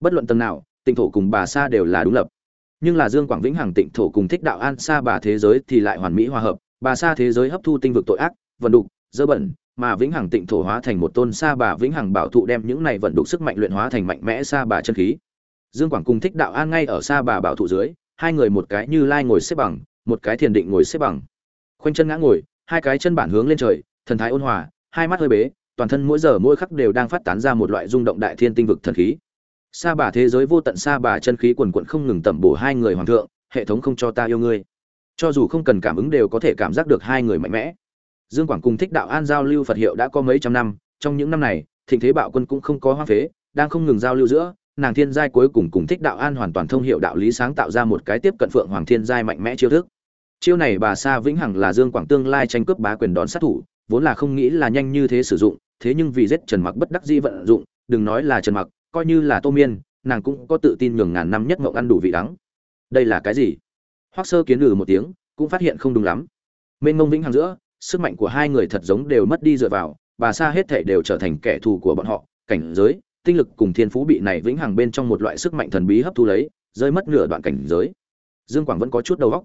bất luận tầng nào, tịnh thổ cùng bà sa đều là đúng lập. Nhưng là dương quảng vĩnh hằng tịnh thổ cùng thích đạo an sa bà thế giới thì lại hoàn mỹ hòa hợp, bà sa thế giới hấp thu tinh vực tội ác, vận đục, dơ bẩn, mà vĩnh hằng tịnh thổ hóa thành một tôn sa bà vĩnh hằng bảo thụ đem những này vận đục sức mạnh luyện hóa thành mạnh mẽ sa bà chân khí. Dương quảng cùng thích đạo an ngay ở sa bà bảo thụ dưới, hai người một cái như lai ngồi xếp bằng, một cái thiền định ngồi xếp bằng. Khoanh chân ngã ngồi, hai cái chân bản hướng lên trời, thần thái ôn hòa, hai mắt hơi bế, toàn thân mỗi giờ mỗi khắc đều đang phát tán ra một loại rung động đại thiên tinh vực thần khí sa bà thế giới vô tận sa bà chân khí quần quận không ngừng tẩm bổ hai người hoàng thượng, hệ thống không cho ta yêu ngươi. Cho dù không cần cảm ứng đều có thể cảm giác được hai người mạnh mẽ. Dương quảng cùng thích đạo an giao lưu phật hiệu đã có mấy trăm năm, trong những năm này, thịnh thế bạo quân cũng không có hoa phế, đang không ngừng giao lưu giữa, nàng thiên giai cuối cùng cùng thích đạo an hoàn toàn thông hiệu đạo lý sáng tạo ra một cái tiếp cận phượng hoàng thiên giai mạnh mẽ chiêu thức. Chiêu này bà sa vĩnh hằng là dương quảng tương lai tranh cướp bá quyền đón sát thủ, vốn là không nghĩ là nhanh như thế sử dụng, thế nhưng vì giết trần mặc bất đắc dĩ vận dụng, đừng nói là trần mặc coi như là tô miên, nàng cũng có tự tin nhường ngàn năm nhất mộng ăn đủ vị đắng. Đây là cái gì? Hoắc sơ kiến lừ một tiếng, cũng phát hiện không đúng lắm. Mênh ngông vĩnh hằng giữa, sức mạnh của hai người thật giống đều mất đi dựa vào bà sa hết thể đều trở thành kẻ thù của bọn họ. Cảnh giới, tinh lực cùng thiên phú bị này vĩnh hằng bên trong một loại sức mạnh thần bí hấp thu lấy, rơi mất nửa đoạn cảnh giới. Dương quảng vẫn có chút đầu óc.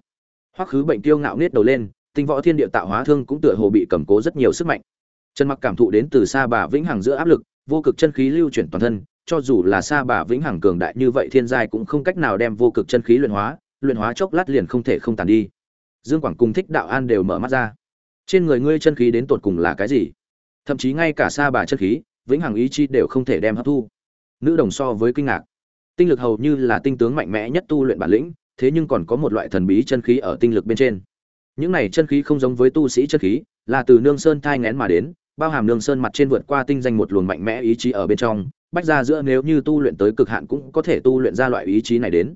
Hoắc khứ bệnh tiêu ngạo nết đầu lên, tinh võ thiên địa tạo hóa thương cũng tựa hồ bị cầm cố rất nhiều sức mạnh. Trần mặc cảm thụ đến từ xa bà vĩnh hằng giữa áp lực, vô cực chân khí lưu chuyển toàn thân cho dù là xa bà vĩnh hằng cường đại như vậy thiên giai cũng không cách nào đem vô cực chân khí luyện hóa luyện hóa chốc lát liền không thể không tàn đi. Dương quảng cùng thích đạo an đều mở mắt ra. Trên người ngươi chân khí đến tột cùng là cái gì? Thậm chí ngay cả xa bà chân khí, vĩnh hằng ý chi đều không thể đem hấp thu. Nữ đồng so với kinh ngạc. Tinh lực hầu như là tinh tướng mạnh mẽ nhất tu luyện bản lĩnh, thế nhưng còn có một loại thần bí chân khí ở tinh lực bên trên. Những này chân khí không giống với tu sĩ chân khí, là từ nương sơn thai ngén mà đến, bao hàm nương sơn mặt trên vượt qua tinh danh một luồng mạnh mẽ ý chí ở bên trong bách ra giữa nếu như tu luyện tới cực hạn cũng có thể tu luyện ra loại ý chí này đến.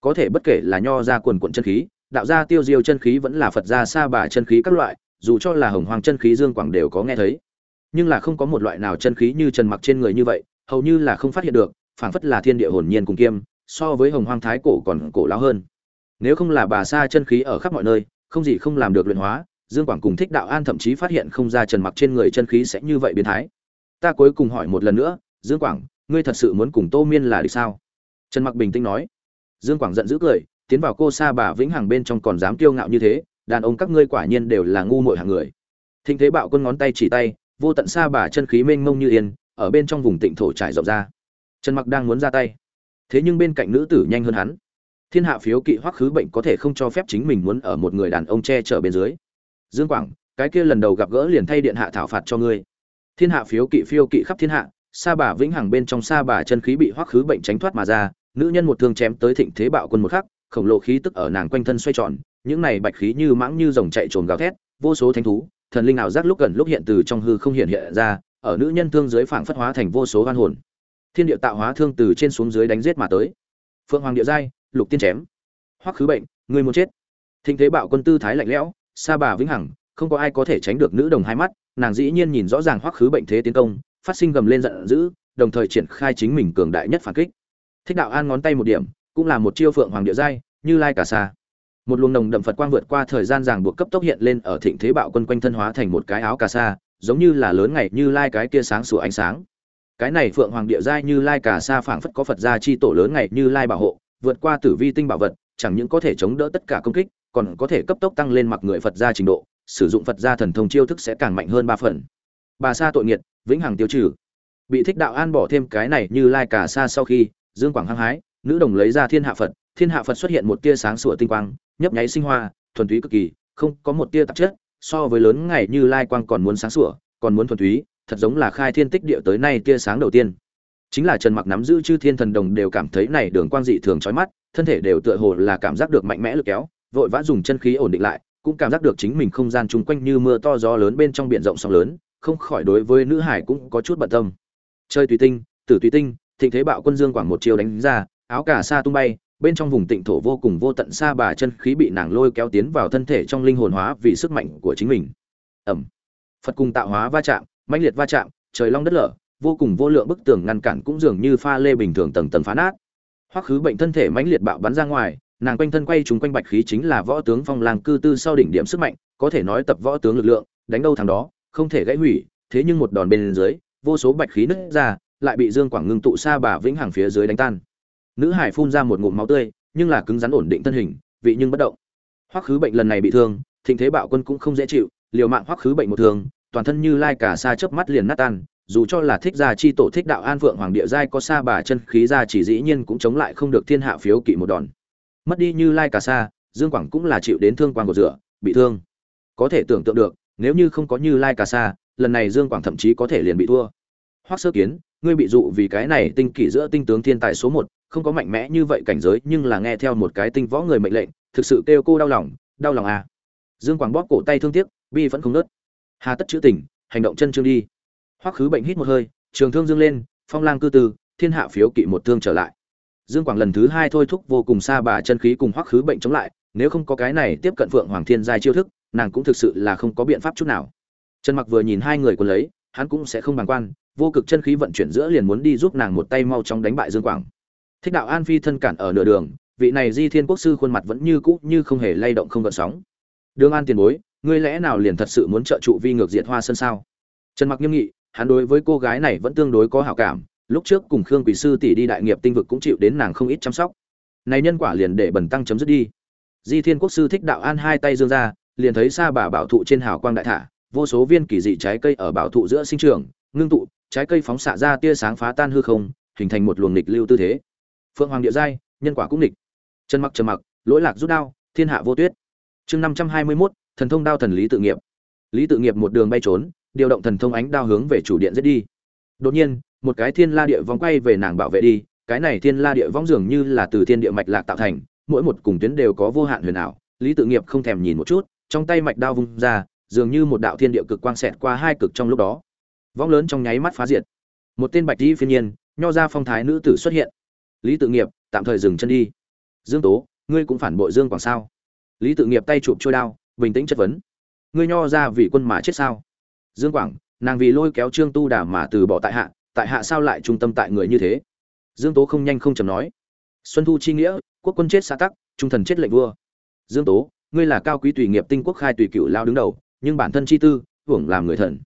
Có thể bất kể là nho ra quần quận chân khí, đạo gia tiêu diêu chân khí vẫn là phật gia sa bà chân khí các loại, dù cho là hồng hoàng chân khí dương quảng đều có nghe thấy. Nhưng là không có một loại nào chân khí như trần mặc trên người như vậy, hầu như là không phát hiện được, phảng phất là thiên địa hồn nhiên cùng kiêm, so với hồng hoàng thái cổ còn cổ lão hơn. Nếu không là bà sa chân khí ở khắp mọi nơi, không gì không làm được luyện hóa, dương quảng cùng thích đạo an thậm chí phát hiện không ra trần mặc trên người chân khí sẽ như vậy biến thái. Ta cuối cùng hỏi một lần nữa dương quảng, ngươi thật sự muốn cùng tô miên là đi sao? Trần mặc bình tĩnh nói. Dương quảng giận dữ cười, tiến vào cô sa bà vĩnh hằng bên trong còn dám kiêu ngạo như thế, đàn ông các ngươi quả nhiên đều là ngu muội hàng người. Thịnh thế bạo quân ngón tay chỉ tay, vô tận sa bà chân khí mênh mông như yên, ở bên trong vùng tịnh thổ trải rộng ra. Trần mặc đang muốn ra tay. Thế nhưng bên cạnh nữ tử nhanh hơn hắn. Thiên hạ phiếu kỵ hoắc khứ bệnh có thể không cho phép chính mình muốn ở một người đàn ông che chở bên dưới. Dương quảng, cái kia lần đầu gặp gỡ liền thay điện hạ thảo phạt cho ngươi. Thiên hạ phiếu kỵ phiêu kỵ khắp thiên hạ sa bà vĩnh hằng bên trong sa bà chân khí bị hoắc khứ bệnh tránh thoát mà ra, nữ nhân một thương chém tới thịnh thế bạo quân một khắc, khổng lồ khí tức ở nàng quanh thân xoay tròn, những này bạch khí như mãng như rồng chạy trồn gào thét, vô số thánh thú, thần linh ảo giác lúc gần lúc hiện từ trong hư không hiện hiện ra, ở nữ nhân thương dưới phảng phất hóa thành vô số oan hồn. Thiên địa tạo hóa thương từ trên xuống dưới đánh giết mà tới. Phượng hoàng địa giai, lục tiên chém. Hoắc khứ bệnh, người muốn chết. Thịnh thế bạo quân tư thái lạnh lẽo, sa bà vĩnh hằng, không có ai có thể tránh được nữ đồng hai mắt, nàng dĩ nhiên nhìn rõ ràng hoắc khứ bệnh thế tiến công phát sinh gầm lên giận dữ, đồng thời triển khai chính mình cường đại nhất phản kích. Thích đạo an ngón tay một điểm, cũng là một chiêu phượng hoàng địa giai, như lai cả xa một luồng nồng đậm phật quang vượt qua thời gian ràng buộc cấp tốc hiện lên ở thịnh thế bạo quân quanh thân hóa thành một cái áo cà sa, giống như là lớn ngày như lai cái kia sáng sủa ánh sáng. Cái này phượng hoàng địa giai như lai cà sa phảng phất có phật gia chi tổ lớn ngày như lai bảo hộ, vượt qua tử vi tinh bảo vật, chẳng những có thể chống đỡ tất cả công kích, còn có thể cấp tốc tăng lên mặc người phật gia trình độ, sử dụng phật gia thần thông chiêu thức sẽ càng mạnh hơn ba phần bà sa tội nghiệt, vĩnh hằng tiêu trừ. Bị thích đạo an bỏ thêm cái này như lai cả sa sau khi, dương quảng hăng hái, nữ đồng lấy ra thiên hạ phật, thiên hạ phật xuất hiện một tia sáng sủa tinh quang, nhấp nháy sinh hoa, thuần túy cực kỳ, không có một tia tạp chất, so với lớn ngày như lai quang còn muốn sáng sủa, còn muốn thuần túy, thật giống là khai thiên tích địa tới nay tia sáng đầu tiên. Chính là trần mặc nắm giữ chư thiên thần đồng đều cảm thấy này đường quang dị thường chói mắt, thân thể đều tựa hồ là cảm giác được mạnh mẽ lực kéo, vội vã dùng chân khí ổn định lại, cũng cảm giác được chính mình không gian chung quanh như mưa to gió lớn bên trong biển rộng sóng lớn không khỏi đối với nữ hải cũng có chút bận tâm. Chơi tùy tinh, tử tùy tinh, thịnh thế bạo quân dương quảng một chiều đánh ra, áo cà sa tung bay, bên trong vùng tịnh thổ vô cùng vô tận xa bà chân khí bị nàng lôi kéo tiến vào thân thể trong linh hồn hóa vì sức mạnh của chính mình. Ẩm. Phật cùng tạo hóa va chạm, mãnh liệt va chạm, trời long đất lở, vô cùng vô lượng bức tường ngăn cản cũng dường như pha lê bình thường tầng tầng phá nát. Hoắc khứ bệnh thân thể mãnh liệt bạo bắn ra ngoài, nàng quanh thân quay trúng quanh bạch khí chính là võ tướng phong lang cư tư sau đỉnh điểm sức mạnh, có thể nói tập võ tướng lực lượng, đánh đâu thằng đó không thể gãy hủy, thế nhưng một đòn bên dưới, vô số bạch khí nứt ra, lại bị dương quảng ngưng tụ xa bà vĩnh hằng phía dưới đánh tan. Nữ hải phun ra một ngụm máu tươi, nhưng là cứng rắn ổn định thân hình, vị nhưng bất động. Hoắc khứ bệnh lần này bị thương, thịnh thế bạo quân cũng không dễ chịu, liều mạng hoắc khứ bệnh một thương, toàn thân như lai cả xa chớp mắt liền nát tan, dù cho là thích gia chi tổ thích đạo an vượng hoàng địa giai có xa bà chân khí ra chỉ dĩ nhiên cũng chống lại không được thiên hạ phiếu kỵ một đòn. Mất đi như lai cả sa, dương quảng cũng là chịu đến thương quan của rửa, bị thương. Có thể tưởng tượng được nếu như không có như lai cả sa, lần này dương quảng thậm chí có thể liền bị thua. Hoắc sơ kiến, ngươi bị dụ vì cái này tinh kỷ giữa tinh tướng thiên tài số một, không có mạnh mẽ như vậy cảnh giới, nhưng là nghe theo một cái tinh võ người mệnh lệnh, thực sự kêu cô đau lòng đau lòng à. Dương quảng bóp cổ tay thương tiếc, bi vẫn không nớt hà tất chữ tình, hành động chân trương đi. Hoắc khứ bệnh hít một hơi, trường thương dương lên, phong lang cư tư, thiên hạ phiếu kỵ một thương trở lại. Dương quảng lần thứ hai thôi thúc vô cùng xa bà chân khí cùng hoắc khứ bệnh chống lại, nếu không có cái này tiếp cận phượng hoàng thiên giai chiêu thức nàng cũng thực sự là không có biện pháp chút nào. Trần mặc vừa nhìn hai người quân lấy, hắn cũng sẽ không bàng quan, vô cực chân khí vận chuyển giữa liền muốn đi giúp nàng một tay mau chóng đánh bại dương quảng. Thích đạo an phi thân cản ở nửa đường, vị này di thiên quốc sư khuôn mặt vẫn như cũ như không hề lay động không gợn sóng. Đường an tiền bối, ngươi lẽ nào liền thật sự muốn trợ trụ vi ngược diệt hoa sơn sao? Trần mặc nghiêm nghị, hắn đối với cô gái này vẫn tương đối có hảo cảm, lúc trước cùng khương quỷ sư tỷ đi đại nghiệp tinh vực cũng chịu đến nàng không ít chăm sóc. Này nhân quả liền để bẩn tăng chấm dứt đi. Di thiên quốc sư thích đạo an hai tay dương ra liền thấy xa bà bảo thụ trên hào quang đại thả vô số viên kỳ dị trái cây ở bảo thụ giữa sinh trường ngưng tụ trái cây phóng xạ ra tia sáng phá tan hư không hình thành một luồng nghịch lưu tư thế. Phượng hoàng địa giai nhân quả cũng nghịch. Chân mặc trầm mặc lỗi lạc rút đao thiên hạ vô tuyết. Chương năm trăm hai mươi 521, thần thông đao thần lý tự nghiệp. Lý tự nghiệp một đường bay trốn điều động thần thông ánh đao hướng về chủ điện giết đi. Đột nhiên một cái thiên la địa vong quay về nàng bảo vệ đi cái này thiên la địa vong dường như là từ thiên địa mạch lạc tạo thành mỗi một cùng tuyến đều có vô hạn huyền ảo lý tự nghiệp không thèm nhìn một chút trong tay mạch đao vung ra, dường như một đạo thiên địa cực quang xẹt qua hai cực trong lúc đó. Vong lớn trong nháy mắt phá diệt. Một tên bạch y phiên nhiên, nho ra phong thái nữ tử xuất hiện. Lý tự nghiệp, tạm thời dừng chân đi. Dương tố, ngươi cũng phản bội dương quảng sao? Lý tự nghiệp tay chụp trôi đao, bình tĩnh chất vấn. Ngươi nho ra vì quân mà chết sao? Dương quảng, nàng vì lôi kéo trương tu đà mà từ bỏ tại hạ tại hạ sao lại trung tâm tại người như thế? Dương tố không nhanh không chậm nói. Xuân thu chi nghĩa, quốc quân chết xã tắc, trung thần chết lệnh vua. Dương tố ngươi là cao quý tùy nghiệp tinh quốc khai tùy cựu lao đứng đầu, nhưng bản thân chi tư, hưởng làm người thần.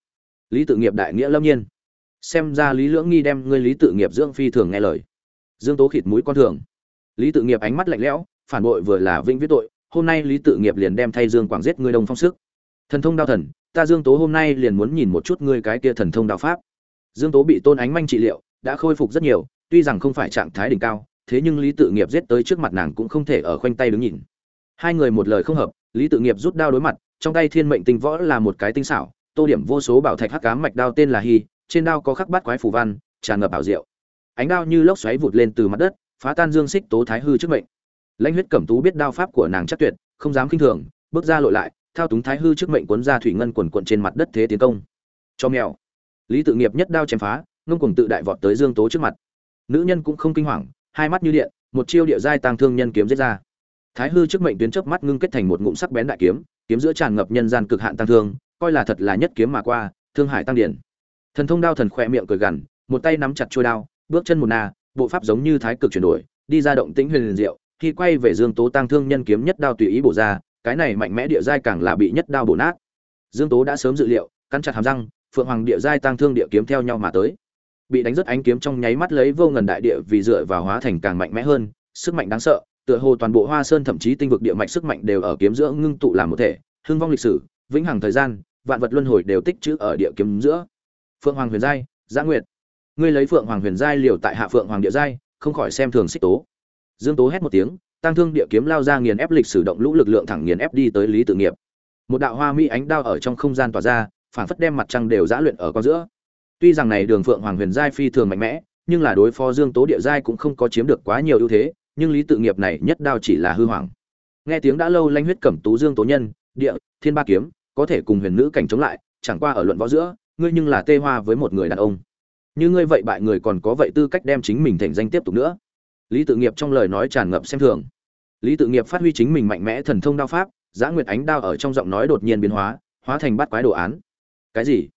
Lý tự nghiệp đại nghĩa lâm nhiên. Xem ra lý lưỡng nghi đem ngươi lý tự nghiệp dưỡng phi thường nghe lời. Dương tố khịt mũi con thường. Lý tự nghiệp ánh mắt lạnh lẽo, phản bội vừa là vinh viết tội, hôm nay lý tự nghiệp liền đem thay dương quảng giết ngươi đông phong sức. Thần thông đao thần, ta dương tố hôm nay liền muốn nhìn một chút ngươi cái kia thần thông đạo pháp. Dương tố bị tôn ánh manh trị liệu, đã khôi phục rất nhiều, tuy rằng không phải trạng thái đỉnh cao, thế nhưng lý tự nghiệp giết tới trước mặt nàng cũng không thể ở khoanh tay đứng nhìn hai người một lời không hợp, lý tự nghiệp rút đao đối mặt, trong tay thiên mệnh tinh võ là một cái tinh xảo, tô điểm vô số bảo thạch hắc cám mạch đao tên là hy trên đao có khắc bát quái phù văn, tràn ngập ảo diệu. Ánh đao như lốc xoáy vụt lên từ mặt đất, phá tan dương xích tố thái hư trước mệnh. Lãnh huyết cẩm tú biết đao pháp của nàng chắc tuyệt, không dám kinh thường, bước ra lội lại, thao túng thái hư trước mệnh cuốn ra thủy ngân quần quận trên mặt đất thế tiến công. Cho mèo. Lý tự nghiệp nhất đao chém phá, ngông cùng tự đại vọt tới dương tố trước mặt. Nữ nhân cũng không kinh hoàng, hai mắt như điện, một chiêu địa giai tăng thương nhân kiếm giết ra thái hư trước mệnh tuyến chớp mắt ngưng kết thành một ngụm sắc bén đại kiếm kiếm giữa tràn ngập nhân gian cực hạn tăng thương, coi là thật là nhất kiếm mà qua, thương hải tăng điển. Thần thông đao thần khỏe miệng cười gằn, một tay nắm chặt chuôi đao, bước chân một na, bộ pháp giống như thái cực chuyển đổi, đi ra động tĩnh huyền diệu, khi quay về dương tố tăng thương nhân kiếm nhất đao tùy ý bổ ra, cái này mạnh mẽ địa giai càng là bị nhất đao bổ nát. Dương tố đã sớm dự liệu, cắn chặt hàm răng, phượng hoàng địa giai tăng thương địa kiếm theo nhau mà tới. Bị đánh rất ánh kiếm trong nháy mắt lấy vô ngần đại địa vì dựa vào hóa thành càng mạnh mẽ hơn, sức mạnh đáng sợ tựa hồ toàn bộ hoa sơn thậm chí tinh vực địa mạch sức mạnh đều ở kiếm giữa ngưng tụ làm một thể, hưng vong lịch sử, vĩnh hằng thời gian, vạn vật luân hồi đều tích trữ ở địa kiếm giữa. Phượng hoàng huyền giai, giã nguyệt. Ngươi lấy phượng hoàng huyền giai liều tại hạ phượng hoàng địa giai, không khỏi xem thường xích tố. Dương tố hét một tiếng tăng thương địa kiếm lao ra nghiền ép lịch sử động lũ lực lượng thẳng nghiền ép đi tới lý tự nghiệp. Một đạo hoa mỹ ánh đao ở trong không gian tỏa ra, phản phất đem mặt trăng đều giã luyện ở con giữa. Tuy rằng này đường phượng hoàng huyền giai phi thường mạnh mẽ, nhưng là đối phó dương tố địa giai cũng không có chiếm được quá nhiều ưu thế nhưng lý tự nghiệp này nhất đao chỉ là hư hoàng. Nghe tiếng đã lâu lanh huyết cẩm tú dương tố nhân, địa, thiên ba kiếm, có thể cùng huyền nữ cảnh chống lại, chẳng qua ở luận võ giữa, ngươi nhưng là tê hoa với một người đàn ông. Như ngươi vậy bại người còn có vậy tư cách đem chính mình thành danh tiếp tục nữa. Lý tự nghiệp trong lời nói tràn ngập xem thường. Lý tự nghiệp phát huy chính mình mạnh mẽ thần thông đao pháp, giã nguyệt ánh đao ở trong giọng nói đột nhiên biến hóa hóa thành bắt quái đồ án. Cái gì?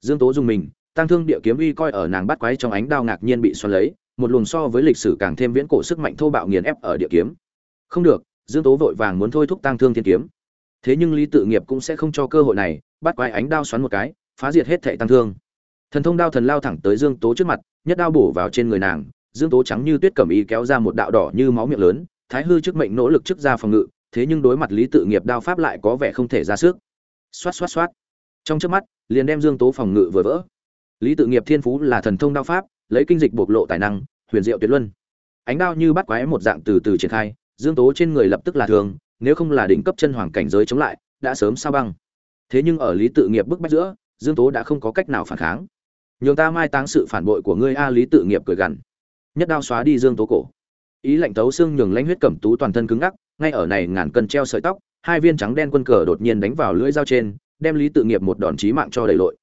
Dương tố dùng mình tăng thương địa kiếm uy coi ở nàng bắt quái trong ánh đao ngạc nhiên bị xoắn lấy một luồng so với lịch sử càng thêm viễn cổ sức mạnh thô bạo nghiền ép ở địa kiếm. Không được, dương tố vội vàng muốn thôi thúc tăng thương thiên kiếm. Thế nhưng lý tự nghiệp cũng sẽ không cho cơ hội này, bắt quái ánh đao xoắn một cái, phá diệt hết thệ tăng thương. Thần thông đao thần lao thẳng tới dương tố trước mặt, nhất đao bổ vào trên người nàng, dương tố trắng như tuyết cẩm y kéo ra một đạo đỏ như máu miệng lớn, thái hư trước mệnh nỗ lực trước ra phòng ngự, thế nhưng đối mặt lý tự nghiệp đao pháp lại có vẻ không thể ra sức. Xoát xoát xoát. Trong trước mắt, liền đem dương tố phòng ngự vừa vỡ. Lý tự nghiệp thiên phú là thần thông đao pháp lấy kinh dịch bộc lộ tài năng, huyền diệu tuyệt luân. Ánh đao như bắt quái một dạng từ từ triển khai, dương tố trên người lập tức là thường, nếu không là đỉnh cấp chân hoàng cảnh giới chống lại, đã sớm sao băng. Thế nhưng ở lý tự nghiệp bức bách giữa, dương tố đã không có cách nào phản kháng. Nhường ta mai táng sự phản bội của ngươi a, lý tự nghiệp cười gằn. Nhất đao xóa đi dương tố cổ. Ý lạnh tấu xương nhường lãnh huyết cẩm tú toàn thân cứng ngắc, ngay ở này ngàn cân treo sợi tóc, hai viên trắng đen quân cờ đột nhiên đánh vào lưỡi dao trên, đem lý tự nghiệp một đòn chí mạng cho đẩy lội.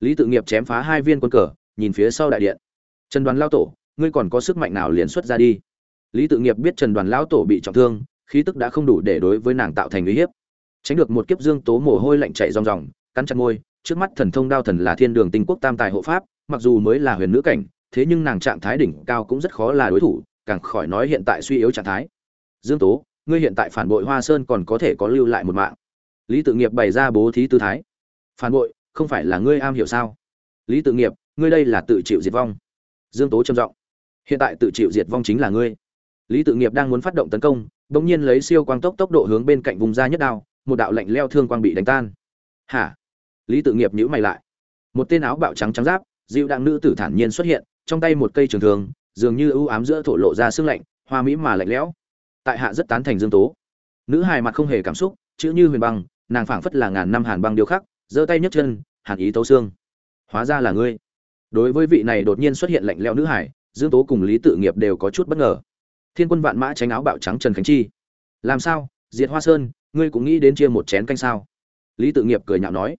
Lý tự nghiệp chém phá hai viên quân cờ, nhìn phía sau đại điện trần đoàn lao tổ, ngươi còn có sức mạnh nào liền xuất ra đi? Lý tự nghiệp biết trần đoàn lao tổ bị trọng thương, khí tức đã không đủ để đối với nàng tạo thành uy hiếp. Tránh được một kiếp dương tố mồ hôi lạnh chạy ròng ròng, cắn chặt môi, trước mắt thần thông đao thần là thiên đường tinh quốc tam tài hộ pháp, mặc dù mới là huyền nữ cảnh, thế nhưng nàng trạng thái đỉnh cao cũng rất khó là đối thủ, càng khỏi nói hiện tại suy yếu trạng thái. Dương tố, ngươi hiện tại phản bội hoa sơn còn có thể có lưu lại một mạng. Lý tự nghiệp bày ra bố thí tư thái. Phản bội, không phải là ngươi am hiểu sao? Lý tự nghiệp, ngươi đây là tự chịu diệt vong dương tố trầm giọng. Hiện tại tự chịu diệt vong chính là ngươi. Lý tự nghiệp đang muốn phát động tấn công, bỗng nhiên lấy siêu quang tốc tốc độ hướng bên cạnh vùng da nhất đao, một đạo lạnh leo thương quang bị đánh tan. Hả? Lý tự nghiệp nhữ mày lại. Một tên áo bạo trắng trắng giáp, dịu đặng nữ tử thản nhiên xuất hiện, trong tay một cây trường thường dường như ưu ám giữa thổ lộ ra sưng lạnh, hoa mỹ mà lạnh lẽo. Tại hạ rất tán thành dương tố. Nữ hài mặt không hề cảm xúc, chữ như huyền băng, nàng phảng phất là ngàn năm hàn băng điêu khắc, giơ tay nhấc chân, hàn ý tấu xương. Hóa ra là ngươi đối với vị này đột nhiên xuất hiện lạnh lẽo nữ hải dương tố cùng lý tự nghiệp đều có chút bất ngờ. Thiên quân vạn mã tránh áo bạo trắng trần khánh chi. Làm sao? Diệt hoa sơn, ngươi cũng nghĩ đến chia một chén canh sao? Lý tự nghiệp cười nhạo nói.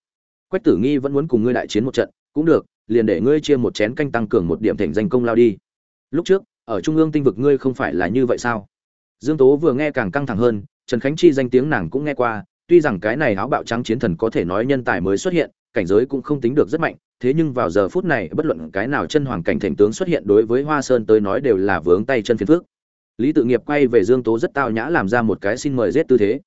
Quách tử nghi vẫn muốn cùng ngươi đại chiến một trận, cũng được, liền để ngươi chia một chén canh tăng cường một điểm thành danh công lao đi. Lúc trước, ở trung ương tinh vực ngươi không phải là như vậy sao? Dương tố vừa nghe càng căng thẳng hơn, trần khánh chi danh tiếng nàng cũng nghe qua, tuy rằng cái này áo bạo trắng chiến thần có thể nói nhân tài mới xuất hiện cảnh giới cũng không tính được rất mạnh, thế nhưng vào giờ phút này, bất luận cái nào chân hoàng cảnh thành tướng xuất hiện đối với hoa sơn tới nói đều là vướng tay chân phiền phước lý tự nghiệp quay về dương tố rất tao nhã làm ra một cái xin mời giết tư thế.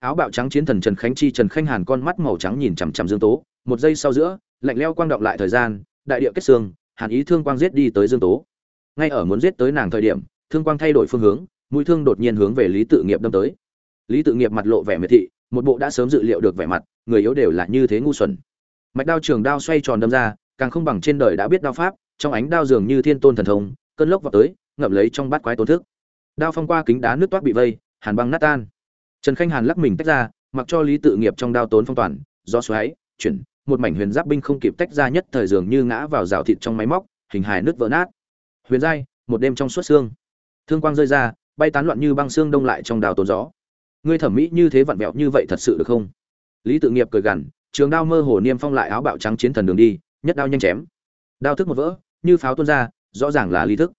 Áo bạo trắng chiến thần trần khánh chi, trần khanh hàn con mắt màu trắng nhìn chằm chằm dương tố, một giây sau giữa, lạnh leo quang động lại thời gian, đại địa kết xương, hàn ý thương quang giết đi tới dương tố. Ngay ở muốn giết tới nàng thời điểm, thương quang thay đổi phương hướng, mũi thương đột nhiên hướng về lý tự nghiệp đâm tới. Lý tự nghiệp mặt lộ vẻ miệt thị, một bộ đã sớm dự liệu được vẻ mặt, người yếu đều là như thế ngu xuẩn mạch đao trường đao xoay tròn đâm ra, càng không bằng trên đời đã biết đao pháp, trong ánh đao dường như thiên tôn thần thông, cơn lốc vào tới, ngậm lấy trong bát quái tổn thức. Đao phong qua kính đá nước toát bị vây, hàn băng nát tan. Trần khanh hàn lắc mình tách ra, mặc cho lý tự nghiệp trong đao tốn phong toàn do xoáy, chuyển, một mảnh huyền giáp binh không kịp tách ra nhất thời dường như ngã vào rào thịt trong máy móc, hình hài nứt vỡ nát. Huyền giai, một đêm trong suốt xương. Thương quang rơi ra, bay tán loạn như băng xương đông lại trong đào tốn gió. Ngươi thẩm mỹ như thế vặn vẹo như vậy thật sự được không? Lý tự nghiệp cười gằn trường đao mơ hồ niêm phong lại áo bạo trắng chiến thần đường đi, nhất đao nhanh chém. Đao thức một vỡ, như pháo tuôn ra, rõ ràng là lý thức.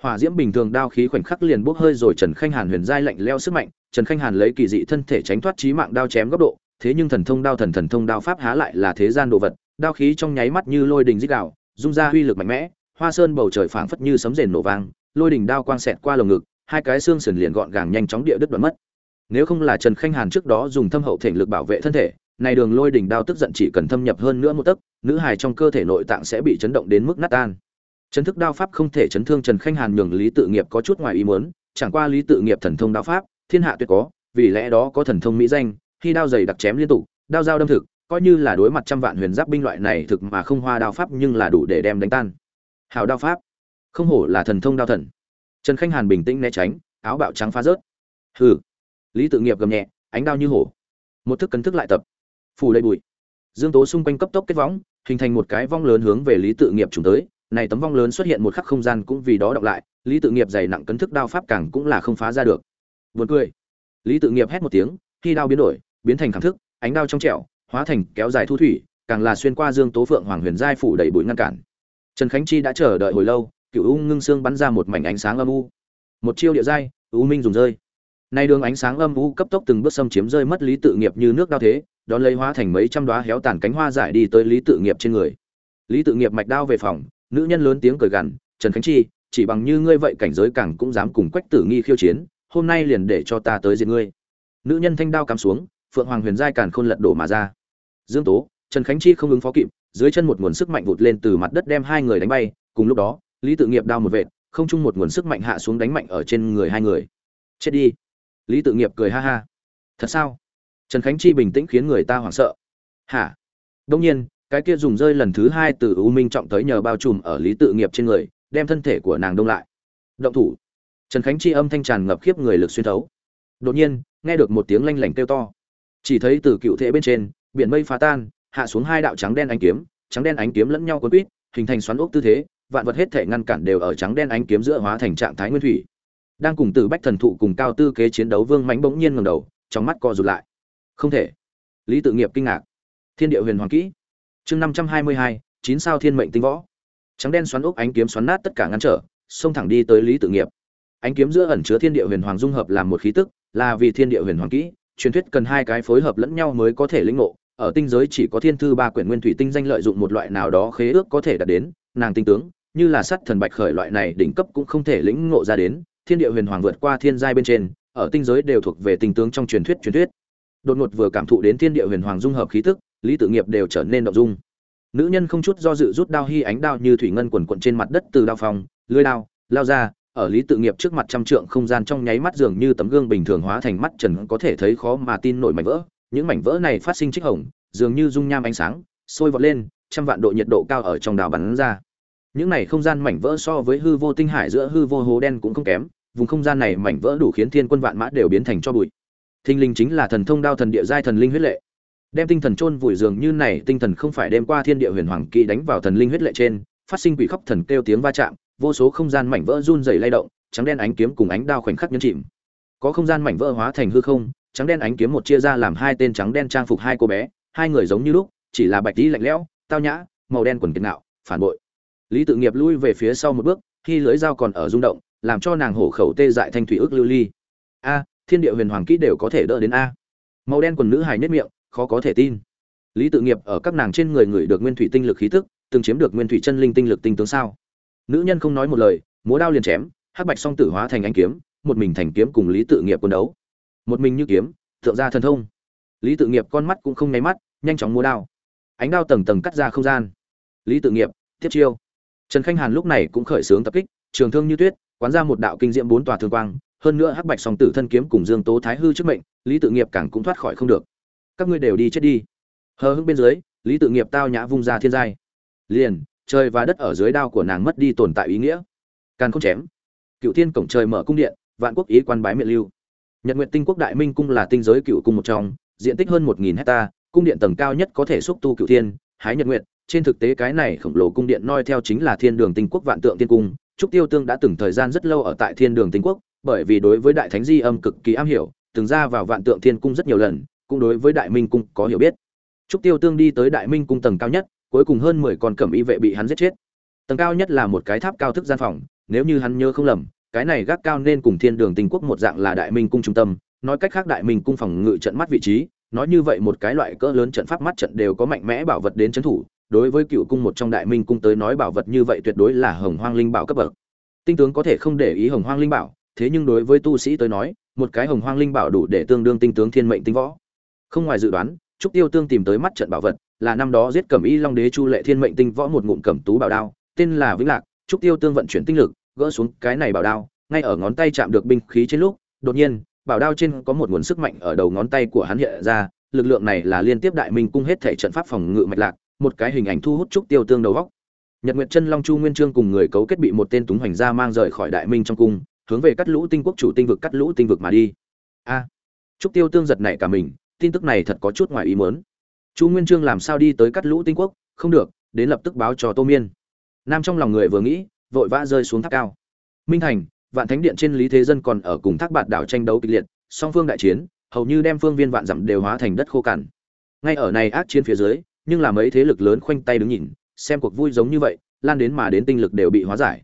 Hỏa diễm bình thường đao khí khoảnh khắc liền bốc hơi rồi trần khanh hàn huyền giai lạnh leo sức mạnh, trần khanh hàn lấy kỳ dị thân thể tránh thoát trí mạng đao chém góc độ, thế nhưng thần thông đao thần thần thông đao pháp há lại là thế gian đồ vật, đao khí trong nháy mắt như lôi đình dích đạo dung ra uy lực mạnh mẽ, hoa sơn bầu trời phảng phất như sấm rền nổ vang, lôi đình đao quang xẹt qua lồng ngực, hai cái xương sườn liền gọn gàng nhanh chóng địa đứt đoạn mất. Nếu không là trần khanh hàn trước đó dùng thâm hậu thể lực bảo vệ thân thể này đường lôi đỉnh đao tức giận chỉ cần thâm nhập hơn nữa một tấc, nữ hài trong cơ thể nội tạng sẽ bị chấn động đến mức nát tan. Chấn thức đao pháp không thể chấn thương trần khanh hàn nhường lý tự nghiệp có chút ngoài ý muốn, chẳng qua lý tự nghiệp thần thông đao pháp, thiên hạ tuyệt có, vì lẽ đó có thần thông mỹ danh, khi đao dày đặc chém liên tục, đao dao đâm thực, coi như là đối mặt trăm vạn huyền giáp binh loại này thực mà không hoa đao pháp nhưng là đủ để đem đánh tan. Hào đao pháp. Không hổ là thần thông đao thần. Trần khanh hàn bình tĩnh né tránh, áo bạo trắng phá rớt. Hừ. Lý tự nghiệp gầm nhẹ, ánh đao như hổ. Một thức cấn thức lại tập phủ đầy bụi. Dương tố xung quanh cấp tốc kết võng, hình thành một cái vong lớn hướng về lý tự nghiệp trùng tới. Này tấm vong lớn xuất hiện một khắc không gian cũng vì đó đọc lại, lý tự nghiệp dày nặng cấn thức đao pháp càng cũng là không phá ra được. Buồn cười. Lý tự nghiệp hét một tiếng, khi đao biến đổi, biến thành khảm thức, ánh đao trong trẻo, hóa thành kéo dài thu thủy, càng là xuyên qua dương tố phượng hoàng huyền giai phủ đầy bụi ngăn cản. Trần khánh chi đã chờ đợi hồi lâu, cựu u ngưng xương bắn ra một mảnh ánh sáng âm u. Một chiêu địa giai, u minh dùng rơi. Nay đường ánh sáng âm u cấp tốc từng bước xâm chiếm rơi mất lý tự nghiệp như nước đao thế đón lấy hóa thành mấy trăm đóa héo tàn cánh hoa giải đi tới lý tự nghiệp trên người. Lý tự nghiệp mạch đao về phòng, nữ nhân lớn tiếng cười gằn, trần khánh chi, chỉ bằng như ngươi vậy cảnh giới càng cũng dám cùng quách tử nghi khiêu chiến, hôm nay liền để cho ta tới diện ngươi. Nữ nhân thanh đao cắm xuống, phượng hoàng huyền giai càn khôn lật đổ mà ra. Dương tố, trần khánh chi không ứng phó kịp, dưới chân một nguồn sức mạnh vụt lên từ mặt đất đem hai người đánh bay, cùng lúc đó, lý tự nghiệp đao một vệt, không chung một nguồn sức mạnh hạ xuống đánh mạnh ở trên người hai người. Chết đi. Lý tự nghiệp cười ha ha. Thật sao? Trần khánh chi bình tĩnh khiến người ta hoảng sợ. Hả? Đông nhiên, cái kia dùng rơi lần thứ hai từ u minh trọng tới nhờ bao trùm ở lý tự nghiệp trên người, đem thân thể của nàng đông lại. Động thủ. Trần khánh chi âm thanh tràn ngập khiếp người lực xuyên thấu. Đột nhiên, nghe được một tiếng lanh lảnh kêu to. Chỉ thấy từ cựu thể bên trên, biển mây phá tan, hạ xuống hai đạo trắng đen ánh kiếm, trắng đen ánh kiếm lẫn nhau cuốn quýt hình thành xoắn ốc tư thế, vạn vật hết thể ngăn cản đều ở trắng đen ánh kiếm giữa hóa thành trạng thái nguyên thủy. Đang cùng từ bách thần thụ cùng cao tư kế chiến đấu, vương mãnh bỗng nhiên ngầm đầu, trong mắt co rụt lại không thể. Lý tự nghiệp kinh ngạc. Thiên địa huyền hoàng kỹ. Chương năm trăm hai mươi hai, chín sao thiên mệnh tinh võ. Trắng đen xoắn ốc, ánh kiếm xoắn nát tất cả ngăn trở, xông thẳng đi tới lý tự nghiệp. Ánh kiếm giữa ẩn chứa thiên địa huyền hoàng dung hợp làm một khí tức, là vì thiên địa huyền hoàng kỹ, truyền thuyết cần hai cái phối hợp lẫn nhau mới có thể lĩnh ngộ. Ở tinh giới chỉ có thiên thư ba quyển nguyên thủy tinh danh lợi dụng một loại nào đó khế ước có thể đạt đến, nàng tinh tướng, như là sắt thần bạch khởi loại này đỉnh cấp cũng không thể lĩnh ngộ ra đến, thiên địa huyền hoàng vượt qua thiên giai bên trên, ở tinh giới đều thuộc về tinh tướng trong truyền thuyết truyền thuyết đột ngột vừa cảm thụ đến thiên địa huyền hoàng dung hợp khí tức, lý tự nghiệp đều trở nên động dung. Nữ nhân không chút do dự rút đao hy ánh đao như thủy ngân quần quần trên mặt đất từ đao phòng lưỡi đao, lao ra, ở lý tự nghiệp trước mặt trăm trượng không gian trong nháy mắt dường như tấm gương bình thường hóa thành mắt trần có thể thấy khó mà tin nổi mảnh vỡ. Những mảnh vỡ này phát sinh trích hồng, dường như dung nham ánh sáng, sôi vọt lên, trăm vạn độ nhiệt độ cao ở trong đào bắn ra. Những này không gian mảnh vỡ so với hư vô tinh hải giữa hư vô hố đen cũng không kém, vùng không gian này mảnh vỡ đủ khiến thiên quân vạn mã đều biến thành cho bụi thinh linh chính là thần thông đao thần địa giai thần linh huyết lệ. Đem tinh thần chôn vùi dường như này, tinh thần không phải đem qua thiên địa huyền hoàng kỵ đánh vào thần linh huyết lệ trên, phát sinh quỷ khóc thần kêu tiếng va chạm, vô số không gian mảnh vỡ run rẩy lay động, trắng đen ánh kiếm cùng ánh đao khoảnh khắc nhấn chìm. Có không gian mảnh vỡ hóa thành hư không, trắng đen ánh kiếm một chia ra làm hai tên trắng đen trang phục hai cô bé, hai người giống như lúc, chỉ là bạch tí lạnh lẽo, tao nhã, màu đen quần kiệt nạo phản bội. Lý tự nghiệp lui về phía sau một bước, khi lưỡi dao còn ở rung động, làm cho nàng hổ khẩu tê dại thanh thủy ức lưu ly. A thiên địa huyền hoàng kỹ đều có thể đỡ đến a. Màu đen quần nữ hài nhất miệng, khó có thể tin. Lý tự nghiệp ở các nàng trên người người được nguyên thủy tinh lực khí tức, từng chiếm được nguyên thủy chân linh tinh lực tinh tướng sao? Nữ nhân không nói một lời, múa đao liền chém, hắc bạch song tử hóa thành ánh kiếm, một mình thành kiếm cùng lý tự nghiệp quân đấu. Một mình như kiếm, thượng gia thần thông. Lý tự nghiệp con mắt cũng không nháy mắt, nhanh chóng múa đao. Ánh đao tầng tầng cắt ra không gian. Lý tự nghiệp, tiếp chiêu. Trần khanh hàn lúc này cũng khởi xướng tập kích, trường thương như tuyết, quán ra một đạo kinh diễm bốn tòa thương quang hơn nữa hắc bạch song tử thân kiếm cùng dương tố thái hư trước mệnh, lý tự nghiệp càng cũng thoát khỏi không được. Các ngươi đều đi chết đi. Hờ hững bên dưới, lý tự nghiệp tao nhã vung ra thiên giai. Liền, trời và đất ở dưới đao của nàng mất đi tồn tại ý nghĩa. Càng không chém. Cựu thiên cổng trời mở cung điện, vạn quốc ý quan bái miệng lưu. Nhật nguyện tinh quốc đại minh cung là tinh giới cựu cung một trong, diện tích hơn một nghìn hecta, cung điện tầng cao nhất có thể xúc tu cựu thiên, hái nhật nguyện trên thực tế cái này khổng lồ cung điện noi theo chính là thiên đường tinh quốc vạn tượng tiên cung. Trúc tiêu tương đã từng thời gian rất lâu ở tại thiên đường tinh quốc bởi vì đối với đại thánh di âm cực kỳ am hiểu, từng ra vào vạn tượng thiên cung rất nhiều lần, cũng đối với đại minh cung có hiểu biết. Trúc tiêu tương đi tới đại minh cung tầng cao nhất, cuối cùng hơn mười con cẩm y vệ bị hắn giết chết. Tầng cao nhất là một cái tháp cao thức gian phòng, nếu như hắn nhớ không lầm, cái này gác cao nên cùng thiên đường tình quốc một dạng là đại minh cung trung tâm, nói cách khác đại minh cung phòng ngự trận mắt vị trí, nói như vậy một cái loại cỡ lớn trận pháp mắt trận đều có mạnh mẽ bảo vật đến trấn thủ, đối với cựu cung một trong đại minh cung tới nói bảo vật như vậy tuyệt đối là hồng hoang linh bảo cấp bậc. Tinh tướng có thể không để ý hồng hoang linh bảo thế nhưng đối với tu sĩ tới nói, một cái hồng hoang linh bảo đủ để tương đương tinh tướng thiên mệnh tinh võ. Không ngoài dự đoán, trúc tiêu tương tìm tới mắt trận bảo vật, là năm đó giết cẩm y long đế chu lệ thiên mệnh tinh võ một ngụm cẩm tú bảo đao, tên là vĩnh lạc. Trúc tiêu tương vận chuyển tinh lực, gỡ xuống cái này bảo đao, ngay ở ngón tay chạm được binh khí trên lúc, đột nhiên, bảo đao trên có một nguồn sức mạnh ở đầu ngón tay của hắn hiện ra, lực lượng này là liên tiếp đại minh cung hết thể trận pháp phòng ngự mạch lạc, một cái hình ảnh thu hút trúc tiêu tương đầu góc nhật nguyệt chân long chu nguyên trương cùng người cấu kết bị một tên túng hoành gia mang rời khỏi đại minh trong cung hướng về cắt lũ tinh quốc chủ tinh vực cắt lũ tinh vực mà đi. A, trúc tiêu tương giật này cả mình, tin tức này thật có chút ngoài ý muốn. Chu nguyên trương làm sao đi tới cắt lũ tinh quốc? Không được, đến lập tức báo cho tô miên. Nam trong lòng người vừa nghĩ, vội vã rơi xuống tháp cao. Minh thành, vạn thánh điện trên lý thế dân còn ở cùng thác bạt đảo tranh đấu kịch liệt, song phương đại chiến, hầu như đem phương viên vạn dặm đều hóa thành đất khô cằn. Ngay ở này ác chiến phía dưới, nhưng là mấy thế lực lớn khoanh tay đứng nhìn, xem cuộc vui giống như vậy, lan đến mà đến tinh lực đều bị hóa giải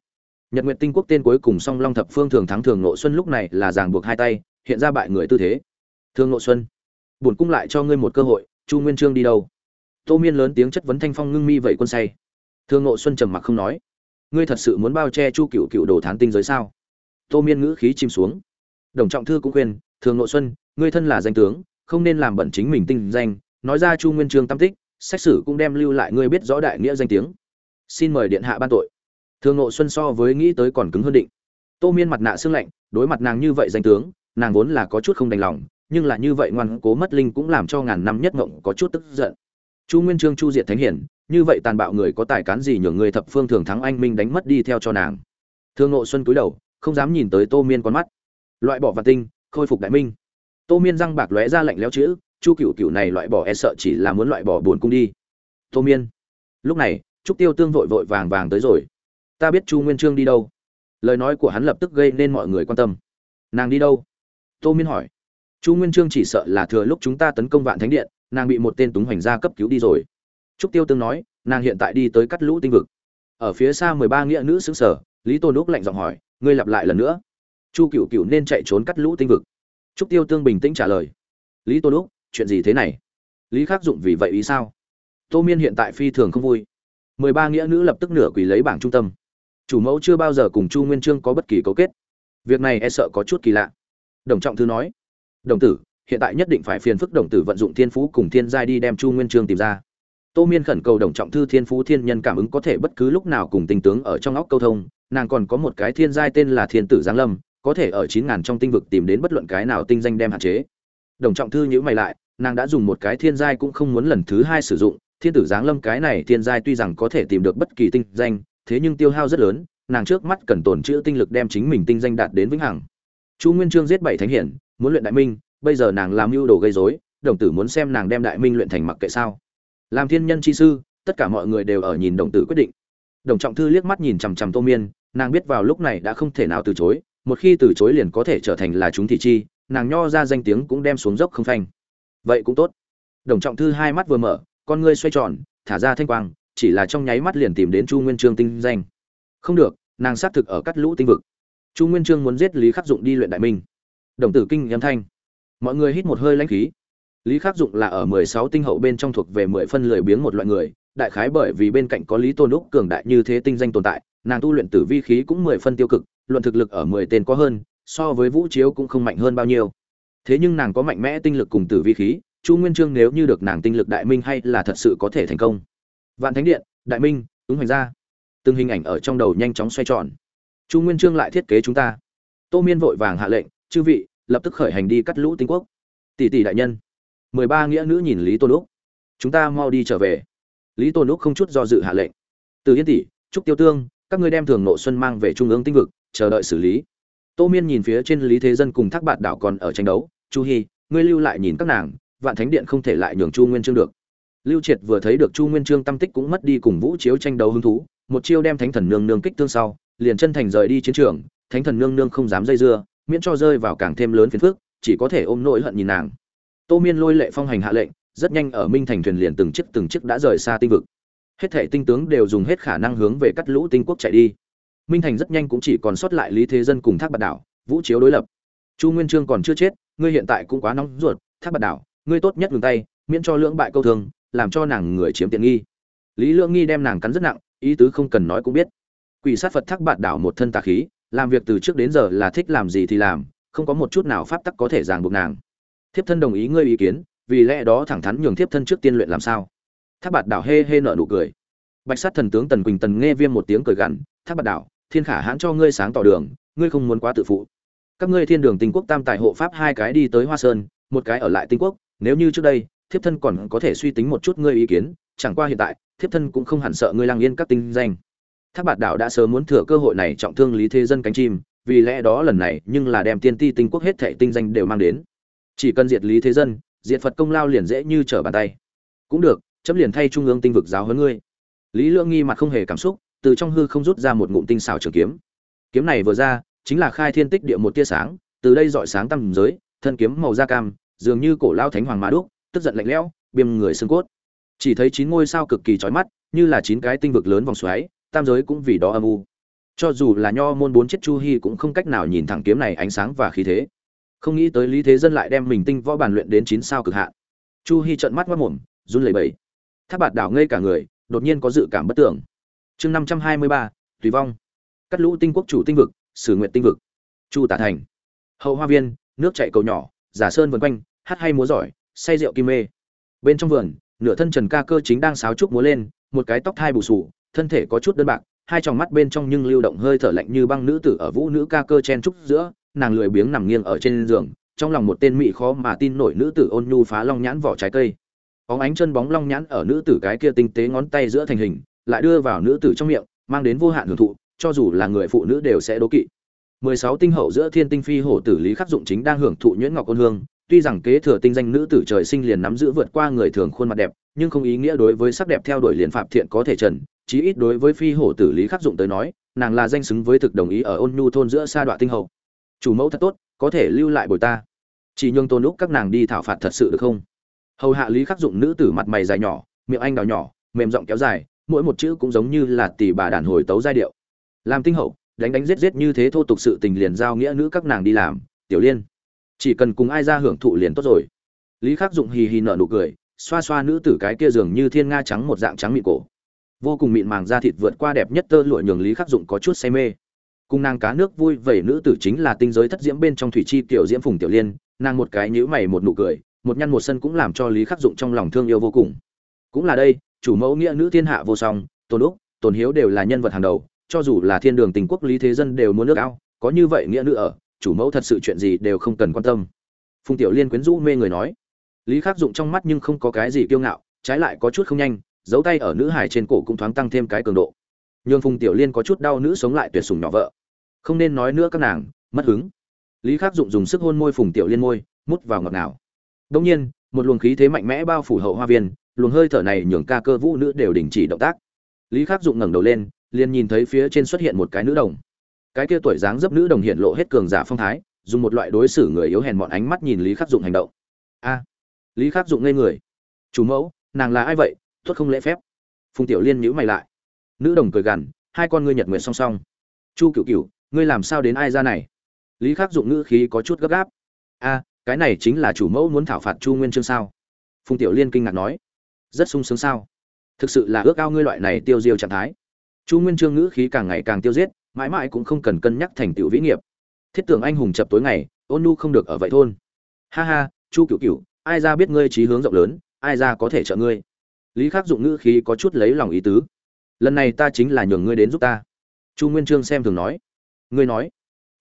nhật Nguyệt tinh quốc tên cuối cùng song long thập phương thường thắng thường Ngộ xuân lúc này là ràng buộc hai tay, hiện ra bại người tư thế. Thường Ngộ xuân, bổn cung lại cho ngươi một cơ hội, chu nguyên trương đi đâu? Tô miên lớn tiếng chất vấn thanh phong ngưng mi vậy quân say. Thường Ngộ xuân trầm mặc không nói. Ngươi thật sự muốn bao che chu cựu cựu đồ thán tinh giới sao? Tô miên ngữ khí chìm xuống. Đồng trọng thư cũng khuyên, thường Ngộ xuân, ngươi thân là danh tướng, không nên làm bẩn chính mình tinh danh. Nói ra chu nguyên trương tâm tích, xét xử cũng đem lưu lại ngươi biết rõ đại nghĩa danh tiếng. Xin mời điện hạ ban tội thường ngộ xuân so với nghĩ tới còn cứng hơn định. Tô miên mặt nạ xương lạnh, đối mặt nàng như vậy danh tướng, nàng vốn là có chút không đành lòng, nhưng là như vậy ngoan cố mất linh cũng làm cho ngàn năm nhất ngộng có chút tức giận. Chu nguyên trương chu diệt thánh hiển, như vậy tàn bạo người có tài cán gì nhường người thập phương thường thắng anh minh đánh mất đi theo cho nàng. Thương ngộ xuân cúi đầu, không dám nhìn tới tô miên con mắt. Loại bỏ vạn tinh, khôi phục đại minh. Tô miên răng bạc lóe ra lạnh lẽo chữ, chu cựu cựu này loại bỏ e sợ chỉ là muốn loại bỏ buồn cung đi. Tô miên. Lúc này, trúc tiêu tương vội vội vàng vàng tới rồi ta biết chu nguyên trương đi đâu. Lời nói của hắn lập tức gây nên mọi người quan tâm. Nàng đi đâu? Tô miên hỏi. Chu nguyên trương chỉ sợ là thừa lúc chúng ta tấn công vạn thánh điện, nàng bị một tên túng hoành gia cấp cứu đi rồi. Trúc tiêu tương nói, nàng hiện tại đi tới cắt lũ tinh vực. Ở phía xa mười ba nghĩa nữ xứng sở, lý tôn úc lạnh giọng hỏi, ngươi lặp lại lần nữa? Chu cựu cựu nên chạy trốn cắt lũ tinh vực. Trúc tiêu tương bình tĩnh trả lời, lý tôn úc, chuyện gì thế này? Lý khắc dụng vì vậy ý sao? Tô miên hiện tại phi thường không vui. Mười ba nghĩa nữ lập tức nửa quỳ lấy bảng trung tâm chủ mẫu chưa bao giờ cùng chu nguyên trương có bất kỳ cấu kết. Việc này e sợ có chút kỳ lạ. Đồng trọng thư nói, đồng tử, hiện tại nhất định phải phiền phức đồng tử vận dụng thiên phú cùng thiên giai đi đem chu nguyên trương tìm ra. Tô miên khẩn cầu đồng trọng thư thiên phú thiên nhân cảm ứng có thể bất cứ lúc nào cùng tình tướng ở trong óc câu thông, nàng còn có một cái thiên giai tên là thiên tử giáng lâm, có thể ở chín ngàn trong tinh vực tìm đến bất luận cái nào tinh danh đem hạn chế. Đồng trọng thư nhữ mày lại, nàng đã dùng một cái thiên giai cũng không muốn lần thứ hai sử dụng, thiên tử giáng lâm cái này thiên giai tuy rằng có thể tìm được bất kỳ tinh danh thế nhưng tiêu hao rất lớn, nàng trước mắt cần tổn chữ tinh lực đem chính mình tinh danh đạt đến vĩnh hằng. Chu nguyên trương giết bảy thánh hiển, muốn luyện đại minh, bây giờ nàng làm mưu đồ gây rối, đồng tử muốn xem nàng đem đại minh luyện thành mặc kệ sao. Làm thiên nhân chi sư, tất cả mọi người đều ở nhìn đồng tử quyết định. Đồng trọng thư liếc mắt nhìn chằm chằm tô miên, nàng biết vào lúc này đã không thể nào từ chối, một khi từ chối liền có thể trở thành là chúng thị chi, nàng nho ra danh tiếng cũng đem xuống dốc không phanh. Vậy cũng tốt. Đồng trọng thư hai mắt vừa mở, con ngươi xoay tròn, thả ra thanh quang chỉ là trong nháy mắt liền tìm đến chu nguyên trương tinh danh. Không được, nàng xác thực ở cắt lũ tinh vực. Chu nguyên trương muốn giết lý khắc dụng đi luyện đại minh. Đồng tử kinh âm thanh. Mọi người hít một hơi lãnh khí. Lý khắc dụng là ở mười sáu tinh hậu bên trong thuộc về mười phân lười biếng một loại người, đại khái bởi vì bên cạnh có lý tôn úc cường đại như thế tinh danh tồn tại, nàng tu luyện tử vi khí cũng mười phân tiêu cực, luận thực lực ở mười tên có hơn, so với vũ chiếu cũng không mạnh hơn bao nhiêu. Thế nhưng nàng có mạnh mẽ tinh lực cùng tử vi khí, chu nguyên trương nếu như được nàng tinh lực đại minh hay là thật sự có thể thành công vạn thánh điện, đại minh ứng hoành gia. từng hình ảnh ở trong đầu nhanh chóng xoay tròn. Chu nguyên trương lại thiết kế chúng ta. Tô miên vội vàng hạ lệnh, chư vị, lập tức khởi hành đi cắt lũ tinh quốc. Tỷ tỷ đại nhân. Mười ba nghĩa nữ nhìn lý tôn úc. Chúng ta mau đi trở về. Lý tôn úc không chút do dự hạ lệnh. Từ yên tỷ, trúc tiêu tương, các ngươi đem thường nộ xuân mang về trung ương tinh vực, chờ đợi xử lý. Tô miên nhìn phía trên lý thế dân cùng thác bạn đảo còn ở tranh đấu. Chu hy ngươi lưu lại nhìn các nàng, vạn thánh điện không thể lại nhường chu nguyên trương được lưu triệt vừa thấy được chu nguyên Chương tâm tích cũng mất đi cùng vũ chiếu tranh đấu hứng thú, một chiêu đem thánh thần nương nương kích tương sau, liền chân thành rời đi chiến trường, thánh thần nương nương không dám dây dưa, miễn cho rơi vào càng thêm lớn phiền phức, chỉ có thể ôm nỗi hận nhìn nàng. Tô miên lôi lệ phong hành hạ lệnh, rất nhanh ở minh thành thuyền liền từng chiếc từng chiếc đã rời xa tinh vực. Hết thảy tinh tướng đều dùng hết khả năng hướng về cắt lũ tinh quốc chạy đi. Minh thành rất nhanh cũng chỉ còn sót lại lý thế dân cùng thác bạt đảo, vũ chiếu đối lập. Chu nguyên Chương còn chưa chết, ngươi hiện tại cũng quá nóng ruột, thác bạt đảo, ngươi tốt nhất ngừng tay, miễn cho lưỡng bại câu thường làm cho nàng người chiếm tiện nghi. Lý Lượng nghi đem nàng cắn rất nặng, ý tứ không cần nói cũng biết. Quỷ sát phật thác bạt đảo một thân tà khí, làm việc từ trước đến giờ là thích làm gì thì làm, không có một chút nào pháp tắc có thể ràng buộc nàng. Thiếp thân đồng ý ngươi ý kiến, vì lẽ đó thẳng thắn nhường thiếp thân trước tiên luyện làm sao? Thác bạt đảo hê hê nợ nụ cười. Bạch sát thần tướng tần quỳnh tần nghe viêm một tiếng cười gằn, thác bạt đảo, thiên khả hãn cho ngươi sáng tỏ đường, ngươi không muốn quá tự phụ. Các ngươi thiên đường tinh quốc tam tài hộ pháp hai cái đi tới hoa sơn, một cái ở lại tinh quốc, nếu như trước đây thiếp thân còn có thể suy tính một chút ngươi ý kiến, chẳng qua hiện tại, thiếp thân cũng không hẳn sợ ngươi lang yên các tinh danh. Thác bạt đảo đã sớm muốn thừa cơ hội này trọng thương lý thế dân cánh chim, vì lẽ đó lần này nhưng là đem tiên ti tinh quốc hết thệ tinh danh đều mang đến. Chỉ cần diệt lý thế dân, diệt phật công lao liền dễ như trở bàn tay. Cũng được chấm liền thay trung ương tinh vực giáo hơn ngươi. Lý lương nghi mặt không hề cảm xúc, từ trong hư không rút ra một ngụm tinh xảo trường kiếm. Kiếm này vừa ra, chính là khai thiên tích địa một tia sáng, từ đây dọi sáng tăm giới, thân kiếm màu da cam, dường như cổ lao thánh hoàng mã đúc tức giận lạnh lẽo, biêm người xương cốt. Chỉ thấy chín ngôi sao cực kỳ chói mắt, như là chín cái tinh vực lớn vòng xoáy, tam giới cũng vì đó âm u. Cho dù là nho môn bốn chiếc chu hi cũng không cách nào nhìn thẳng kiếm này ánh sáng và khí thế. Không nghĩ tới lý thế dân lại đem mình tinh võ bàn luyện đến chín sao cực hạn. Chu hi trợn mắt mất mồm, run lẩy bẩy. Tháp bạt đảo ngây cả người, đột nhiên có dự cảm bất tưởng. Chương năm trăm hai mươi ba, tùy vong. Cắt lũ tinh quốc chủ tinh vực, sử nguyện tinh vực. Chu tả thành. Hậu hoa viên, nước chạy cầu nhỏ, giả sơn vân quanh, hát hay múa giỏi say rượu kim mê. Bên trong vườn, nửa thân trần ca cơ chính đang sáo trúc múa lên, một cái tóc thai bù sù thân thể có chút đơn bạc, hai tròng mắt bên trong nhưng lưu động hơi thở lạnh như băng nữ tử ở vũ nữ ca cơ chen trúc giữa, nàng lười biếng nằm nghiêng ở trên giường, trong lòng một tên mị khó mà tin nổi nữ tử ôn nhu phá long nhãn vỏ trái cây. Bóng ánh chân bóng long nhãn ở nữ tử cái kia tinh tế ngón tay giữa thành hình, lại đưa vào nữ tử trong miệng, mang đến vô hạn hưởng thụ, cho dù là người phụ nữ đều sẽ đố kỵ. 16 tinh hậu giữa thiên tinh phi hổ tử lý khắc dụng chính đang hưởng thụ nhuyễn ngọc ôn hương tuy rằng kế thừa tinh danh nữ tử trời sinh liền nắm giữ vượt qua người thường khuôn mặt đẹp, nhưng không ý nghĩa đối với sắc đẹp theo đuổi liền phạm thiện có thể trần, chí ít đối với phi hổ tử lý khắc dụng tới nói, nàng là danh xứng với thực đồng ý ở ôn nhu thôn giữa sa đoạn tinh hậu. Chủ mẫu thật tốt, có thể lưu lại bồi ta. Chỉ nhường tôn lúc các nàng đi thảo phạt thật sự được không? Hầu hạ lý khắc dụng nữ tử mặt mày dài nhỏ, miệng anh đào nhỏ, mềm giọng kéo dài, mỗi một chữ cũng giống như là tỷ bà đàn hồi tấu giai điệu. Làm tinh hậu, đánh đánh giết giết như thế thô tục sự tình liền giao nghĩa nữ các nàng đi làm, tiểu liên chỉ cần cùng ai ra hưởng thụ liền tốt rồi. Lý khắc dụng hì hì nở nụ cười, xoa xoa nữ tử cái kia dường như thiên nga trắng một dạng trắng mịn cổ. Vô cùng mịn màng da thịt vượt qua đẹp nhất tơ lụa nhường lý khắc dụng có chút say mê. Cùng nàng cá nước vui vẩy nữ tử chính là tinh giới thất diễm bên trong thủy chi tiểu diễm phùng tiểu liên, nàng một cái nhíu mày một nụ cười, một nhăn một sân cũng làm cho lý khắc dụng trong lòng thương yêu vô cùng. Cũng là đây, chủ mẫu nghĩa nữ thiên hạ vô song, tôn úc, tôn hiếu đều là nhân vật hàng đầu, cho dù là thiên đường tình quốc lý thế dân đều muốn nước ao, có như vậy nghĩa nữ ở chủ mẫu thật sự chuyện gì đều không cần quan tâm. Phùng tiểu liên quyến rũ mê người nói. Lý khắc dụng trong mắt nhưng không có cái gì kiêu ngạo, trái lại có chút không nhanh, giấu tay ở nữ hải trên cổ cũng thoáng tăng thêm cái cường độ. Nhường phùng tiểu liên có chút đau nữ sống lại tuyệt sủng nhỏ vợ. Không nên nói nữa các nàng, mất hứng. Lý khắc dụng dùng sức hôn môi phùng tiểu liên môi, mút vào ngọt ngào. Đông nhiên, một luồng khí thế mạnh mẽ bao phủ hậu hoa viên, luồng hơi thở này nhường ca cơ vũ nữ đều đình chỉ động tác. Lý khắc dụng ngẩng đầu lên, liền nhìn thấy phía trên xuất hiện một cái nữ đồng cái kia tuổi dáng dấp nữ đồng hiện lộ hết cường giả phong thái, dùng một loại đối xử người yếu hèn mọn ánh mắt nhìn lý khắc dụng hành động. A, lý khắc dụng ngây người. Chủ mẫu, nàng là ai vậy? Tuất không lễ phép. Phùng tiểu liên nhíu mày lại. Nữ đồng cười gằn, hai con ngươi nhật nguyện song song. Chu cựu cựu ngươi làm sao đến ai ra này? Lý khắc dụng ngữ khí có chút gấp gáp. A, cái này chính là chủ mẫu muốn thảo phạt chu nguyên chương sao? Phùng tiểu liên kinh ngạc nói. Rất sung sướng sao? Thực sự là ước ao ngươi loại này tiêu diêu trạng thái. Chu nguyên chương ngữ khí càng ngày càng tiêu diệt mãi mãi cũng không cần cân nhắc thành tựu vĩ nghiệp. Thiết tưởng anh hùng chập tối ngày, ôn nu không được ở vậy thôn. Ha ha, chu cựu cựu ai ra biết ngươi trí hướng rộng lớn, ai ra có thể trợ ngươi? Lý khắc dụng ngữ khí có chút lấy lòng ý tứ. Lần này ta chính là nhường ngươi đến giúp ta. Chu nguyên trương xem thường nói. Ngươi nói,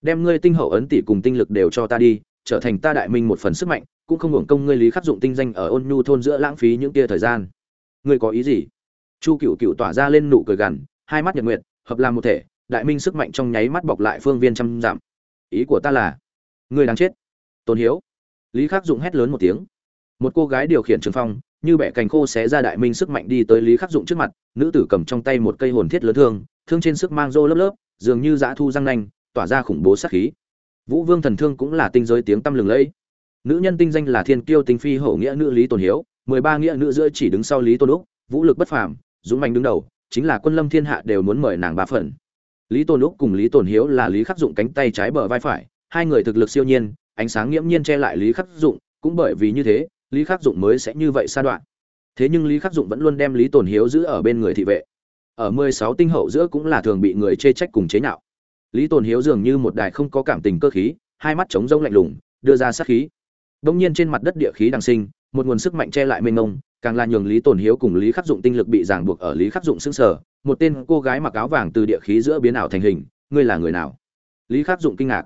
đem ngươi tinh hậu ấn tỷ cùng tinh lực đều cho ta đi, trở thành ta đại minh một phần sức mạnh, cũng không hưởng công ngươi lý khắc dụng tinh danh ở ôn nhu thôn giữa lãng phí những tia thời gian. Ngươi có ý gì? Chu cựu cựu tỏa ra lên nụ cười gằn, hai mắt nhật nguyệt, hợp làm một thể đại minh sức mạnh trong nháy mắt bọc lại phương viên trăm giảm ý của ta là ngươi đáng chết. Tôn hiếu. Lý khắc dụng hét lớn một tiếng. Một cô gái điều khiển trường phong, như bẻ cành khô xé ra đại minh sức mạnh đi tới lý khắc dụng trước mặt, nữ tử cầm trong tay một cây hồn thiết lớn thương thương trên sức mang rô lớp lớp, dường như dã thu răng nanh, tỏa ra khủng bố sát khí. Vũ vương thần thương cũng là tinh giới tiếng tăm lừng lẫy. Nữ nhân tinh danh là thiên kiêu tinh phi hậu nghĩa nữ lý tôn hiếu, mười ba nghĩa nữ giữa chỉ đứng sau lý tôn úc, vũ lực bất phàm, dũng mạnh đứng đầu, chính là quân lâm thiên hạ đều muốn mời nàng ba phần lý tôn lúc cùng lý tôn hiếu là lý khắc dụng cánh tay trái bờ vai phải, hai người thực lực siêu nhiên, ánh sáng nghiễm nhiên che lại lý khắc dụng, cũng bởi vì như thế, lý khắc dụng mới sẽ như vậy sa đoạn. Thế nhưng lý khắc dụng vẫn luôn đem lý tồn hiếu giữ ở bên người thị vệ. Ở mười sáu tinh hậu giữa cũng là thường bị người chê trách cùng chế nhạo. Lý tồn hiếu dường như một đài không có cảm tình cơ khí, hai mắt trống rông lạnh lùng, đưa ra sát khí. Đông nhiên trên mặt đất địa khí đằng sinh, một nguồn sức mạnh che lại mênh mông càng là nhường lý tồn hiếu cùng lý khắc dụng tinh lực bị ràng buộc ở lý khắc dụng xương sở một tên cô gái mặc áo vàng từ địa khí giữa biến ảo thành hình, ngươi là người nào? Lý khắc dụng kinh ngạc.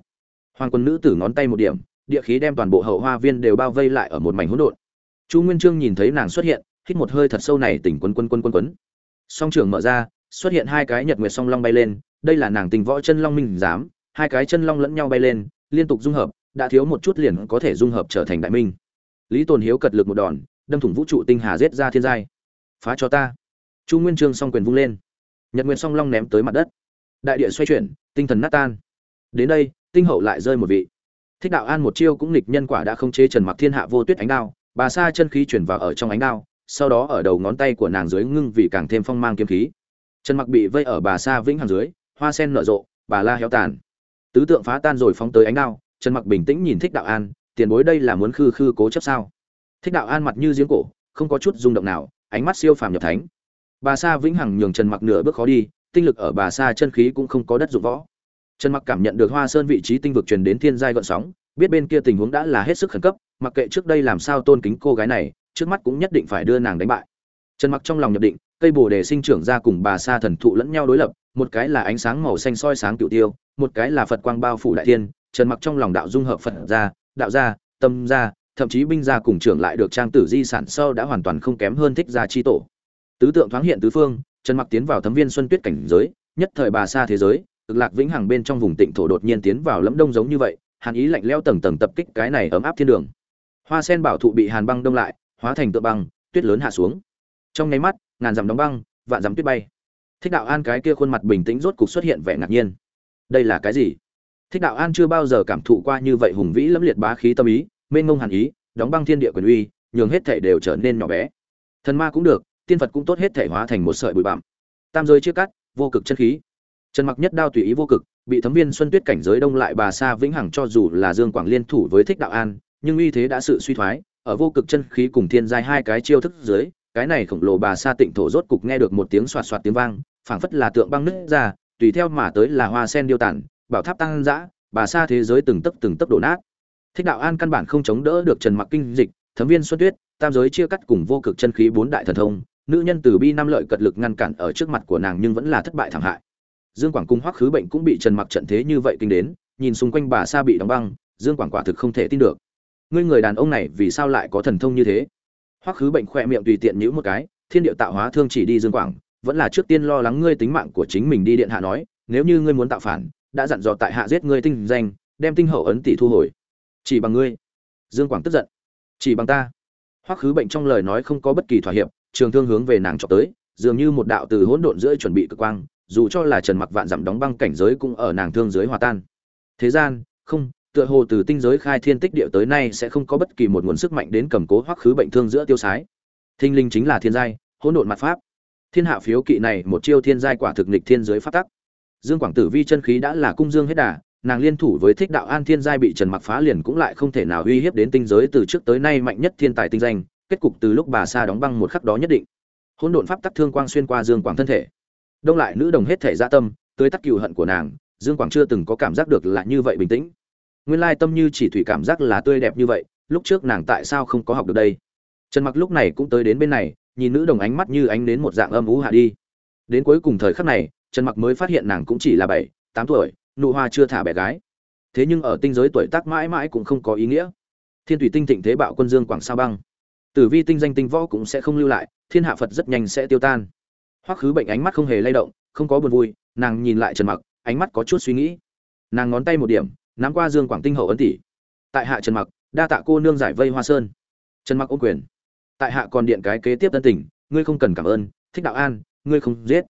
Hoàng quân nữ tử ngón tay một điểm, địa khí đem toàn bộ hậu hoa viên đều bao vây lại ở một mảnh hỗn độn. Chu nguyên trương nhìn thấy nàng xuất hiện, hít một hơi thật sâu này tỉnh quân quân quân quân quấn. Song trường mở ra, xuất hiện hai cái nhật nguyệt song long bay lên, đây là nàng tình võ chân long minh giám, hai cái chân long lẫn nhau bay lên, liên tục dung hợp, đã thiếu một chút liền có thể dung hợp trở thành đại minh. Lý tồn hiếu cật lực một đòn đâm thủng vũ trụ tinh hà giết ra thiên giai. Phá cho ta. Chu nguyên trương song quyền vung lên. Nhật nguyện song long ném tới mặt đất. Đại địa xoay chuyển, tinh thần nát tan. Đến đây, tinh hậu lại rơi một vị. Thích đạo an một chiêu cũng nghịch nhân quả đã không chế trần mặc thiên hạ vô tuyết ánh đao, bà sa chân khí chuyển vào ở trong ánh đao, sau đó ở đầu ngón tay của nàng dưới ngưng vì càng thêm phong mang kiếm khí. Trần mặc bị vây ở bà sa vĩnh hằng dưới, hoa sen nở rộ, bà la héo tàn. Tứ tượng phá tan rồi phóng tới ánh đao, trần mặc bình tĩnh nhìn thích đạo an, tiền bối đây là muốn khư khư cố chấp sao? Thích đạo an mặt như giếng cổ, không có chút rung động nào, ánh mắt siêu phàm nhập thánh. Bà sa vĩnh hằng nhường trần mặc nửa bước khó đi, tinh lực ở bà sa chân khí cũng không có đất dụng võ. Trần mặc cảm nhận được hoa sơn vị trí tinh vực truyền đến thiên giai gợn sóng, biết bên kia tình huống đã là hết sức khẩn cấp, mặc kệ trước đây làm sao tôn kính cô gái này, trước mắt cũng nhất định phải đưa nàng đánh bại. Trần mặc trong lòng nhập định, cây bồ đề sinh trưởng ra cùng bà sa thần thụ lẫn nhau đối lập, một cái là ánh sáng màu xanh soi sáng cựu tiêu, một cái là phật quang bao phủ đại thiên. Trần mặc trong lòng đạo dung hợp phật gia đạo gia tâm gia thậm chí binh gia cùng trưởng lại được trang tử di sản sau đã hoàn toàn không kém hơn thích gia chi tổ. Tứ tượng thoáng hiện tứ phương, trần mặc tiến vào thấm viên xuân tuyết cảnh giới, nhất thời bà xa thế giới, cực lạc vĩnh hằng bên trong vùng tịnh thổ đột nhiên tiến vào lẫm đông giống như vậy, hàn ý lạnh lẽo tầng tầng tập kích cái này ấm áp thiên đường. Hoa sen bảo thụ bị hàn băng đông lại, hóa thành tượng băng, tuyết lớn hạ xuống. Trong nháy mắt, ngàn dặm đóng băng, vạn dặm tuyết bay. Thích đạo an cái kia khuôn mặt bình tĩnh rốt cục xuất hiện vẻ ngạc nhiên. Đây là cái gì? Thích đạo an chưa bao giờ cảm thụ qua như vậy hùng vĩ lẫm liệt bá khí tâm ý mênh mông hàn ý, đóng băng thiên địa quyền uy, nhường hết thể đều trở nên nhỏ bé. Thần ma cũng được, tiên phật cũng tốt hết thể hóa thành một sợi bụi bặm. Tam giới chia cắt, vô cực chân khí. Trần mặc nhất đao tùy ý vô cực, bị thấm viên xuân tuyết cảnh giới đông lại bà sa vĩnh hằng cho dù là dương quảng liên thủ với thích đạo an, nhưng uy thế đã sự suy thoái, ở vô cực chân khí cùng thiên giai hai cái chiêu thức dưới, cái này khổng lồ bà sa tịnh thổ rốt cục nghe được một tiếng xoạt xoạt tiếng vang, phảng phất là tượng băng nứt ra, tùy theo mà tới là hoa sen điêu tản bảo tháp tăng dã, bà sa thế giới từng tấc từng tấc đổ nát thích đạo an căn bản không chống đỡ được trần mặc kinh dịch, thấm viên xuân tuyết, tam giới chia cắt cùng vô cực chân khí bốn đại thần thông, nữ nhân từ bi năm lợi cật lực ngăn cản ở trước mặt của nàng nhưng vẫn là thất bại thảm hại. Dương quảng cung hoắc khứ bệnh cũng bị trần mặc trận thế như vậy kinh đến, nhìn xung quanh bà sa bị đóng băng, dương quảng quả thực không thể tin được. Ngươi người đàn ông này vì sao lại có thần thông như thế? Hoắc khứ bệnh khỏe miệng tùy tiện nhữ một cái, thiên điệu tạo hóa thương chỉ đi dương quảng, vẫn là trước tiên lo lắng ngươi tính mạng của chính mình đi điện hạ nói, nếu như ngươi muốn tạo phản, đã dặn dò tại hạ giết ngươi tinh danh, đem tinh hậu ấn tỷ thu hồi chỉ bằng ngươi. Dương quảng tức giận. Chỉ bằng ta. Hoắc khứ bệnh trong lời nói không có bất kỳ thỏa hiệp, trường thương hướng về nàng trọc tới, dường như một đạo từ hỗn độn giữa chuẩn bị cực quang, dù cho là trần mặc vạn dặm đóng băng cảnh giới cũng ở nàng thương giới hòa tan. Thế gian, không, tựa hồ từ tinh giới khai thiên tích địa tới nay sẽ không có bất kỳ một nguồn sức mạnh đến cầm cố hoắc khứ bệnh thương giữa tiêu sái. Thinh linh chính là thiên giai, hỗn độn mặt pháp. Thiên hạ phiếu kỵ này một chiêu thiên giai quả thực nghịch thiên giới pháp tắc. Dương quảng tử vi chân khí đã là cung dương hết đà nàng liên thủ với thích đạo an thiên giai bị trần mặc phá liền cũng lại không thể nào uy hiếp đến tinh giới từ trước tới nay mạnh nhất thiên tài tinh danh, kết cục từ lúc bà sa đóng băng một khắc đó nhất định. Hỗn độn pháp tắc thương quang xuyên qua dương quảng thân thể. Đông lại nữ đồng hết thể gia tâm tới tắc cựu hận của nàng, dương quảng chưa từng có cảm giác được là như vậy bình tĩnh. Nguyên lai tâm như chỉ thủy cảm giác là tươi đẹp như vậy, lúc trước nàng tại sao không có học được đây? Trần mặc lúc này cũng tới đến bên này, nhìn nữ đồng ánh mắt như ánh đến một dạng âm ú hạ đi. Đến cuối cùng thời khắc này, trần mặc mới phát hiện nàng cũng chỉ là bảy, tám tuổi nụ hoa chưa thả bé gái. Thế nhưng ở tinh giới tuổi tác mãi mãi cũng không có ý nghĩa. Thiên thủy tinh thịnh thế bạo quân dương quảng sao băng. Tử vi tinh danh tinh võ cũng sẽ không lưu lại, thiên hạ phật rất nhanh sẽ tiêu tan. Hoắc khứ bệnh ánh mắt không hề lay động, không có buồn vui, nàng nhìn lại trần mặc, ánh mắt có chút suy nghĩ. Nàng ngón tay một điểm, nắm qua dương quảng tinh hậu ấn tỷ. Tại hạ trần mặc, đa tạ cô nương giải vây hoa sơn. Trần mặc ôm quyền. Tại hạ còn điện cái kế tiếp tân tình, ngươi không cần cảm ơn, thích đạo an, ngươi không giết.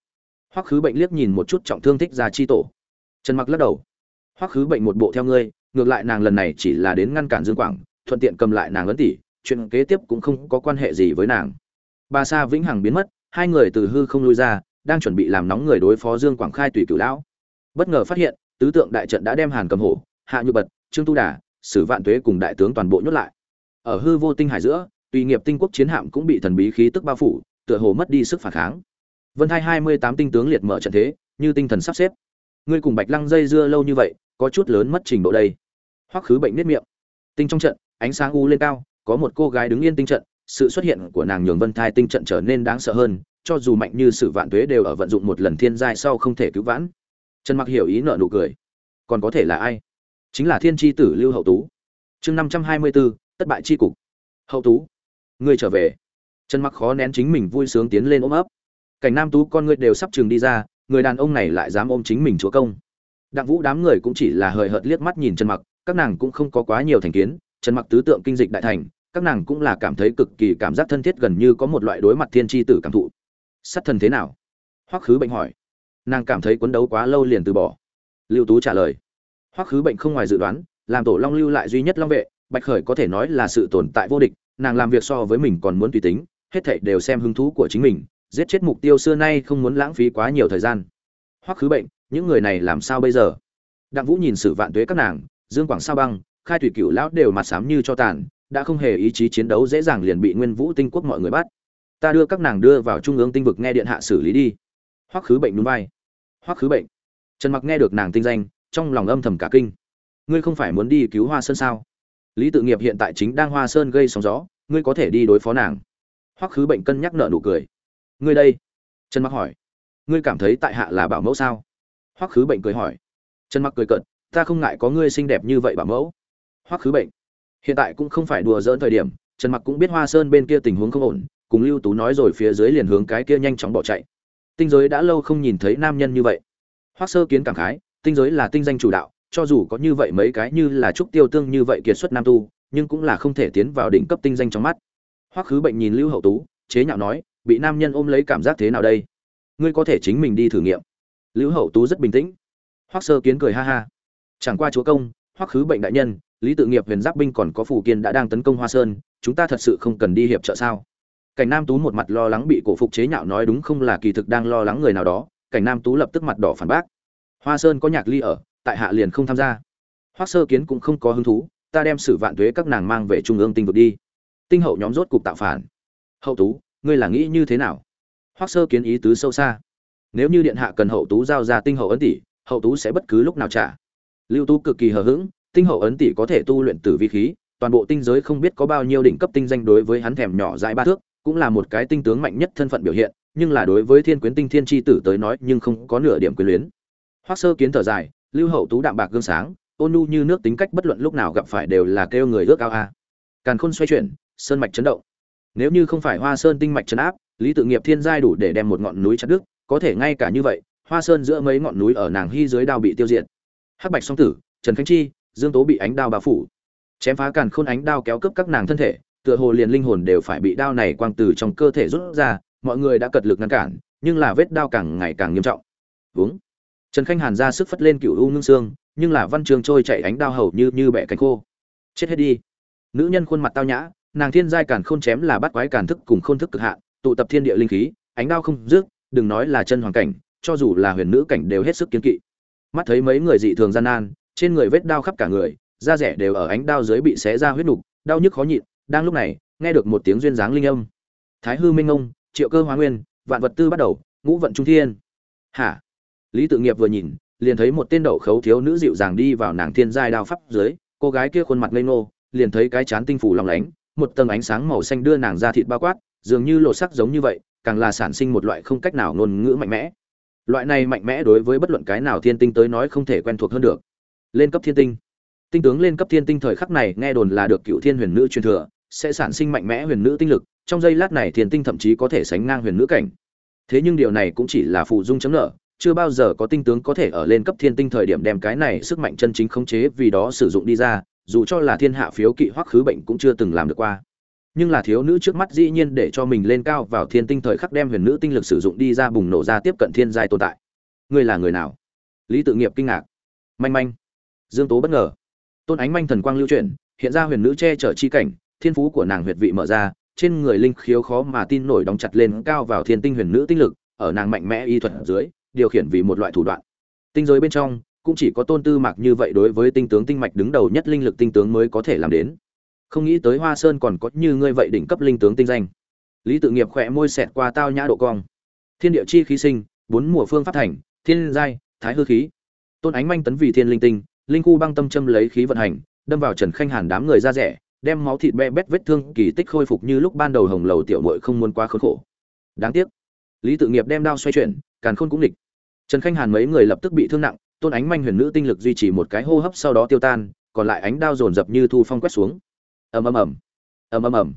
Hoắc khứ bệnh liếc nhìn một chút trọng thương thích già chi tổ trần mặc lắc đầu. Hoắc khứ bệnh một bộ theo ngươi, ngược lại nàng lần này chỉ là đến ngăn cản dương quảng, thuận tiện cầm lại nàng ấn tỷ, chuyện kế tiếp cũng không có quan hệ gì với nàng. Bà sa vĩnh hằng biến mất, hai người từ hư không lui ra, đang chuẩn bị làm nóng người đối phó dương quảng khai tùy cửu lão. Bất ngờ phát hiện, tứ tượng đại trận đã đem hàn cầm hổ, hạ như bật, trương tu đà, sử vạn tuế cùng đại tướng toàn bộ nhốt lại. Ở hư vô tinh hải giữa, tùy nghiệp tinh quốc chiến hạm cũng bị thần bí khí tức bao phủ, tựa hồ mất đi sức phản kháng. Vân hai hai mươi tám tinh tướng liệt mở trận thế, như tinh thần sắp xếp ngươi cùng bạch lăng dây dưa lâu như vậy, có chút lớn mất trình độ đây. Hoắc khứ bệnh nết miệng. Tinh trong trận, ánh sáng u lên cao, có một cô gái đứng yên tinh trận, sự xuất hiện của nàng nhường vân thai tinh trận trở nên đáng sợ hơn, cho dù mạnh như sử vạn tuế đều ở vận dụng một lần thiên giai sau không thể cứu vãn. Trần mặc hiểu ý nợ nụ cười. Còn có thể là ai? Chính là thiên tri tử lưu hậu tú. Chương năm trăm hai mươi bốn tất bại tri cục. Hậu tú, ngươi trở về. Trần mặc khó nén chính mình vui sướng tiến lên ôm ấp. Cảnh nam tú con ngươi đều sắp trường đi ra người đàn ông này lại dám ôm chính mình chúa công. Đặng vũ đám người cũng chỉ là hời hợt liếc mắt nhìn trần mặc, các nàng cũng không có quá nhiều thành kiến, trần mặc tứ tượng kinh dịch đại thành, các nàng cũng là cảm thấy cực kỳ cảm giác thân thiết gần như có một loại đối mặt thiên tri tử cảm thụ. Sát thần thế nào? Hoắc khứ bệnh hỏi. Nàng cảm thấy quấn đấu quá lâu liền từ bỏ. Lưu tú trả lời. Hoắc khứ bệnh không ngoài dự đoán, làm tổ long lưu lại duy nhất long vệ, bạch khởi có thể nói là sự tồn tại vô địch, nàng làm việc so với mình còn muốn tùy tính, hết thảy đều xem hứng thú của chính mình giết chết mục tiêu xưa nay không muốn lãng phí quá nhiều thời gian. Hoắc khứ bệnh, những người này làm sao bây giờ? Đặng vũ nhìn sử vạn tuế các nàng, dương quảng sao băng, khai thủy cửu lão đều mặt xám như cho tàn, đã không hề ý chí chiến đấu dễ dàng liền bị nguyên vũ tinh quốc mọi người bắt. Ta đưa các nàng đưa vào trung ương tinh vực nghe điện hạ xử lý đi. Hoắc khứ bệnh núi vai. Hoắc khứ bệnh. Trần mặc nghe được nàng tinh danh, trong lòng âm thầm cả kinh. Ngươi không phải muốn đi cứu hoa sơn sao? Lý tự nghiệp hiện tại chính đang hoa sơn gây sóng gió, ngươi có thể đi đối phó nàng. Hoắc khứ bệnh cân nhắc nợ nụ cười ngươi đây? Trần mặc hỏi. Ngươi cảm thấy tại hạ là bảo mẫu sao? Hoắc khứ bệnh cười hỏi. Trần mặc cười cợt, ta không ngại có ngươi xinh đẹp như vậy bảo mẫu. Hoắc khứ bệnh. Hiện tại cũng không phải đùa dỡn thời điểm, trần mặc cũng biết hoa sơn bên kia tình huống không ổn, cùng lưu tú nói rồi phía dưới liền hướng cái kia nhanh chóng bỏ chạy. Tinh giới đã lâu không nhìn thấy nam nhân như vậy. Hoắc sơ kiến cảm khái, tinh giới là tinh danh chủ đạo, cho dù có như vậy mấy cái như là trúc tiêu tương như vậy kiệt xuất nam tu, nhưng cũng là không thể tiến vào đỉnh cấp tinh danh trong mắt. Hoắc khứ bệnh nhìn lưu hậu tú, chế nhạo nói bị nam nhân ôm lấy cảm giác thế nào đây? Ngươi có thể chính mình đi thử nghiệm. Lưu hậu tú rất bình tĩnh. Hoắc sơ kiến cười ha ha. Chẳng qua chúa công, hoắc khứ bệnh đại nhân, lý tự nghiệp huyền giáp binh còn có phủ kiên đã đang tấn công hoa sơn, chúng ta thật sự không cần đi hiệp trợ sao? Cảnh nam tú một mặt lo lắng bị cổ phục chế nhạo nói đúng không là kỳ thực đang lo lắng người nào đó, cảnh nam tú lập tức mặt đỏ phản bác. Hoa sơn có nhạc ly ở, tại hạ liền không tham gia. Hoắc sơ kiến cũng không có hứng thú, ta đem sử vạn thuế các nàng mang về trung ương tinh vực đi. Tinh hậu nhóm rốt cục tạo phản. Hậu tú ngươi là nghĩ như thế nào? Hoắc sơ kiến ý tứ sâu xa. Nếu như điện hạ cần hậu tú giao ra tinh hậu ấn tỷ, hậu tú sẽ bất cứ lúc nào trả. Lưu tú cực kỳ hờ hững, tinh hậu ấn tỷ có thể tu luyện tử vi khí, toàn bộ tinh giới không biết có bao nhiêu đỉnh cấp tinh danh đối với hắn thèm nhỏ dãi ba thước, cũng là một cái tinh tướng mạnh nhất thân phận biểu hiện, nhưng là đối với thiên quyến tinh thiên tri tử tới nói nhưng không có nửa điểm quyền luyến. Hoắc sơ kiến thở dài, lưu hậu tú đạm bạc gương sáng, ôn nhu như nước tính cách bất luận lúc nào gặp phải đều là kêu người ước ao a. Càn khôn xoay chuyển, sơn mạch chấn động nếu như không phải hoa sơn tinh mạch chấn áp, lý tự nghiệp thiên giai đủ để đem một ngọn núi chặt đứt, có thể ngay cả như vậy, hoa sơn giữa mấy ngọn núi ở nàng hy dưới đao bị tiêu diệt. Hắc bạch song tử, trần khánh chi, dương tố bị ánh đao bao phủ. Chém phá càn khôn ánh đao kéo cướp các nàng thân thể, tựa hồ liền linh hồn đều phải bị đao này quang từ trong cơ thể rút ra, mọi người đã cật lực ngăn cản, nhưng là vết đao càng ngày càng nghiêm trọng. Vướng trần khanh hàn ra sức phất lên cựu u ngưng xương, nhưng là văn trường trôi chạy ánh đao hầu như như bẻ cánh khô. Chết hết đi. Nữ nhân khuôn mặt tao nhã nàng thiên giai càn khôn chém là bắt quái càn thức cùng khôn thức cực hạn, tụ tập thiên địa linh khí, ánh đao không dứt, đừng nói là chân hoàng cảnh, cho dù là huyền nữ cảnh đều hết sức kiên kỵ. Mắt thấy mấy người dị thường gian nan, trên người vết đao khắp cả người, da rẻ đều ở ánh đao dưới bị xé ra huyết nục, đau nhức khó nhịn, đang lúc này, nghe được một tiếng duyên dáng linh âm. Thái hư minh ông, triệu cơ hóa nguyên, vạn vật tư bắt đầu, ngũ vận trung thiên. Hả? Lý tự nghiệp vừa nhìn, liền thấy một tên đậu khấu thiếu nữ dịu dàng đi vào nàng thiên giai đao pháp dưới, cô gái kia khuôn mặt ngây ngô, liền thấy cái chán tinh phủ lòng lánh một tầng ánh sáng màu xanh đưa nàng ra thịt bao quát, dường như lột sắc giống như vậy, càng là sản sinh một loại không cách nào ngôn ngữ mạnh mẽ. Loại này mạnh mẽ đối với bất luận cái nào thiên tinh tới nói không thể quen thuộc hơn được. Lên cấp thiên tinh. Tinh tướng lên cấp thiên tinh thời khắc này nghe đồn là được cựu thiên huyền nữ truyền thừa, sẽ sản sinh mạnh mẽ huyền nữ tinh lực, trong giây lát này thiên tinh thậm chí có thể sánh ngang huyền nữ cảnh. Thế nhưng điều này cũng chỉ là phụ dung chấm nợ, chưa bao giờ có tinh tướng có thể ở lên cấp thiên tinh thời điểm đem cái này sức mạnh chân chính khống chế vì đó sử dụng đi ra dù cho là thiên hạ phiếu kỵ hoắc khứ bệnh cũng chưa từng làm được qua. Nhưng là thiếu nữ trước mắt dĩ nhiên để cho mình lên cao vào thiên tinh thời khắc đem huyền nữ tinh lực sử dụng đi ra bùng nổ ra tiếp cận thiên giai tồn tại. Ngươi là người nào? Lý tự nghiệp kinh ngạc. Manh manh. Dương tố bất ngờ. Tôn ánh manh thần quang lưu chuyển, hiện ra huyền nữ che chở chi cảnh, thiên phú của nàng huyệt vị mở ra, trên người linh khiếu khó mà tin nổi đóng chặt lên cao vào thiên tinh huyền nữ tinh lực, ở nàng mạnh mẽ y thuật dưới, điều khiển vì một loại thủ đoạn. Tinh giới bên trong cũng chỉ có tôn tư mạc như vậy đối với tinh tướng tinh mạch đứng đầu nhất linh lực tinh tướng mới có thể làm đến. Không nghĩ tới hoa sơn còn có như ngươi vậy đỉnh cấp linh tướng tinh danh. Lý tự nghiệp khỏe môi xẹt qua tao nhã độ cong. Thiên địa chi khí sinh, bốn mùa phương pháp thành, thiên giai, thái hư khí. Tôn ánh manh tấn vì thiên linh tinh, linh khu băng tâm châm lấy khí vận hành, đâm vào trần khanh hàn đám người ra rẻ, đem máu thịt be bét vết thương kỳ tích khôi phục như lúc ban đầu hồng lầu tiểu muội không muốn quá khốn khổ. Đáng tiếc, lý tự nghiệp đem đao xoay chuyển, càn khôn cũng địch. Trần khanh hàn mấy người lập tức bị thương nặng tôn ánh manh huyền nữ tinh lực duy trì một cái hô hấp sau đó tiêu tan, còn lại ánh đao dồn dập như thu phong quét xuống. Ầm ầm ầm. Ầm ầm ầm.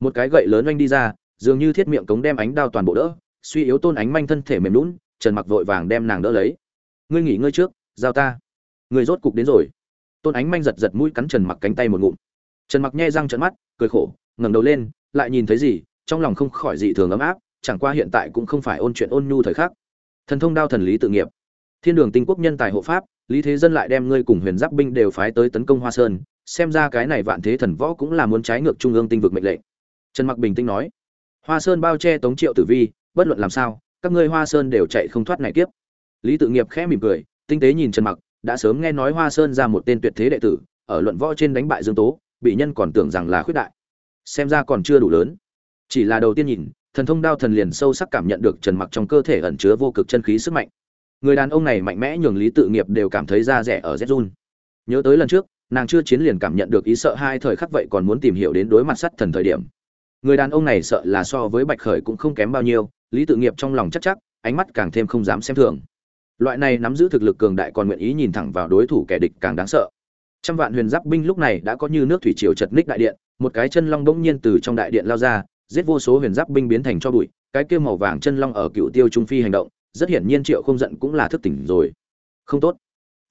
Một cái gậy lớn oanh đi ra, dường như thiết miệng cống đem ánh đao toàn bộ đỡ, suy yếu tôn ánh manh thân thể mềm lún trần mặc vội vàng đem nàng đỡ lấy. Ngươi nghỉ ngơi trước, giao ta. Ngươi rốt cục đến rồi. Tôn ánh manh giật giật mũi cắn trần mặc cánh tay một ngụm. Trần mặc nhe răng trợn mắt, cười khổ, ngẩng đầu lên, lại nhìn thấy gì, trong lòng không khỏi dị thường ấm áp, chẳng qua hiện tại cũng không phải ôn chuyện ôn nhu thời khắc. Thần thông đao thần lý tự nghiệp thiên đường tinh quốc nhân tài hộ pháp, lý thế dân lại đem ngươi cùng huyền giáp binh đều phái tới tấn công hoa sơn, xem ra cái này vạn thế thần võ cũng là muốn trái ngược trung ương tinh vực mệnh lệnh. Trần mặc bình tĩnh nói, hoa sơn bao che tống triệu tử vi, bất luận làm sao, các ngươi hoa sơn đều chạy không thoát này kiếp. lý tự nghiệp khẽ mỉm cười, tinh tế nhìn trần mặc, đã sớm nghe nói hoa sơn ra một tên tuyệt thế đệ tử, ở luận võ trên đánh bại dương tố, bị nhân còn tưởng rằng là khuyết đại. Xem ra còn chưa đủ lớn. Chỉ là đầu tiên nhìn, thần thông đao thần liền sâu sắc cảm nhận được trần mặc trong cơ thể ẩn chứa vô cực chân khí sức mạnh người đàn ông này mạnh mẽ nhường lý tự nghiệp đều cảm thấy da rẻ ở rét run. Nhớ tới lần trước, nàng chưa chiến liền cảm nhận được ý sợ hai thời khắc vậy còn muốn tìm hiểu đến đối mặt sắt thần thời điểm. Người đàn ông này sợ là so với bạch khởi cũng không kém bao nhiêu, lý tự nghiệp trong lòng chắc chắc, ánh mắt càng thêm không dám xem thường. Loại này nắm giữ thực lực cường đại còn nguyện ý nhìn thẳng vào đối thủ kẻ địch càng đáng sợ. Trăm vạn huyền giáp binh lúc này đã có như nước thủy triều chật ních đại điện, một cái chân long bỗng nhiên từ trong đại điện lao ra, giết vô số huyền giáp binh biến thành cho bụi, cái kia màu vàng chân long ở cựu tiêu trung phi hành động rất hiển nhiên triệu không giận cũng là thức tỉnh rồi. Không tốt.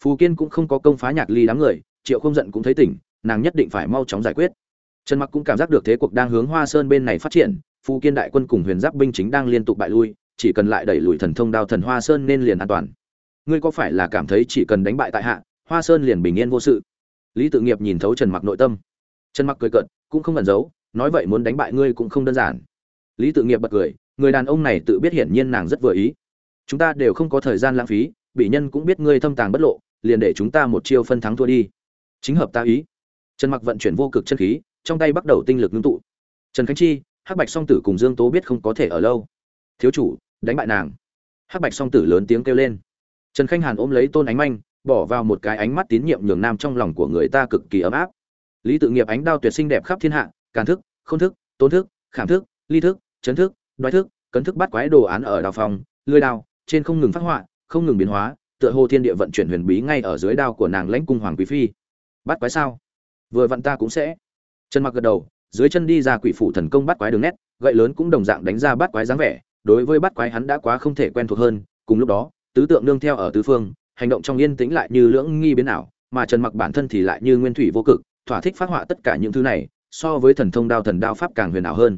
Phù kiên cũng không có công phá nhạc ly đám người, triệu không giận cũng thấy tỉnh, nàng nhất định phải mau chóng giải quyết. Trần mặc cũng cảm giác được thế cuộc đang hướng hoa sơn bên này phát triển, phù kiên đại quân cùng huyền giáp binh chính đang liên tục bại lui, chỉ cần lại đẩy lùi thần thông đao thần hoa sơn nên liền an toàn. Ngươi có phải là cảm thấy chỉ cần đánh bại tại hạ, hoa sơn liền bình yên vô sự? Lý tự nghiệp nhìn thấu trần mặc nội tâm. Trần mặc cười cợt, cũng không ẩn giấu, nói vậy muốn đánh bại ngươi cũng không đơn giản. Lý tự nghiệp bật cười, người đàn ông này tự biết hiển nhiên nàng rất vừa ý chúng ta đều không có thời gian lãng phí bị nhân cũng biết ngươi thâm tàng bất lộ, liền để chúng ta một chiêu phân thắng thua đi. Chính hợp ta ý. Trần mặc vận chuyển vô cực chân khí, trong tay bắt đầu tinh lực ngưng tụ. Trần khánh chi, hắc bạch song tử cùng dương tố biết không có thể ở lâu. Thiếu chủ, đánh bại nàng. Hắc bạch song tử lớn tiếng kêu lên. Trần khanh hàn ôm lấy tôn ánh manh, bỏ vào một cái ánh mắt tín nhiệm nhường nam trong lòng của người ta cực kỳ ấm áp. Lý tự nghiệp ánh đao tuyệt sinh đẹp khắp thiên hạ, càn thức không thức tôn thức, khảm thức, ly thức, chấn thức, đoái thức, cấn thức bắt quái đồ án ở đào phòng, lưới đao trên không ngừng phát họa, không ngừng biến hóa, tựa hồ thiên địa vận chuyển huyền bí ngay ở dưới đao của nàng lãnh cung hoàng quý phi. Bắt quái sao? Vừa vặn ta cũng sẽ. Trần mặc gật đầu, dưới chân đi ra quỷ phủ thần công bắt quái đường nét, gậy lớn cũng đồng dạng đánh ra bắt quái dáng vẻ, đối với bắt quái hắn đã quá không thể quen thuộc hơn. Cùng lúc đó, tứ tượng nương theo ở tứ phương, hành động trong yên tĩnh lại như lưỡng nghi biến ảo, mà trần mặc bản thân thì lại như nguyên thủy vô cực, thỏa thích phát họa tất cả những thứ này, so với thần thông đao thần đao pháp càng huyền ảo hơn.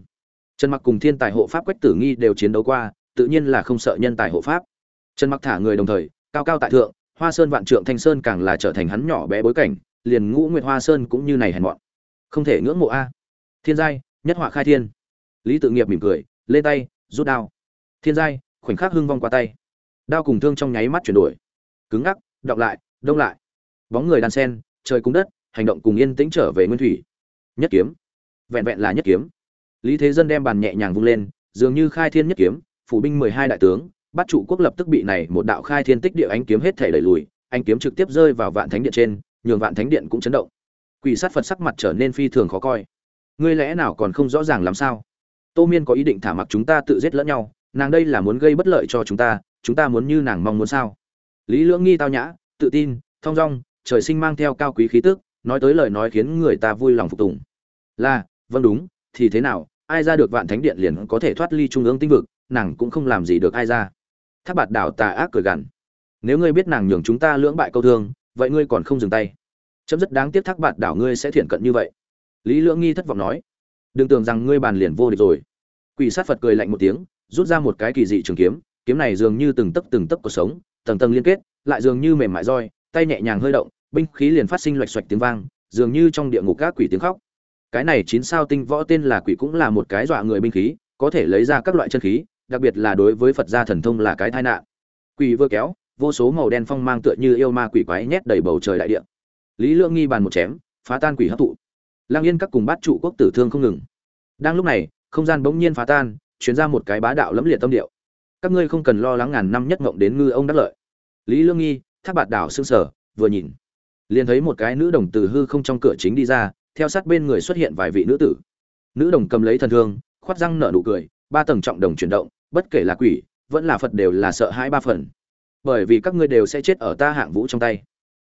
Trần mặc cùng thiên tài hộ pháp quách tử nghi đều chiến đấu qua tự nhiên là không sợ nhân tài hộ pháp. Trần mặc thả người đồng thời, cao cao tại thượng, hoa sơn vạn trượng thanh sơn càng là trở thành hắn nhỏ bé bối cảnh, liền ngũ nguyệt hoa sơn cũng như này hèn mọn. Không thể ngưỡng mộ a. Thiên giai, nhất họa khai thiên. Lý tự nghiệp mỉm cười, lên tay, rút đao. Thiên giai, khoảnh khắc hưng vong qua tay. Đao cùng thương trong nháy mắt chuyển đổi. Cứng ngắc đọng lại, đông lại. Bóng người đan sen, trời cung đất, hành động cùng yên tĩnh trở về nguyên thủy. Nhất kiếm. Vẹn vẹn là nhất kiếm. Lý thế dân đem bàn nhẹ nhàng vung lên, dường như khai thiên nhất kiếm phủ binh mười hai đại tướng, bắt trụ quốc lập tức bị này một đạo khai thiên tích địa ánh kiếm hết thể đẩy lùi, ánh kiếm trực tiếp rơi vào vạn thánh điện trên, nhường vạn thánh điện cũng chấn động. Quỷ sát phật sắc mặt trở nên phi thường khó coi. Ngươi lẽ nào còn không rõ ràng làm sao? Tô miên có ý định thả mặc chúng ta tự giết lẫn nhau, nàng đây là muốn gây bất lợi cho chúng ta chúng ta muốn như nàng mong muốn sao? Lý lưỡng nghi tao nhã, tự tin, thong dong, trời sinh mang theo cao quý khí tức, nói tới lời nói khiến người ta vui lòng phục tùng. Là vâng đúng, thì thế nào? Ai ra được vạn thánh điện liền có thể thoát ly trung ương tinh vực? Nàng cũng không làm gì được ai ra. Tháp bạt đảo tà ác cười gằn. Nếu ngươi biết nàng nhường chúng ta lưỡng bại câu thương, vậy ngươi còn không dừng tay. Chấm rất đáng tiếc thác bạt đảo ngươi sẽ thiện cận như vậy. Lý lưỡng nghi thất vọng nói. Đừng tưởng rằng ngươi bàn liền vô địch rồi. Quỷ sát phật cười lạnh một tiếng, rút ra một cái kỳ dị trường kiếm kiếm này dường như từng tấc từng tấc của sống, tầng tầng liên kết, lại dường như mềm mại roi, tay nhẹ nhàng hơi động, binh khí liền phát sinh loạch xoạch tiếng vang, dường như trong địa ngục các quỷ tiếng khóc. Cái này chín sao tinh võ tên là quỷ cũng là một cái dọa người binh khí, có thể lấy ra các loại chân khí đặc biệt là đối với phật gia thần thông là cái tai nạn. Quỷ vừa kéo, vô số màu đen phong mang tựa như yêu ma quỷ quái nhét đầy bầu trời đại địa. Lý lượng nghi bàn một chém, phá tan quỷ hấp thụ. Lang yên các cùng bát trụ quốc tử thương không ngừng. Đang lúc này, không gian bỗng nhiên phá tan chuyển ra một cái bá đạo lẫm liệt tâm điệu. Các ngươi không cần lo lắng ngàn năm nhất ngộng đến ngư ông đắc lợi. Lý lương nghi, thác bạt đảo xương sở vừa nhìn, liền thấy một cái nữ đồng từ hư không trong cửa chính đi ra, theo sát bên người xuất hiện vài vị nữ tử. Nữ đồng cầm lấy thần thương, khoát răng nở nụ cười ba tầng trọng đồng chuyển động, bất kể là quỷ, vẫn là phật đều là sợ hãi ba phần. Bởi vì các ngươi đều sẽ chết ở ta hạng vũ trong tay.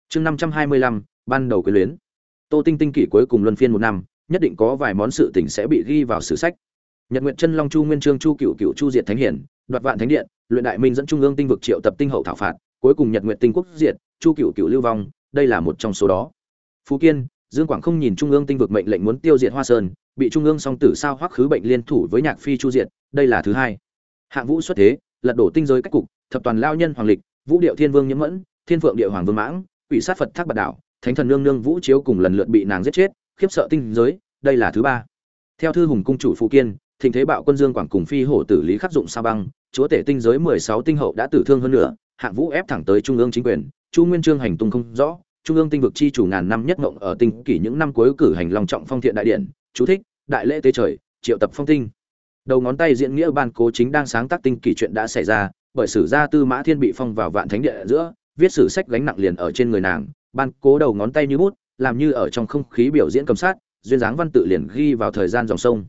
Chương năm trăm hai mươi lăm, ban đầu quyền luyến. Tô tinh tinh kỷ cuối cùng luân phiên một năm, nhất định có vài món sự tình sẽ bị ghi vào sử sách. Nhật nguyện chân long chu nguyên trương chu cựu cựu chu diệt thánh hiển, đoạt vạn thánh điện, luyện đại minh dẫn trung ương tinh vực triệu tập tinh hậu thảo phạt, cuối cùng nhật nguyện tinh quốc diệt, chu cựu cựu lưu vong, đây là một trong số đó. Phú kiên dương quảng không nhìn trung ương tinh vực mệnh lệnh muốn tiêu diệt hoa sơn, bị trung ương song tử sao hoắc khứ bệnh liên thủ với nhạc phi chu diệt, đây là thứ hai. Hạng vũ xuất thế, lật đổ tinh giới cách cục, thập toàn lao nhân hoàng lịch, vũ điệu thiên vương nhiễm mẫn, thiên phượng địa hoàng vương mãng, quỷ sát phật thác bạt đảo thánh thần nương nương vũ chiếu cùng lần lượt bị nàng giết chết, khiếp sợ tinh giới, đây là thứ ba. Theo thư hùng cung chủ phụ kiên, thịnh thế bạo quân dương quảng cùng phi hổ tử lý khắc dụng sa băng, chúa tể tinh giới mười sáu tinh hậu đã tử thương hơn nữa hạng vũ ép thẳng tới trung ương chính quyền, chu nguyên trương hành tung không rõ trung ương tinh vực chi chủ ngàn năm nhất ngộng ở tinh kỷ những năm cuối cử hành long trọng phong thiện đại điện chú thích, đại lễ tế trời, triệu tập phong tinh. Đầu ngón tay diễn nghĩa ban cố chính đang sáng tác tinh kỷ chuyện đã xảy ra, bởi sử gia tư mã thiên bị phong vào vạn thánh địa giữa, viết sử sách gánh nặng liền ở trên người nàng, ban cố đầu ngón tay như bút, làm như ở trong không khí biểu diễn cầm sát, duyên dáng văn tự liền ghi vào thời gian dòng sông.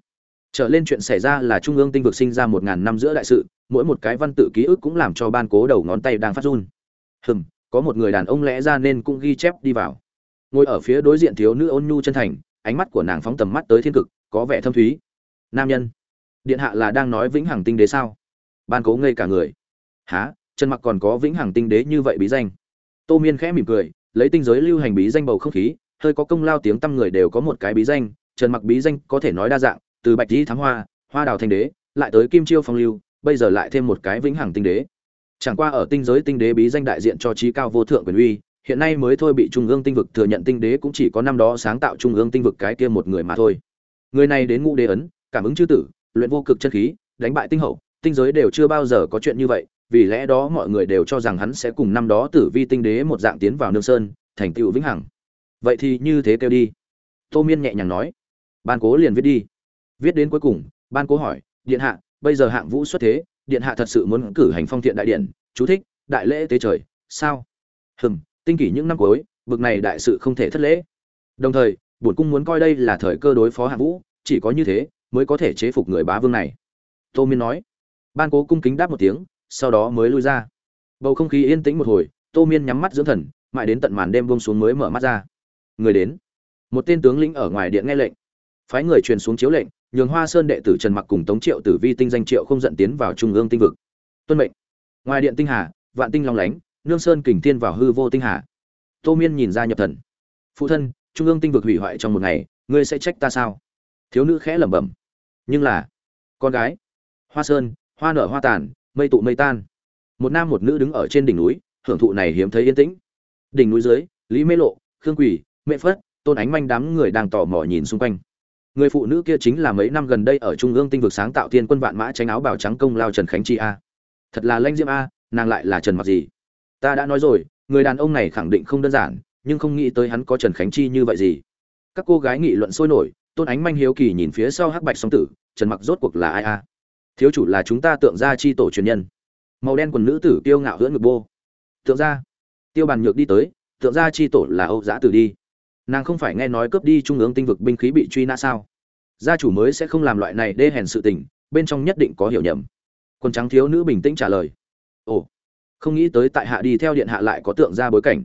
Trở lên chuyện xảy ra là trung ương tinh vực sinh ra một ngàn năm giữa đại sự, mỗi một cái văn tự ký ức cũng làm cho ban cố đầu ngón tay đang phát run. Hừm có một người đàn ông lẽ ra nên cũng ghi chép đi vào. Ngồi ở phía đối diện thiếu nữ ôn nhu chân thành, ánh mắt của nàng phóng tầm mắt tới thiên cực, có vẻ thâm thúy. Nam nhân, điện hạ là đang nói vĩnh hằng tinh đế sao? Ban cố ngây cả người. Há chân mặc còn có vĩnh hằng tinh đế như vậy bí danh. Tô miên khẽ mỉm cười, lấy tinh giới lưu hành bí danh bầu không khí, hơi có công lao tiếng tăm người đều có một cái bí danh, trần mặc bí danh có thể nói đa dạng, từ bạch di thắng hoa hoa đào thanh đế, lại tới kim chiêu phong lưu, bây giờ lại thêm một cái vĩnh hằng tinh đế chẳng qua ở tinh giới tinh đế bí danh đại diện cho trí cao vô thượng quyền uy, hiện nay mới thôi bị trung ương tinh vực thừa nhận tinh đế cũng chỉ có năm đó sáng tạo trung ương tinh vực cái kia một người mà thôi. Người này đến ngũ đế ấn, cảm ứng chư tử, luyện vô cực chân khí, đánh bại tinh hậu, tinh giới đều chưa bao giờ có chuyện như vậy, vì lẽ đó mọi người đều cho rằng hắn sẽ cùng năm đó tử vi tinh đế một dạng tiến vào nương sơn, thành tựu vĩnh hằng. Vậy thì như thế kêu đi. Tô miên nhẹ nhàng nói. Ban cố liền viết đi. Viết đến cuối cùng, ban cố hỏi, điện hạ, bây giờ hạng vũ xuất thế điện hạ thật sự muốn cử hành phong thiện đại điện chú thích, đại lễ tế trời, sao? Hừm, tinh kỷ những năm cuối, bực này đại sự không thể thất lễ. Đồng thời, bổn cung muốn coi đây là thời cơ đối phó hạ vũ, chỉ có như thế mới có thể chế phục người bá vương này. Tô miên nói. Ban cố cung kính đáp một tiếng, sau đó mới lui ra. Bầu không khí yên tĩnh một hồi, tô miên nhắm mắt dưỡng thần, mãi đến tận màn đêm buông xuống mới mở mắt ra. Người đến. Một tên tướng lĩnh ở ngoài điện nghe lệnh. Phái người truyền xuống chiếu lệnh nhường hoa sơn đệ tử trần mặc cùng tống triệu tử vi tinh danh triệu không giận tiến vào trung ương tinh vực. Tuân mệnh. Ngoài điện tinh hà, vạn tinh long lánh, nương sơn kình thiên vào hư vô tinh hà. Tô miên nhìn ra nhập thần. Phụ thân, trung ương tinh vực hủy hoại trong một ngày, ngươi sẽ trách ta sao? Thiếu nữ khẽ lẩm bẩm. Nhưng là, con gái, hoa sơn, hoa nở hoa tàn, mây tụ mây tan. Một nam một nữ đứng ở trên đỉnh núi, hưởng thụ này hiếm thấy yên tĩnh. Đỉnh núi dưới, lý mê lộ, khương quỷ mệ phất, tôn ánh manh đám người đang tò mò nhìn xung quanh người phụ nữ kia chính là mấy năm gần đây ở trung ương tinh vực sáng tạo thiên quân vạn mã tránh áo bào trắng công lao trần khánh chi a. Thật là lanh diễm a, nàng lại là trần mặc gì? Ta đã nói rồi, người đàn ông này khẳng định không đơn giản, nhưng không nghĩ tới hắn có trần khánh chi như vậy gì. Các cô gái nghị luận sôi nổi, tôn ánh manh hiếu kỳ nhìn phía sau hắc bạch song tử, trần mặc rốt cuộc là ai a? Thiếu chủ là chúng ta tượng gia chi tổ truyền nhân. Màu đen quần nữ tử kiêu ngạo hưỡng ngực bô. Tượng gia. Tiêu bàn nhược đi tới, tượng gia chi tổ là âu giã tử đi nàng không phải nghe nói cướp đi trung ương tinh vực binh khí bị truy nã sao? Gia chủ mới sẽ không làm loại này đê hèn sự tình, bên trong nhất định có hiểu nhầm. Quần trắng thiếu nữ bình tĩnh trả lời. Ồ, không nghĩ tới tại hạ đi theo điện hạ lại có tượng gia bối cảnh.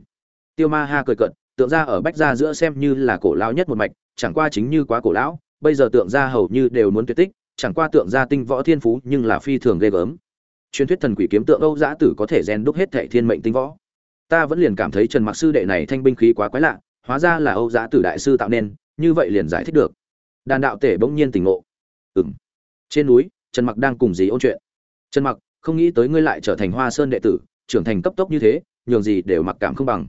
Tiêu ma ha cười cận tượng gia ở bách gia giữa xem như là cổ lão nhất một mạch, chẳng qua chính như quá cổ lão, bây giờ tượng gia hầu như đều muốn tuyệt tích, chẳng qua tượng gia tinh võ thiên phú nhưng là phi thường ghê gớm. Truyền thuyết thần quỷ kiếm tượng âu giã tử có thể rèn đúc hết thệ thiên mệnh tinh võ. Ta vẫn liền cảm thấy trần mặc sư đệ này thanh binh khí quá quái lạ hóa ra là âu Giá tử đại sư tạo nên, như vậy liền giải thích được. Đàn đạo tể bỗng nhiên tỉnh ngộ. Ừm. trên núi, trần mặc đang cùng gì ôn chuyện. Trần mặc, không nghĩ tới ngươi lại trở thành hoa sơn đệ tử, trưởng thành cấp tốc như thế, nhường gì đều mặc cảm không bằng.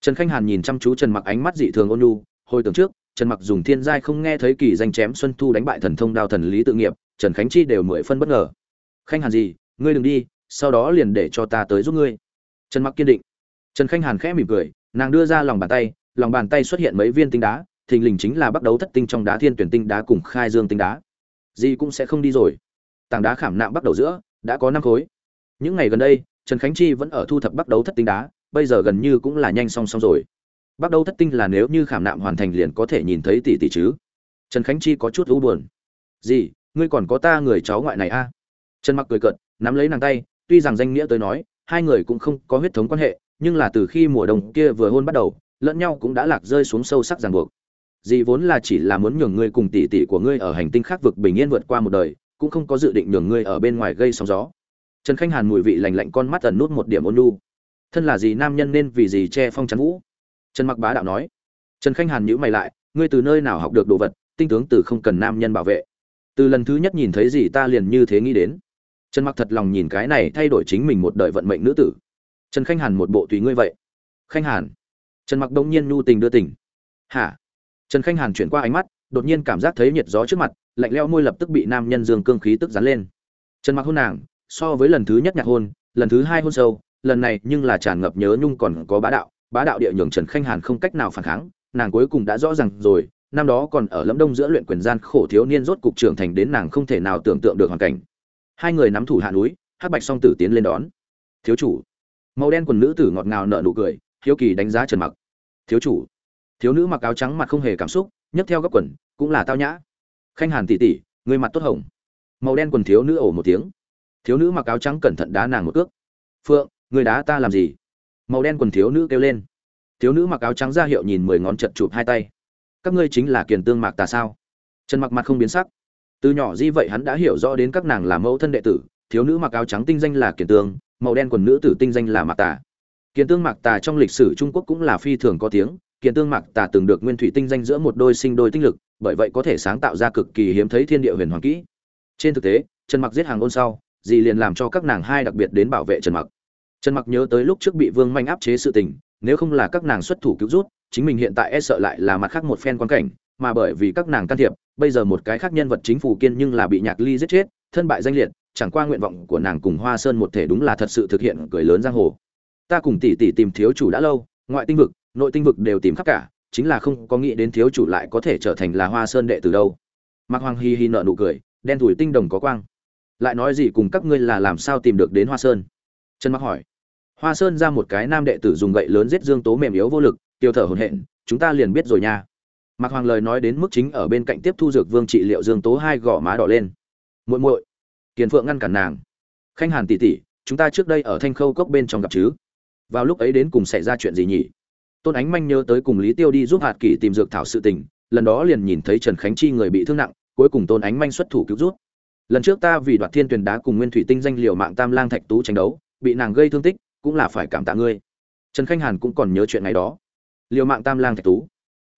Trần khanh hàn nhìn chăm chú trần mặc ánh mắt dị thường ôn nhu, hồi tưởng trước, trần mặc dùng thiên giai không nghe thấy kỳ danh chém xuân thu đánh bại thần thông đao thần lý tự nghiệp, trần khánh chi đều mười phân bất ngờ. Khanh hàn gì, ngươi đừng đi, sau đó liền để cho ta tới giúp ngươi. Trần mặc kiên định. Trần khanh hàn khẽ mỉm cười, nàng đưa ra lòng bàn tay lòng bàn tay xuất hiện mấy viên tinh đá, thình lình chính là bắt đầu thất tinh trong đá thiên tuyển tinh đá cùng khai dương tinh đá. Gì cũng sẽ không đi rồi. Tảng đá khảm nạm bắt đầu giữa, đã có năm khối. Những ngày gần đây, trần khánh chi vẫn ở thu thập bắt đầu thất tinh đá, bây giờ gần như cũng là nhanh song song rồi. Bắt đầu thất tinh là nếu như khảm nạm hoàn thành liền có thể nhìn thấy tỷ tỷ chứ. Trần khánh chi có chút u buồn. Gì ngươi còn có ta người cháu ngoại này a à? trần mặc cười cợt, nắm lấy nàng tay, tuy rằng danh nghĩa tới nói, hai người cũng không có huyết thống quan hệ, nhưng là từ khi mùa đông kia vừa hôn bắt đầu lẫn nhau cũng đã lạc rơi xuống sâu sắc ràng buộc. Dì vốn là chỉ là muốn nhường ngươi cùng tỷ tỷ của ngươi ở hành tinh khác vực bình yên vượt qua một đời, cũng không có dự định nhường ngươi ở bên ngoài gây sóng gió. Trần khanh hàn mùi vị lành lạnh con mắt ẩn nút một điểm ôn nhu. Thân là gì nam nhân nên vì gì che phong chắn vũ. Trần mặc bá đạo nói. Trần khanh hàn nhữ mày lại, ngươi từ nơi nào học được đồ vật, tinh tướng từ không cần nam nhân bảo vệ. Từ lần thứ nhất nhìn thấy gì ta liền như thế nghĩ đến. Trần mặc thật lòng nhìn cái này thay đổi chính mình một đời vận mệnh nữ tử. Trần khanh hàn một bộ tùy ngươi vậy. Khanh hàn trần mặc đông nhiên nhu tình đưa tỉnh hả trần khanh hàn chuyển qua ánh mắt đột nhiên cảm giác thấy nhiệt gió trước mặt lạnh leo môi lập tức bị nam nhân dương cương khí tức dán lên trần mặc hôn nàng so với lần thứ nhất nhạc hôn lần thứ hai hôn sâu lần này nhưng là tràn ngập nhớ nhung còn có bá đạo bá đạo địa nhường Trần Khanh Hàn không cách nào phản kháng, nàng cuối cùng đã rõ ràng rồi, năm đó còn ở Lâm Đông giữa luyện quyền gian khổ thiếu niên rốt cục trưởng thành đến nàng không thể nào tưởng tượng được hoàn cảnh. Hai người nắm thủ hạ núi, Hắc Bạch song tử tiến lên đón. "Thiếu chủ." Màu đen quần nữ tử ngọt ngào nở nụ cười, hiếu kỳ đánh giá Trần Mặc. "Thiếu chủ." thiếu nữ mặc áo trắng mặt không hề cảm xúc, nhấc theo góc quần, cũng là tao nhã. Khanh hàn tỉ tỉ người mặt tốt hồng. Màu đen quần thiếu nữ ổ một tiếng. Thiếu nữ mặc áo trắng cẩn thận đá nàng một cước. Phượng, người đá ta làm gì? Màu đen quần thiếu nữ kêu lên. Thiếu nữ mặc áo trắng ra hiệu nhìn mười ngón chật chụp hai tay. Các ngươi chính là kiền tương mạc tà sao? Trần mặc mặt không biến sắc. Từ nhỏ di vậy hắn đã hiểu rõ đến các nàng là mẫu thân đệ tử. Thiếu nữ mặc áo trắng tinh danh là kiền tương, màu đen quần nữ tử tinh danh là mạc tà kiền tương mạc tà trong lịch sử trung quốc cũng là phi thường có tiếng. Kiền tương mạc tà từng được nguyên thủy tinh danh giữa một đôi sinh đôi tinh lực, bởi vậy có thể sáng tạo ra cực kỳ hiếm thấy thiên địa huyền hoàng kỹ. Trên thực tế, trần mặc giết hàng ôn sau, dì liền làm cho các nàng hai đặc biệt đến bảo vệ trần mặc. Trần mặc nhớ tới lúc trước bị vương manh áp chế sự tình, nếu không là các nàng xuất thủ cứu rút, chính mình hiện tại e sợ lại là mặt khác một phen quan cảnh, mà bởi vì các nàng can thiệp, bây giờ một cái khác nhân vật chính phủ kiên nhưng là bị nhạc ly giết chết, thân bại danh liệt, chẳng qua nguyện vọng của nàng cùng hoa sơn một thể đúng là thật sự thực hiện cười lớn giang hồ ta cùng tỷ tỷ tìm thiếu chủ đã lâu, ngoại tinh vực, nội tinh vực đều tìm khắp cả, chính là không có nghĩ đến thiếu chủ lại có thể trở thành là hoa sơn đệ từ đâu. Mạc hoàng hi hi nợ nụ cười, đen thủi tinh đồng có quang. Lại nói gì cùng các ngươi là làm sao tìm được đến hoa sơn? Trần mặc hỏi. Hoa sơn ra một cái nam đệ tử dùng gậy lớn giết dương tố mềm yếu vô lực, tiêu thở hổn hển, chúng ta liền biết rồi nha. Mạc hoàng lời nói đến mức chính ở bên cạnh tiếp thu dược vương trị liệu dương tố hai gò má đỏ lên. Muội muội, kiền phượng ngăn cản nàng. Khanh hàn tỷ tỷ, chúng ta trước đây ở thanh khâu cốc bên trong gặp chứ? Vào lúc ấy đến cùng xảy ra chuyện gì nhỉ? Tôn ánh manh nhớ tới cùng lý tiêu đi giúp hạt kỷ tìm dược thảo sự tình, lần đó liền nhìn thấy trần khánh chi người bị thương nặng, cuối cùng tôn ánh manh xuất thủ cứu rút lần trước ta vì đoạt thiên tuyền đá cùng nguyên thủy tinh danh liều mạng tam lang thạch tú tranh đấu, bị nàng gây thương tích, cũng là phải cảm tạ ngươi. Trần khanh hàn cũng còn nhớ chuyện này đó. Liều mạng tam lang thạch tú.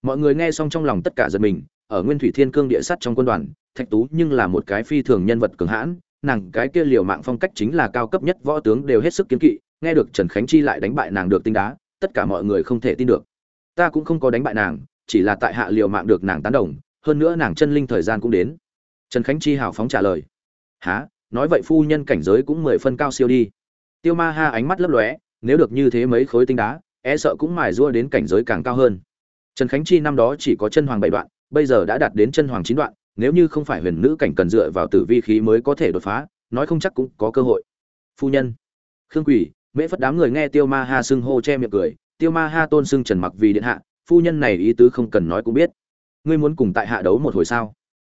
Mọi người nghe xong trong lòng tất cả giật mình, ở nguyên thủy thiên cương địa sắt trong quân đoàn, thạch tú nhưng là một cái phi thường nhân vật cường hãn, nàng cái kia liều mạng phong cách chính là cao cấp nhất võ tướng đều hết sức kiến kỵ nghe được trần khánh chi lại đánh bại nàng được tinh đá, tất cả mọi người không thể tin được. Ta cũng không có đánh bại nàng, chỉ là tại hạ liều mạng được nàng tán đồng, hơn nữa nàng chân linh thời gian cũng đến. Trần khánh chi hào phóng trả lời. Há nói vậy phu nhân cảnh giới cũng mười phân cao siêu đi. Tiêu ma ha ánh mắt lấp lóe, nếu được như thế mấy khối tinh đá e sợ cũng mài rua đến cảnh giới càng cao hơn. Trần khánh chi năm đó chỉ có chân hoàng bảy đoạn, bây giờ đã đạt đến chân hoàng chín đoạn, nếu như không phải huyền nữ cảnh cần dựa vào tử vi khí mới có thể đột phá, nói không chắc cũng có cơ hội. Phu nhân. Khương quỷ mễ phất đám người nghe tiêu ma ha xưng hô che miệng cười, tiêu ma ha tôn xưng trần mặc vì điện hạ, phu nhân này ý tứ không cần nói cũng biết. Ngươi muốn cùng tại hạ đấu một hồi sao?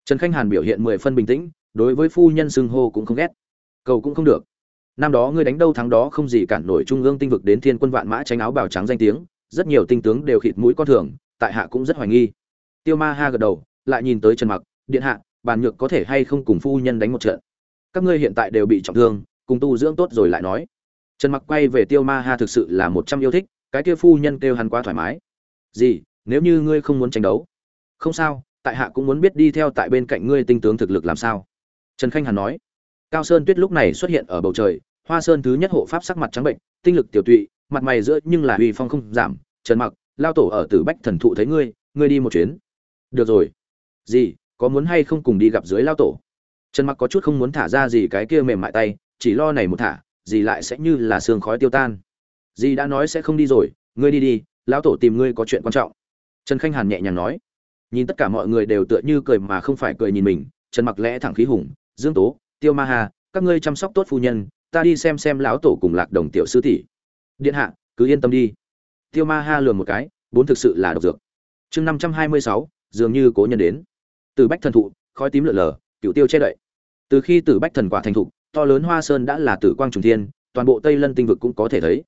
Trần khanh hàn biểu hiện mười phân bình tĩnh, đối với phu nhân xưng hô cũng không ghét. Cầu cũng không được. Năm đó ngươi đánh đâu thắng đó không gì cản nổi trung ương tinh vực đến thiên quân vạn mã tránh áo bào trắng danh tiếng, rất nhiều tinh tướng đều khịt mũi con thường, tại hạ cũng rất hoài nghi. Tiêu ma ha gật đầu, lại nhìn tới trần mặc, điện hạ, bàn nhược có thể hay không cùng phu nhân đánh một trận? Các ngươi hiện tại đều bị trọng thương, cùng tu dưỡng tốt rồi lại nói trần mặc quay về tiêu ma ha thực sự là một trăm yêu thích, cái kia phu nhân kêu hắn quá thoải mái. Gì, nếu như ngươi không muốn tranh đấu? Không sao, tại hạ cũng muốn biết đi theo tại bên cạnh ngươi tinh tướng thực lực làm sao. Trần khanh hàn nói. Cao sơn tuyết lúc này xuất hiện ở bầu trời, hoa sơn thứ nhất hộ pháp sắc mặt trắng bệnh, tinh lực tiểu tụy, mặt mày giữa nhưng là uy phong không giảm. Trần mặc, lao tổ ở tử bách thần thụ thấy ngươi ngươi đi một chuyến. Được rồi. Gì, có muốn hay không cùng đi gặp dưới lao tổ? Trần mặc có chút không muốn thả ra gì cái kia mềm mại tay, chỉ lo này một thả gì lại sẽ như là sương khói tiêu tan. Dì đã nói sẽ không đi rồi, ngươi đi đi, lão tổ tìm ngươi có chuyện quan trọng. Trần khanh hàn nhẹ nhàng nói. Nhìn tất cả mọi người đều tựa như cười mà không phải cười nhìn mình, trần mặc lẽ thẳng khí hùng, dương tố, tiêu ma hà, các ngươi chăm sóc tốt phu nhân, ta đi xem xem lão tổ cùng lạc đồng tiểu sư tỷ. Điện hạ, cứ yên tâm đi. Tiêu ma ha lườm một cái, bốn thực sự là độc dược. Chương năm trăm hai mươi sáu, dường như cố nhân đến. Từ bách thần thụ, khói tím lượn lờ cựu tiêu che đậy. Từ khi từ bách thần quả thành thụ to lớn hoa sơn đã là tử quang trùng thiên, toàn bộ tây lân tinh vực cũng có thể thấy.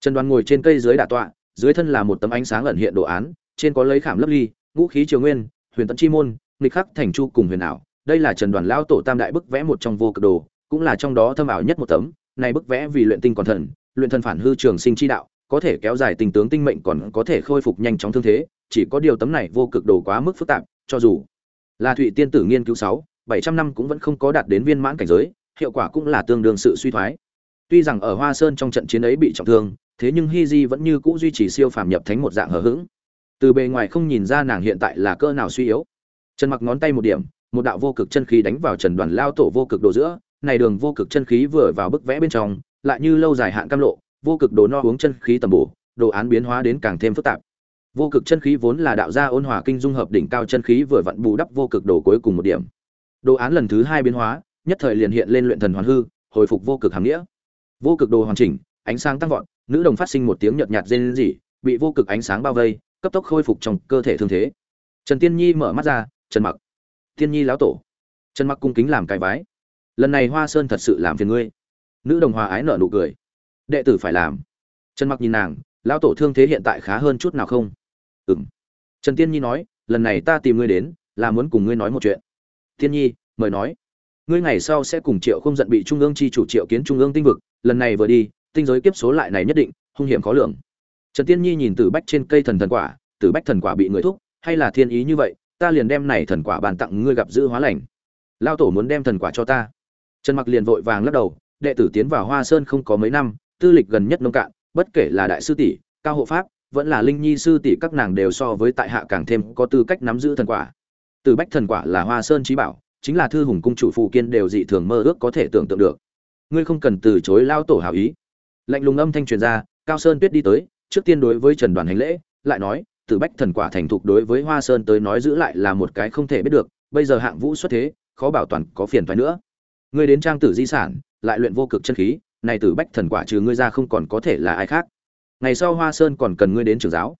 Trần đoàn ngồi trên cây dưới đà tọa, dưới thân là một tấm ánh sáng ẩn hiện đồ án, trên có lấy khảm lấp ly, ngũ khí triều nguyên, huyền tận chi môn, nghịch khắc thành chu cùng huyền ảo. Đây là trần đoàn lao tổ tam đại bức vẽ một trong vô cực đồ, cũng là trong đó thâm ảo nhất một tấm. Này bức vẽ vì luyện tinh còn thần, luyện thần phản hư trường sinh chi đạo, có thể kéo dài tình tướng tinh mệnh còn có thể khôi phục nhanh chóng thương thế, chỉ có điều tấm này vô cực đồ quá mức phức tạp, cho dù là thụy tiên tử nghiên cứu sáu, bảy trăm năm cũng vẫn không có đạt đến viên mãn cảnh giới hiệu quả cũng là tương đương sự suy thoái. Tuy rằng ở hoa sơn trong trận chiến ấy bị trọng thương, thế nhưng hi di vẫn như cũ duy trì siêu phàm nhập thánh một dạng hờ hững. Từ bề ngoài không nhìn ra nàng hiện tại là cơ nào suy yếu. Trần mặc ngón tay một điểm, một đạo vô cực chân khí đánh vào trần đoàn lao tổ vô cực đồ giữa, này đường vô cực chân khí vừa vào bức vẽ bên trong, lại như lâu dài hạn cam lộ, vô cực đồ no uống chân khí tầm bổ, đồ án biến hóa đến càng thêm phức tạp. Vô cực chân khí vốn là đạo gia ôn hòa kinh dung hợp đỉnh cao chân khí vừa vặn bù đắp vô cực đồ cuối cùng một điểm. Đồ án lần thứ hai biến hóa nhất thời liền hiện lên luyện thần hoàn hư, hồi phục vô cực hàm nghĩa. Vô cực đồ hoàn chỉnh, ánh sáng tăng vọt, nữ đồng phát sinh một tiếng nhợt nhạt rên rỉ, bị vô cực ánh sáng bao vây, cấp tốc khôi phục trong cơ thể thương thế. Trần tiên nhi mở mắt ra, trần mặc. Tiên nhi lão tổ. Trần mặc cung kính làm cái vái. Lần này hoa sơn thật sự làm phiền ngươi. Nữ đồng hòa ái nở nụ cười. Đệ tử phải làm. Trần mặc nhìn nàng, lão tổ thương thế hiện tại khá hơn chút nào không? Ừm. Trần tiên nhi nói, lần này ta tìm ngươi đến, là muốn cùng ngươi nói một chuyện. Tiên nhi, mời nói ngươi ngày sau sẽ cùng triệu không giận bị trung ương chi chủ triệu kiến trung ương tinh vực, lần này vừa đi, tinh giới kiếp số lại này nhất định, hung hiểm khó lường. Trần tiên nhi nhìn từ bách trên cây thần thần quả từ bách thần quả bị người thúc, hay là thiên ý như vậy, ta liền đem này thần quả bàn tặng ngươi gặp giữ hóa lành. Lao tổ muốn đem thần quả cho ta. Trần mặc liền vội vàng lắc đầu, đệ tử tiến vào hoa sơn không có mấy năm, tư lịch gần nhất nông cạn, bất kể là đại sư tỷ, cao hộ pháp, vẫn là linh nhi sư tỷ các nàng đều so với tại hạ càng thêm có tư cách nắm giữ thần quả. Từ bách thần quả là hoa sơn trí bảo chính là thư hùng cung chủ phụ kiên đều dị thường mơ ước có thể tưởng tượng được. Ngươi không cần từ chối lao tổ hảo ý. Lạnh lùng âm thanh truyền ra, cao sơn tuyết đi tới, trước tiên đối với trần đoàn hành lễ, lại nói từ bách thần quả thành thục đối với hoa sơn tới nói giữ lại là một cái không thể biết được, bây giờ hạng vũ xuất thế, khó bảo toàn, có phiền thoái nữa. Ngươi đến trang tử di sản, lại luyện vô cực chân khí, này từ bách thần quả trừ ngươi ra không còn có thể là ai khác. Ngày sau hoa sơn còn cần ngươi đến trường giáo.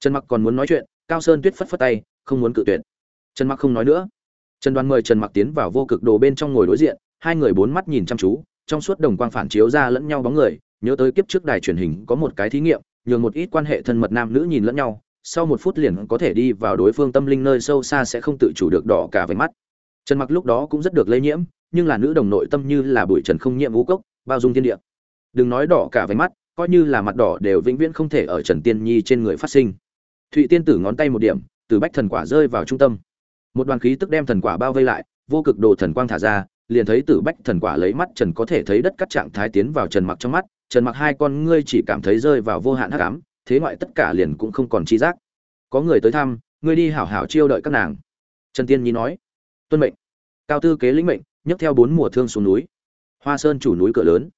Trần mặc còn muốn nói chuyện, cao sơn tuyết phất phất tay, không muốn cự tuyệt. Trần mặc không nói nữa trần đoàn mời trần mặc tiến vào vô cực đồ bên trong ngồi đối diện, hai người bốn mắt nhìn chăm chú, trong suốt đồng quang phản chiếu ra lẫn nhau bóng người, nhớ tới kiếp trước đài truyền hình có một cái thí nghiệm, nhường một ít quan hệ thân mật nam nữ nhìn lẫn nhau, sau một phút liền có thể đi vào đối phương tâm linh nơi sâu xa sẽ không tự chủ được đỏ cả với mắt. Trần mặc lúc đó cũng rất được lây nhiễm, nhưng là nữ đồng nội tâm như là bụi trần không nhiễm vũ cốc, bao dung thiên địa. Đừng nói đỏ cả với mắt, coi như là mặt đỏ đều vĩnh viễn không thể ở trần tiên nhi trên người phát sinh. Thụy tiên tử ngón tay một điểm, từ bách thần quả rơi vào trung tâm một đoàn khí tức đem thần quả bao vây lại, vô cực đồ thần quang thả ra, liền thấy tử bách thần quả lấy mắt trần có thể thấy đất cắt trạng thái tiến vào trần mặc trong mắt, trần mặc hai con ngươi chỉ cảm thấy rơi vào vô hạn hắc ám, thế ngoại tất cả liền cũng không còn chi giác. Có người tới thăm, ngươi đi hảo hảo chiêu đợi các nàng. Trần tiên nhi nói, tuân mệnh. Cao tư kế lĩnh mệnh, nhấc theo bốn mùa thương xuống núi. Hoa sơn chủ núi cửa lớn.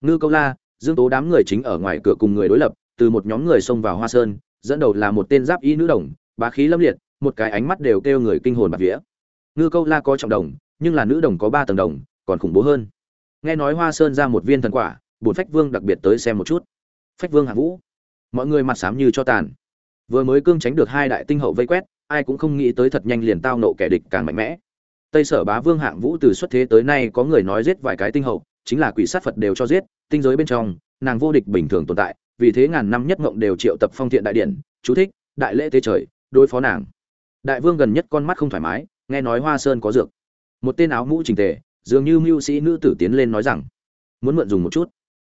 Ngư câu la, dương tố đám người chính ở ngoài cửa cùng người đối lập, từ một nhóm người xông vào hoa sơn, dẫn đầu là một tên giáp y nữ đồng, bá khí lâm liệt một cái ánh mắt đều kêu người kinh hồn bạt vía. Ngư câu la có trọng đồng, nhưng là nữ đồng có ba tầng đồng, còn khủng bố hơn. Nghe nói hoa sơn ra một viên thần quả, bổn phách vương đặc biệt tới xem một chút. Phách vương hạ vũ. Mọi người mặt sám như cho tàn. Vừa mới cương tránh được hai đại tinh hậu vây quét, ai cũng không nghĩ tới thật nhanh liền tao nộ kẻ địch càng mạnh mẽ. Tây sở bá vương hạng vũ từ xuất thế tới nay có người nói giết vài cái tinh hậu, chính là quỷ sát phật đều cho giết, tinh giới bên trong, nàng vô địch bình thường tồn tại, vì thế ngàn năm nhất ngộng đều triệu tập phong thiện đại điện, chú thích, đại lễ tế trời, đối phó nàng đại vương gần nhất con mắt không thoải mái, nghe nói hoa sơn có dược. Một tên áo mũ trình tề, dường như mưu sĩ nữ tử tiến lên nói rằng, muốn mượn dùng một chút.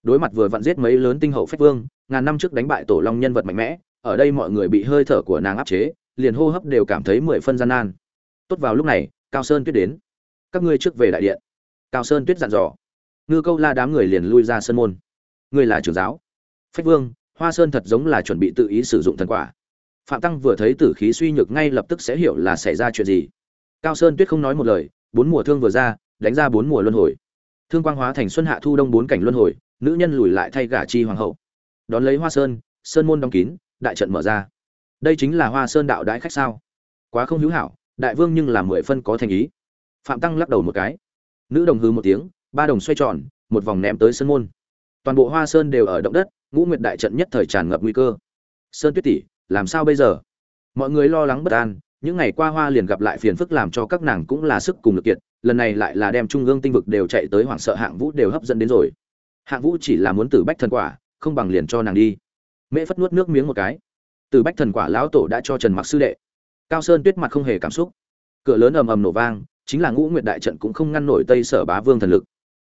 Đối mặt vừa vặn giết mấy lớn tinh hậu phách vương, ngàn năm trước đánh bại tổ long nhân vật mạnh mẽ, ở đây mọi người bị hơi thở của nàng áp chế, liền hô hấp đều cảm thấy mười phân gian nan. Tốt vào lúc này, cao sơn tuyết đến. Các ngươi trước về đại điện. Cao sơn tuyết dặn dò. Ngư câu la đám người liền lui ra sân môn. Ngươi là trưởng giáo. Phách vương, hoa sơn thật giống là chuẩn bị tự ý sử dụng thần quả phạm tăng vừa thấy tử khí suy nhược ngay lập tức sẽ hiểu là xảy ra chuyện gì. Cao sơn tuyết không nói một lời, bốn mùa thương vừa ra, đánh ra bốn mùa luân hồi. Thương quang hóa thành xuân hạ thu đông bốn cảnh luân hồi, nữ nhân lùi lại thay gả chi hoàng hậu. Đón lấy hoa sơn sơn môn đóng kín, đại trận mở ra. Đây chính là hoa sơn đạo đãi khách sao? Quá không hữu hảo, đại vương nhưng là mười phân có thành ý. Phạm tăng lắc đầu một cái. Nữ đồng hư một tiếng, ba đồng xoay tròn, một vòng ném tới sơn môn. Toàn bộ hoa sơn đều ở động đất, ngũ nguyệt đại trận nhất thời tràn ngập nguy cơ. Sơn tuyết tỷ làm sao bây giờ? Mọi người lo lắng bất an, những ngày qua hoa liền gặp lại phiền phức làm cho các nàng cũng là sức cùng lực kiệt, lần này lại là đem trung ương tinh vực đều chạy tới hoảng sợ hạng vũ đều hấp dẫn đến rồi. Hạng vũ chỉ là muốn tử bách thần quả, không bằng liền cho nàng đi. Mễ phất nuốt nước miếng một cái. Tử bách thần quả lão tổ đã cho trần mặc sư đệ. Cao sơn tuyết mặt không hề cảm xúc. Cửa lớn ầm ầm nổ vang, chính là ngũ nguyệt đại trận cũng không ngăn nổi tây sở bá vương thần lực.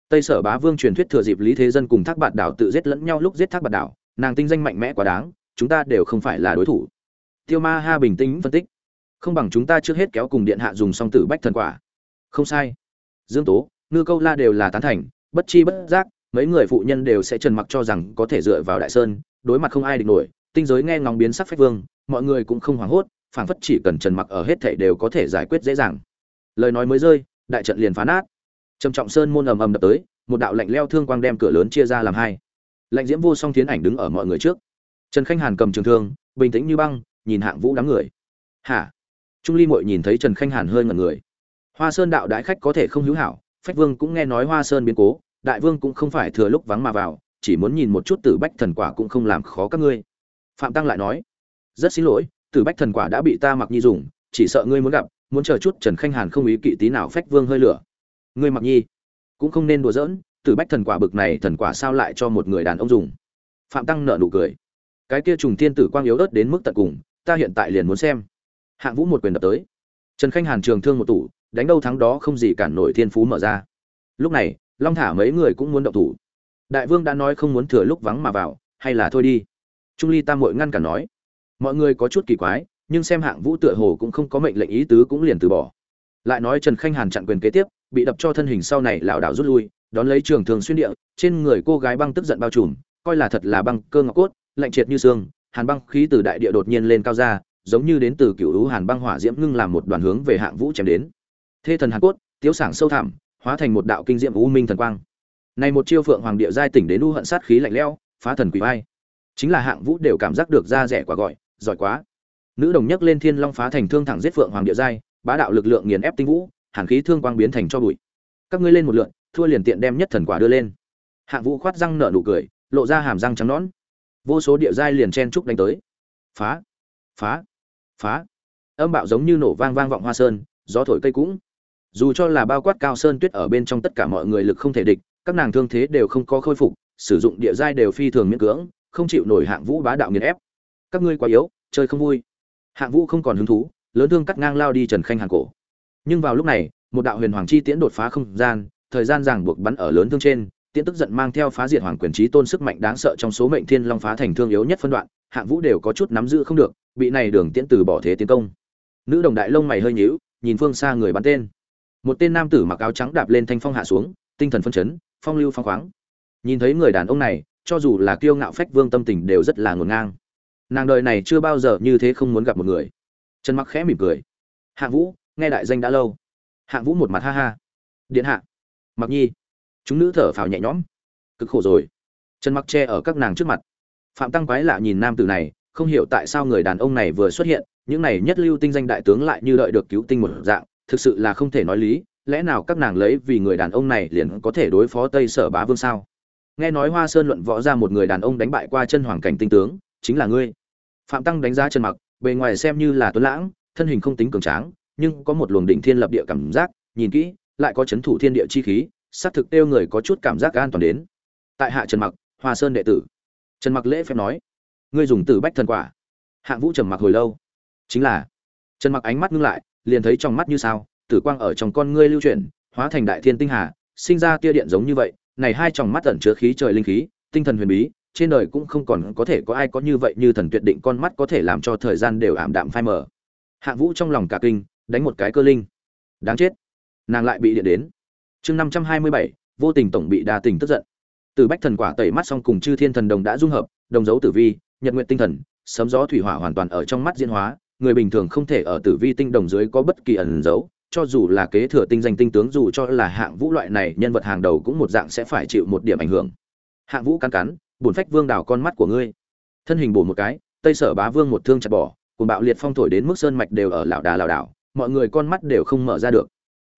Tây sở bá vương truyền thuyết thừa dịp lý thế dân cùng thác bạt đảo tự giết lẫn nhau lúc giết thác bạt đảo, nàng tinh danh mạnh mẽ quá đáng chúng ta đều không phải là đối thủ. Tiêu ma ha bình tĩnh phân tích. Không bằng chúng ta trước hết kéo cùng điện hạ dùng song tử bách thần quả. Không sai. Dương tố, ngư câu la đều là tán thành, bất chi bất giác, mấy người phụ nhân đều sẽ trần mặc cho rằng có thể dựa vào đại sơn, đối mặt không ai địch nổi, tinh giới nghe ngóng biến sắc phách vương, mọi người cũng không hoảng hốt, phảng phất chỉ cần trần mặc ở hết thảy đều có thể giải quyết dễ dàng. Lời nói mới rơi, đại trận liền phá nát. Trầm trọng sơn môn ầm ầm đập tới, một đạo lạnh leo thương quang đem cửa lớn chia ra làm hai. Lạnh diễm vô song tiến ảnh đứng ở mọi người trước trần khanh hàn cầm trường thương, bình tĩnh như băng, nhìn hạng vũ đám người. Hả? Trung ly mội nhìn thấy trần khanh hàn hơi ngẩn người. Hoa sơn đạo đại khách có thể không hữu hảo, phách vương cũng nghe nói hoa sơn biến cố, đại vương cũng không phải thừa lúc vắng mà vào, chỉ muốn nhìn một chút tử bách thần quả cũng không làm khó các ngươi. Phạm tăng lại nói, rất xin lỗi, tử bách thần quả đã bị ta mặc nhi dùng, chỉ sợ ngươi muốn gặp, muốn chờ chút trần khanh hàn không ý kỵ tí nào phách vương hơi lửa. Ngươi mặc nhi, cũng không nên đùa giỡn, tử bách thần quả bực này thần quả sao lại cho một người đàn ông dùng? Phạm tăng nợ nụ cười cái kia trùng thiên tử quang yếu ớt đến mức tận cùng, ta hiện tại liền muốn xem. Hạng vũ một quyền đập tới. Trần khanh hàn trường thương một tủ, đánh đâu thắng đó không gì cản nổi thiên phú mở ra. Lúc này, long thả mấy người cũng muốn động thủ. Đại vương đã nói không muốn thừa lúc vắng mà vào, hay là thôi đi. Trung ly tam mội ngăn cản nói. Mọi người có chút kỳ quái, nhưng xem hạng vũ tựa hồ cũng không có mệnh lệnh ý tứ cũng liền từ bỏ. Lại nói trần khanh hàn chặn quyền kế tiếp, bị đập cho thân hình sau này lảo đảo rút lui, đón lấy trường thường xuyên địa, trên người cô gái băng tức giận bao trùm, coi là thật là băng cơ ngọc cốt lạnh triệt như xương hàn băng khí từ đại địa đột nhiên lên cao ra giống như đến từ cựu lũ hàn băng hỏa diễm ngưng làm một đoàn hướng về hạng vũ chém đến. Thê thần hàn cốt tiếu sảng sâu thẳm hóa thành một đạo kinh diễm u minh thần quang. Này một chiêu phượng hoàng địa giai tỉnh đến u hận sát khí lạnh lẽo phá thần quỷ vai. Chính là hạng vũ đều cảm giác được ra rẻ quả gọi giỏi quá. Nữ đồng nhấc lên thiên long phá thành thương thẳng giết phượng hoàng địa giai bá đạo lực lượng nghiền ép tinh vũ hàn khí thương quang biến thành cho bụi. Các ngươi lên một lượt, thua liền tiện đem nhất thần quả đưa lên. Hạng vũ khoát răng nở nụ cười lộ ra hàm răng trắng nõn vô số địa giai liền chen trúc đánh tới. Phá phá phá. Âm bạo giống như nổ vang vang vọng hoa sơn, gió thổi cây cũng. Dù cho là bao quát cao sơn tuyết ở bên trong tất cả mọi người lực không thể địch, các nàng thương thế đều không có khôi phục, sử dụng địa giai đều phi thường miễn cưỡng, không chịu nổi hạng vũ bá đạo nghiền ép. Các ngươi quá yếu, chơi không vui. Hạng vũ không còn hứng thú, lớn thương cắt ngang lao đi trần khanh hàng cổ. Nhưng vào lúc này, một đạo huyền hoàng chi tiễn đột phá không gian, thời gian ràng buộc bắn ở lớn thương trên tiễn tức giận mang theo phá diệt hoàng quyền trí tôn sức mạnh đáng sợ trong số mệnh thiên long phá thành thương yếu nhất phân đoạn, hạng vũ đều có chút nắm giữ không được, bị này đường tiễn từ bỏ thế tiến công. Nữ đồng đại lông mày hơi nhíu, nhìn phương xa người bắn tên. Một tên nam tử mặc áo trắng đạp lên thanh phong hạ xuống, tinh thần phân chấn, phong lưu phong khoáng. Nhìn thấy người đàn ông này, cho dù là kiêu ngạo phách vương tâm tình đều rất là ngổn ngang. Nàng đời này chưa bao giờ như thế không muốn gặp một người. Trần mặc khẽ mỉm cười. Hạng vũ, nghe đại danh đã lâu. Hạng vũ một mặt ha ha. Điện hạ. Mặc nhi chúng nữ thở phào nhẹ nhõm. Cực khổ rồi. Trần mặc che ở các nàng trước mặt. Phạm tăng quái lạ nhìn nam tử này, không hiểu tại sao người đàn ông này vừa xuất hiện, những này nhất lưu tinh danh đại tướng lại như đợi được cứu tinh một dạng, thực sự là không thể nói lý, lẽ nào các nàng lấy vì người đàn ông này liền có thể đối phó tây sở bá vương sao? Nghe nói hoa sơn luận võ ra một người đàn ông đánh bại qua chân hoàng cảnh tinh tướng, chính là ngươi. Phạm tăng đánh giá chân mặc, bề ngoài xem như là tuấn lãng, thân hình không tính cường tráng, nhưng có một luồng đỉnh thiên lập địa cảm giác, nhìn kỹ, lại có chấn thủ thiên địa chi khí xác thực tiêu người có chút cảm giác an toàn đến. Tại hạ trần mặc, hoa sơn đệ tử. Trần mặc lễ phép nói, ngươi dùng từ bách thần quả. Hạng vũ trầm mặc hồi lâu. Chính là. Trần mặc ánh mắt ngưng lại, liền thấy trong mắt như sao, tử quang ở trong con ngươi lưu chuyển, hóa thành đại thiên tinh hà, sinh ra tia điện giống như vậy. Này hai tròng mắt ẩn chứa khí trời linh khí, tinh thần huyền bí, trên đời cũng không còn có thể có ai có như vậy như thần tuyệt định con mắt có thể làm cho thời gian đều ảm đạm phai mờ. Hạng vũ trong lòng cả kinh, đánh một cái cơ linh. Đáng chết. Nàng lại bị điện đến chương năm trăm hai mươi bảy, vô tình tổng bị đa tình tức giận. Từ bách thần quả tẩy mắt xong cùng chư thiên thần đồng đã dung hợp, đồng dấu tử vi, nhật nguyện tinh thần, sấm gió thủy hỏa hoàn toàn ở trong mắt diễn hóa, người bình thường không thể ở tử vi tinh đồng dưới có bất kỳ ẩn dấu, cho dù là kế thừa tinh danh tinh tướng dù cho là hạng vũ loại này, nhân vật hàng đầu cũng một dạng sẽ phải chịu một điểm ảnh hưởng. Hạng vũ cắn cắn, bổn phách vương đào con mắt của ngươi. Thân hình bổ một cái, tây sở bá vương một thương chặt bỏ cùng bạo liệt phong thổi đến mức sơn mạch đều ở lão đà lão đảo, mọi người con mắt đều không mở ra được.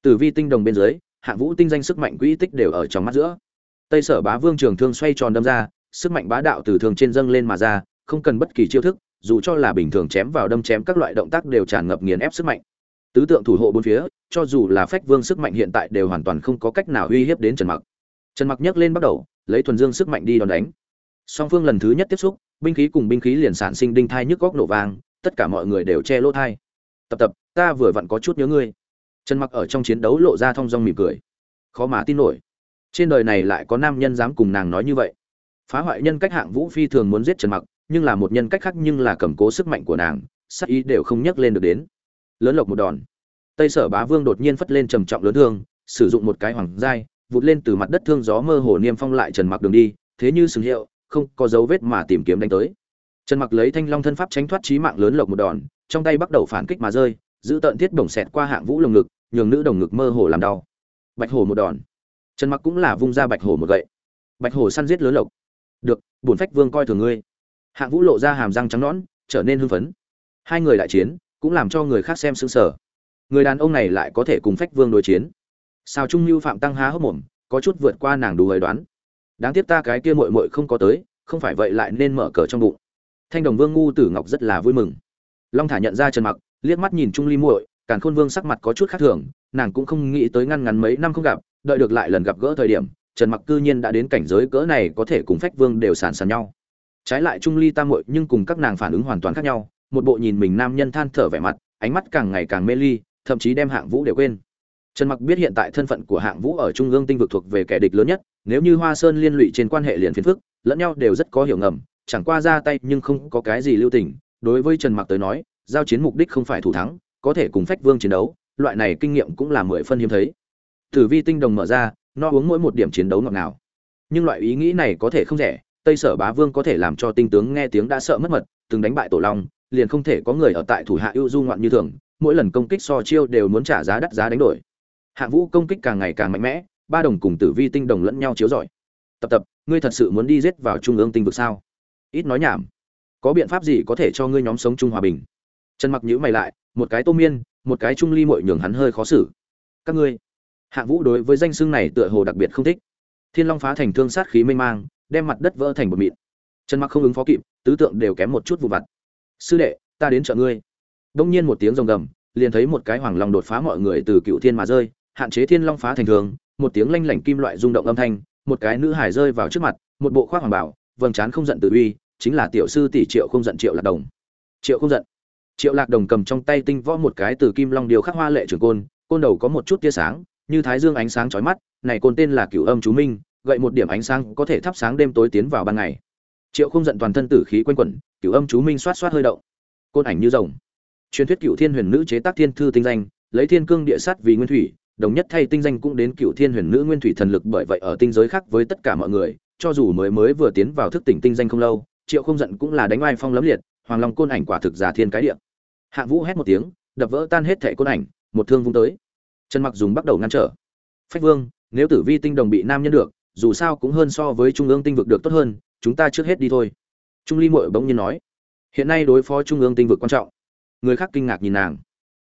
Tử vi tinh đồng bên dưới hạng vũ tinh danh sức mạnh quỹ tích đều ở trong mắt giữa. Tây sở bá vương trường thương xoay tròn đâm ra, sức mạnh bá đạo từ thường trên dâng lên mà ra, không cần bất kỳ chiêu thức, dù cho là bình thường chém vào đâm chém các loại động tác đều tràn ngập nghiền ép sức mạnh. Tứ tượng thủ hộ bốn phía, cho dù là phách vương sức mạnh hiện tại đều hoàn toàn không có cách nào uy hiếp đến trần mặc. Trần mặc nhấc lên bắt đầu, lấy thuần dương sức mạnh đi đòn đánh. Song phương lần thứ nhất tiếp xúc, binh khí cùng binh khí liền sản sinh đinh thai nhức góc nổ vang, tất cả mọi người đều che lỗ thai. Tập tập, ta vừa vặn có chút nhớ ngươi trần mặc ở trong chiến đấu lộ ra thong dong mỉm cười. Khó mà tin nổi. Trên đời này lại có nam nhân dám cùng nàng nói như vậy. Phá hoại nhân cách hạng vũ phi thường muốn giết trần mặc, nhưng là một nhân cách khác nhưng là cầm cố sức mạnh của nàng, sắc ý đều không nhắc lên được đến. Lớn lộc một đòn. Tây sở bá vương đột nhiên phất lên trầm trọng lớn thương, sử dụng một cái hoàng giai, vụt lên từ mặt đất thương gió mơ hồ niêm phong lại trần mặc đường đi, thế như sừng hiệu, không có dấu vết mà tìm kiếm đánh tới. Trần mặc lấy thanh long thân pháp tránh thoát trí mạng lớn lộc một đòn, trong tay bắt đầu phản kích mà rơi giữ tận thiết bổng xẹt qua hạng vũ lồng ngực, nhường nữ đồng ngực mơ hồ làm đau. Bạch hổ một đòn. Trần mặc cũng là vung ra bạch hổ một gậy. Bạch hổ săn giết lớn lộc. Được, bổn phách vương coi thường ngươi. Hạng vũ lộ ra hàm răng trắng nõn, trở nên hưng phấn. Hai người đại chiến cũng làm cho người khác xem sững sờ. Người đàn ông này lại có thể cùng phách vương đối chiến. Sao trung lưu phạm tăng há hốc mồm, có chút vượt qua nàng đủ lời đoán. Đáng tiếc ta cái kia muội muội không có tới, không phải vậy lại nên mở cờ trong bụng. Thanh đồng vương ngu tử ngọc rất là vui mừng. Long thả nhận ra trần mặc liếc mắt nhìn trung ly muội, càn khôn vương sắc mặt có chút khác thường, nàng cũng không nghĩ tới ngăn ngắn mấy năm không gặp, đợi được lại lần gặp gỡ thời điểm, trần mặc cư nhiên đã đến cảnh giới cỡ này có thể cùng phách vương đều sàn sàn nhau. Trái lại trung ly tam muội nhưng cùng các nàng phản ứng hoàn toàn khác nhau, một bộ nhìn mình nam nhân than thở vẻ mặt, ánh mắt càng ngày càng mê ly, thậm chí đem hạng vũ đều quên. Trần mặc biết hiện tại thân phận của hạng vũ ở trung ương tinh vực thuộc về kẻ địch lớn nhất, nếu như hoa sơn liên lụy trên quan hệ liền phiền phức, lẫn nhau đều rất có hiểu ngầm, chẳng qua ra tay nhưng không có cái gì lưu tình. Đối với trần mặc tới nói giao chiến mục đích không phải thủ thắng, có thể cùng phách vương chiến đấu, loại này kinh nghiệm cũng là mười phân hiếm thấy. Tử vi tinh đồng mở ra no uống mỗi một điểm chiến đấu ngọt ngào. Nhưng loại ý nghĩ này có thể không rẻ, tây sở bá vương có thể làm cho tinh tướng nghe tiếng đã sợ mất mật, từng đánh bại tổ long, liền không thể có người ở tại thủ hạ ưu du ngoạn như thường, mỗi lần công kích so chiêu đều muốn trả giá đắt giá đánh đổi. Hạng vũ công kích càng ngày càng mạnh mẽ, ba đồng cùng tử vi tinh đồng lẫn nhau chiếu giỏi tập tập, ngươi thật sự muốn đi giết vào trung ương tinh vực sao? Ít nói nhảm. Có biện pháp gì có thể cho ngươi nhóm sống chung hòa bình? Trần mặc nhữ mày lại, một cái tô miên, một cái trung ly mội nhường hắn hơi khó xử. Các ngươi hạng vũ đối với danh xưng này tựa hồ đặc biệt không thích. Thiên long phá thành thương sát khí mênh mang, đem mặt đất vỡ thành bột mịn. Trần mặc không ứng phó kịp, tứ tượng đều kém một chút vụ vặt. Sư đệ, ta đến chợ ngươi. Đông nhiên một tiếng rồng gầm, liền thấy một cái hoàng long đột phá mọi người từ cựu thiên mà rơi, hạn chế thiên long phá thành thường, một tiếng lanh lảnh kim loại rung động âm thanh, một cái nữ hải rơi vào trước mặt, một bộ khoác hoàng bảo, vầng trán không giận tự uy, chính là tiểu sư tỷ triệu không giận triệu lạc đồng. Triệu không giận triệu lạc đồng cầm trong tay tinh võ một cái từ kim long điều khắc hoa lệ trường côn côn đầu có một chút tia sáng, như thái dương ánh sáng chói mắt, này côn tên là cửu âm chú minh, gậy một điểm ánh sáng có thể thắp sáng đêm tối tiến vào ban ngày. Triệu không giận toàn thân tử khí quanh quẩn, cửu âm chú minh xoát xoát hơi động. Côn ảnh như rồng. Truyền thuyết cửu thiên huyền nữ chế tác thiên thư tinh danh, lấy thiên cương địa sát vì nguyên thủy, đồng nhất thay tinh danh cũng đến cựu thiên huyền nữ nguyên thủy thần lực bởi vậy ở tinh giới khác với tất cả mọi người, cho dù mới mới vừa tiến vào thức tỉnh tinh danh không lâu, triệu không giận cũng là đánh oai phong lấm liệt hoàng long côn ảnh quả thực giả thiên cái địa. Hạng vũ hét một tiếng, đập vỡ tan hết thẻ côn ảnh, một thương vung tới. Trần mặc dùng bắt đầu ngăn trở. Phách vương, nếu tử vi tinh đồng bị nam nhân được, dù sao cũng hơn so với trung ương tinh vực được tốt hơn, chúng ta trước hết đi thôi. Trung ly mội bỗng nhiên nói. Hiện nay đối phó trung ương tinh vực quan trọng. Người khác kinh ngạc nhìn nàng.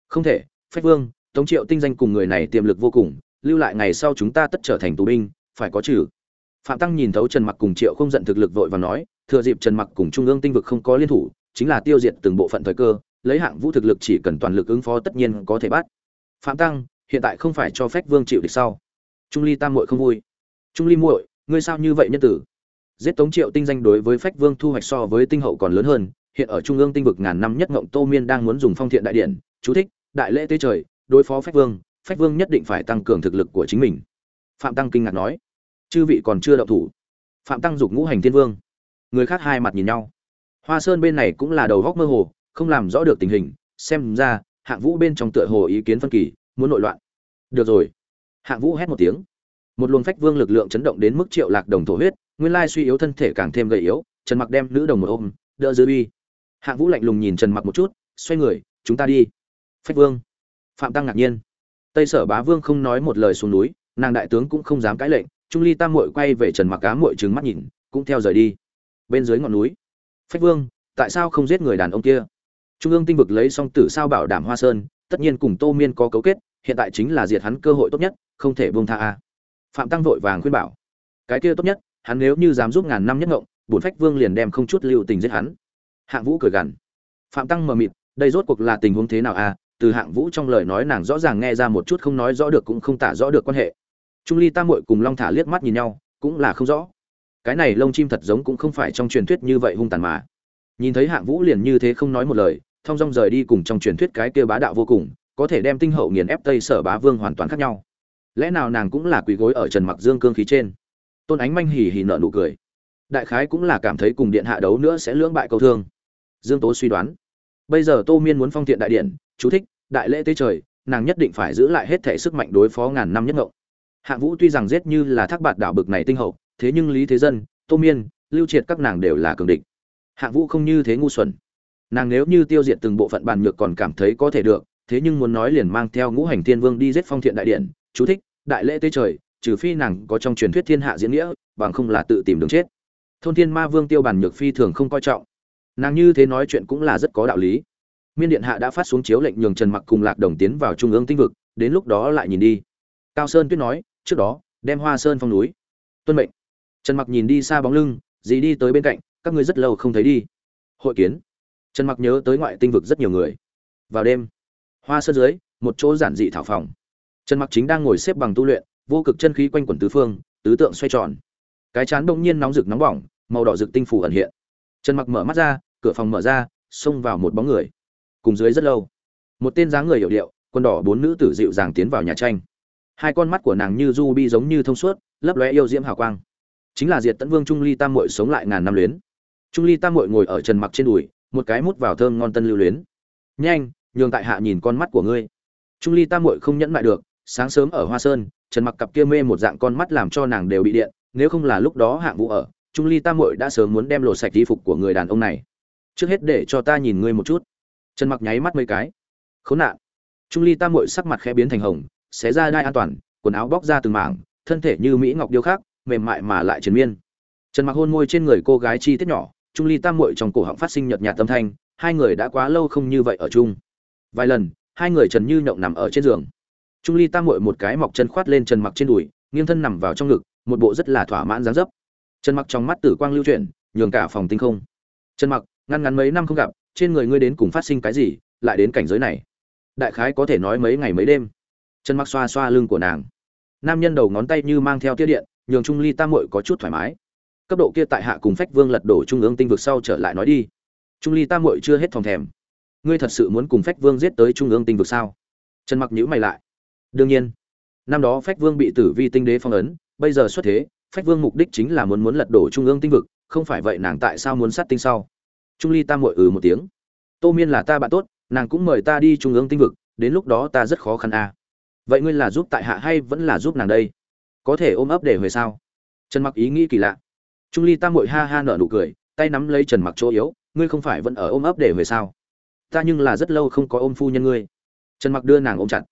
Không thể, phách vương, tống triệu tinh danh cùng người này tiềm lực vô cùng, lưu lại ngày sau chúng ta tất trở thành tù binh, phải có trừ. Phạm tăng nhìn thấu trần mặc cùng triệu không giận thực lực vội và nói, thừa dịp trần mặc cùng trung ương tinh vực không có liên thủ chính là tiêu diệt từng bộ phận thời cơ, lấy hạng vũ thực lực chỉ cần toàn lực ứng phó tất nhiên có thể bắt. Phạm tăng, hiện tại không phải cho phép vương chịu địch sau. Trung ly tam muội không vui. Trung ly muội, ngươi sao như vậy nhân tử? Giết tống triệu tinh danh đối với phách vương thu hoạch so với tinh hậu còn lớn hơn, hiện ở trung ương tinh vực ngàn năm nhất ngộng tô miên đang muốn dùng phong thiện đại điện, chú thích, đại lễ tế trời, đối phó phách vương phách vương nhất định phải tăng cường thực lực của chính mình. Phạm tăng kinh ngạc nói. Chư vị còn chưa đậu thủ. Phạm tăng dục ngũ hành thiên vương. Người khác hai mặt nhìn nhau hoa sơn bên này cũng là đầu góc mơ hồ, không làm rõ được tình hình, xem ra, hạng vũ bên trong tựa hồ ý kiến phân kỳ, muốn nội loạn. Được rồi. Hạng vũ hét một tiếng. Một luồng phách vương lực lượng chấn động đến mức triệu lạc đồng thổ huyết, nguyên lai suy yếu thân thể càng thêm gầy yếu, trần mặc đem nữ đồng một ôm, đỡ dư uy. Hạng vũ lạnh lùng nhìn trần mặc một chút, xoay người, chúng ta đi. Phách vương. Phạm tăng ngạc nhiên. Tây sở bá vương không nói một lời xuống núi, nàng đại tướng cũng không dám cãi lệnh, trung ly tam muội quay về trần mặc cá muội trừng mắt nhìn, cũng theo rời đi. Bên dưới ngọn núi phách vương, tại sao không giết người đàn ông kia? Trung ương tinh vực lấy song tử sao bảo đảm hoa sơn, tất nhiên cùng tô miên có cấu kết, hiện tại chính là diệt hắn cơ hội tốt nhất, không thể buông tha a. Phạm tăng vội vàng khuyên bảo. Cái kia tốt nhất, hắn nếu như dám giúp ngàn năm nhất ngộng, bổn phách vương liền đem không chút lưu tình giết hắn. Hạng vũ cười gằn. Phạm tăng mờ mịt, đây rốt cuộc là tình huống thế nào a? Từ hạng vũ trong lời nói nàng rõ ràng nghe ra một chút không nói rõ được cũng không tả rõ được quan hệ. Trung ly tam muội cùng long thả liếc mắt nhìn nhau, cũng là không rõ cái này lông chim thật giống cũng không phải trong truyền thuyết như vậy hung tàn mà. Nhìn thấy hạng vũ liền như thế không nói một lời, thong dong rời đi cùng trong truyền thuyết cái kia bá đạo vô cùng, có thể đem tinh hậu nghiền ép tây sở bá vương hoàn toàn khác nhau. Lẽ nào nàng cũng là quỳ gối ở trần mặc dương cương khí trên? Tôn ánh manh hỉ hỉ nợ nụ cười. Đại khái cũng là cảm thấy cùng điện hạ đấu nữa sẽ lưỡng bại câu thương. Dương tố suy đoán. Bây giờ tô miên muốn phong thiện đại điện, chú thích, đại lễ tế trời, nàng nhất định phải giữ lại hết thể sức mạnh đối phó ngàn năm nhất ngộ. Hạng vũ tuy rằng giết như là thác bạt đảo bực này tinh hậu thế nhưng lý thế dân, tô miên, lưu triệt các nàng đều là cường địch. Hạng vũ không như thế ngu xuẩn. Nàng nếu như tiêu diệt từng bộ phận bàn nhược còn cảm thấy có thể được, thế nhưng muốn nói liền mang theo ngũ hành thiên vương đi giết phong thiện đại điện, chú thích, đại lễ tế trời, trừ phi nàng có trong truyền thuyết thiên hạ diễn nghĩa, bằng không là tự tìm đường chết. Thôn thiên ma vương tiêu bàn nhược phi thường không coi trọng. Nàng như thế nói chuyện cũng là rất có đạo lý. Miên điện hạ đã phát xuống chiếu lệnh nhường trần mặc cùng lạc đồng tiến vào trung ương tinh vực, đến lúc đó lại nhìn đi. Cao sơn tuyết nói, trước đó, đem hoa sơn phong núi. Tuân mệnh trần mặc nhìn đi xa bóng lưng, dì đi tới bên cạnh, các ngươi rất lâu không thấy đi. Hội kiến. Trần mặc nhớ tới ngoại tinh vực rất nhiều người. Vào đêm, hoa sơn dưới, một chỗ giản dị thảo phòng. Trần mặc chính đang ngồi xếp bằng tu luyện, vô cực chân khí quanh quẩn tứ phương, tứ tượng xoay tròn. Cái chán đông nhiên nóng rực nóng bỏng, màu đỏ rực tinh phủ ẩn hiện. Trần mặc mở mắt ra, cửa phòng mở ra, xông vào một bóng người. Cùng dưới rất lâu, một tên dáng người hiệu điệu, quần đỏ bốn nữ tử dịu dàng tiến vào nhà tranh. Hai con mắt của nàng như du bi giống như thông suốt, lấp lóe yêu diễm hào quang chính là diệt tận vương trung ly tam muội sống lại ngàn năm luyến. Trung ly tam muội ngồi ở trần mặc trên đùi, một cái mút vào thơm ngon tân lưu luyến. Nhanh, nhường tại hạ nhìn con mắt của ngươi. Trung ly tam muội không nhẫn lại được, sáng sớm ở hoa sơn, trần mặc cặp kia mê một dạng con mắt làm cho nàng đều bị điện, nếu không là lúc đó hạng vũ ở, trung ly tam muội đã sớm muốn đem lột sạch y phục của người đàn ông này. Trước hết để cho ta nhìn ngươi một chút. Trần mặc nháy mắt mấy cái. Khốn nạn. Trung ly tam muội sắc mặt khẽ biến thành hồng, xé ra đai an toàn, quần áo bóc ra từng mảng, thân thể như mỹ ngọc điêu khắc mềm mại mà lại triền miên. Trần mặc hôn môi trên người cô gái chi tiết nhỏ, trung ly tam muội trong cổ họng phát sinh nhợt nhạt tâm thanh, hai người đã quá lâu không như vậy ở chung. Vài lần, hai người trần như nhộng nằm ở trên giường. Trung ly tam muội một cái mọc chân khoát lên trần mặc trên đùi, nghiêng thân nằm vào trong ngực, một bộ rất là thỏa mãn dáng dấp. Trần mặc trong mắt tử quang lưu chuyển, nhường cả phòng tinh không. Trần mặc, ngăn ngắn mấy năm không gặp, trên người ngươi đến cùng phát sinh cái gì, lại đến cảnh giới này? Đại khái có thể nói mấy ngày mấy đêm. Trần mặc xoa xoa lưng của nàng. Nam nhân đầu ngón tay như mang theo tiết điện nhường trung ly tam muội có chút thoải mái. Cấp độ kia tại hạ cùng phách vương lật đổ trung ương tinh vực sau trở lại nói đi. Trung ly tam muội chưa hết phòng thèm. Ngươi thật sự muốn cùng phách vương giết tới trung ương tinh vực sao? Trần mặc nhíu mày lại. Đương nhiên. Năm đó phách vương bị tử vi tinh đế phong ấn, bây giờ xuất thế, phách vương mục đích chính là muốn muốn lật đổ trung ương tinh vực, không phải vậy nàng tại sao muốn sát tinh sau? Trung ly tam muội ừ một tiếng. Tô miên là ta bạn tốt, nàng cũng mời ta đi trung ương tinh vực, đến lúc đó ta rất khó khăn à. vậy ngươi là giúp tại hạ hay vẫn là giúp nàng đây? Có thể ôm ấp để hồi sao? Trần mặc ý nghĩ kỳ lạ. Trung ly tam Mội ha ha nở nụ cười, tay nắm lấy trần mặc chỗ yếu, ngươi không phải vẫn ở ôm ấp để hồi sao? Ta nhưng là rất lâu không có ôm phu nhân ngươi. Trần mặc đưa nàng ôm chặt.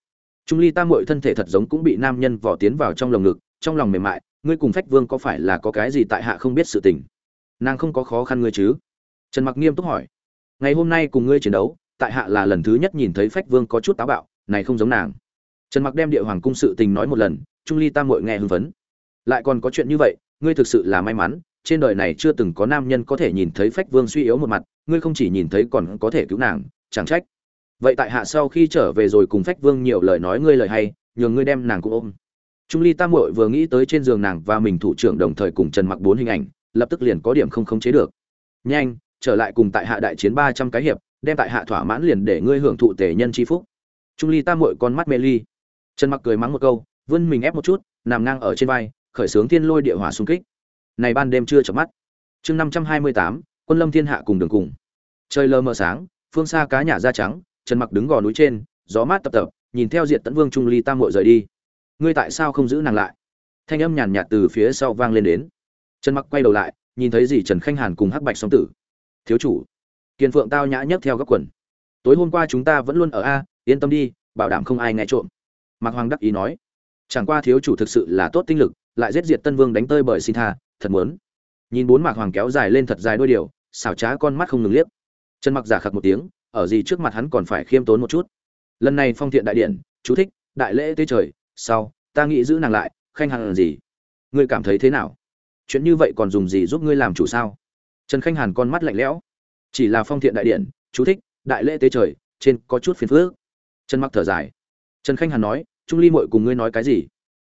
Trung ly tam Mội thân thể thật giống cũng bị nam nhân vỏ tiến vào trong lồng ngực, trong lòng mềm mại, ngươi cùng phách vương có phải là có cái gì tại hạ không biết sự tình? Nàng không có khó khăn ngươi chứ? Trần mặc nghiêm túc hỏi. Ngày hôm nay cùng ngươi chiến đấu, tại hạ là lần thứ nhất nhìn thấy phách vương có chút táo bạo, này không giống nàng trần mặc đem địa hoàng cung sự tình nói một lần, trung ly tam muội nghe hưng phấn. Lại còn có chuyện như vậy, ngươi thực sự là may mắn, trên đời này chưa từng có nam nhân có thể nhìn thấy phách vương suy yếu một mặt, ngươi không chỉ nhìn thấy còn có thể cứu nàng, chẳng trách. Vậy tại hạ sau khi trở về rồi cùng phách vương nhiều lời nói ngươi lời hay nhường ngươi đem nàng cũng ôm. Trung ly tam muội vừa nghĩ tới trên giường nàng và mình thủ trưởng đồng thời cùng trần mặc bốn hình ảnh, lập tức liền có điểm không khống chế được. Nhanh, trở lại cùng tại hạ đại chiến ba trăm cái hiệp, đem tại hạ thỏa mãn liền để ngươi hưởng thụ tề nhân chi phúc. Trung ly tam muội con mắt mê ly trần mặc cười mắng một câu, vươn mình ép một chút, nằm ngang ở trên vai, khởi sướng thiên lôi địa hỏa xung kích. Này ban đêm chưa chợp mắt. Chương năm trăm hai mươi tám, quân lâm thiên hạ cùng đường cùng. Trời lờ mờ sáng, phương xa cá nhà da trắng, trần mặc đứng gò núi trên, gió mát tập tập, nhìn theo diệt tấn vương trung ly tam muội rời đi. Ngươi tại sao không giữ nàng lại? Thanh âm nhàn nhạt từ phía sau vang lên đến. Trần mặc quay đầu lại, nhìn thấy gì trần khanh hàn cùng hắc bạch song tử. Thiếu chủ kiên phượng tao nhã nhấc theo góc quần. Tối hôm qua chúng ta vẫn luôn ở a, yên tâm đi, bảo đảm không ai nghe trộm mạc hoàng đắc ý nói, chẳng qua thiếu chủ thực sự là tốt tinh lực, lại giết diệt tân vương đánh tơi bởi xin tha, thật muốn. Nhìn bốn mạc hoàng kéo dài lên thật dài đôi điều, xảo trá con mắt không ngừng liếc. Trần mặc giả khặc một tiếng, ở gì trước mặt hắn còn phải khiêm tốn một chút. Lần này phong thiện đại điện, chú thích, đại lễ tế trời, sau, ta nghĩ giữ nàng lại, khanh hàn là gì? Ngươi cảm thấy thế nào? Chuyện như vậy còn dùng gì giúp ngươi làm chủ sao? Trần khanh hàn con mắt lạnh lẽo. Chỉ là phong thiện đại điện, chú thích, đại lễ tế trời, trên có chút phiền phước trần mặc thở dài. Trần khanh hàn nói trung ly muội cùng ngươi nói cái gì?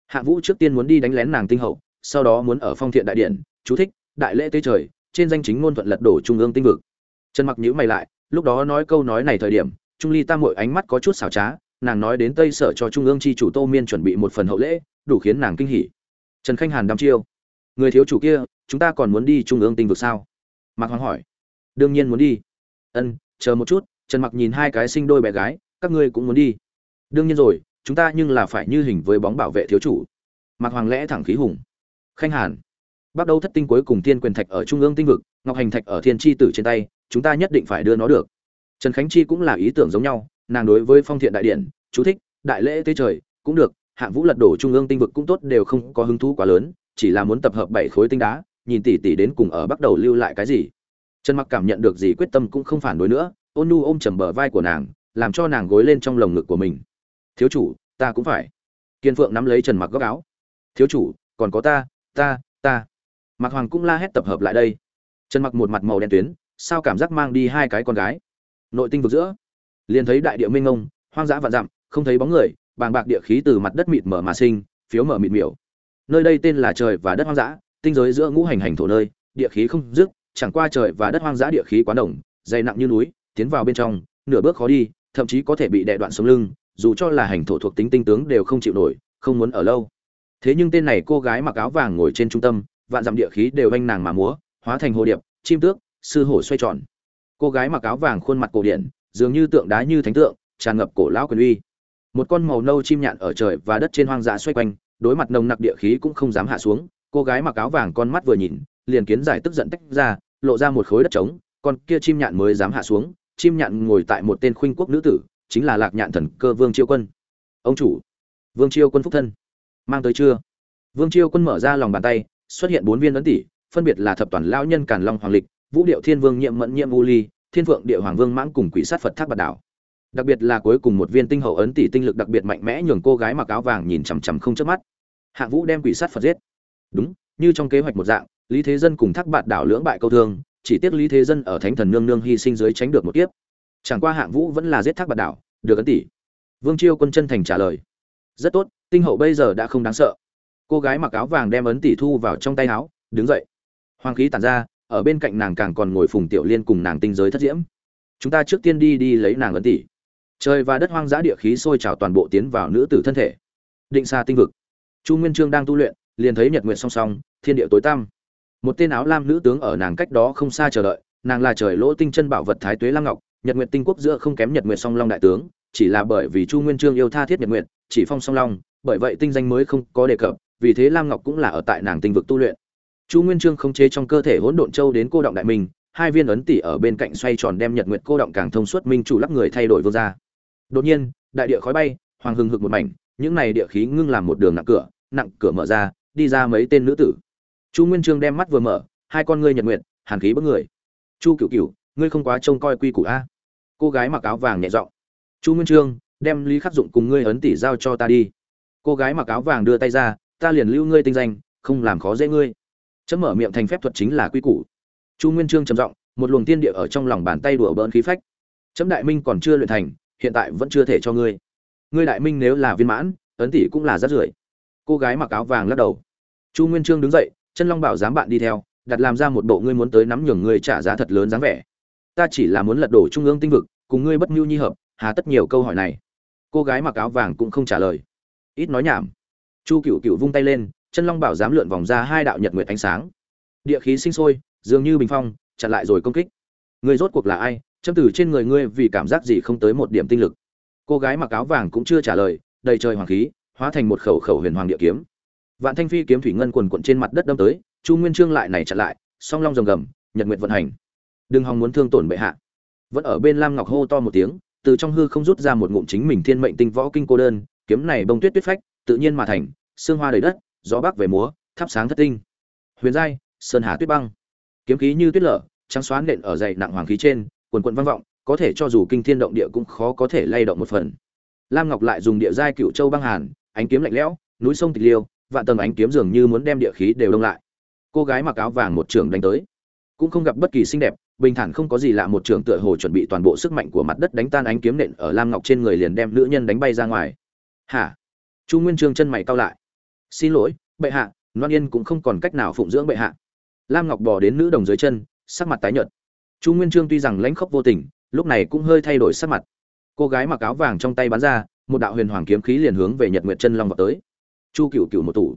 Hạ vũ trước tiên muốn đi đánh lén nàng tinh hậu, sau đó muốn ở phong thiện đại điện, chú thích, đại lễ tế trời, trên danh chính ngôn thuận lật đổ trung ương tinh vực. Trần mặc nhíu mày lại, lúc đó nói câu nói này thời điểm, trung ly tam muội ánh mắt có chút xảo trá, nàng nói đến tây sở cho trung ương chi chủ tô miên chuẩn bị một phần hậu lễ, đủ khiến nàng kinh hỉ. Trần khanh hàn đăm chiêu. Người thiếu chủ kia, chúng ta còn muốn đi trung ương tinh vực sao? Mạc hoàng hỏi. Đương nhiên muốn đi. Ân, chờ một chút, trần mặc nhìn hai cái sinh đôi bé gái, các ngươi cũng muốn đi. Đương nhiên rồi chúng ta nhưng là phải như hình với bóng bảo vệ thiếu chủ. Mạc hoàng lẽ thẳng khí hùng. Khanh hàn. Bắt đầu thất tinh cuối cùng thiên quyền thạch ở trung ương tinh vực, ngọc hành thạch ở thiên tri tử trên tay, chúng ta nhất định phải đưa nó được. Trần khánh chi cũng là ý tưởng giống nhau, nàng đối với phong thiện đại điện, chú thích, đại lễ tế trời, cũng được hạng vũ lật đổ trung ương tinh vực cũng tốt đều không có hứng thú quá lớn, chỉ là muốn tập hợp bảy khối tinh đá, nhìn tỷ tỷ đến cùng ở bắt đầu lưu lại cái gì. Trần mặc cảm nhận được gì quyết tâm cũng không phản đối nữa, ôn nu ôm chầm bờ vai của nàng, làm cho nàng gối lên trong lồng ngực của mình thiếu chủ, ta cũng phải. Kiên phượng nắm lấy trần mặc góc áo. Thiếu chủ, còn có ta ta ta. Mặc hoàng cũng la hét tập hợp lại đây. Trần mặc một mặt màu đen tuyến, sao cảm giác mang đi hai cái con gái? Nội tinh vực giữa, liền thấy đại địa minh ngông hoang dã vạn dặm, không thấy bóng người, bàng bạc địa khí từ mặt đất mịt mở mà sinh, phiếu mở mịt miểu. Nơi đây tên là trời và đất hoang dã, tinh giới giữa ngũ hành hành thổ nơi, địa khí không dứt, chẳng qua trời và đất hoang dã địa khí quá đồng dày nặng như núi, tiến vào bên trong, nửa bước khó đi, thậm chí có thể bị đè đoạn sống lưng dù cho là hành thổ thuộc tính tinh tướng đều không chịu nổi, không muốn ở lâu. Thế nhưng tên này cô gái mặc áo vàng ngồi trên trung tâm, vạn dặm địa khí đều anh nàng mà múa, hóa thành hồ điệp, chim tước, sư hổ xoay tròn. Cô gái mặc áo vàng khuôn mặt cổ điển, dường như tượng đá như thánh tượng, tràn ngập cổ lão quyền uy. Một con màu nâu chim nhạn ở trời và đất trên hoang dã xoay quanh, đối mặt nồng nặc địa khí cũng không dám hạ xuống. Cô gái mặc áo vàng con mắt vừa nhìn, liền kiến giải tức giận tách ra, lộ ra một khối đất trống, con kia chim nhạn mới dám hạ xuống. Chim nhạn ngồi tại một tên khuynh quốc nữ tử chính là lạc nhạn thần cơ vương chiêu quân. Ông chủ, vương chiêu quân phúc thân. Mang tới chưa? Vương chiêu quân mở ra lòng bàn tay, xuất hiện bốn viên ấn tỷ, phân biệt là thập toàn lão nhân càn long hoàng lịch, vũ điệu thiên vương nhiệm mẫn nhiệm u ly, thiên phượng địa hoàng vương mãng cùng quỷ sát phật thác bạt đảo. Đặc biệt là cuối cùng một viên tinh hậu ấn tỷ tinh lực đặc biệt mạnh mẽ nhường cô gái mặc áo vàng nhìn chằm chằm không chớp mắt. Hạng vũ đem quỷ sát phật giết. Đúng, như trong kế hoạch một dạng, lý thế dân cùng thác bạt đảo lưỡng bại câu thương, chỉ tiếc lý thế dân ở thánh thần nương nương hy sinh dưới tránh được một kiếp chẳng qua hạng vũ vẫn là giết thác bạt đảo, được ấn tỷ vương chiêu quân chân thành trả lời. Rất tốt, tinh hậu bây giờ đã không đáng sợ. Cô gái mặc áo vàng đem ấn tỷ thu vào trong tay áo, đứng dậy. Hoàng khí tản ra, ở bên cạnh nàng càng còn ngồi phùng tiểu liên cùng nàng tinh giới thất diễm. Chúng ta trước tiên đi đi lấy nàng ấn tỷ trời và đất hoang dã địa khí sôi trào toàn bộ tiến vào nữ tử thân thể. Định xa tinh vực. Chu nguyên trương đang tu luyện, liền thấy nhật nguyện song song, thiên địa tối tăm. Một tên áo lam nữ tướng ở nàng cách đó không xa chờ đợi, nàng là trời lỗ tinh chân bảo vật thái tuế lam ngọc nhật nguyệt tinh quốc giữa không kém nhật nguyệt song long đại tướng, chỉ là bởi vì chu nguyên Chương yêu tha thiết nhật nguyệt, chỉ phong song long, bởi vậy tinh danh mới không có đề cập, vì thế lam ngọc cũng là ở tại nàng tinh vực tu luyện. Chu nguyên Chương không chế trong cơ thể hỗn độn châu đến cô động đại minh, hai viên ấn tỷ ở bên cạnh xoay tròn đem nhật nguyệt cô động càng thông suốt minh chủ lắc người thay đổi vương ra đột nhiên, đại địa khói bay, hoàng hừng hực một mảnh, những này địa khí ngưng làm một đường nặng cửa nặng cửa mở ra, đi ra mấy tên nữ tử. Chu nguyên Chương đem mắt vừa mở, hai con ngươi nhật nguyệt, hàn khí bức người. Chu cửu cửu, ngươi không quá trông coi quy củ a? Cô gái mặc áo vàng nhẹ giọng, chu nguyên trương, đem lý khắc dụng cùng ngươi ấn tỷ giao cho ta đi. Cô gái mặc áo vàng đưa tay ra, ta liền lưu ngươi tinh danh, không làm khó dễ ngươi. Chấm mở miệng thành phép thuật chính là quy củ. Chu nguyên trương trầm giọng, một luồng tiên địa ở trong lòng bàn tay đùa bỡn khí phách. Chấm đại minh còn chưa luyện thành, hiện tại vẫn chưa thể cho ngươi. Ngươi đại minh nếu là viên mãn, ấn tỷ cũng là rất rưởi. Cô gái mặc áo vàng lắc đầu. Chu nguyên trương đứng dậy, chân long bảo dám bạn đi theo, đặt làm ra một bộ ngươi muốn tới nắm nhường ngươi trả giá thật lớn dáng vẻ. Ta chỉ là muốn lật đổ trung ương tinh vực cùng ngươi bất mưu nhi hợp, hà tất nhiều câu hỏi này. Cô gái mặc áo vàng cũng không trả lời. Ít nói nhảm. Chu cựu cựu vung tay lên, chân long bảo dám lượn vòng ra hai đạo nhật nguyệt ánh sáng. Địa khí sinh sôi, dường như bình phong, chặn lại rồi công kích. Người rốt cuộc là ai? Châm từ trên người ngươi vì cảm giác gì không tới một điểm tinh lực. Cô gái mặc áo vàng cũng chưa trả lời, đầy trời hoàng khí, hóa thành một khẩu khẩu huyền hoàng địa kiếm. Vạn thanh phi kiếm thủy ngân quần quận trên mặt đất đâm tới, chu nguyên trương lại này chặn lại, song long rồng gầm, nhật nguyệt vận hành. Đừng hòng muốn thương tổn bệ hạ vẫn ở bên lam ngọc hô to một tiếng, từ trong hư không rút ra một ngụm chính mình thiên mệnh tinh võ kinh cô đơn, kiếm này bông tuyết tuyết phách, tự nhiên mà thành, xương hoa đầy đất, gió bắc về múa, thắp sáng thất tinh. Huyền giai, sơn hà tuyết băng. Kiếm khí như tuyết lở, trắng xoán nện ở dày nặng hoàng khí trên, quần quận vang vọng, có thể cho dù kinh thiên động địa cũng khó có thể lay động một phần. Lam ngọc lại dùng địa giai cựu châu băng hàn, ánh kiếm lạnh lẽo, núi sông tịch liêu, vạn tầng ánh kiếm dường như muốn đem địa khí đều đông lại. Cô gái mặc áo vàng một trường đánh tới, cũng không gặp bất kỳ xinh đẹp bình thản không có gì lạ, một trường tựa hồ chuẩn bị toàn bộ sức mạnh của mặt đất đánh tan ánh kiếm nện ở lam ngọc trên người liền đem nữ nhân đánh bay ra ngoài. Hả? Chu nguyên trương chân mày cau lại. Xin lỗi, bệ hạ, loan yên cũng không còn cách nào phụng dưỡng bệ hạ. Lam ngọc bỏ đến nữ đồng dưới chân, sắc mặt tái nhợt. Chu nguyên trương tuy rằng lãnh khốc vô tình, lúc này cũng hơi thay đổi sắc mặt. Cô gái mặc áo vàng trong tay bắn ra, một đạo huyền hoàng kiếm khí liền hướng về nhật nguyệt chân long vào tới. Chu cựu cựu một tủ.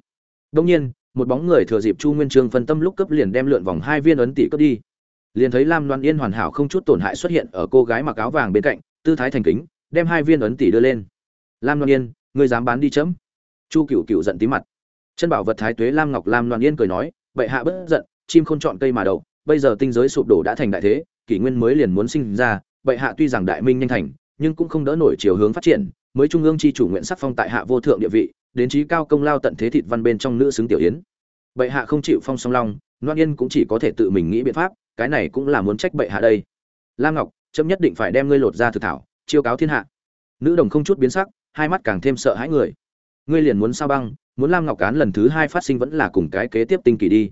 Đông nhiên, một bóng người thừa dịp chu nguyên trương phân tâm lúc cấp liền đem lượn vòng hai viên ấn tỷ cấp đi liền thấy lam loan yên hoàn hảo không chút tổn hại xuất hiện ở cô gái mặc áo vàng bên cạnh, tư thái thành kính, đem hai viên ấn tỷ đưa lên. Lam loan yên, ngươi dám bán đi chấm? Chu cựu cựu giận tí mặt. Chân bảo vật thái tuế lam ngọc lam loan yên cười nói, bệ hạ bất giận, chim không chọn cây mà đậu, bây giờ tinh giới sụp đổ đã thành đại thế, kỷ nguyên mới liền muốn sinh ra, bệ hạ tuy rằng đại minh nhanh thành, nhưng cũng không đỡ nổi chiều hướng phát triển, mới trung ương chi chủ nguyện sắc phong tại hạ vô thượng địa vị, đến trí cao công lao tận thế thịt văn bên trong nữ xứng tiểu yến. Bệ hạ không chịu phong song long, loan yên cũng chỉ có thể tự mình nghĩ biện pháp cái này cũng là muốn trách bệ hạ đây. Lam ngọc, chấm nhất định phải đem ngươi lột ra thực thảo, chiêu cáo thiên hạ. Nữ đồng không chút biến sắc, hai mắt càng thêm sợ hãi người. Ngươi liền muốn sao băng, muốn lam ngọc cán lần thứ hai phát sinh vẫn là cùng cái kế tiếp tinh kỳ đi.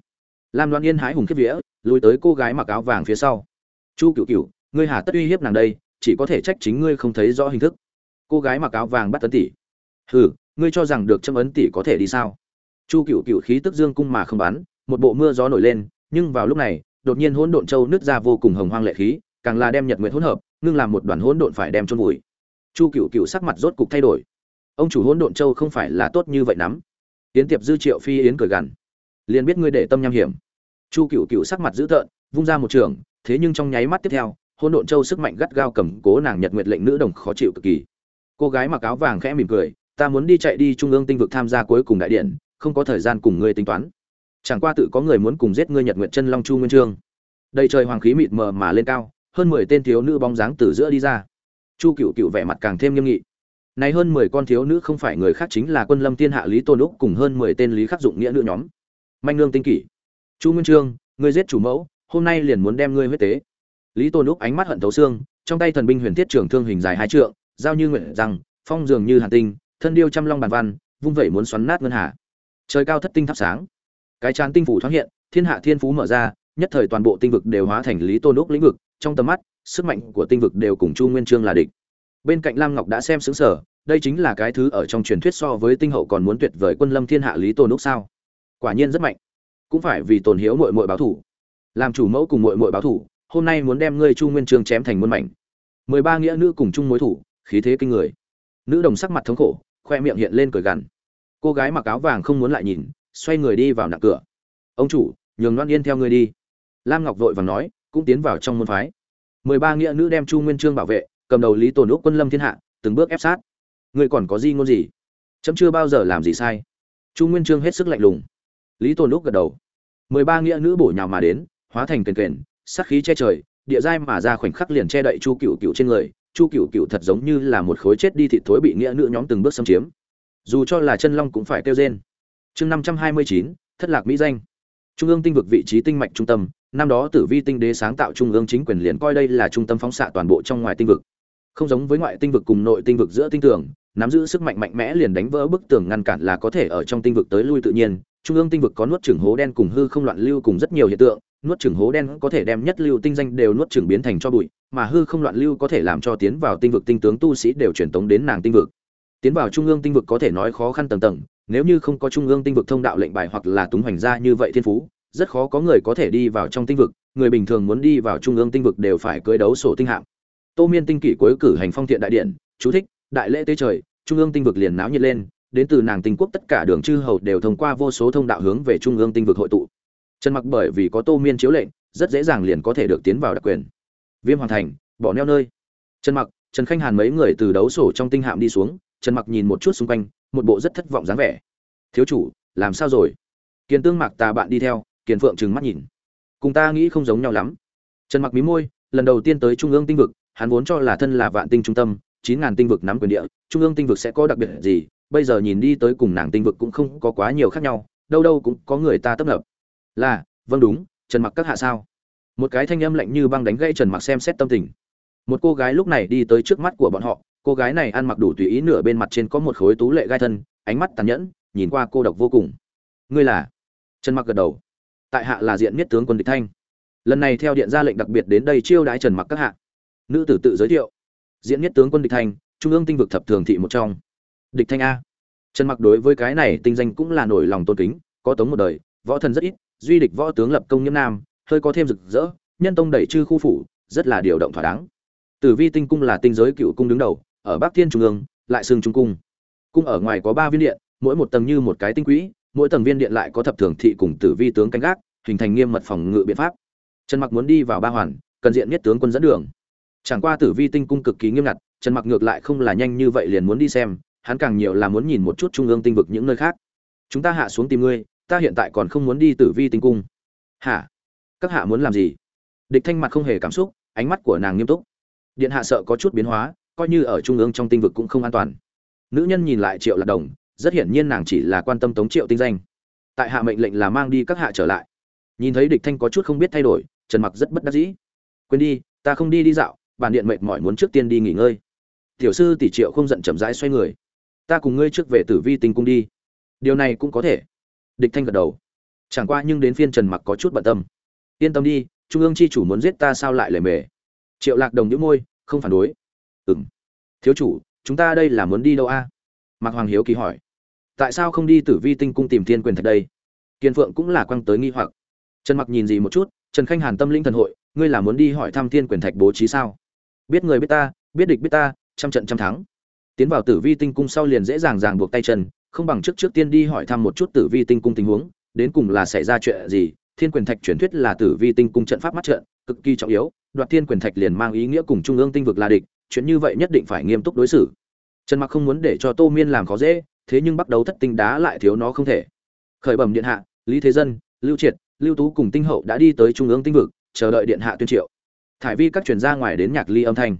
Lam loan yên hái hùng kiếp vía, lùi tới cô gái mặc áo vàng phía sau. Chu cựu cựu ngươi hà tất uy hiếp nàng đây, chỉ có thể trách chính ngươi không thấy rõ hình thức. Cô gái mặc áo vàng bắt tấn tỷ. Hừ, ngươi cho rằng được châm ấn tỷ có thể đi sao? Chu cựu cựu khí tức dương cung mà không bắn, một bộ mưa gió nổi lên, nhưng vào lúc này đột nhiên hỗn độn châu nứt ra vô cùng hồng hoang lệ khí, càng là đem nhật nguyệt hỗn hợp, ngưng làm một đoàn hỗn độn phải đem chôn vùi. Chu Cửu Cửu sắc mặt rốt cục thay đổi. Ông chủ hỗn độn châu không phải là tốt như vậy lắm. Tiễn tiệp dư triệu phi yến cười gằn. Liền biết ngươi để tâm nham hiểm. Chu Cửu Cửu sắc mặt dữ tợn, vung ra một trường, thế nhưng trong nháy mắt tiếp theo, hỗn độn châu sức mạnh gắt gao cầm cố nàng nhật nguyệt lệnh nữ đồng khó chịu cực kỳ. Cô gái mặc áo vàng khẽ mỉm cười, ta muốn đi chạy đi trung ương tinh vực tham gia cuối cùng đại điện, không có thời gian cùng ngươi tính toán chẳng qua tự có người muốn cùng giết ngươi nhật nguyện chân long chu nguyên trương. Đầy trời hoàng khí mịt mờ mà lên cao, hơn mười tên thiếu nữ bóng dáng từ giữa đi ra. Chu cựu cựu vẻ mặt càng thêm nghiêm nghị. Này hơn mười con thiếu nữ không phải người khác chính là quân lâm tiên hạ lý tôn úc cùng hơn mười tên lý khắc dụng nghĩa nữ nhóm. Manh nương tinh kỷ. Chu nguyên trương, ngươi giết chủ mẫu, hôm nay liền muốn đem ngươi huyết tế. Lý tôn úc ánh mắt hận thấu xương, trong tay thần binh huyền thiết trường thương hình dài hai trượng, giao như nguyện rằng phong dường như hàn tinh, thân điêu trăm long bàn văn, vung vẩy muốn xoắn nát ngân hà. Trời cao thất tinh thắp sáng cái chán tinh phủ thoáng hiện, thiên hạ thiên phú mở ra, nhất thời toàn bộ tinh vực đều hóa thành lý tôn úc lĩnh vực, trong tầm mắt, sức mạnh của tinh vực đều cùng chu nguyên trương là địch. Bên cạnh lam ngọc đã xem xứng sở đây chính là cái thứ ở trong truyền thuyết so với tinh hậu còn muốn tuyệt vời quân lâm thiên hạ lý tôn úc sao? Quả nhiên rất mạnh. Cũng phải vì tồn hiếu mội mội báo thủ. Làm chủ mẫu cùng mội mội báo thủ, hôm nay muốn đem ngươi chu nguyên trương chém thành muôn mảnh. Mười ba nghĩa nữ cùng chung mối thủ, khí thế kinh người. Nữ đồng sắc mặt thống khổ, khoe miệng hiện lên cười gằn. Cô gái mặc áo vàng không muốn lại nhìn xoay người đi vào nặng cửa. Ông chủ, nhường loan yên theo người đi. Lam ngọc vội vàng nói, cũng tiến vào trong môn phái. Mười ba nghĩa nữ đem chu nguyên trương bảo vệ, cầm đầu lý tồn úc quân lâm thiên hạ, từng bước ép sát. Ngươi còn có gì ngôn gì? Chấm chưa bao giờ làm gì sai. Chu nguyên trương hết sức lạnh lùng. Lý tồn úc gật đầu. Mười ba nghĩa nữ bổ nhào mà đến, hóa thành kền kền, sát khí che trời, địa giai mà ra khoảnh khắc liền che đậy chu cựu cựu trên người. Chu cựu cựu thật giống như là một khối chết đi thịt thối bị nghĩa nữ nhóm từng bước xâm chiếm. Dù cho là chân long cũng phải kêu rên chương năm trăm hai mươi chín, thất lạc mỹ danh. Trung ương tinh vực vị trí tinh mạch trung tâm, năm đó tử vi tinh đế sáng tạo trung ương chính quyền liền coi đây là trung tâm phóng xạ toàn bộ trong ngoài tinh vực. Không giống với ngoại tinh vực cùng nội tinh vực giữa tinh tường, nắm giữ sức mạnh mạnh mẽ liền đánh vỡ bức tường ngăn cản là có thể ở trong tinh vực tới lui tự nhiên. Trung ương tinh vực có nuốt chửng hố đen cùng hư không loạn lưu cùng rất nhiều hiện tượng, nuốt chửng hố đen có thể đem nhất lưu tinh danh đều nuốt chửng biến thành cho bụi, mà hư không loạn lưu có thể làm cho tiến vào tinh vực tinh tướng tu sĩ đều truyền tống đến nàng tinh vực. Tiến vào trung ương tinh vực có thể nói khó khăn tầng tầng nếu như không có trung ương tinh vực thông đạo lệnh bài hoặc là túng hoành gia như vậy thiên phú, rất khó có người có thể đi vào trong tinh vực, người bình thường muốn đi vào trung ương tinh vực đều phải cưới đấu sổ tinh hạng. Tô miên tinh kỷ cuối cử hành phong thiện đại điện, chú thích, đại lễ tế trời, trung ương tinh vực liền náo nhiệt lên, đến từ nàng tinh quốc tất cả đường chư hầu đều thông qua vô số thông đạo hướng về trung ương tinh vực hội tụ. Trần mặc bởi vì có tô miên chiếu lệnh, rất dễ dàng liền có thể được tiến vào đặc quyền. Viêm hoàn thành, bỏ neo nơi. Trần mặc, trần khanh hàn mấy người từ đấu sổ trong tinh hạm đi xuống, trần mặc nhìn một chút xung quanh một bộ rất thất vọng dáng vẻ. Thiếu chủ, làm sao rồi? Kiền tương mặc tà bạn đi theo, kiền phượng trừng mắt nhìn. Cùng ta nghĩ không giống nhau lắm. Trần mặc mí môi, lần đầu tiên tới trung ương tinh vực, hắn vốn cho là thân là vạn tinh trung tâm, chín ngàn tinh vực nắm quyền địa, trung ương tinh vực sẽ có đặc biệt gì, bây giờ nhìn đi tới cùng nàng tinh vực cũng không có quá nhiều khác nhau, đâu đâu cũng có người ta tấp nập. Là vâng đúng, trần mặc các hạ sao? Một cái thanh âm lạnh như băng đánh gây trần mặc xem xét tâm tình. Một cô gái lúc này đi tới trước mắt của bọn họ cô gái này ăn mặc đủ tùy ý nửa bên mặt trên có một khối tú lệ gai thân, ánh mắt tàn nhẫn, nhìn qua cô độc vô cùng. Ngươi là? Trần mặc gật đầu. Tại hạ là diện miết tướng quân địch thanh. Lần này theo điện ra lệnh đặc biệt đến đây chiêu đái trần mặc các hạ. Nữ tử tự giới thiệu. Diễn nhất tướng quân địch thanh, trung ương tinh vực thập thường thị một trong. Địch thanh a. Trần mặc đối với cái này tinh danh cũng là nổi lòng tôn kính, có tống một đời, võ thần rất ít, duy địch võ tướng lập công nhiễm nam, hơi có thêm rực rỡ, nhân tông đẩy chư khu phủ, rất là điều động thỏa đáng. Tử vi tinh cung là tinh giới cựu cung đứng đầu ở bắc thiên trung ương, lại xương trung cung. Cung ở ngoài có ba viên điện, mỗi một tầng như một cái tinh quỹ, mỗi tầng viên điện lại có thập thường thị cùng tử vi tướng canh gác, hình thành nghiêm mật phòng ngự biện pháp. Trần mặc muốn đi vào ba hoàn, cần diện nhất tướng quân dẫn đường. Chẳng qua tử vi tinh cung cực kỳ nghiêm ngặt, trần mặc ngược lại không là nhanh như vậy liền muốn đi xem, hắn càng nhiều là muốn nhìn một chút trung ương tinh vực những nơi khác. Chúng ta hạ xuống tìm ngươi, ta hiện tại còn không muốn đi tử vi tinh cung. Hả? Các hạ muốn làm gì? Địch thanh mặt không hề cảm xúc, ánh mắt của nàng nghiêm túc. Điện hạ sợ có chút biến hóa coi như ở trung ương trong tinh vực cũng không an toàn. Nữ nhân nhìn lại triệu lạc đồng, rất hiển nhiên nàng chỉ là quan tâm tống triệu tinh danh. Tại hạ mệnh lệnh là mang đi các hạ trở lại. Nhìn thấy địch thanh có chút không biết thay đổi, trần mặc rất bất đắc dĩ. Quên đi, ta không đi đi dạo, bản điện mệt mỏi muốn trước tiên đi nghỉ ngơi. Tiểu sư tỷ triệu không giận chậm rãi xoay người. Ta cùng ngươi trước về tử vi tinh cung đi. Điều này cũng có thể. Địch thanh gật đầu. Chẳng qua nhưng đến phiên trần mặc có chút bận tâm. Yên tâm đi, trung ương chi chủ muốn giết ta sao lại lề mề? Triệu lạc đồng nhíu môi, không phản đối ừm. Thiếu chủ, chúng ta đây là muốn đi đâu a? Mạc hoàng hiếu kỳ hỏi. Tại sao không đi tử vi tinh cung tìm thiên quyền thạch đây? Kiên phượng cũng là quăng tới nghi hoặc. Trần mặc nhìn gì một chút, trần khanh hàn tâm linh thần hội, ngươi là muốn đi hỏi thăm thiên quyền thạch bố trí sao? Biết người biết ta, biết địch biết ta, trăm trận trăm thắng. Tiến vào tử vi tinh cung sau liền dễ dàng ràng buộc tay chân, không bằng trước trước tiên đi hỏi thăm một chút tử vi tinh cung tình huống, đến cùng là xảy ra chuyện gì? Thiên quyền thạch truyền thuyết là tử vi tinh cung trận pháp mắt trận, cực kỳ trọng yếu, đoạt thiên quyền thạch liền mang ý nghĩa cùng trung ương tinh vực là địch chuyện như vậy nhất định phải nghiêm túc đối xử. Trần mặc không muốn để cho tô miên làm khó dễ, thế nhưng bắt đầu thất tinh đá lại thiếu nó không thể. Khởi bẩm điện hạ, lý thế dân, lưu triệt, lưu tú cùng tinh hậu đã đi tới trung ương tinh vực, chờ đợi điện hạ tuyên triệu. Thải vi các chuyển ra ngoài đến nhạc ly âm thanh.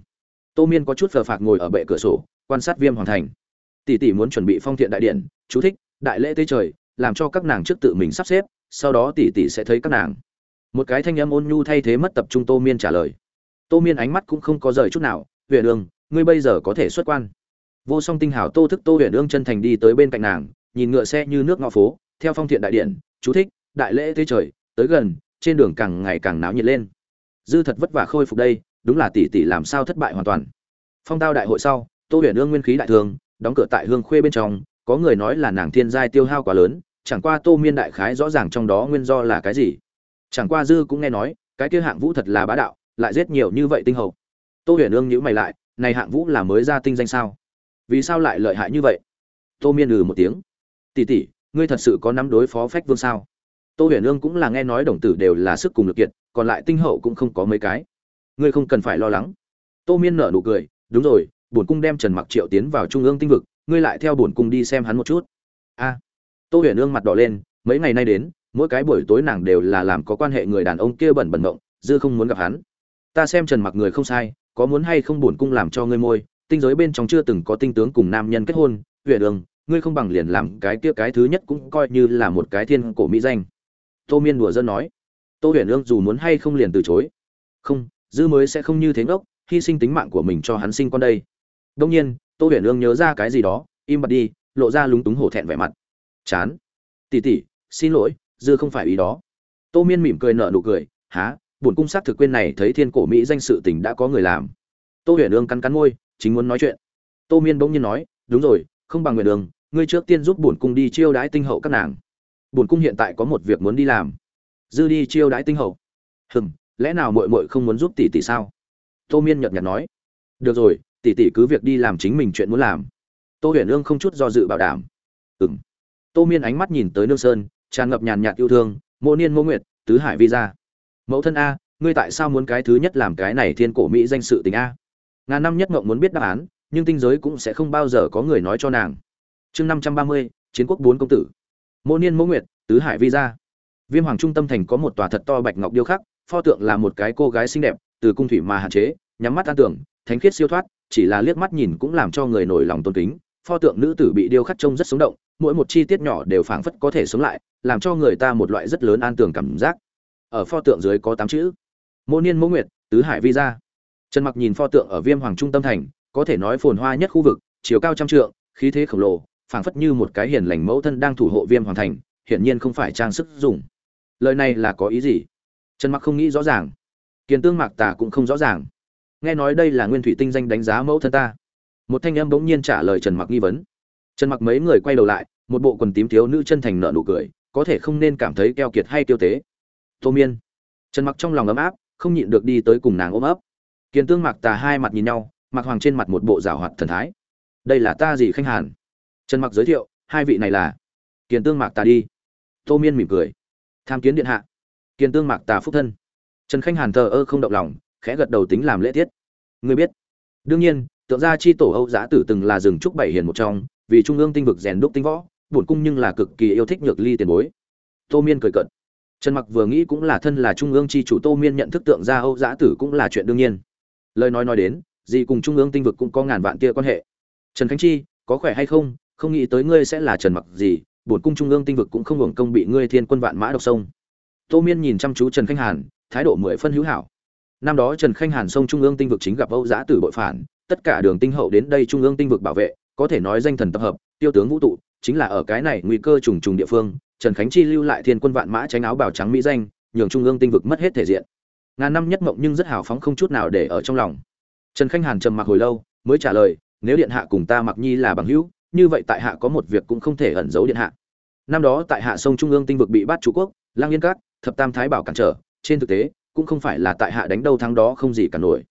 Tô miên có chút phờ phạc ngồi ở bệ cửa sổ, quan sát viêm hoàn thành. Tỷ tỷ muốn chuẩn bị phong thiện đại điện, chú thích, đại lễ tế trời, làm cho các nàng trước tự mình sắp xếp, sau đó tỷ tỷ sẽ thấy các nàng. Một cái thanh âm ôn nhu thay thế mất tập trung tô miên trả lời. Tô miên ánh mắt cũng không có rời chút nào huyện ương, ngươi bây giờ có thể xuất quan. Vô song tinh hảo tô thức tô huyện ương chân thành đi tới bên cạnh nàng, nhìn ngựa xe như nước ngõ phố, theo phong thiện đại điện, chú thích, đại lễ tế trời, tới gần, trên đường càng ngày càng náo nhiệt lên. Dư thật vất vả khôi phục đây, đúng là tỷ tỷ làm sao thất bại hoàn toàn. Phong tao đại hội sau, tô huyện ương nguyên khí đại thường, đóng cửa tại hương khuê bên trong, có người nói là nàng thiên giai tiêu hao quá lớn, chẳng qua tô miên đại khái rõ ràng trong đó nguyên do là cái gì. Chẳng qua dư cũng nghe nói, cái kia hạng vũ thật là bá đạo, lại giết nhiều như vậy tinh hậu tô huyền ương nhữ mày lại, này hạng vũ là mới ra tinh danh sao? Vì sao lại lợi hại như vậy? Tô miên ừ một tiếng. Tỷ tỷ, ngươi thật sự có nắm đối phó phách vương sao? Tô huyền ương cũng là nghe nói đồng tử đều là sức cùng lực kiệt, còn lại tinh hậu cũng không có mấy cái. Ngươi không cần phải lo lắng. Tô miên nở nụ cười, đúng rồi, bổn cung đem trần mặc triệu tiến vào trung ương tinh vực, ngươi lại theo bổn cung đi xem hắn một chút. A. Tô huyền ương mặt đỏ lên, mấy ngày nay đến, mỗi cái buổi tối nàng đều là làm có quan hệ người đàn ông kia bẩn bẩn ngộng dư không muốn gặp hắn. Ta xem trần mặc người không sai có muốn hay không bổn cung làm cho ngươi môi, tinh giới bên trong chưa từng có tinh tướng cùng nam nhân kết hôn huyện đường, ngươi không bằng liền làm cái kia cái thứ nhất cũng coi như là một cái thiên cổ mỹ danh. Tô miên đùa dân nói. Tô huyền ương dù muốn hay không liền từ chối. Không, dư mới sẽ không như thế ngốc, hy sinh tính mạng của mình cho hắn sinh con đây. Đông nhiên, tô huyền ương nhớ ra cái gì đó, im bặt đi, lộ ra lúng túng hổ thẹn vẻ mặt. Chán. Tỉ tỉ xin lỗi, dư không phải ý đó. Tô miên mỉm cười nở nụ cười. Há bổn cung xác thực quên này thấy thiên cổ mỹ danh sự tình đã có người làm. Tô huyền ương cắn cắn môi, chính muốn nói chuyện. Tô miên bỗng nhiên nói, đúng rồi, không bằng nguyện đường, ngươi trước tiên giúp bổn cung đi chiêu đãi tinh hậu các nàng. Bổn cung hiện tại có một việc muốn đi làm. Dư đi chiêu đãi tinh hậu. Hừm, lẽ nào muội muội không muốn giúp tỷ tỷ sao? Tô miên nhợt nhạt nói. Được rồi, tỷ tỷ cứ việc đi làm chính mình chuyện muốn làm. Tô huyền ương không chút do dự bảo đảm. Ừm. Tô miên ánh mắt nhìn tới nương sơn, tràn ngập nhàn nhạt yêu thương mô niên mô nguyệt, tứ hải vi ra mẫu thân a, ngươi tại sao muốn cái thứ nhất làm cái này thiên cổ mỹ danh sự tình a? Ngàn năm nhất ngộng muốn biết đáp án, nhưng tinh giới cũng sẽ không bao giờ có người nói cho nàng. Chương năm trăm ba mươi, chiến quốc bốn công tử. Mỗ niên mỗ nguyệt, tứ hải vi ra viêm hoàng trung tâm thành có một tòa thật to bạch ngọc điêu khắc, pho tượng là một cái cô gái xinh đẹp, từ cung thủy mà hạn chế, nhắm mắt an tưởng, thánh khiết siêu thoát, chỉ là liếc mắt nhìn cũng làm cho người nổi lòng tôn kính. Pho tượng nữ tử bị điêu khắc trông rất sống động, mỗi một chi tiết nhỏ đều phảng phất có thể sống lại, làm cho người ta một loại rất lớn an tưởng cảm giác ở pho tượng dưới có tám chữ. Mô niên mô nguyệt, tứ hải vi ra trần mặc nhìn pho tượng ở viêm hoàng trung tâm thành, có thể nói phồn hoa nhất khu vực, chiều cao trăm trượng, khí thế khổng lồ, phảng phất như một cái hiền lành mẫu thân đang thủ hộ viêm hoàng thành, hiển nhiên không phải trang sức dùng. Lời này là có ý gì? Trần mặc không nghĩ rõ ràng. Kiền tương mạc tà cũng không rõ ràng. Nghe nói đây là nguyên thủy tinh danh đánh giá mẫu thân ta. Một thanh âm bỗng nhiên trả lời trần mặc nghi vấn. Trần mặc mấy người quay đầu lại, một bộ quần tím thiếu nữ chân thành nợ nụ cười, có thể không nên cảm thấy keo kiệt hay tiêu tế tô miên. Trần mặc trong lòng ấm áp, không nhịn được đi tới cùng nàng ôm ấp. Kiến tương mạc tà hai mặt nhìn nhau mặc hoàng trên mặt một bộ rào hoạt thần thái. Đây là ta gì khanh hàn? Trần mặc giới thiệu, hai vị này là. Kiến tương mạc tà đi. Tô miên mỉm cười. Tham kiến điện hạ. Kiến tương mạc tà phúc thân. Trần khanh hàn thờ ơ không động lòng, khẽ gật đầu tính làm lễ tiết. Người biết. Đương nhiên, tượng gia chi tổ âu giã tử từng là rừng trúc bảy hiền một trong, vì trung ương tinh vực rèn đúc tinh võ, bổn cung nhưng là cực kỳ yêu thích nhược ly tiền bối. Tô miên cười cận trần mặc vừa nghĩ cũng là thân là trung ương chi chủ tô miên nhận thức tượng gia âu giã tử cũng là chuyện đương nhiên. Lời nói nói đến, gì cùng trung ương tinh vực cũng có ngàn vạn kia quan hệ. Trần khánh chi, có khỏe hay không? Không nghĩ tới ngươi sẽ là trần mặc gì, bổn cung trung ương tinh vực cũng không hưởng công bị ngươi thiên quân vạn mã độc sông. Tô miên nhìn chăm chú trần khánh hàn, thái độ mười phân hữu hảo. Năm đó trần Khánh hàn sông trung ương tinh vực chính gặp âu giã tử bội phản, tất cả đường tinh hậu đến đây trung ương tinh vực bảo vệ, có thể nói danh thần tập hợp, tiêu tướng vũ tụ chính là ở cái này nguy cơ trùng trùng địa phương trần khánh chi lưu lại thiên quân vạn mã tránh áo bào trắng mỹ danh, nhường trung ương tinh vực mất hết thể diện. Ngàn năm nhất mộng nhưng rất hào phóng không chút nào để ở trong lòng. Trần Khánh hàn trầm mặc hồi lâu, mới trả lời, nếu điện hạ cùng ta mặc nhi là bằng hữu, như vậy tại hạ có một việc cũng không thể ẩn giấu điện hạ. Năm đó tại hạ sông trung ương tinh vực bị bắt chủ quốc, lang yên các, thập tam thái bảo cản trở, trên thực tế, cũng không phải là tại hạ đánh đâu thắng đó không gì cả nổi.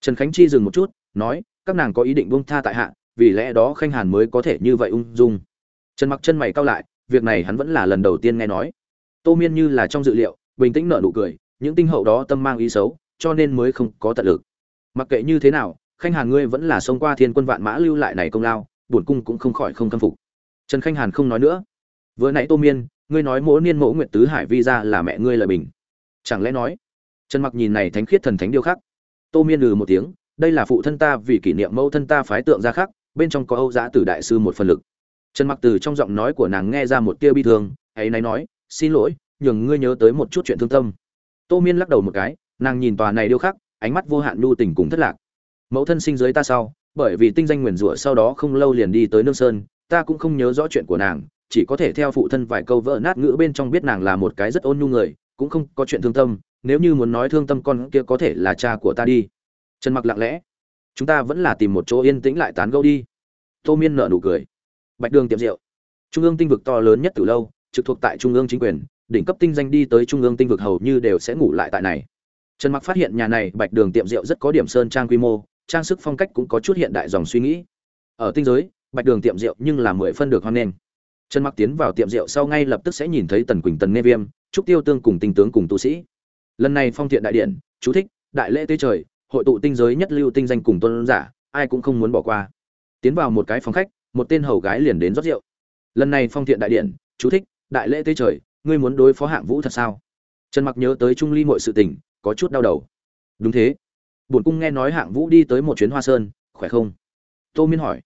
Trần khánh chi dừng một chút, nói, các nàng có ý định buông tha tại hạ, vì lẽ đó khanh hàn mới có thể như vậy ung dung. Trần mặc chân mày cau lại việc này hắn vẫn là lần đầu tiên nghe nói. Tô miên như là trong dự liệu, bình tĩnh nở nụ cười, những tinh hậu đó tâm mang ý xấu, cho nên mới không có tận lực. Mặc kệ như thế nào, khanh hàn ngươi vẫn là xông qua thiên quân vạn mã lưu lại này công lao, bổn cung cũng không khỏi không khâm phục. Trần khanh hàn không nói nữa. Vừa nãy tô miên, ngươi nói mỗi niên mỗ nguyệt tứ hải vi ra là mẹ ngươi lời bình. Chẳng lẽ nói? Trần mặc nhìn này thánh khiết thần thánh điêu khắc. Tô miên lừ một tiếng, đây là phụ thân ta vì kỷ niệm mẫu thân ta phái tượng ra khác bên trong có âu giã tử đại sư một phần lực trần mặc từ trong giọng nói của nàng nghe ra một tia bi thương, ấy nay nói, xin lỗi, nhường ngươi nhớ tới một chút chuyện thương tâm. Tô miên lắc đầu một cái, nàng nhìn tòa này điêu khắc, ánh mắt vô hạn nhu tình cùng thất lạc. Mẫu thân sinh dưới ta sau, bởi vì tinh danh nguyền rủa sau đó không lâu liền đi tới nương sơn, ta cũng không nhớ rõ chuyện của nàng, chỉ có thể theo phụ thân vài câu vỡ nát ngữ bên trong biết nàng là một cái rất ôn nhu người, cũng không có chuyện thương tâm, nếu như muốn nói thương tâm con kia có thể là cha của ta đi. Trần mặc lặng lẽ, chúng ta vẫn là tìm một chỗ yên tĩnh lại tán gẫu đi. Tô miên nở nụ cười bạch đường tiệm rượu. Trung ương tinh vực to lớn nhất từ lâu, trực thuộc tại trung ương chính quyền, đỉnh cấp tinh danh đi tới trung ương tinh vực hầu như đều sẽ ngủ lại tại này. Trần mặc phát hiện nhà này bạch đường tiệm rượu rất có điểm sơn trang quy mô, trang sức phong cách cũng có chút hiện đại dòng suy nghĩ. Ở tinh giới, bạch đường tiệm rượu nhưng là mười phân được hoan nghênh. Trần mặc tiến vào tiệm rượu sau ngay lập tức sẽ nhìn thấy tần quỳnh tần nghe viêm, trúc tiêu tương cùng tinh tướng cùng tu sĩ. Lần này phong thiện đại điện chú thích, đại lễ tế trời, hội tụ tinh giới nhất lưu tinh danh cùng tôn giả, ai cũng không muốn bỏ qua. Tiến vào một cái phòng khách một tên hầu gái liền đến rót rượu. Lần này phong thiện đại điện, chú thích, đại lễ tế trời, ngươi muốn đối phó hạng vũ thật sao? Trần mặc nhớ tới trung ly mọi sự tình, có chút đau đầu. Đúng thế. Bổn cung nghe nói hạng vũ đi tới một chuyến hoa sơn, khỏe không? Tô miên hỏi.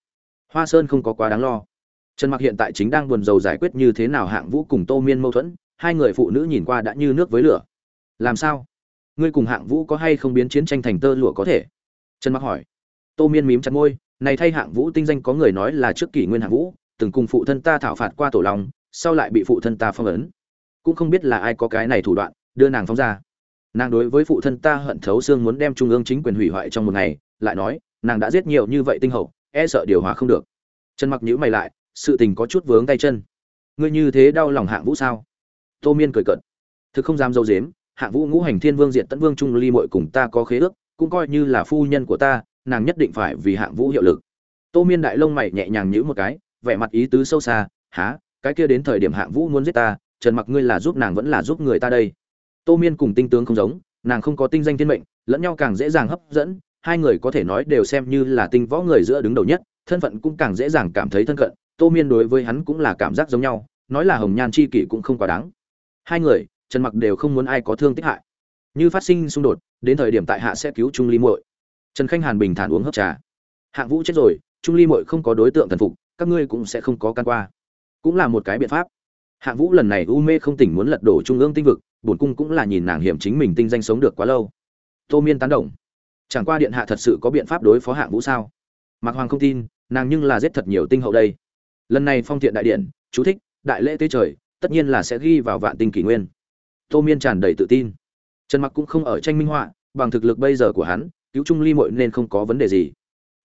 Hoa sơn không có quá đáng lo. Trần mặc hiện tại chính đang buồn rầu giải quyết như thế nào hạng vũ cùng tô miên mâu thuẫn, hai người phụ nữ nhìn qua đã như nước với lửa. Làm sao? Ngươi cùng hạng vũ có hay không biến chiến tranh thành tơ lụa có thể? Trần mặc hỏi. Tô miên mím chặt môi này thay hạng vũ tinh danh có người nói là trước kỷ nguyên hạng vũ, từng cùng phụ thân ta thảo phạt qua tổ lòng sau lại bị phụ thân ta phong ấn. Cũng không biết là ai có cái này thủ đoạn, đưa nàng phóng ra. Nàng đối với phụ thân ta hận thấu xương muốn đem trung ương chính quyền hủy hoại trong một ngày, lại nói, nàng đã giết nhiều như vậy tinh hậu e sợ điều hòa không được. Trần mặc nhữ mày lại, sự tình có chút vướng tay chân. Ngươi như thế đau lòng hạng vũ sao? Tô miên cười cợt. Thực không dám dâu dếm, hạng vũ ngũ hành thiên vương diện tấn vương trung ly mội cùng ta có khế ước, cũng coi như là phu nhân của ta nàng nhất định phải vì hạng vũ hiệu lực. Tô miên đại lông mày nhẹ nhàng nhữ một cái, vẻ mặt ý tứ sâu xa há cái kia đến thời điểm hạng vũ muốn giết ta, trần mặc ngươi là giúp nàng vẫn là giúp người ta đây? Tô miên cùng tinh tướng không giống, nàng không có tinh danh thiên mệnh, lẫn nhau càng dễ dàng hấp dẫn, hai người có thể nói đều xem như là tinh võ người giữa đứng đầu nhất, thân phận cũng càng dễ dàng cảm thấy thân cận, tô miên đối với hắn cũng là cảm giác giống nhau, nói là hồng nhan chi kỷ cũng không quá đáng. Hai người, trần mặc đều không muốn ai có thương tích hại. Như phát sinh xung đột, đến thời điểm tại hạ sẽ cứu trung ly muội trần khanh hàn bình thản uống hấp trà. Hạng vũ chết rồi, trung ly mội không có đối tượng thần phục, các ngươi cũng sẽ không có can qua. Cũng là một cái biện pháp. Hạng vũ lần này u mê không tỉnh muốn lật đổ trung ương tinh vực, bổn cung cũng là nhìn nàng hiểm chính mình tinh danh sống được quá lâu. Tô miên tán đồng. Chẳng qua điện hạ thật sự có biện pháp đối phó hạng vũ sao? Mạc hoàng không tin, nàng nhưng là giết thật nhiều tinh hậu đây. Lần này phong thiện đại điện, chú thích, đại lễ tế trời, tất nhiên là sẽ ghi vào vạn tinh kỷ nguyên. Tô miên tràn đầy tự tin. Trần mặc cũng không ở tranh minh họa, bằng thực lực bây giờ của hắn cứu trung ly mội nên không có vấn đề gì.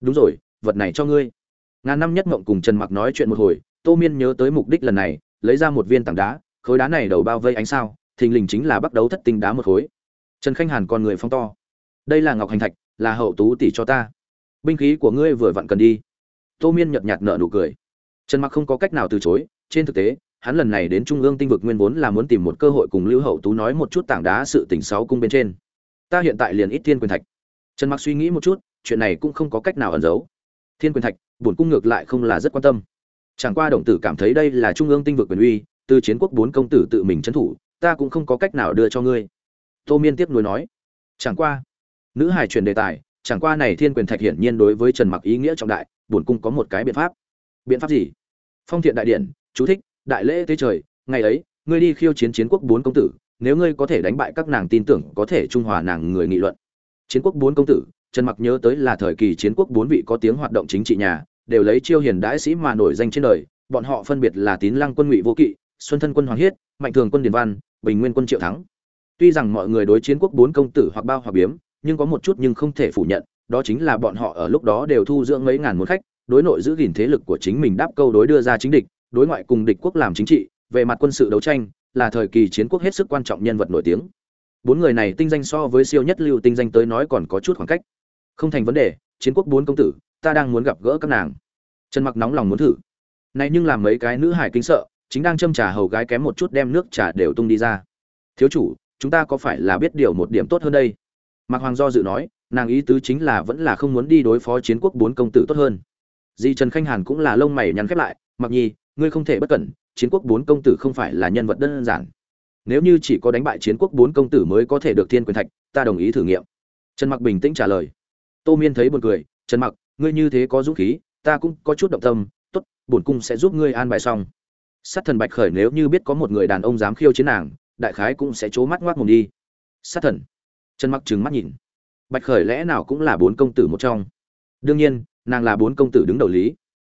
Đúng rồi, vật này cho ngươi. Ngàn năm nhất mộng cùng trần mặc nói chuyện một hồi, tô miên nhớ tới mục đích lần này, lấy ra một viên tảng đá, khối đá này đầu bao vây ánh sao, thình lình chính là bắt đấu thất tinh đá một khối. Trần khanh hàn con người phong to. Đây là ngọc hành thạch, là hậu tú tỷ cho ta. Binh khí của ngươi vừa vặn cần đi. Tô miên nhợt nhạt nở nụ cười. Trần mặc không có cách nào từ chối, trên thực tế, hắn lần này đến trung ương tinh vực nguyên vốn là muốn tìm một cơ hội cùng lưu hậu tú nói một chút tảng đá sự tỉnh sáu cung bên trên. Ta hiện tại liền ít thiên quyền thạch trần mặc suy nghĩ một chút, chuyện này cũng không có cách nào ẩn giấu. Thiên quyền thạch, bổn cung ngược lại không là rất quan tâm. Chẳng qua đồng tử cảm thấy đây là trung ương tinh vực quyền uy, từ chiến quốc bốn công tử tự mình trấn thủ, ta cũng không có cách nào đưa cho ngươi. Tô miên tiếp nối nói. Chẳng qua, nữ hải truyền đề tài, chẳng qua này thiên quyền thạch hiển nhiên đối với trần mặc ý nghĩa trọng đại, bổn cung có một cái biện pháp. Biện pháp gì? Phong thiện đại điện chú thích, đại lễ tế trời, ngày ấy, ngươi đi khiêu chiến chiến quốc bốn công tử, nếu ngươi có thể đánh bại các nàng tin tưởng có thể trung hòa nàng người nghị luận chiến quốc bốn công tử, trần mặc nhớ tới là thời kỳ chiến quốc bốn vị có tiếng hoạt động chính trị nhà, đều lấy chiêu hiền đãi sĩ mà nổi danh trên đời, bọn họ phân biệt là tín lăng quân ngụy vô kỵ, xuân thân quân hoàng hiết, mạnh thường quân điền văn, bình nguyên quân triệu thắng. Tuy rằng mọi người đối chiến quốc bốn công tử hoặc bao hoặc biếm, nhưng có một chút nhưng không thể phủ nhận, đó chính là bọn họ ở lúc đó đều thu dưỡng mấy ngàn muốn khách, đối nội giữ gìn thế lực của chính mình đáp câu đối đưa ra chính địch, đối ngoại cùng địch quốc làm chính trị, về mặt quân sự đấu tranh, là thời kỳ chiến quốc hết sức quan trọng nhân vật nổi tiếng bốn người này tinh danh so với siêu nhất lưu tinh danh tới nói còn có chút khoảng cách. Không thành vấn đề, chiến quốc bốn công tử, ta đang muốn gặp gỡ các nàng. Trần mặc nóng lòng muốn thử. Này nhưng làm mấy cái nữ hải kinh sợ, chính đang châm trà hầu gái kém một chút đem nước trà đều tung đi ra. Thiếu chủ, chúng ta có phải là biết điều một điểm tốt hơn đây? Mạc hoàng do dự nói, nàng ý tứ chính là vẫn là không muốn đi đối phó chiến quốc bốn công tử tốt hơn. Di trần khanh hàn cũng là lông mày nhắn khép lại mặc nhi, ngươi không thể bất cẩn, chiến quốc bốn công tử không phải là nhân vật đơn giản nếu như chỉ có đánh bại chiến quốc bốn công tử mới có thể được thiên quyền thạch, ta đồng ý thử nghiệm. Trần mặc bình tĩnh trả lời. Tô miên thấy buồn cười, trần mặc, ngươi như thế có dũng khí, ta cũng có chút động tâm, tốt, bổn cung sẽ giúp ngươi an bài xong. Sát thần bạch khởi nếu như biết có một người đàn ông dám khiêu chiến nàng, đại khái cũng sẽ trố mắt ngoác mồm đi. Sát thần. Trần mặc trừng mắt nhìn. Bạch khởi lẽ nào cũng là bốn công tử một trong? Đương nhiên, nàng là bốn công tử đứng đầu lý.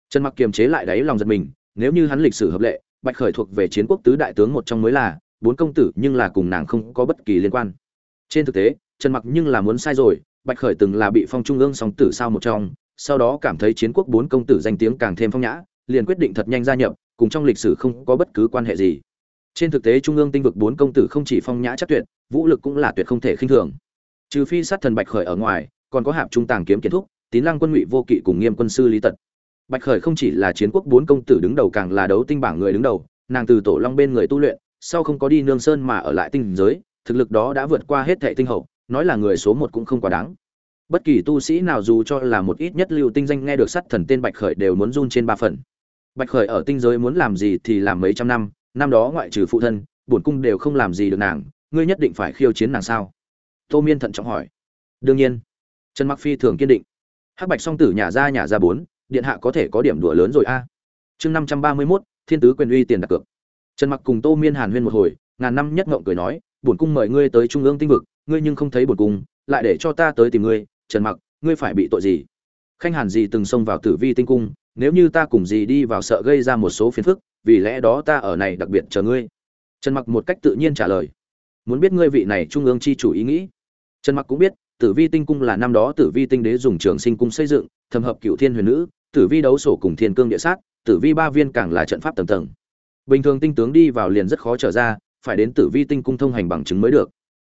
Trần mặc kiềm chế lại đáy lòng giật mình, nếu như hắn lịch sử hợp lệ, bạch khởi thuộc về chiến quốc tứ đại tướng một trong mới là bốn công tử nhưng là cùng nàng không có bất kỳ liên quan. Trên thực tế, trần mặc nhưng là muốn sai rồi, bạch khởi từng là bị phong trung ương song tử sao một trong, sau đó cảm thấy chiến quốc bốn công tử danh tiếng càng thêm phong nhã, liền quyết định thật nhanh gia nhập, cùng trong lịch sử không có bất cứ quan hệ gì. Trên thực tế trung ương tinh vực bốn công tử không chỉ phong nhã chắc tuyệt, vũ lực cũng là tuyệt không thể khinh thường. Trừ phi sát thần bạch khởi ở ngoài, còn có hạp trung tàng kiếm kiến thúc, tín lăng quân ngụy vô kỵ cùng nghiêm quân sư lý tật. Bạch khởi không chỉ là chiến quốc bốn công tử đứng đầu càng là đấu tinh bảng người đứng đầu, nàng từ tổ long bên người tu luyện sau không có đi nương sơn mà ở lại tinh giới, thực lực đó đã vượt qua hết thệ tinh hậu, nói là người số một cũng không quá đáng. Bất kỳ tu sĩ nào dù cho là một ít nhất lưu tinh danh nghe được sát thần tên bạch khởi đều muốn run trên ba phần. Bạch khởi ở tinh giới muốn làm gì thì làm mấy trăm năm năm đó ngoại trừ phụ thân, bổn cung đều không làm gì được nàng, ngươi nhất định phải khiêu chiến nàng sao? Tô miên thận trọng hỏi. Đương nhiên. Trần mặc phi thường kiên định. Hắc bạch song tử nhà ra nhà ra bốn, điện hạ có thể có điểm đùa lớn rồi a. Chương năm trăm ba mươi mốt, thiên tứ quyền uy tiền đặt cược trần mặc cùng tô miên hàn huyên một hồi, ngàn năm nhất ngộng cười nói, bổn cung mời ngươi tới trung ương tinh vực, ngươi nhưng không thấy bổn cung, lại để cho ta tới tìm ngươi, trần mặc, ngươi phải bị tội gì? Khanh hàn gì từng xông vào tử vi tinh cung, nếu như ta cùng gì đi vào sợ gây ra một số phiền phức, vì lẽ đó ta ở này đặc biệt chờ ngươi. Trần mặc một cách tự nhiên trả lời, muốn biết ngươi vị này trung ương chi chủ ý nghĩ. Trần mặc cũng biết, tử vi tinh cung là năm đó tử vi tinh đế dùng trường sinh cung xây dựng thầm hợp cựu thiên huyền nữ, tử vi đấu sổ cùng thiên cương địa sát, tử vi ba viên càng là trận pháp tầng tầng bình thường tinh tướng đi vào liền rất khó trở ra, phải đến tử vi tinh cung thông hành bằng chứng mới được.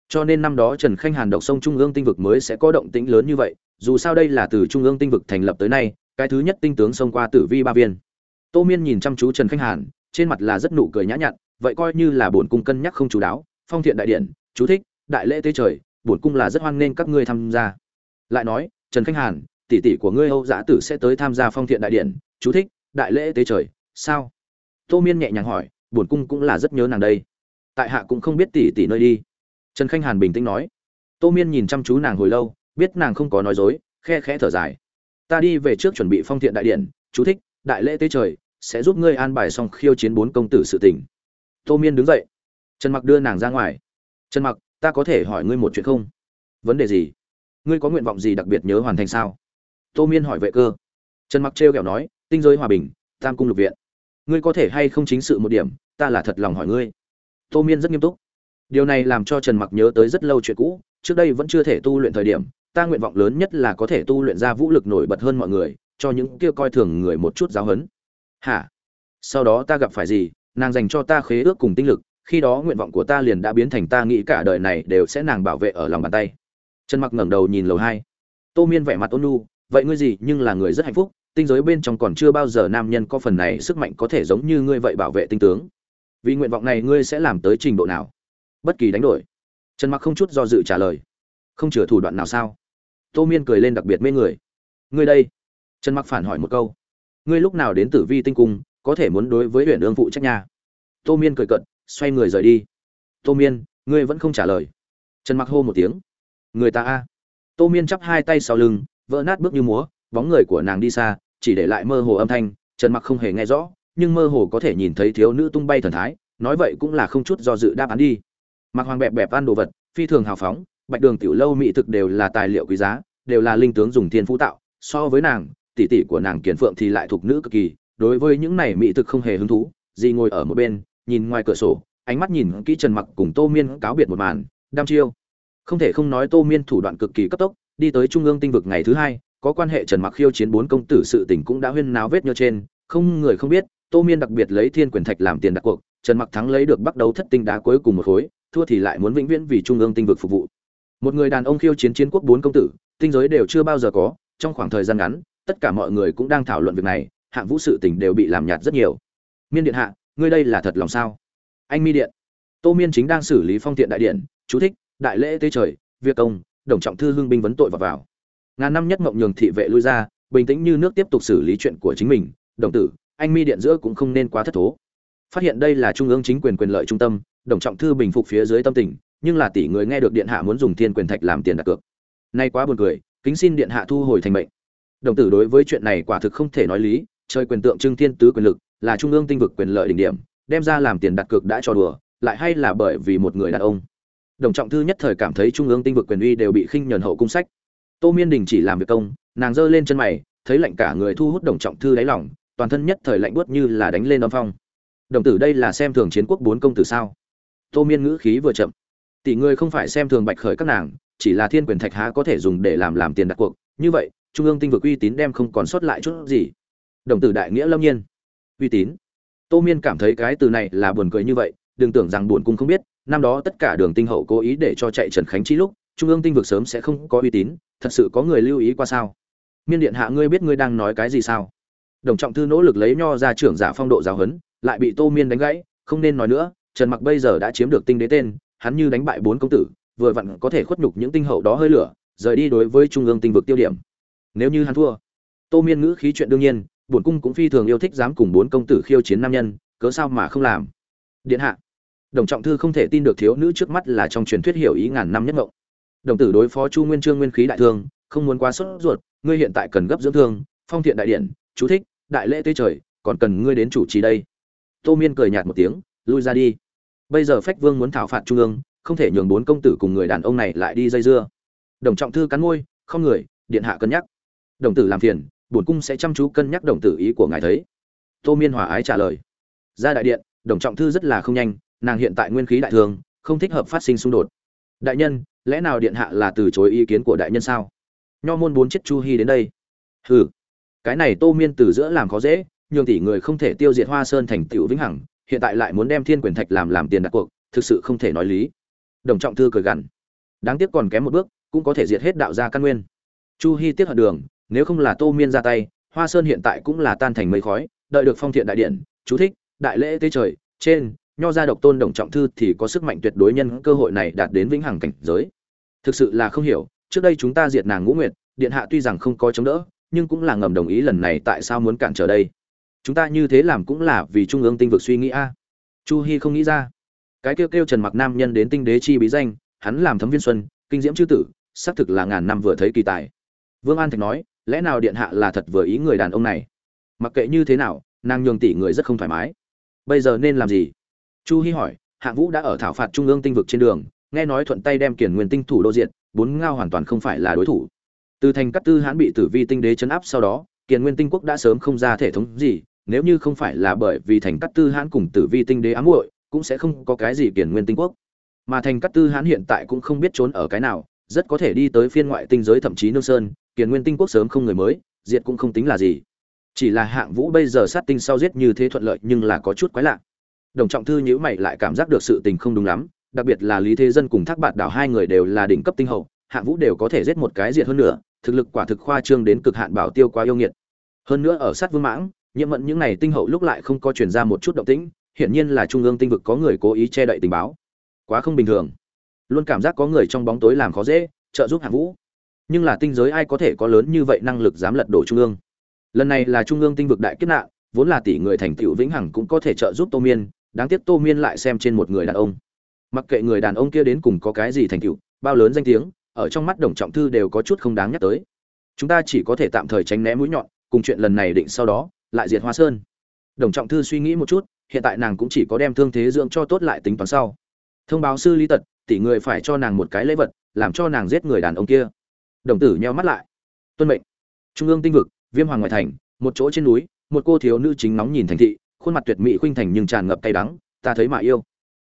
Cho nên năm đó trần khanh hàn độc sông trung ương tinh vực mới sẽ có động tĩnh lớn như vậy, dù sao đây là từ trung ương tinh vực thành lập tới nay, cái thứ nhất tinh tướng xông qua tử vi ba viên. Tô miên nhìn chăm chú trần khanh hàn, trên mặt là rất nụ cười nhã nhặn, vậy coi như là bổn cung cân nhắc không chú đáo, phong thiện đại điện, chú thích, đại lễ tế trời, bổn cung là rất hoan nghênh các ngươi tham gia. Lại nói, trần khanh hàn, tỷ tỷ của ngươi âu giã tử sẽ tới tham gia phong thiện đại điện, chú thích, đại lễ tế trời, sao? Tô miên nhẹ nhàng hỏi bổn cung cũng là rất nhớ nàng đây. Tại hạ cũng không biết tỷ tỷ nơi đi. Trần khanh hàn bình tĩnh nói. Tô miên nhìn chăm chú nàng hồi lâu, biết nàng không có nói dối, khe khẽ thở dài. Ta đi về trước chuẩn bị phong thiện đại điện, chú thích, đại lễ tế trời, sẽ giúp ngươi an bài xong khiêu chiến bốn công tử sự tình. Tô miên đứng dậy. Trần mặc đưa nàng ra ngoài. Trần mặc, ta có thể hỏi ngươi một chuyện không? Vấn đề gì? Ngươi có nguyện vọng gì đặc biệt nhớ hoàn thành sao? Tô miên hỏi vệ cơ. Trần mặc trêu kẹo nói, tinh giới hòa bình, tam cung lục viện ngươi có thể hay không chính sự một điểm, ta là thật lòng hỏi ngươi. Tô miên rất nghiêm túc. Điều này làm cho trần mặc nhớ tới rất lâu chuyện cũ, trước đây vẫn chưa thể tu luyện thời điểm, ta nguyện vọng lớn nhất là có thể tu luyện ra vũ lực nổi bật hơn mọi người, cho những kia coi thường người một chút giáo hấn hả? Sau đó ta gặp phải gì? Nàng dành cho ta khế ước cùng tinh lực, khi đó nguyện vọng của ta liền đã biến thành ta nghĩ cả đời này đều sẽ nàng bảo vệ ở lòng bàn tay. Trần mặc ngẩng đầu nhìn lầu hai. Tô miên vẻ mặt ôn nhu, vậy ngươi gì nhưng là người rất hạnh phúc tinh giới bên trong còn chưa bao giờ nam nhân có phần này sức mạnh có thể giống như ngươi vậy bảo vệ tinh tướng. Vì nguyện vọng này ngươi sẽ làm tới trình độ nào? Bất kỳ đánh đổi. Trần mặc không chút do dự trả lời. Không chừa thủ đoạn nào sao? Tô miên cười lên đặc biệt mê người. Ngươi đây. Trần mặc phản hỏi một câu. Ngươi lúc nào đến tử vi tinh cung, có thể muốn đối với huyện ương phụ trách nhà tô miên cười cận, xoay người rời đi. Tô miên, ngươi vẫn không trả lời. Trần mặc hô một tiếng. Người ta a. Tô miên chắp hai tay sau lưng, vỡ nát bước như múa, bóng người của nàng đi xa chỉ để lại mơ hồ âm thanh, trần mặc không hề nghe rõ, nhưng mơ hồ có thể nhìn thấy thiếu nữ tung bay thần thái, nói vậy cũng là không chút do dự đáp án đi. Mặc hoàng bẹp bẹp ăn đồ vật, phi thường hào phóng, bạch đường tiểu lâu mỹ thực đều là tài liệu quý giá, đều là linh tướng dùng thiên phú tạo, so với nàng, tỷ tỷ của nàng kiền phượng thì lại thuộc nữ cực kỳ, đối với những này mỹ thực không hề hứng thú gì ngồi ở một bên, nhìn ngoài cửa sổ, ánh mắt nhìn kỹ trần mặc cùng tô miên cáo biệt một màn đam chiêu. Không thể không nói tô miên thủ đoạn cực kỳ cấp tốc, đi tới trung ương tinh vực ngày thứ hai có quan hệ trần mặc khiêu chiến bốn công tử sự tình cũng đã huyên náo vết nhơ trên, không người không biết, tô miên đặc biệt lấy thiên quyền thạch làm tiền đặt cuộc, trần mặc thắng lấy được bắt đầu thất tinh đá cuối cùng một khối, thua thì lại muốn vĩnh viễn vì trung ương tinh vực phục vụ. Một người đàn ông khiêu chiến chiến quốc bốn công tử, tinh giới đều chưa bao giờ có, trong khoảng thời gian ngắn, tất cả mọi người cũng đang thảo luận việc này hạng vũ sự tình đều bị làm nhạt rất nhiều. Miên điện hạ, ngươi đây là thật lòng sao? Anh mi điện. Tô miên chính đang xử lý phong tiện đại điện, chú thích, đại lễ tế trời, việc công, đồng trọng thư hưng binh vấn tội vào vào ngàn năm nhất ngộng nhường thị vệ lui ra, bình tĩnh như nước tiếp tục xử lý chuyện của chính mình. Đồng tử, anh mi điện giữa cũng không nên quá thất thố. Phát hiện đây là trung ương chính quyền quyền lợi trung tâm, đồng trọng thư bình phục phía dưới tâm tình, nhưng là tỷ người nghe được điện hạ muốn dùng thiên quyền thạch làm tiền đặt cược. Nay quá buồn cười, kính xin điện hạ thu hồi thành mệnh. Đồng tử đối với chuyện này quả thực không thể nói lý chơi quyền tượng trưng thiên tứ quyền lực, là trung ương tinh vực quyền lợi đỉnh điểm, đem ra làm tiền đặt cược đã cho đùa, lại hay là bởi vì một người đàn ông. Đồng trọng thư nhất thời cảm thấy trung ương tinh vực quyền uy đều bị khinh nhẫn hậu cung sách tô miên đình chỉ làm việc công, nàng giơ lên chân mày, thấy lạnh cả người thu hút đồng trọng thư đáy lòng, toàn thân nhất thời lạnh buốt như là đánh lên âm phong. Đồng tử đây là xem thường chiến quốc bốn công tử sao? Tô miên ngữ khí vừa chậm. Tỷ người không phải xem thường bạch khởi các nàng, chỉ là thiên quyền thạch há có thể dùng để làm làm tiền đặt cuộc. Như vậy, trung ương tinh vực uy tín đem không còn sót lại chút gì. Đồng tử đại nghĩa lâm nhiên. Uy tín. Tô miên cảm thấy cái từ này là buồn cười như vậy, đừng tưởng rằng buồn cung không biết, năm đó tất cả đường tinh hậu cố ý để cho chạy trần khánh chi lúc trung ương tinh vực sớm sẽ không có uy tín, thật sự có người lưu ý qua sao? Miên điện hạ, ngươi biết ngươi đang nói cái gì sao? Đồng trọng thư nỗ lực lấy nho ra trưởng giả phong độ giáo huấn, lại bị tô miên đánh gãy, không nên nói nữa, trần mặc bây giờ đã chiếm được tinh đế tên, hắn như đánh bại bốn công tử, vừa vặn có thể khuất nhục những tinh hậu đó hơi lửa, rời đi đối với trung ương tinh vực tiêu điểm. Nếu như hắn thua, tô miên ngữ khí chuyện đương nhiên, bổn cung cũng phi thường yêu thích dám cùng bốn công tử khiêu chiến nam nhân, cớ sao mà không làm? Điện hạ, đồng trọng thư không thể tin được thiếu nữ trước mắt là trong truyền thuyết hiểu ý ngàn năm nhất ngộng đồng tử đối phó chu nguyên trương nguyên khí đại thương, không muốn quá sốt ruột, ngươi hiện tại cần gấp dưỡng thương, phong thiện đại điện, chú thích, đại lễ tế trời, còn cần ngươi đến chủ trì đây. Tô miên cười nhạt một tiếng, lui ra đi. Bây giờ phách vương muốn thảo phạt trung ương, không thể nhường bốn công tử cùng người đàn ông này lại đi dây dưa. Đồng trọng thư cắn môi, không người, điện hạ cân nhắc. Đồng tử làm phiền, bổn cung sẽ chăm chú cân nhắc đồng tử ý của ngài thấy. Tô miên hòa ái trả lời. Ra đại điện, đồng trọng thư rất là không nhanh, nàng hiện tại nguyên khí đại thường không thích hợp phát sinh xung đột. Đại nhân lẽ nào điện hạ là từ chối ý kiến của đại nhân sao? Nho môn bốn chết chu hy đến đây. Hừ, cái này tô miên từ giữa làm khó dễ, nhường tỷ người không thể tiêu diệt hoa sơn thành tựu vĩnh hằng, hiện tại lại muốn đem thiên quyền thạch làm làm tiền đặt cuộc, thực sự không thể nói lý. Đồng trọng thư cười gằn. Đáng tiếc còn kém một bước, cũng có thể diệt hết đạo gia căn nguyên. Chu hy tiếc hận đường, nếu không là tô miên ra tay, hoa sơn hiện tại cũng là tan thành mây khói, đợi được phong thiện đại điện, chú thích, đại lễ tế trời, trên, nho gia độc tôn đồng trọng thư thì có sức mạnh tuyệt đối nhân cơ hội này đạt đến vĩnh hằng cảnh giới thực sự là không hiểu, trước đây chúng ta diệt nàng ngũ nguyệt, điện hạ tuy rằng không có chống đỡ, nhưng cũng là ngầm đồng ý lần này tại sao muốn cản trở đây. Chúng ta như thế làm cũng là vì trung ương tinh vực suy nghĩ a. Chu hy không nghĩ ra. Cái kêu kêu trần mặc nam nhân đến tinh đế chi bí danh, hắn làm thấm viên xuân, kinh diễm chư tử, xác thực là ngàn năm vừa thấy kỳ tài. Vương an thạch nói, lẽ nào điện hạ là thật vừa ý người đàn ông này? Mặc kệ như thế nào, nàng nhường tỷ người rất không thoải mái. Bây giờ nên làm gì? Chu hy hỏi, hạng vũ đã ở thảo phạt trung ương tinh vực trên đường nghe nói thuận tay đem kiển nguyên tinh thủ đô diện bốn ngao hoàn toàn không phải là đối thủ. Từ thành cát tư hãn bị tử vi tinh đế chấn áp sau đó kiền nguyên tinh quốc đã sớm không ra thể thống gì, nếu như không phải là bởi vì thành cát tư hãn cùng tử vi tinh đế ám muội, cũng sẽ không có cái gì kiền nguyên tinh quốc. Mà thành cát tư hãn hiện tại cũng không biết trốn ở cái nào, rất có thể đi tới phiên ngoại tinh giới thậm chí nương sơn kiền nguyên tinh quốc sớm không người mới, diệt cũng không tính là gì. Chỉ là hạng vũ bây giờ sát tinh sau giết như thế thuận lợi nhưng là có chút quái lạ. Đồng trọng thư nhữ mày lại cảm giác được sự tình không đúng lắm đặc biệt là lý thế dân cùng thác bạt đảo hai người đều là đỉnh cấp tinh hậu hạng vũ đều có thể giết một cái diệt hơn nữa, thực lực quả thực khoa trương đến cực hạn bảo tiêu quá yêu nghiệt. Hơn nữa ở sát vương mãng, nhiễm mẫn những này tinh hậu lúc lại không có truyền ra một chút động tĩnh, hiển nhiên là trung ương tinh vực có người cố ý che đậy tình báo. Quá không bình thường. Luôn cảm giác có người trong bóng tối làm khó dễ, trợ giúp hạng vũ. Nhưng là tinh giới ai có thể có lớn như vậy năng lực dám lật đổ trung ương? Lần này là trung ương tinh vực đại kiếp nạn, vốn là tỷ người thành tựu vĩnh hằng cũng có thể trợ giúp tô miên, đáng tiếc tô miên lại xem trên một người đàn ông mặc kệ người đàn ông kia đến cùng có cái gì thành tựu, bao lớn danh tiếng, ở trong mắt đồng trọng thư đều có chút không đáng nhắc tới. Chúng ta chỉ có thể tạm thời tránh né mũi nhọn, cùng chuyện lần này định sau đó, lại diệt hoa sơn. Đồng trọng thư suy nghĩ một chút, hiện tại nàng cũng chỉ có đem thương thế dưỡng cho tốt lại tính toán sau. Thông báo sư lý tật tỷ người phải cho nàng một cái lễ vật, làm cho nàng giết người đàn ông kia. Đồng tử nheo mắt lại. Tuân mệnh. Trung ương tinh vực, viêm hoàng ngoại thành, một chỗ trên núi, một cô thiếu nữ chính nóng nhìn thành thị, khuôn mặt tuyệt mỹ khuynh thành nhưng tràn ngập cay đắng, ta thấy mà yêu.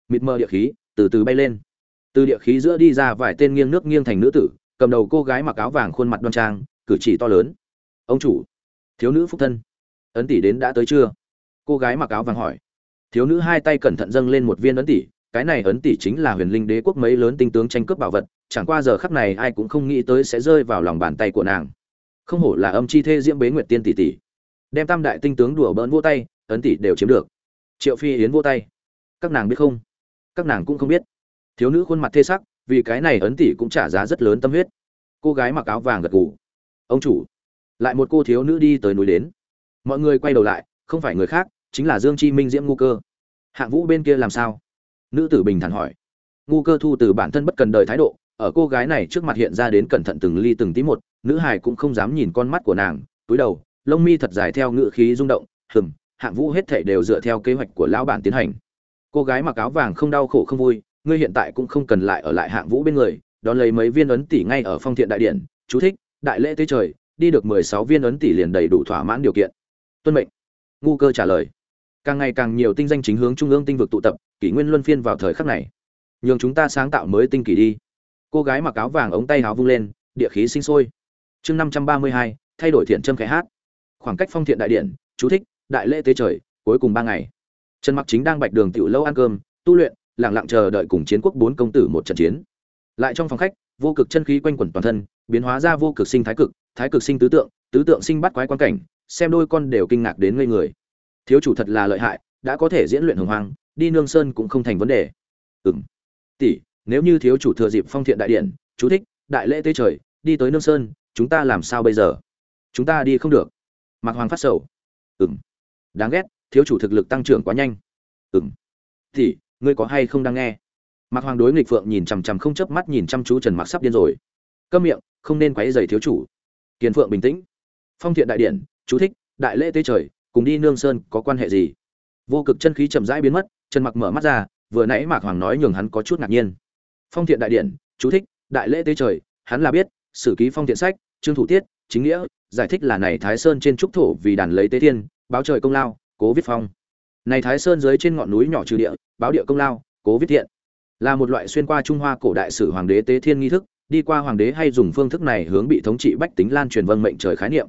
Mịt mờ địa khí từ từ bay lên. Từ địa khí giữa đi ra vài tên nghiêng nước nghiêng thành nữ tử, cầm đầu cô gái mặc áo vàng khuôn mặt đoan trang, cử chỉ to lớn. Ông chủ, thiếu nữ phúc thân. Ấn tỷ đến đã tới chưa? Cô gái mặc áo vàng hỏi. Thiếu nữ hai tay cẩn thận dâng lên một viên ấn tỷ, cái này ấn tỷ chính là huyền linh đế quốc mấy lớn tinh tướng tranh cướp bảo vật, chẳng qua giờ khắc này ai cũng không nghĩ tới sẽ rơi vào lòng bàn tay của nàng. Không hổ là âm chi thê diễm bế nguyệt tiên tỷ tỷ. Đem tam đại tinh tướng đùa bỡn vô tay, ấn tỷ đều chiếm được. Triệu phi yến vô tay. Các nàng biết không? Các nàng cũng không biết. Thiếu nữ khuôn mặt thê sắc, vì cái này ấn tỷ cũng trả giá rất lớn tâm huyết. Cô gái mặc áo vàng gật gù. Ông chủ. Lại một cô thiếu nữ đi tới núi đến. Mọi người quay đầu lại, không phải người khác, chính là dương chi minh diễm ngu cơ. Hạng vũ bên kia làm sao? Nữ tử bình thản hỏi. Ngu cơ thu từ bản thân bất cần đời thái độ, ở cô gái này trước mặt hiện ra đến cẩn thận từng ly từng tí một, nữ hải cũng không dám nhìn con mắt của nàng, túi đầu, lông mi thật dài theo ngự khí rung động, hừm, hạng vũ hết thể đều dựa theo kế hoạch của lão bản tiến hành cô gái mặc áo vàng không đau khổ không vui, ngươi hiện tại cũng không cần lại ở lại hạng vũ bên người, đón lấy mấy viên ấn tỷ ngay ở phong thiện đại điển, chú thích, đại lễ tế trời, đi được mười sáu viên ấn tỷ liền đầy đủ thỏa mãn điều kiện. Tuân mệnh. Ngu cơ trả lời. Càng ngày càng nhiều tinh danh chính hướng trung ương tinh vực tụ tập, kỷ nguyên luân phiên vào thời khắc này. Nhường chúng ta sáng tạo mới tinh kỷ đi. Cô gái mặc áo vàng ống tay áo vung lên, địa khí sinh sôi. Chương năm trăm ba mươi hai, thay đổi thiện trâm khẽ hát. Khoảng cách phong thiện đại điện chú thích, đại lễ tế trời, cuối cùng ba ngày trần mặc chính đang bạch đường tiểu lâu ăn cơm, tu luyện, lặng lặng chờ đợi cùng chiến quốc bốn công tử một trận chiến. Lại trong phòng khách, vô cực chân khí quanh quẩn toàn thân, biến hóa ra vô cực sinh thái cực thái cực sinh tứ tượng tứ tượng sinh bắt quái quan cảnh, xem đôi con đều kinh ngạc đến ngây người. Thiếu chủ thật là lợi hại, đã có thể diễn luyện hồng hoang, đi nương sơn cũng không thành vấn đề. Ừm. Tỷ, nếu như thiếu chủ thừa dịp phong thiện đại điện, chú thích, đại lễ tế trời, đi tới nương sơn, chúng ta làm sao bây giờ? Chúng ta đi không được. Mạc hoàng phát sầu. Ừm. Đáng ghét thiếu chủ thực lực tăng trưởng quá nhanh. Ừm. Tỷ ngươi có hay không đang nghe? Mạc hoàng đối nghịch phượng nhìn chằm chằm không chớp mắt nhìn chăm chú trần mặc sắp điên rồi. Câm miệng, không nên quấy rầy thiếu chủ. Kiền phượng bình tĩnh. Phong thiện đại điện, chú thích, đại lễ tế trời, cùng đi nương sơn có quan hệ gì? Vô cực chân khí chậm rãi biến mất, trần mặc mở mắt ra, vừa nãy mạc hoàng nói nhường hắn có chút ngạc nhiên. Phong thiện đại điện, chú thích, đại lễ tế trời, hắn là biết, sử ký phong thiện sách trương thủ tiết, chính nghĩa, giải thích là này thái sơn trên trúc thổ vì đàn lấy tế thiên, báo trời công lao cố viết phong. Này thái sơn dưới trên ngọn núi nhỏ trừ địa, báo địa công lao, cố viết thiện. Là một loại xuyên qua trung hoa cổ đại sử hoàng đế tế thiên nghi thức, đi qua hoàng đế hay dùng phương thức này hướng bị thống trị bách tính lan truyền vâng mệnh trời khái niệm.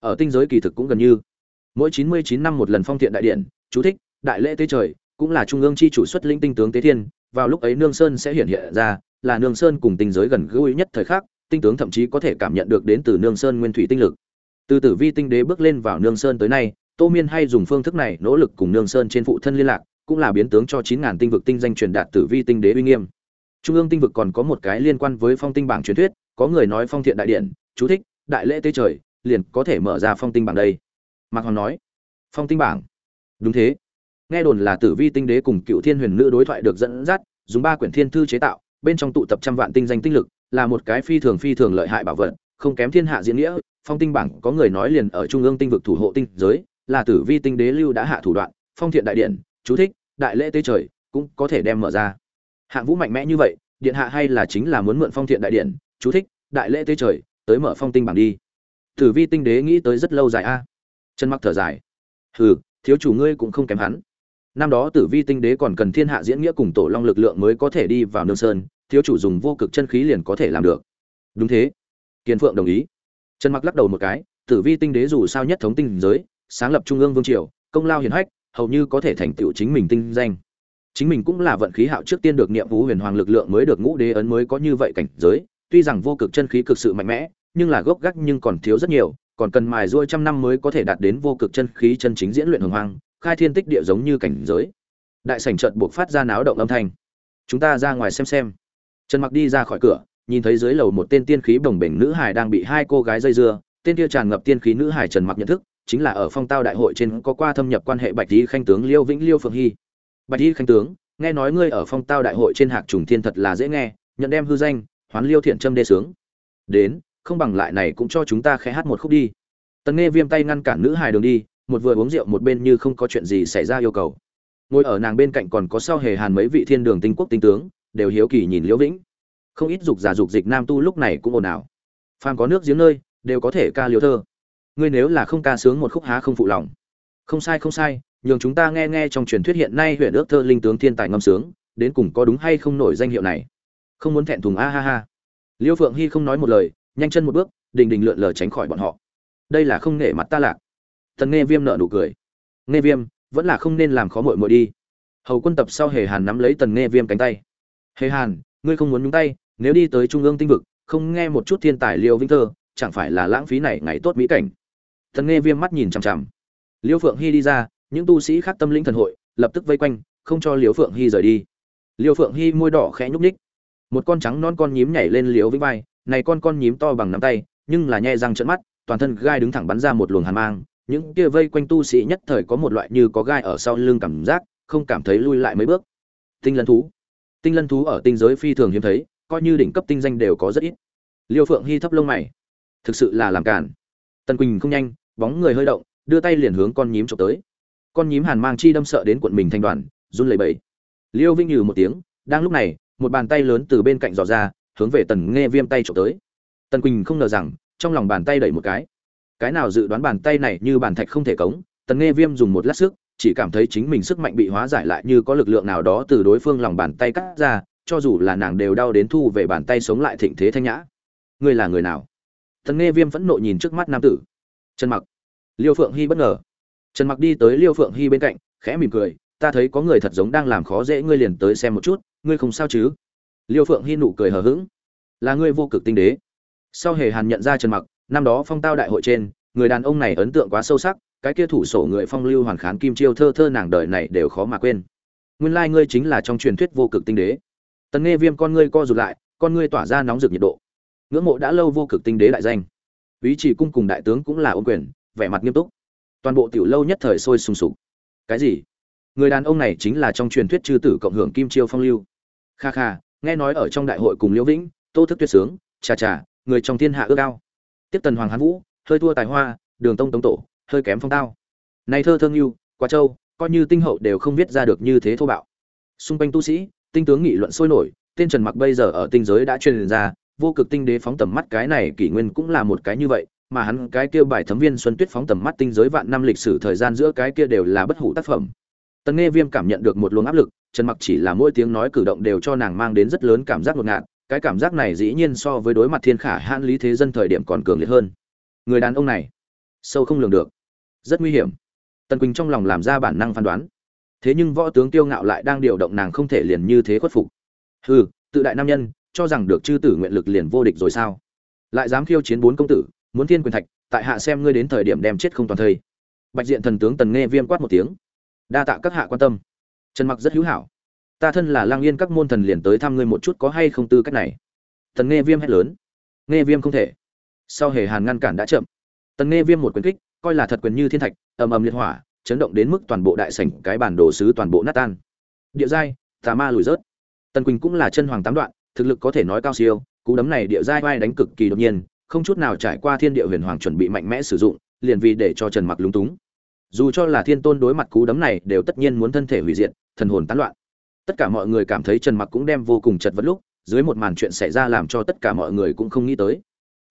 Ở tinh giới kỳ thực cũng gần như. Mỗi chín mươi chín năm một lần phong thiện đại điện, chú thích, đại lễ tế trời, cũng là trung ương chi chủ xuất linh tinh tướng tế thiên. Vào lúc ấy nương sơn sẽ hiện hiện ra, là nương sơn cùng tinh giới gần gũi nhất thời khắc, tinh tướng thậm chí có thể cảm nhận được đến từ nương sơn nguyên thủy tinh lực. Từ tử vi tinh đế bước lên vào nương sơn tới nay tô miên hay dùng phương thức này nỗ lực cùng nương sơn trên phụ thân liên lạc, cũng là biến tướng cho chín ngàn tinh vực tinh danh truyền đạt tử vi tinh đế uy nghiêm. Trung ương tinh vực còn có một cái liên quan với phong tinh bảng truyền thuyết, có người nói phong thiện đại điện, chú thích, đại lễ tế trời, liền có thể mở ra phong tinh bảng đây. Mạc hoàng nói, phong tinh bảng? Đúng thế. Nghe đồn là tử vi tinh đế cùng cựu thiên huyền nữ đối thoại được dẫn dắt, dùng ba quyển thiên thư chế tạo, bên trong tụ tập trăm vạn tinh danh tinh lực, là một cái phi thường phi thường lợi hại bảo vật, không kém thiên hạ diễn nghĩa. Phong tinh bảng có người nói liền ở trung ương tinh vực thủ hộ tinh giới là tử vi tinh đế lưu đã hạ thủ đoạn, phong thiện đại điện, chú thích, đại lễ tế trời, cũng có thể đem mở ra. Hạng vũ mạnh mẽ như vậy, điện hạ hay là chính là muốn mượn phong thiện đại điện, chú thích, đại lễ tế trời, tới mở phong tinh bảng đi. Tử vi tinh đế nghĩ tới rất lâu dài a. Chân mặc thở dài. Hừ, thiếu chủ ngươi cũng không kém hắn. Năm đó tử vi tinh đế còn cần thiên hạ diễn nghĩa cùng tổ long lực lượng mới có thể đi vào nương sơn, thiếu chủ dùng vô cực chân khí liền có thể làm được. Đúng thế. Kiên phượng đồng ý. Trần mặc lắc đầu một cái, tử vi tinh đế dù sao nhất thống tinh giới sáng lập trung ương vương triều, công lao hiển hách, hầu như có thể thành tựu chính mình tinh danh. Chính mình cũng là vận khí hạo trước tiên được niệm vũ huyền hoàng lực lượng mới được ngũ đế ấn mới có như vậy cảnh giới, tuy rằng vô cực chân khí cực sự mạnh mẽ, nhưng là gốc gác nhưng còn thiếu rất nhiều, còn cần mài ruôi trăm năm mới có thể đạt đến vô cực chân khí chân chính diễn luyện hồng hoang, khai thiên tích địa giống như cảnh giới. Đại sảnh trận buộc phát ra náo động âm thanh. Chúng ta ra ngoài xem xem. Trần mặc đi ra khỏi cửa, nhìn thấy dưới lầu một tên tiên khí bồng bềnh nữ hải đang bị hai cô gái dây dưa, tên kia tràn ngập tiên khí nữ hải trần mặc nhận thức chính là ở phong tao đại hội trên có qua thâm nhập quan hệ bạch y khanh tướng liêu vĩnh liêu phượng hy. Bạch y khanh tướng, nghe nói ngươi ở phong tao đại hội trên hạc trùng thiên thật là dễ nghe, nhận đem hư danh, hoán liêu thiện trâm đê sướng. Đến, không bằng lại này cũng cho chúng ta khẽ hát một khúc đi. Tần nghe viêm tay ngăn cản nữ hài đường đi, một vừa uống rượu một bên như không có chuyện gì xảy ra yêu cầu. Ngồi ở nàng bên cạnh còn có sau hề hàn mấy vị thiên đường tinh quốc tinh tướng, đều hiếu kỳ nhìn liễu vĩnh. Không ít dục giả dục dịch nam tu lúc này cũng ồn ào. Phàm có nước giếng nơi, đều có thể ca liễu thơ ngươi nếu là không ca sướng một khúc há không phụ lòng. Không sai không sai, nhường chúng ta nghe nghe trong truyền thuyết hiện nay huyện ước thơ linh tướng thiên tài ngâm sướng, đến cùng có đúng hay không nổi danh hiệu này. Không muốn thẹn thùng, a ha ha. Liêu phượng hy không nói một lời, nhanh chân một bước, đình đình lượn lờ tránh khỏi bọn họ. Đây là không nể mặt ta lạc. Tần nghe viêm nợ nụ cười. Nghe viêm, vẫn là không nên làm khó mội mội đi. Hầu quân tập sau hề hàn nắm lấy tần nghe viêm cánh tay. Hề hàn, ngươi không muốn nhúng tay, nếu đi tới trung ương tinh vực, không nghe một chút thiên tài liêu vĩnh thơ, chẳng phải là lãng phí này ngày tốt mỹ cảnh tần nghe viêm mắt nhìn chằm chằm. Liêu phượng hy đi ra, những tu sĩ khác tâm linh thần hội, lập tức vây quanh, không cho liêu phượng hy rời đi. Liêu phượng hy môi đỏ khẽ nhúc ních một con trắng non con nhím nhảy lên Liễu vĩnh vai, này con con nhím to bằng nắm tay, nhưng là nhe răng trận mắt, toàn thân gai đứng thẳng bắn ra một luồng hàn mang. Những kia vây quanh tu sĩ nhất thời có một loại như có gai ở sau lưng cảm giác, không cảm thấy lui lại mấy bước. Tinh lân thú. Tinh lân thú ở tinh giới phi thường hiếm thấy, coi như đỉnh cấp tinh danh đều có rất ít. Liêu phượng hy thấp lông mày. Thực sự là làm cản tần quỳnh không nhanh bóng người hơi động, đưa tay liền hướng con nhím trộm tới. Con nhím hàn mang chi đâm sợ đến quận mình thanh đoàn, run lẩy bẩy. Liêu vinh nhừ một tiếng, đang lúc này, một bàn tay lớn từ bên cạnh dò ra, hướng về tần nghe viêm tay trộm tới. Tần quỳnh không ngờ rằng, trong lòng bàn tay đẩy một cái. Cái nào dự đoán bàn tay này như bàn thạch không thể cống, tần nghe viêm dùng một lát sức, chỉ cảm thấy chính mình sức mạnh bị hóa giải lại như có lực lượng nào đó từ đối phương lòng bàn tay cắt ra, cho dù là nàng đều đau đến thu về bàn tay sống lại thịnh thế thanh nhã. Ngươi là người nào? Tần nghe viêm phẫn nộ nhìn trước mắt nam tử trần mặc. Liêu phượng hy bất ngờ. Trần mặc đi tới liêu phượng hy bên cạnh, khẽ mỉm cười, ta thấy có người thật giống đang làm khó dễ ngươi liền tới xem một chút, ngươi không sao chứ? Liêu phượng hy nụ cười hờ hững. Là ngươi vô cực tinh đế. Sau hề hàn nhận ra trần mặc, năm đó phong tao đại hội trên, người đàn ông này ấn tượng quá sâu sắc, cái kia thủ sổ người phong lưu hoàn khán kim chiêu thơ thơ nàng đời này đều khó mà quên. Nguyên lai ngươi chính là trong truyền thuyết vô cực tinh đế. Tần nghe viêm con ngươi co rụt lại, con ngươi tỏa ra nóng rực nhiệt độ. Ngưỡng mộ đã lâu vô cực tinh đế đại danh ý chỉ cung cùng đại tướng cũng là ôm quyền, vẻ mặt nghiêm túc. Toàn bộ tiểu lâu nhất thời sôi sùng sục. Cái gì? Người đàn ông này chính là trong truyền thuyết chư tử cộng hưởng kim chiêu phong lưu. Kha kha, nghe nói ở trong đại hội cùng liễu vĩnh, tô thức tuyệt sướng chà chà người trong thiên hạ ước ao. Tiếp tần hoàng hán vũ, hơi thua tài hoa, đường tông tống tổ, hơi kém phong tao. Này thơ thương yêu, quá châu coi như tinh hậu đều không viết ra được như thế thô bạo. Xung quanh tu sĩ, tinh tướng nghị luận sôi nổi, tên trần mặc bây giờ ở tinh giới đã truyền ra vô cực tinh đế phóng tầm mắt cái này kỷ nguyên cũng là một cái như vậy, mà hắn cái kia bài thấm viên xuân tuyết phóng tầm mắt tinh giới vạn năm lịch sử thời gian giữa cái kia đều là bất hủ tác phẩm. Tần nghe viêm cảm nhận được một luồng áp lực, trần mặc chỉ là mỗi tiếng nói cử động đều cho nàng mang đến rất lớn cảm giác ngột ngạt, cái cảm giác này dĩ nhiên so với đối mặt thiên khả hãn lý thế dân thời điểm còn cường liệt hơn. Người đàn ông này, sâu không lường được, rất nguy hiểm. Tần quỳnh trong lòng làm ra bản năng phán đoán. Thế nhưng võ tướng tiêu ngạo lại đang điều động nàng không thể liền như thế khuất phục. Hừ, tự đại nam nhân cho rằng được chư tử nguyện lực liền vô địch rồi sao? Lại dám khiêu chiến bốn công tử, muốn thiên quyền thạch, tại hạ xem ngươi đến thời điểm đem chết không toàn thây. Bạch diện thần tướng tần nghe viêm quát một tiếng. Đa tạ các hạ quan tâm. Trần mặc rất hữu hảo. Ta thân là lang yên các môn thần liền tới thăm ngươi một chút có hay không tư cách này. Tần nghe viêm hét lớn. Nghe viêm không thể. Sau hề hàn ngăn cản đã chậm. Tần nghe viêm một quyền kích, coi là thật quyền như thiên thạch, ầm ầm liệt hỏa, chấn động đến mức toàn bộ đại sảnh, cái bản đồ sứ toàn bộ nát tan. Địa giai, tà ma lùi rớt. Tần quỳnh cũng là chân hoàng tám đoạn thực lực có thể nói cao siêu, cú đấm này địa giai vai đánh cực kỳ đột nhiên, không chút nào trải qua thiên địa huyền hoàng chuẩn bị mạnh mẽ sử dụng, liền vì để cho trần mặc lúng túng. Dù cho là thiên tôn đối mặt cú đấm này đều tất nhiên muốn thân thể hủy diệt, thần hồn tán loạn. Tất cả mọi người cảm thấy trần mặc cũng đem vô cùng chật vật lúc, dưới một màn chuyện xảy ra làm cho tất cả mọi người cũng không nghĩ tới.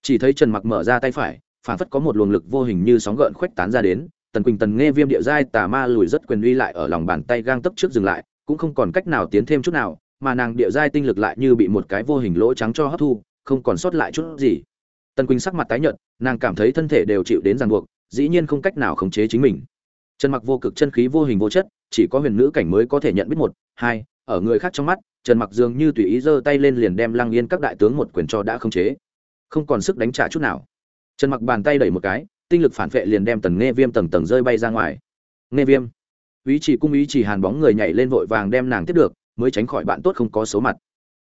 Chỉ thấy trần mặc mở ra tay phải, phản phất có một luồng lực vô hình như sóng gợn khuếch tán ra đến, tần quỳnh tần nghe viêm địa giai tà ma lùi rất quyền uy lại ở lòng bàn tay gang tấp trước dừng lại, cũng không còn cách nào tiến thêm chút nào mà nàng địa giai tinh lực lại như bị một cái vô hình lỗ trắng cho hấp thu, không còn sót lại chút gì. Tần quỳnh sắc mặt tái nhợt, nàng cảm thấy thân thể đều chịu đến ràng buộc, dĩ nhiên không cách nào khống chế chính mình. Trần mặc vô cực chân khí vô hình vô chất, chỉ có huyền nữ cảnh mới có thể nhận biết một, hai, ở người khác trong mắt, trần mặc dường như tùy ý giơ tay lên liền đem lăng yên các đại tướng một quyền cho đã khống chế. Không còn sức đánh trả chút nào. Trần mặc bàn tay đẩy một cái, tinh lực phản vệ liền đem tần nghe viêm tầng tầng rơi bay ra ngoài. Nghe viêm. Úy chỉ cung ý chỉ hàn bóng người nhảy lên vội vàng đem nàng tiếp được mới tránh khỏi bạn tốt không có số mặt.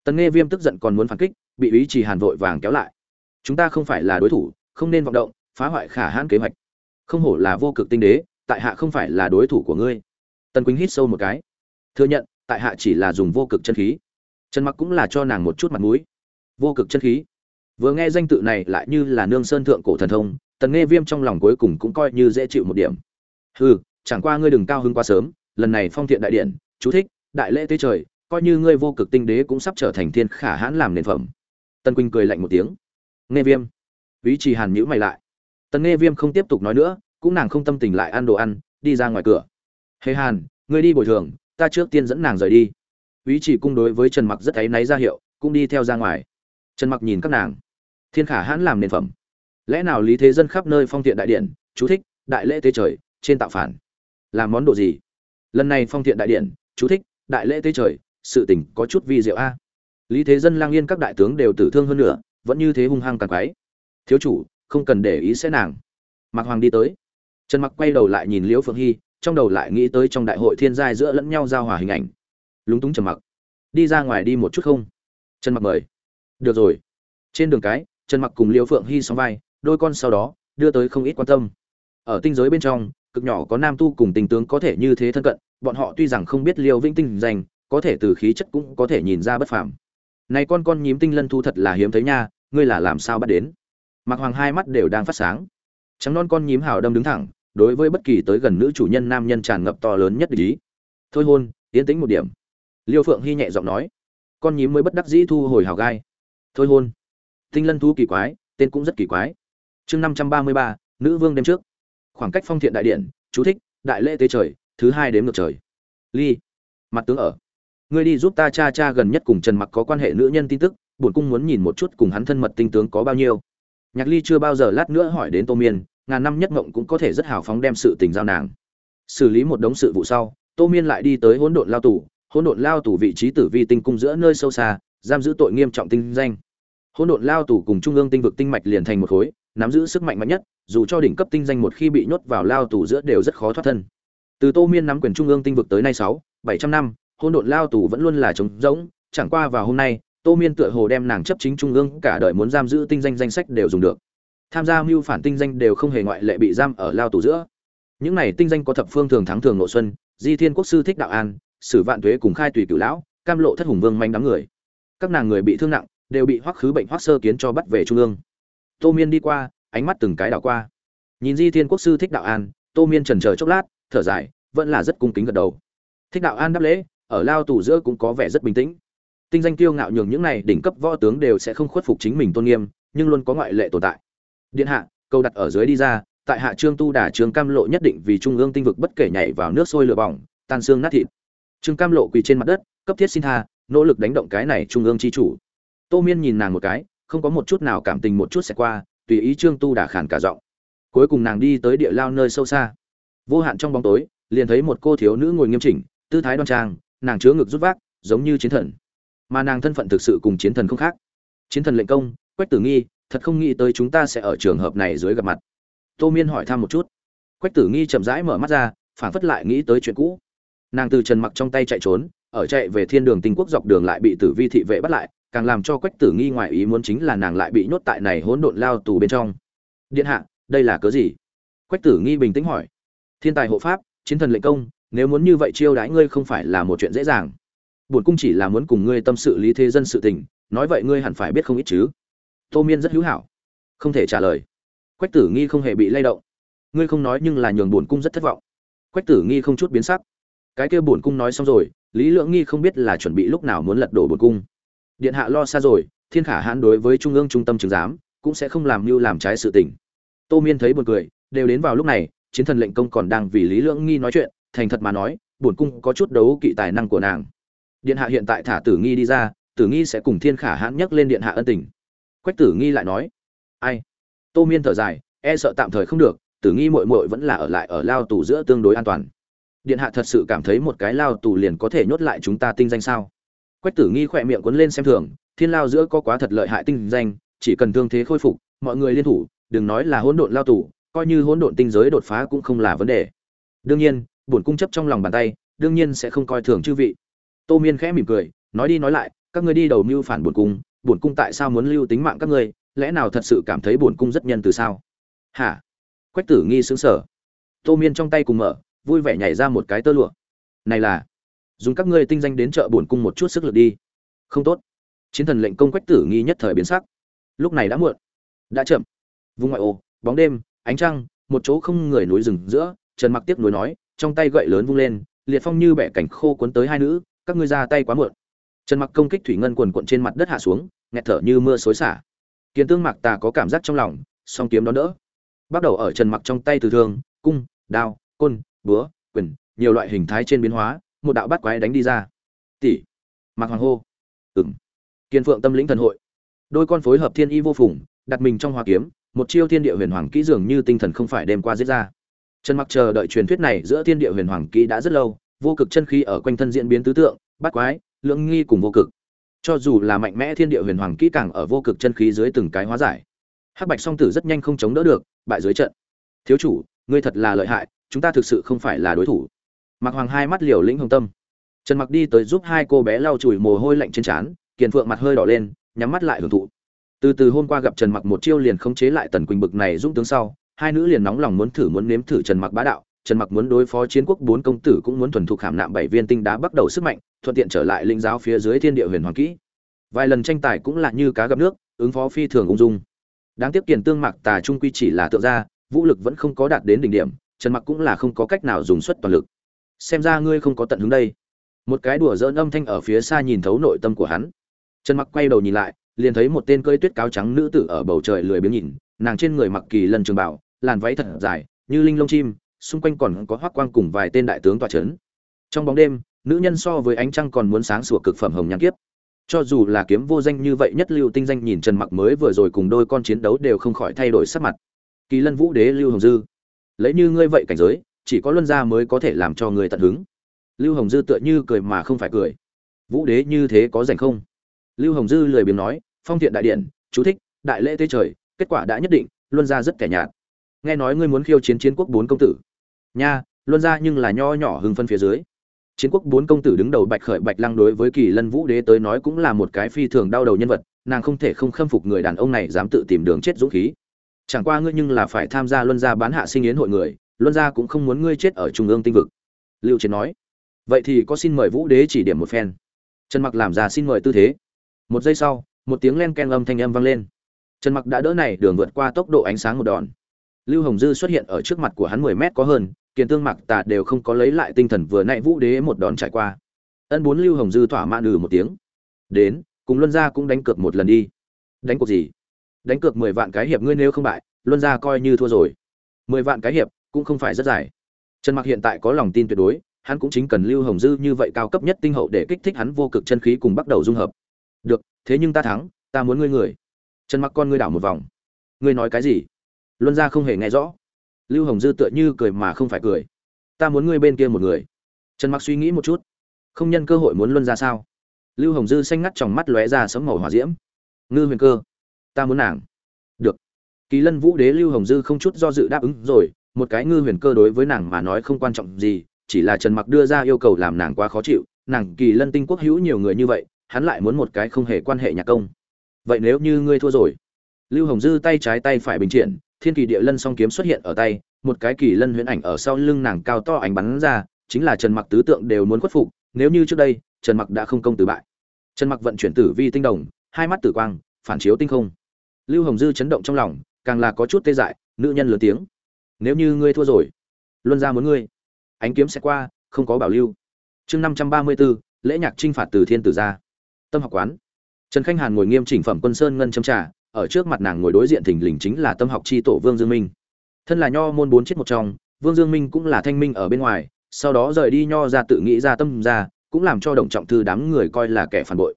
Tần nghe viêm tức giận còn muốn phản kích, bị ý chỉ hàn vội vàng kéo lại. Chúng ta không phải là đối thủ, không nên vọng động, phá hoại khả hãn kế hoạch. Không hổ là vô cực tinh đế, tại hạ không phải là đối thủ của ngươi. Tần Quỳnh hít sâu một cái. Thừa nhận, tại hạ chỉ là dùng vô cực chân khí. Trần mặc cũng là cho nàng một chút mặt mũi. Vô cực chân khí. Vừa nghe danh tự này lại như là nương sơn thượng cổ thần thông, tần nghe viêm trong lòng cuối cùng cũng coi như dễ chịu một điểm. Hừ, chẳng qua ngươi đừng cao hứng quá sớm, lần này phong thiện đại điện, chú thích đại lễ tế trời, coi như ngươi vô cực tinh đế cũng sắp trở thành thiên khả hãn làm nền phẩm. Tần quỳnh cười lạnh một tiếng. Nghe viêm. Ý trì hàn nhữ mày lại. Tần nghe viêm không tiếp tục nói nữa, cũng nàng không tâm tình lại ăn đồ ăn, đi ra ngoài cửa. Hề hàn, ngươi đi bồi thường, ta trước tiên dẫn nàng rời đi. Ý chỉ cung đối với trần mặc rất áy náy ra hiệu, cũng đi theo ra ngoài. Trần mặc nhìn các nàng. Thiên khả hãn làm nền phẩm. Lẽ nào lý thế dân khắp nơi phong thiện đại điện, chú thích đại lễ tế trời, trên tạo phản. Làm món đồ gì? Lần này phong thiện đại điện, chú thích đại lễ tế trời, sự tình có chút vi diệu a. Lý thế dân lang yên các đại tướng đều tử thương hơn nữa, vẫn như thế hung hăng càng quái. Thiếu chủ, không cần để ý sẽ nàng. Mạc hoàng đi tới. Trần mặc quay đầu lại nhìn liễu phượng hy, trong đầu lại nghĩ tới trong đại hội thiên giai giữa lẫn nhau giao hòa hình ảnh. Lúng túng trần mặc. Đi ra ngoài đi một chút không? Trần mặc mời. Được rồi. Trên đường cái, trần mặc cùng liễu phượng hy sóng vai, đôi con sau đó, đưa tới không ít quan tâm. Ở tinh giới bên trong, cực nhỏ có nam tu cùng tình tướng có thể như thế thân cận bọn họ tuy rằng không biết liêu vĩnh tinh danh, có thể từ khí chất cũng có thể nhìn ra bất phàm. Này con con nhím tinh lân thu thật là hiếm thấy nha, ngươi là làm sao bắt đến? Mặc hoàng hai mắt đều đang phát sáng. Trắng non con nhím hào đâm đứng thẳng, đối với bất kỳ tới gần nữ chủ nhân nam nhân tràn ngập to lớn nhất ý. Thôi hôn, yên tĩnh một điểm. Liêu phượng hy nhẹ giọng nói. Con nhím mới bất đắc dĩ thu hồi hào gai. Thôi hôn. Tinh lân thu kỳ quái, tên cũng rất kỳ quái. Chương năm trăm ba mươi ba, nữ vương đêm trước. Khoảng cách phong thiện đại điện, chú thích, đại lễ tế trời thứ hai đến ngược trời. Ly, mặt tướng ở. Ngươi đi giúp ta cha cha gần nhất cùng trần mặc có quan hệ nữ nhân tin tức, bổn cung muốn nhìn một chút cùng hắn thân mật tinh tướng có bao nhiêu. Nhạc ly chưa bao giờ lát nữa hỏi đến tô miên, ngàn năm nhất ngộng cũng có thể rất hào phóng đem sự tình giao nàng. Xử lý một đống sự vụ sau, tô miên lại đi tới hỗn độn lao tù. Hỗn độn lao tù vị trí tử vi tinh cung giữa nơi sâu xa, giam giữ tội nghiêm trọng tinh danh. Hỗn độn lao tù cùng trung ương tinh vực tinh mạch liền thành một khối, nắm giữ sức mạnh mạnh nhất, dù cho đỉnh cấp tinh danh một khi bị nhốt vào lao tù giữa đều rất khó thoát thân từ tô miên nắm quyền trung ương tinh vực tới nay sáu, bảy trăm năm hôn độn lao tù vẫn luôn là trống rỗng. Chẳng qua vào hôm nay, tô miên tựa hồ đem nàng chấp chính trung ương cả đời muốn giam giữ tinh danh danh sách đều dùng được. Tham gia mưu phản tinh danh đều không hề ngoại lệ bị giam ở lao tù giữa. Những này tinh danh có thập phương thường thắng thường nội xuân, di thiên quốc sư thích đạo an, sử vạn tuế cùng khai tùy cửu lão, cam lộ thất hùng vương manh đám người. Các nàng người bị thương nặng, đều bị hoắc khứ bệnh hoắc sơ kiến cho bắt về trung ương. Tô miên đi qua, ánh mắt từng cái đảo qua. Nhìn di thiên quốc sư thích đạo an, tô miên trần chờ chốc lát thở dài, vẫn là rất cung kính gật đầu. Thích đạo an đáp lễ, ở lao tù giữa cũng có vẻ rất bình tĩnh. Tinh danh tiêu ngạo nhường những này đỉnh cấp võ tướng đều sẽ không khuất phục chính mình tôn nghiêm, nhưng luôn có ngoại lệ tồn tại. Điện hạ câu đặt ở dưới đi ra, tại hạ trương tu đà trương cam lộ nhất định vì trung ương tinh vực bất kể nhảy vào nước sôi lửa bỏng, tan xương nát thịt. Trương cam lộ quỳ trên mặt đất, cấp thiết xin tha, nỗ lực đánh động cái này trung ương chi chủ. Tô miên nhìn nàng một cái, không có một chút nào cảm tình một chút sẽ qua, tùy ý trương tu đà khản cả giọng. Cuối cùng nàng đi tới địa lao nơi sâu xa vô hạn trong bóng tối, liền thấy một cô thiếu nữ ngồi nghiêm chỉnh, tư thái đoan trang, nàng chứa ngực rút vác, giống như chiến thần. Mà nàng thân phận thực sự cùng chiến thần không khác. Chiến thần lệnh công, quách tử nghi, thật không nghĩ tới chúng ta sẽ ở trường hợp này dưới gặp mặt. Tô miên hỏi thăm một chút. Quách tử nghi chậm rãi mở mắt ra phản phất lại nghĩ tới chuyện cũ. Nàng từ trần mặc trong tay chạy trốn, ở chạy về thiên đường tinh quốc dọc đường lại bị tử vi thị vệ bắt lại, càng làm cho quách tử nghi ngoài ý muốn chính là nàng lại bị nhốt tại này hỗn độn lao tù bên trong. Điện hạ, đây là cớ gì? Quách tử nghi bình tĩnh hỏi thiên tài hộ pháp, chiến thần lệnh công, nếu muốn như vậy chiêu đãi ngươi không phải là một chuyện dễ dàng. Bổn cung chỉ là muốn cùng ngươi tâm sự lý thế dân sự tình, nói vậy ngươi hẳn phải biết không ít chứ. Tô miên rất hữu hảo, không thể trả lời. Quách tử nghi không hề bị lay động. Ngươi không nói nhưng là nhường bổn cung rất thất vọng. Quách tử nghi không chút biến sắc. Cái kia bổn cung nói xong rồi, lý lượng nghi không biết là chuẩn bị lúc nào muốn lật đổ bổn cung. Điện hạ lo xa rồi, thiên khả hãn đối với trung ương trung tâm chứng giám, cũng sẽ không làm như làm trái sự tình. Tô miên thấy buồn cười, đều đến vào lúc này chiến thần lệnh công còn đang vì lý lưỡng nghi nói chuyện, thành thật mà nói bổn cung có chút đấu kỵ tài năng của nàng. Điện hạ hiện tại thả tử nghi đi ra, tử nghi sẽ cùng thiên khả hãn nhắc lên điện hạ ân tình. Quách tử nghi lại nói, ai? Tô miên thở dài e sợ tạm thời không được, tử nghi mội mội vẫn là ở lại ở lao tù giữa tương đối an toàn. Điện hạ thật sự cảm thấy một cái lao tù liền có thể nhốt lại chúng ta tinh danh sao? Quách tử nghi khỏe miệng quấn lên xem thường, thiên lao giữa có quá thật lợi hại tinh danh, chỉ cần thương thế khôi phục, mọi người liên thủ, đừng nói là hỗn độn lao tù coi như hỗn độn tinh giới đột phá cũng không là vấn đề. Đương nhiên, bổn cung chấp trong lòng bàn tay, đương nhiên sẽ không coi thường chư vị. Tô miên khẽ mỉm cười, nói đi nói lại, các ngươi đi đầu mưu phản bổn cung bổn cung tại sao muốn lưu tính mạng các ngươi, lẽ nào thật sự cảm thấy bổn cung rất nhân từ sao? Hả? Quách tử nghi sững sờ. Tô miên trong tay cùng mở, vui vẻ nhảy ra một cái tơ lụa. Này là, dùng các ngươi tinh danh đến chợ bổn cung một chút sức lực đi. Không tốt. Chiến thần lệnh công quách tử nghi nhất thời biến sắc. Lúc này đã muộn. Đã chậm. Vùng ngoại ô, bóng đêm ánh trăng, một chỗ không người núi rừng giữa, trần mặc tiếp nối nói, trong tay gậy lớn vung lên, liệt phong như bẻ cảnh khô cuốn tới hai nữ, các ngươi ra tay quá muộn. Trần mặc công kích thủy ngân quần cuộn trên mặt đất hạ xuống, nghẹt thở như mưa xối xả. Kiến tương mặc tà có cảm giác trong lòng, song kiếm đón đỡ. Bắt đầu ở trần mặc trong tay từ thương cung, đao, côn, búa, quyền, nhiều loại hình thái trên biến hóa, một đạo bắt quái đánh đi ra. Tỷ. Mặc hoàng hô. Ừng kiên phượng tâm lĩnh thần hội. Đôi con phối hợp thiên y vô phùng, đặt mình trong hoa kiếm một chiêu thiên địa huyền hoàng kỹ dường như tinh thần không phải đêm qua giết ra. Trần mặc chờ đợi truyền thuyết này giữa thiên địa huyền hoàng kỹ đã rất lâu, vô cực chân khí ở quanh thân diễn biến tứ tượng bắt quái, lưỡng nghi cùng vô cực. Cho dù là mạnh mẽ thiên địa huyền hoàng kỹ càng ở vô cực chân khí dưới từng cái hóa giải, hắc bạch song tử rất nhanh không chống đỡ được, bại dưới trận. Thiếu chủ, ngươi thật là lợi hại, chúng ta thực sự không phải là đối thủ. Mặc hoàng hai mắt liều lĩnh hồng tâm. Trần mặc đi tới giúp hai cô bé lau chùi mồ hôi lạnh trên trán, kiền phượng mặt hơi đỏ lên, nhắm mắt lại hưởng thụ từ từ hôm qua gặp trần mặc một chiêu liền khống chế lại tần quỳnh bực này dũng tướng sau, hai nữ liền nóng lòng muốn thử muốn nếm thử trần mặc bá đạo. Trần mặc muốn đối phó chiến quốc bốn công tử cũng muốn thuần thục hàm nạm bảy viên tinh đá bắt đầu sức mạnh, thuận tiện trở lại linh giáo phía dưới thiên địa huyền hoàng kỹ. Vài lần tranh tài cũng là như cá gặp nước, ứng phó phi thường ung dung. Đáng tiếc kiền tương mạc tà trung quy chỉ là tượng ra vũ lực vẫn không có đạt đến đỉnh điểm, trần mặc cũng là không có cách nào dùng suất toàn lực. Xem ra ngươi không có tận hứng đây. Một cái đùa dỡn âm thanh ở phía xa nhìn thấu nội tâm của hắn. Trần mặc quay đầu nhìn lại liền thấy một tên cơi tuyết cáo trắng nữ tử ở bầu trời lười biếng nhìn, nàng trên người mặc kỳ lân trường bảo làn váy thật dài, như linh lông chim, xung quanh còn có hoác quang cùng vài tên đại tướng tọa chấn trong bóng đêm, nữ nhân so với ánh trăng còn muốn sáng sủa cực phẩm hồng nhãn kiếp. Cho dù là kiếm vô danh như vậy nhất lưu tinh danh nhìn trần mặc mới vừa rồi cùng đôi con chiến đấu đều không khỏi thay đổi sắc mặt. Kỳ lân vũ đế lưu hồng dư. Lấy như ngươi vậy cảnh giới, chỉ có luân gia mới có thể làm cho người tận hứng. Lưu hồng dư tựa như cười mà không phải cười. Vũ đế như thế có rảnh không? Lưu hồng dư lười biếng nói, phong thiện đại điện, chú thích, đại lễ tế trời, kết quả đã nhất định, luân gia rất kẻ nhạt. Nghe nói ngươi muốn khiêu chiến chiến quốc bốn công tử. Nha, luân gia nhưng là nho nhỏ hưng phân phía dưới. Chiến quốc bốn công tử đứng đầu bạch khởi bạch lăng đối với kỳ lân vũ đế tới nói cũng là một cái phi thường đau đầu nhân vật, nàng không thể không khâm phục người đàn ông này dám tự tìm đường chết dũng khí. Chẳng qua ngươi nhưng là phải tham gia luân gia bán hạ sinh yến hội người, luân gia cũng không muốn ngươi chết ở trung ương tinh vực. Lưu chiến nói. Vậy thì có xin mời vũ đế chỉ điểm một phen. Trần mặc làm ra xin mời tư thế một giây sau, một tiếng len ken âm thanh âm vang lên. Trần mặc đã đỡ này đường vượt qua tốc độ ánh sáng một đòn. Lưu hồng dư xuất hiện ở trước mặt của hắn 10 mét có hơn, kiền tương mặc tà đều không có lấy lại tinh thần vừa nãy vũ đế một đòn trải qua. Ân bốn lưu hồng dư thỏa mãn ừ một tiếng. Đến, cùng luân gia cũng đánh cược một lần đi. Đánh cuộc gì? Đánh cược mười vạn cái hiệp ngươi nếu không bại, luân gia coi như thua rồi. Mười vạn cái hiệp, cũng không phải rất dài. Trần mặc hiện tại có lòng tin tuyệt đối, hắn cũng chính cần lưu hồng dư như vậy cao cấp nhất tinh hậu để kích thích hắn vô cực chân khí cùng bắt đầu dung hợp được, thế nhưng ta thắng, ta muốn ngươi người. Trần mặc con ngươi đảo một vòng. Ngươi nói cái gì? Luân gia không hề nghe rõ. Lưu hồng dư tựa như cười mà không phải cười. Ta muốn ngươi bên kia một người. Trần mặc suy nghĩ một chút. Không nhân cơ hội muốn luân ra sao? Lưu hồng dư xanh ngắt trong mắt lóe ra sấm màu hỏa diễm. Ngư huyền cơ. Ta muốn nàng. Được. Kỳ lân vũ đế lưu hồng dư không chút do dự đáp ứng rồi. Một cái ngư huyền cơ đối với nàng mà nói không quan trọng gì, chỉ là trần mặc đưa ra yêu cầu làm nàng quá khó chịu. Nàng kỳ lân tinh quốc hữu nhiều người như vậy hắn lại muốn một cái không hề quan hệ nhạc công. Vậy nếu như ngươi thua rồi? Lưu hồng dư tay trái tay phải bình triển thiên kỳ địa lân song kiếm xuất hiện ở tay một cái kỳ lân huyễn ảnh ở sau lưng nàng cao to ảnh bắn ra chính là trần mặc tứ tượng đều muốn khuất phục nếu như trước đây trần mặc đã không công từ bại. Trần mặc vận chuyển tử vi tinh đồng hai mắt tử quang phản chiếu tinh không. Lưu hồng dư chấn động trong lòng càng là có chút tê dại nữ nhân lớn tiếng. Nếu như ngươi thua rồi luân ra muốn ngươi. Ánh kiếm sẽ qua không có bảo lưu. Chương năm trăm ba mươi 534, lễ nhạc trinh phạt từ thiên tử gia tâm học quán trần khanh hàn ngồi nghiêm chỉnh phẩm quân sơn ngân châm trà ở trước mặt nàng ngồi đối diện thình lình chính là tâm học chi tổ Vương Dương Minh. Thân là nho môn bốn chết một trong, Vương Dương Minh cũng là thanh minh ở bên ngoài, sau đó rời đi nho ra tự nghĩ ra tâm ra, cũng làm cho đồng trọng thư đám người coi là kẻ phản bội.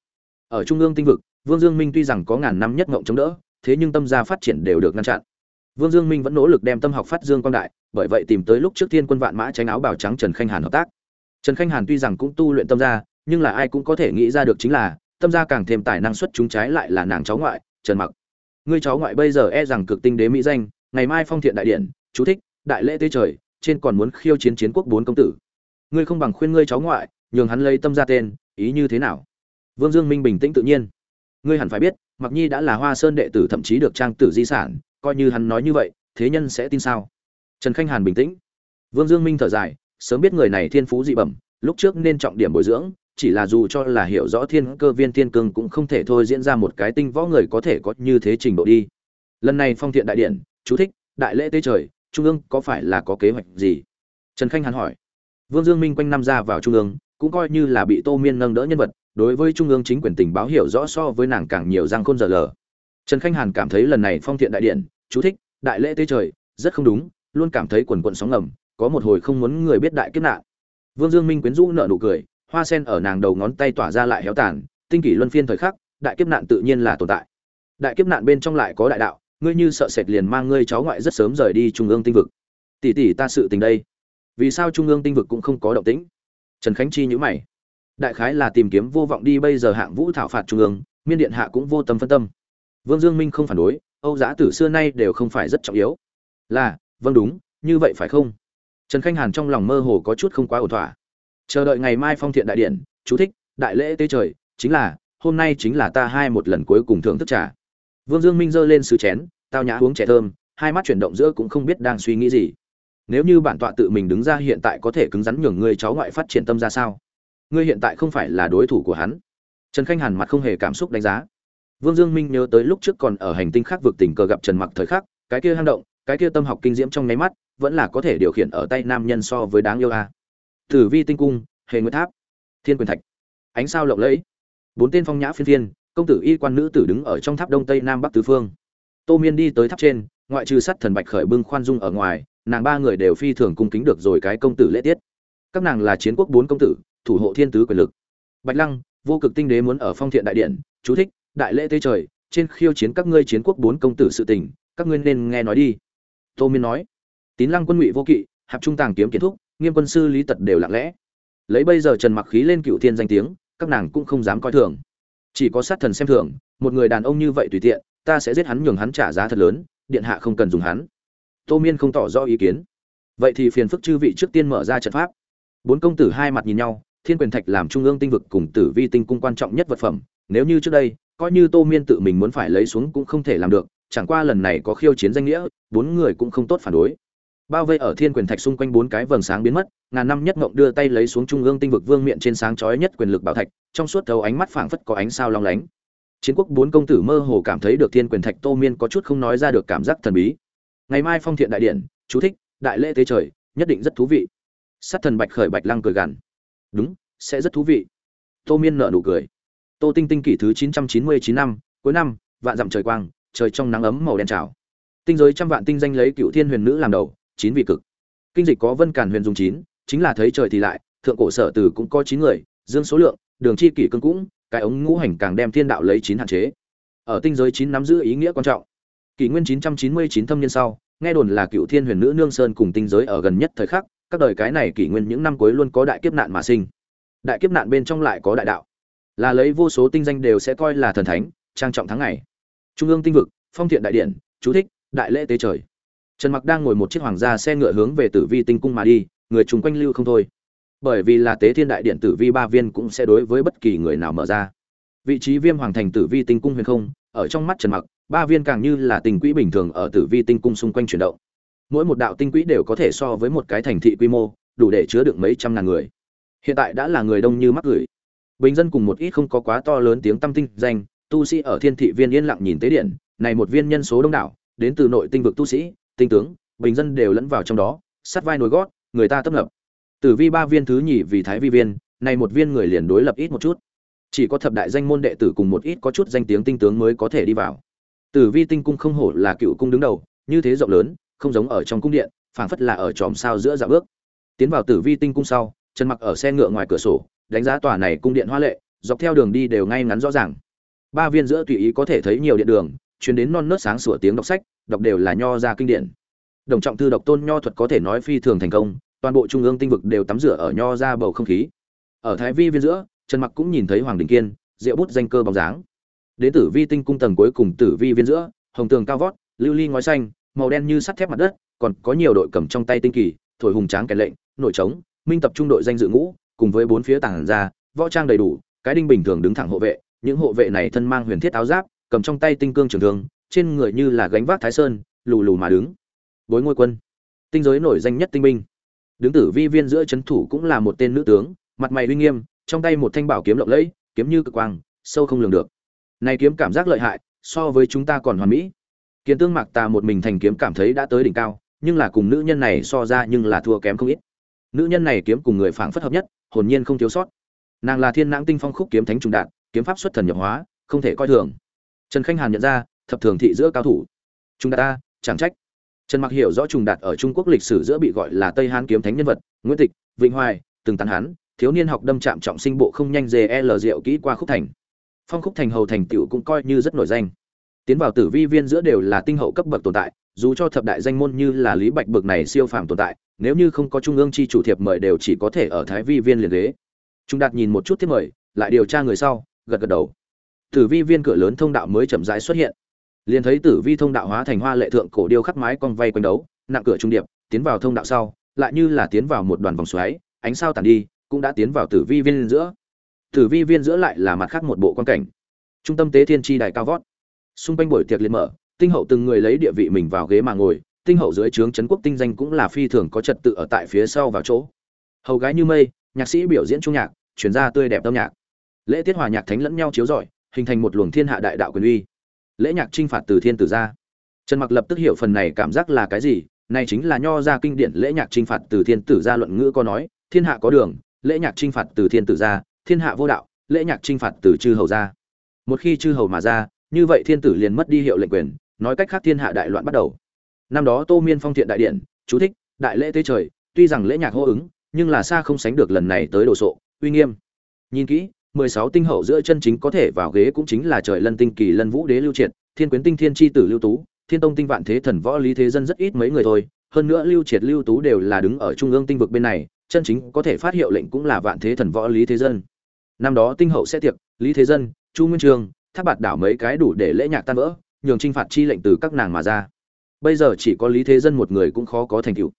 Ở trung ương tinh vực, Vương Dương Minh tuy rằng có ngàn năm nhất ngộng chống đỡ, thế nhưng tâm gia phát triển đều được ngăn chặn. Vương Dương Minh vẫn nỗ lực đem tâm học phát dương quang đại, bởi vậy tìm tới lúc trước tiên quân vạn mã tránh áo bào trắng Trần Khanh Hàn hợp tác. Trần Khanh Hàn tuy rằng cũng tu luyện tâm gia, nhưng là ai cũng có thể nghĩ ra được chính là, tâm gia càng thêm tài năng xuất chúng trái lại là nàng cháu ngoại, Trần Mặc. Ngươi cháu ngoại bây giờ e rằng cực tinh đế mỹ danh ngày mai phong thiện đại điện chú thích đại lễ tế trời trên còn muốn khiêu chiến chiến quốc bốn công tử. Ngươi không bằng khuyên ngươi cháu ngoại nhường hắn lấy tâm ra tên ý như thế nào? Vương dương minh bình tĩnh tự nhiên. Ngươi hẳn phải biết mặc nhi đã là hoa sơn đệ tử thậm chí được trang tử di sản coi như hắn nói như vậy thế nhân sẽ tin sao? Trần khanh hàn bình tĩnh. Vương dương minh thở dài sớm biết người này thiên phú dị bẩm lúc trước nên trọng điểm bồi dưỡng chỉ là dù cho là hiểu rõ thiên cơ viên thiên cương cũng không thể thôi diễn ra một cái tinh võ người có thể có như thế trình độ đi. Lần này phong thiện đại điện, chú thích, đại lễ tế trời, trung ương có phải là có kế hoạch gì? Trần khanh hàn hỏi. Vương dương minh quanh năm ra vào trung ương, cũng coi như là bị tô miên nâng đỡ nhân vật, đối với trung ương chính quyền tình báo hiểu rõ so với nàng càng nhiều răng khôn giờ lờ. Trần khanh hàn cảm thấy lần này phong thiện đại điện, chú thích, đại lễ tế trời, rất không đúng, luôn cảm thấy quần quận sóng ngầm, có một hồi không muốn người biết đại kiếp nạn. Vương dương minh quyến rũ nợ nụ cười hoa sen ở nàng đầu ngón tay tỏa ra lại héo tàn, tinh kỷ luân phiên thời khắc, đại kiếp nạn tự nhiên là tồn tại. Đại kiếp nạn bên trong lại có đại đạo, ngươi như sợ sệt liền mang ngươi cháu ngoại rất sớm rời đi trung ương tinh vực. Tỷ tỷ ta sự tình đây. Vì sao trung ương tinh vực cũng không có động tĩnh? Trần khánh chi nhữ mày. Đại khái là tìm kiếm vô vọng đi, bây giờ hạng vũ thảo phạt trung ương, miên điện hạ cũng vô tâm phân tâm. Vương dương minh không phản đối, âu giã tử xưa nay đều không phải rất trọng yếu. Là vâng đúng, như vậy phải không? Trần khanh hàn trong lòng mơ hồ có chút không quá ổn thỏa chờ đợi ngày mai phong thiện đại điện, chú thích, đại lễ tế trời, chính là, hôm nay chính là ta hai một lần cuối cùng thưởng thức trà. Vương dương minh giơ lên sứ chén, tao nhã uống trẻ thơm, hai mắt chuyển động giữa cũng không biết đang suy nghĩ gì. Nếu như bản tọa tự mình đứng ra hiện tại có thể cứng rắn nhường người cháu ngoại phát triển tâm ra sao? Ngươi hiện tại không phải là đối thủ của hắn. Trần khanh hàn mặt không hề cảm xúc đánh giá. Vương dương minh nhớ tới lúc trước còn ở hành tinh khác vực tình cờ gặp trần mặc thời khắc, cái kia hang động, cái kia tâm học kinh diễm trong nháy mắt, vẫn là có thể điều khiển ở tay nam nhân so với đáng yêu a tử vi tinh cung, hề nguyệt tháp, thiên quyền thạch, ánh sao lộng lẫy, bốn tên phong nhã phiên phiên, công tử y quan nữ tử đứng ở trong tháp đông tây nam bắc tứ phương. Tô miên đi tới tháp trên, ngoại trừ sắt thần bạch khởi bưng khoan dung ở ngoài, nàng ba người đều phi thường cung kính được rồi cái công tử lễ tiết. Các nàng là chiến quốc bốn công tử, thủ hộ thiên tứ quyền lực. Bạch lăng, vô cực tinh đế muốn ở phong thiện đại điện, chú thích, đại lễ tế trời, trên khiêu chiến các ngươi chiến quốc bốn công tử sự tình, các ngươi nên nghe nói đi. Tô miên nói, tín lăng quân ngụy vô kỵ, hạp trung tàng kiếm kiến thúc nghiêm quân sư lý tật đều lặng lẽ. Lấy bây giờ trần mặc khí lên cựu thiên danh tiếng, các nàng cũng không dám coi thường. Chỉ có sát thần xem thường, một người đàn ông như vậy tùy tiện, ta sẽ giết hắn nhường hắn trả giá thật lớn, điện hạ không cần dùng hắn. Tô miên không tỏ rõ ý kiến. Vậy thì phiền phức chư vị trước tiên mở ra trận pháp. Bốn công tử hai mặt nhìn nhau, thiên quyền thạch làm trung ương tinh vực cùng tử vi tinh cung quan trọng nhất vật phẩm, nếu như trước đây, coi như tô miên tự mình muốn phải lấy xuống cũng không thể làm được, chẳng qua lần này có khiêu chiến danh nghĩa, bốn người cũng không tốt phản đối bao vây ở thiên quyền thạch xung quanh bốn cái vầng sáng biến mất, ngàn năm nhất mộng đưa tay lấy xuống trung ương tinh vực vương miện trên sáng chói nhất quyền lực bảo thạch, trong suốt thấu ánh mắt phảng phất có ánh sao long lánh. Chiến quốc bốn công tử mơ hồ cảm thấy được thiên quyền thạch tô miên có chút không nói ra được cảm giác thần bí. Ngày mai phong thiện đại điện, chú thích, đại lễ thế trời, nhất định rất thú vị. Sát thần bạch khởi bạch lăng cười gằn. Đúng, sẽ rất thú vị. Tô miên nở nụ cười. Tô tinh tinh kỷ thứ chín trăm chín mươi chín năm, cuối năm, vạn dặm trời quang, trời trong nắng ấm màu đen trào. Tinh giới trăm vạn tinh danh lấy cựu thiên huyền nữ làm đầu chín vị cực. Kinh dịch có vân càn huyền dùng chín, chính là thấy trời thì lại, thượng cổ sở từ cũng có chín người, dương số lượng, đường chi kỷ cương cũng, cái ống ngũ hành càng đem thiên đạo lấy chín hạn chế. Ở tinh giới chín nắm giữ ý nghĩa quan trọng. Kỷ nguyên chín trăm chín mươi chín thâm niên sau, nghe đồn là cựu thiên huyền nữ nương sơn cùng tinh giới ở gần nhất thời khắc, các đời cái này kỷ nguyên những năm cuối luôn có đại kiếp nạn mà sinh. Đại kiếp nạn bên trong lại có đại đạo. Là lấy vô số tinh danh đều sẽ coi là thần thánh, trang trọng tháng ngày. Trung ương tinh vực, phong thiện đại điện, chú thích, đại lễ tế trời trần mặc đang ngồi một chiếc hoàng gia xe ngựa hướng về tử vi tinh cung mà đi, người chung quanh lưu không thôi. Bởi vì là tế thiên đại điện tử vi ba viên cũng sẽ đối với bất kỳ người nào mở ra. Vị trí viêm hoàng thành tử vi tinh cung huyền không, ở trong mắt trần mặc, ba viên càng như là tình quỹ bình thường ở tử vi tinh cung xung quanh chuyển động. Mỗi một đạo tinh quỹ đều có thể so với một cái thành thị quy mô, đủ để chứa được mấy trăm ngàn người. Hiện tại đã là người đông như mắc gửi. Bình dân cùng một ít không có quá to lớn tiếng tâm tinh danh, tu sĩ ở thiên thị viên yên lặng nhìn tế điện, này một viên nhân số đông đảo, đến từ nội tinh vực tu sĩ tinh tướng, bình dân đều lẫn vào trong đó, sát vai nối gót, người ta tấp nập. Tử vi ba viên thứ nhì vì thái vi viên này một viên người liền đối lập ít một chút. Chỉ có thập đại danh môn đệ tử cùng một ít có chút danh tiếng tinh tướng mới có thể đi vào. Tử vi tinh cung không hổ là cựu cung đứng đầu, như thế rộng lớn, không giống ở trong cung điện, phảng phất là ở tròm sao giữa dạ bước. Tiến vào tử vi tinh cung sau, trần mặc ở xe ngựa ngoài cửa sổ, đánh giá tòa này cung điện hoa lệ, dọc theo đường đi đều ngay ngắn rõ ràng. Ba viên giữa tùy ý có thể thấy nhiều điện đường chuyến đến non nớt sáng sủa tiếng đọc sách, đọc đều là nho ra kinh điển. Đồng trọng thư độc tôn nho thuật có thể nói phi thường thành công, toàn bộ trung ương tinh vực đều tắm rửa ở nho ra bầu không khí. Ở thái vi viên giữa, trần mặc cũng nhìn thấy hoàng đình kiên diệu bút danh cơ bóng dáng. Đến tử vi tinh cung tầng cuối cùng tử vi viên giữa, hồng tường cao vót, lưu ly ngói xanh, màu đen như sắt thép mặt đất, còn có nhiều đội cầm trong tay tinh kỳ, thổi hùng tráng kèn lệnh, nội trống, minh tập trung đội danh dự ngũ, cùng với bốn phía tảng ra, võ trang đầy đủ, cái đinh bình thường đứng thẳng hộ vệ, những hộ vệ này thân mang huyền thiết áo giáp cầm trong tay tinh cương trường thương, trên người như là gánh vác thái sơn, lù lù mà đứng. Bối ngôi quân. Tinh giới nổi danh nhất tinh binh. Đứng tử vi viên giữa c thủ cũng là một tên nữ tướng, mặt mày uy nghiêm, trong tay một thanh bảo kiếm lộng lẫy, kiếm như cực quang, sâu không lường được. Này kiếm cảm giác lợi hại, so với chúng ta còn hoàn mỹ. Kiến tương mạc tà một mình thành kiếm cảm thấy đã tới đỉnh cao, nhưng là cùng nữ nhân này so ra nhưng là thua kém không ít. Nữ nhân này kiếm cùng người phảng phất hợp nhất, hồn nhiên không thiếu sót. Nàng là thiên nãng tinh phong khúc kiếm thánh trùng đạn, kiếm pháp xuất thần nhập hóa, không thể coi thường trần khanh hàn nhận ra, thập thường thị giữa cao thủ. Trung đạt ta chẳng trách. Trần mặc hiểu rõ trùng đạt ở trung quốc lịch sử giữa bị gọi là tây hán kiếm thánh nhân vật, nguyễn tịch, vịnh hoài, từng tàn hán thiếu niên học đâm chạm trọng sinh bộ không nhanh dê e l diệu kỹ qua khúc thành. Phong khúc thành hầu thành tựu cũng coi như rất nổi danh. Tiến vào tử vi viên giữa đều là tinh hậu cấp bậc tồn tại, dù cho thập đại danh môn như là lý bạch bậc này siêu phàm tồn tại, nếu như không có trung ương chi chủ thiệp mời đều chỉ có thể ở thái vi viên liền ghế. Trung đạt nhìn một chút thiệp mời, lại điều tra người sau, gật gật đầu tử vi viên cửa lớn thông đạo mới chậm rãi xuất hiện. Liền thấy tử vi thông đạo hóa thành hoa lệ thượng cổ điêu khắc mái cong vay quanh đấu, nặng cửa trung điệp, tiến vào thông đạo sau, lại như là tiến vào một đoàn vòng xoáy, ánh sao tàn đi, cũng đã tiến vào tử vi viên giữa. Tử vi viên giữa lại là mặt khác một bộ quan cảnh. Trung tâm tế thiên tri đài cao vót. Xung quanh buổi tiệc liền mở, tinh hậu từng người lấy địa vị mình vào ghế mà ngồi, tinh hậu dưới trướng trấn quốc tinh danh cũng là phi thường có trật tự ở tại phía sau vào chỗ. Hầu gái như mây, nhạc sĩ biểu diễn trung nhạc, chuyển ra tươi đẹp âm nhạc. Lễ tiết hòa nhạc thánh lẫn nhau chiếu rọi hình thành một luồng thiên hạ đại đạo quyền uy. Lễ nhạc trinh phạt từ thiên tử ra. Trần mặc lập tức hiểu phần này cảm giác là cái gì, này chính là nho ra kinh điển lễ nhạc trinh phạt từ thiên tử ra luận ngữ có nói, thiên hạ có đường, lễ nhạc trinh phạt từ thiên tử ra, thiên hạ vô đạo, lễ nhạc trinh phạt từ chư hầu ra. Một khi chư hầu mà ra, như vậy thiên tử liền mất đi hiệu lệnh quyền, nói cách khác thiên hạ đại loạn bắt đầu. Năm đó tô miên phong thiện đại điện, chú thích, đại lễ tế trời, tuy rằng lễ nhạc hô ứng, nhưng là xa không sánh được lần này tới đồ sộ, uy nghiêm. Nhìn kỹ mười sáu tinh hậu giữa chân chính có thể vào ghế cũng chính là trời lân tinh kỳ lân vũ đế lưu triệt, thiên quyến tinh thiên tri tử lưu tú, thiên tông tinh vạn thế thần võ lý thế dân rất ít mấy người thôi, hơn nữa lưu triệt lưu tú đều là đứng ở trung ương tinh vực bên này, chân chính có thể phát hiệu lệnh cũng là vạn thế thần võ lý thế dân. Năm đó tinh hậu sẽ tiệc, lý thế dân, chu nguyên trường tháp bạt đảo mấy cái đủ để lễ nhạc tan vỡ, nhường trinh phạt chi lệnh từ các nàng mà ra. Bây giờ chỉ có lý thế dân một người cũng khó có thành tựu.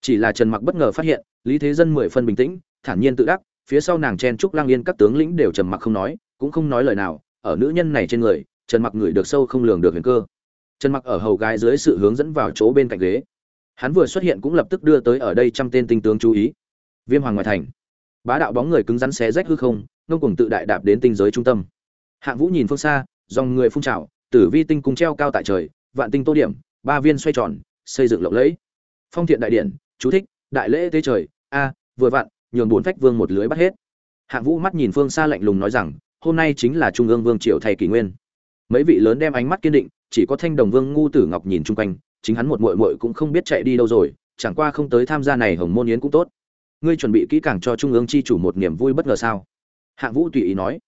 Chỉ là trần mặc bất ngờ phát hiện, lý thế dân mười phân bình tĩnh, thản nhiên tự đắc phía sau nàng chen trúc lang yên các tướng lĩnh đều trầm mặc không nói, cũng không nói lời nào, ở nữ nhân này trên người, trần mặc người được sâu không lường được huyền cơ. Trần mặc ở hầu gái dưới sự hướng dẫn vào chỗ bên cạnh ghế. Hắn vừa xuất hiện cũng lập tức đưa tới ở đây trăm tên tinh tướng chú ý. Viêm hoàng ngoại thành. Bá đạo bóng người cứng rắn xé rách hư không, ngông cùng tự đại đạp đến tinh giới trung tâm. Hạng vũ nhìn phương xa, dòng người phun trào, tử vi tinh cung treo cao tại trời, vạn tinh tô điểm, ba viên xoay tròn, xây dựng lộng lẫy. Phong thiện đại điện chú thích, đại lễ tế trời, a, vừa vặn nhường bốn phách vương một lưới bắt hết. Hạng vũ mắt nhìn phương xa lạnh lùng nói rằng, hôm nay chính là trung ương vương triều thầy kỷ nguyên. Mấy vị lớn đem ánh mắt kiên định, chỉ có thanh đồng vương ngu tử ngọc nhìn chung quanh, chính hắn một muội muội cũng không biết chạy đi đâu rồi, chẳng qua không tới tham gia này hồng môn yến cũng tốt. Ngươi chuẩn bị kỹ càng cho trung ương chi chủ một niềm vui bất ngờ sao? Hạng vũ tùy ý nói.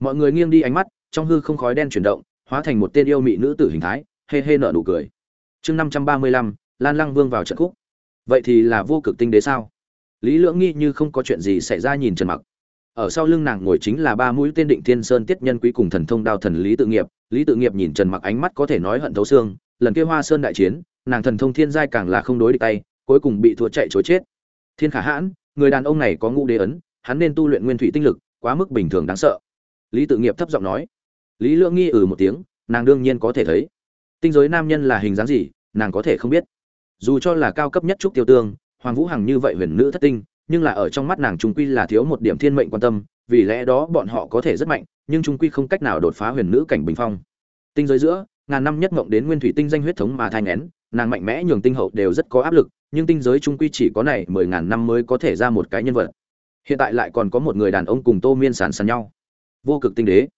Mọi người nghiêng đi ánh mắt, trong hư không khói đen chuyển động, hóa thành một tên yêu mị nữ tử hình thái, hê hê nở nụ cười. Chương năm trăm ba mươi lăm, lan lăng vương vào trận khúc. Vậy thì là vô cực tinh đế sao? Lý lưỡng nghi như không có chuyện gì xảy ra nhìn trần mặc. Ở sau lưng nàng ngồi chính là ba mũi tên định thiên sơn tiết nhân quý cùng thần thông đao thần lý tự nghiệp. Lý tự nghiệp nhìn trần mặc ánh mắt có thể nói hận thấu xương, lần kia hoa sơn đại chiến, nàng thần thông thiên giai càng là không đối địch tay, cuối cùng bị thua chạy chối chết. Thiên khả hãn, người đàn ông này có ngũ đế ấn, hắn nên tu luyện nguyên thủy tinh lực, quá mức bình thường đáng sợ. Lý tự nghiệp thấp giọng nói. Lý lưỡng nghi ừ một tiếng, nàng đương nhiên có thể thấy. Tinh giới nam nhân là hình dáng gì, nàng có thể không biết. Dù cho là cao cấp nhất trúc tiêu tương hoàng vũ hằng như vậy huyền nữ thất tinh, nhưng là ở trong mắt nàng trung quy là thiếu một điểm thiên mệnh quan tâm, vì lẽ đó bọn họ có thể rất mạnh, nhưng trung quy không cách nào đột phá huyền nữ cảnh bình phong. Tinh giới giữa, ngàn năm nhất mộng đến nguyên thủy tinh danh huyết thống mà thai nén nàng mạnh mẽ nhường tinh hậu đều rất có áp lực, nhưng tinh giới trung quy chỉ có này mười ngàn năm mới có thể ra một cái nhân vật. Hiện tại lại còn có một người đàn ông cùng tô miên sàn sàn nhau. Vô cực tinh đế.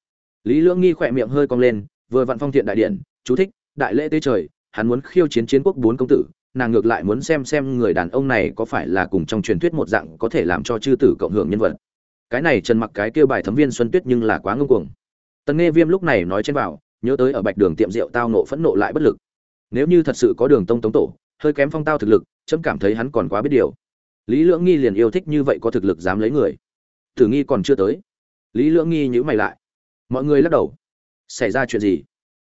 Lý lưỡng nghi khỏe miệng hơi cong lên, vừa vặn phong thiện đại điện, chú thích, đại lễ tế trời hắn muốn khiêu chiến chiến quốc bốn công tử, nàng ngược lại muốn xem xem người đàn ông này có phải là cùng trong truyền thuyết một dạng có thể làm cho chư tử cộng hưởng nhân vật. Cái này trần mặc cái kêu bài thấm viên xuân tuyết nhưng là quá ngưng cuồng. Tần nghe viêm lúc này nói trên vào nhớ tới ở bạch đường tiệm rượu tao nộ phẫn nộ lại bất lực. Nếu như thật sự có đường tông tống tổ, hơi kém phong tao thực lực, chấm cảm thấy hắn còn quá biết điều. Lý lưỡng nghi liền yêu thích như vậy có thực lực dám lấy người. Tử nghi còn chưa tới. Lý lưỡng nghi nhữ mày lại. Mọi người lắc đầu. Xảy ra chuyện gì?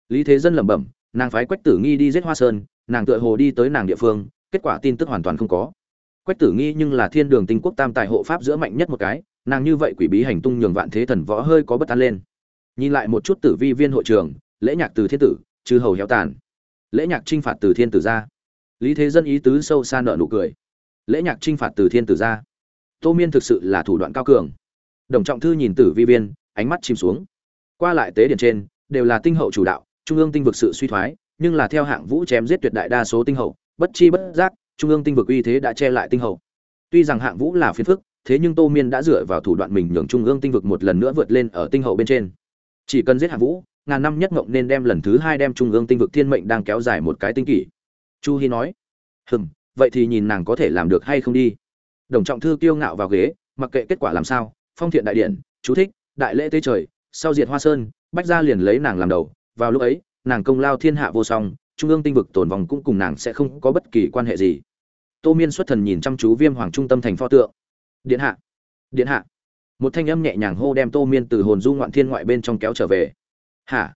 Lý thế dân lẩm bẩm nàng phái quách tử nghi đi giết hoa sơn, nàng tựa hồ đi tới nàng địa phương, kết quả tin tức hoàn toàn không có. Quách tử nghi nhưng là thiên đường tinh quốc tam tài hộ pháp giữa mạnh nhất một cái, nàng như vậy quỷ bí hành tung nhường vạn thế thần võ hơi có bất an lên. Nhìn lại một chút tử vi viên hội trường, lễ nhạc từ thiên tử chư hầu héo tàn. Lễ nhạc trinh phạt từ thiên tử ra. Lý thế dân ý tứ sâu xa nợ nụ cười. Lễ nhạc trinh phạt từ thiên tử ra. Tô miên thực sự là thủ đoạn cao cường. Đồng trọng thư nhìn tử vi viên, ánh mắt chìm xuống. Qua lại tế điển trên, đều là tinh hậu chủ đạo trung ương tinh vực sự suy thoái, nhưng là theo hạng vũ chém giết tuyệt đại đa số tinh hậu, bất chi bất giác, trung ương tinh vực uy thế đã che lại tinh hậu. Tuy rằng hạng vũ là phiền phức, thế nhưng tô miên đã dựa vào thủ đoạn mình nhường trung ương tinh vực một lần nữa vượt lên ở tinh hậu bên trên. Chỉ cần giết hạng vũ, ngàn năm nhất ngộng nên đem lần thứ hai đem trung ương tinh vực thiên mệnh đang kéo dài một cái tinh kỷ. Chu hi nói, hừm, vậy thì nhìn nàng có thể làm được hay không đi. Đồng trọng thư kiêu ngạo vào ghế, mặc kệ kết quả làm sao, phong thiện đại điện, chú thích, đại lễ tế trời, sau diệt hoa sơn, bách gia liền lấy nàng làm đầu vào lúc ấy, nàng công lao thiên hạ vô song, trung ương tinh vực tồn vòng cũng cùng nàng sẽ không có bất kỳ quan hệ gì. Tô miên xuất thần nhìn chăm chú viêm hoàng trung tâm thành pho tượng. Điện hạ điện hạ. Một thanh âm nhẹ nhàng hô đem tô miên từ hồn du ngoạn thiên ngoại bên trong kéo trở về. Hả?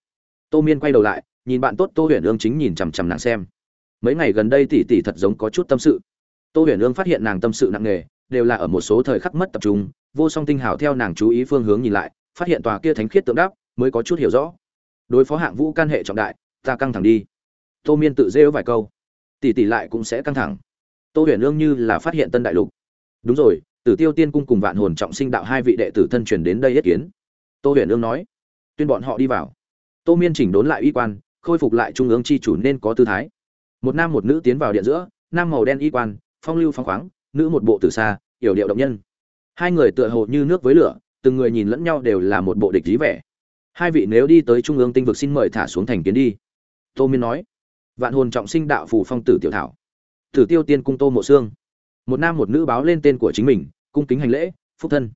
Tô miên quay đầu lại, nhìn bạn tốt tô huyền ương chính nhìn chằm chằm nàng xem. Mấy ngày gần đây tỷ tỷ thật giống có chút tâm sự. Tô huyền ương phát hiện nàng tâm sự nặng nề, đều là ở một số thời khắc mất tập trung, vô song tinh hảo theo nàng chú ý phương hướng nhìn lại, phát hiện tòa kia thánh khiết tượng đáp, mới có chút hiểu rõ đối phó hạng vũ can hệ trọng đại, ta căng thẳng đi. Tô miên tự rêu vài câu. Tỷ tỷ lại cũng sẽ căng thẳng. Tô huyền ương như là phát hiện tân đại lục. Đúng rồi, tử tiêu tiên cung cùng vạn hồn trọng sinh đạo hai vị đệ tử thân truyền đến đây yết kiến. Tô huyền ương nói, tuyên bọn họ đi vào. Tô miên chỉnh đốn lại y quan, khôi phục lại trung ương chi chủ nên có tư thái. Một nam một nữ tiến vào điện giữa, nam màu đen y quan, phong lưu phong khoáng, nữ một bộ từ xa, yểu điệu động nhân. Hai người tựa hồ như nước với lửa, từng người nhìn lẫn nhau đều là một bộ địch dí vẻ hai vị nếu đi tới trung ương tinh vực xin mời thả xuống thành kiến đi. Tô miên nói. Vạn hồn trọng sinh đạo phủ phong tử tiểu thảo. Tử tiêu tiên cung tô mộ xương một nam một nữ báo lên tên của chính mình, cung kính hành lễ, phúc thân.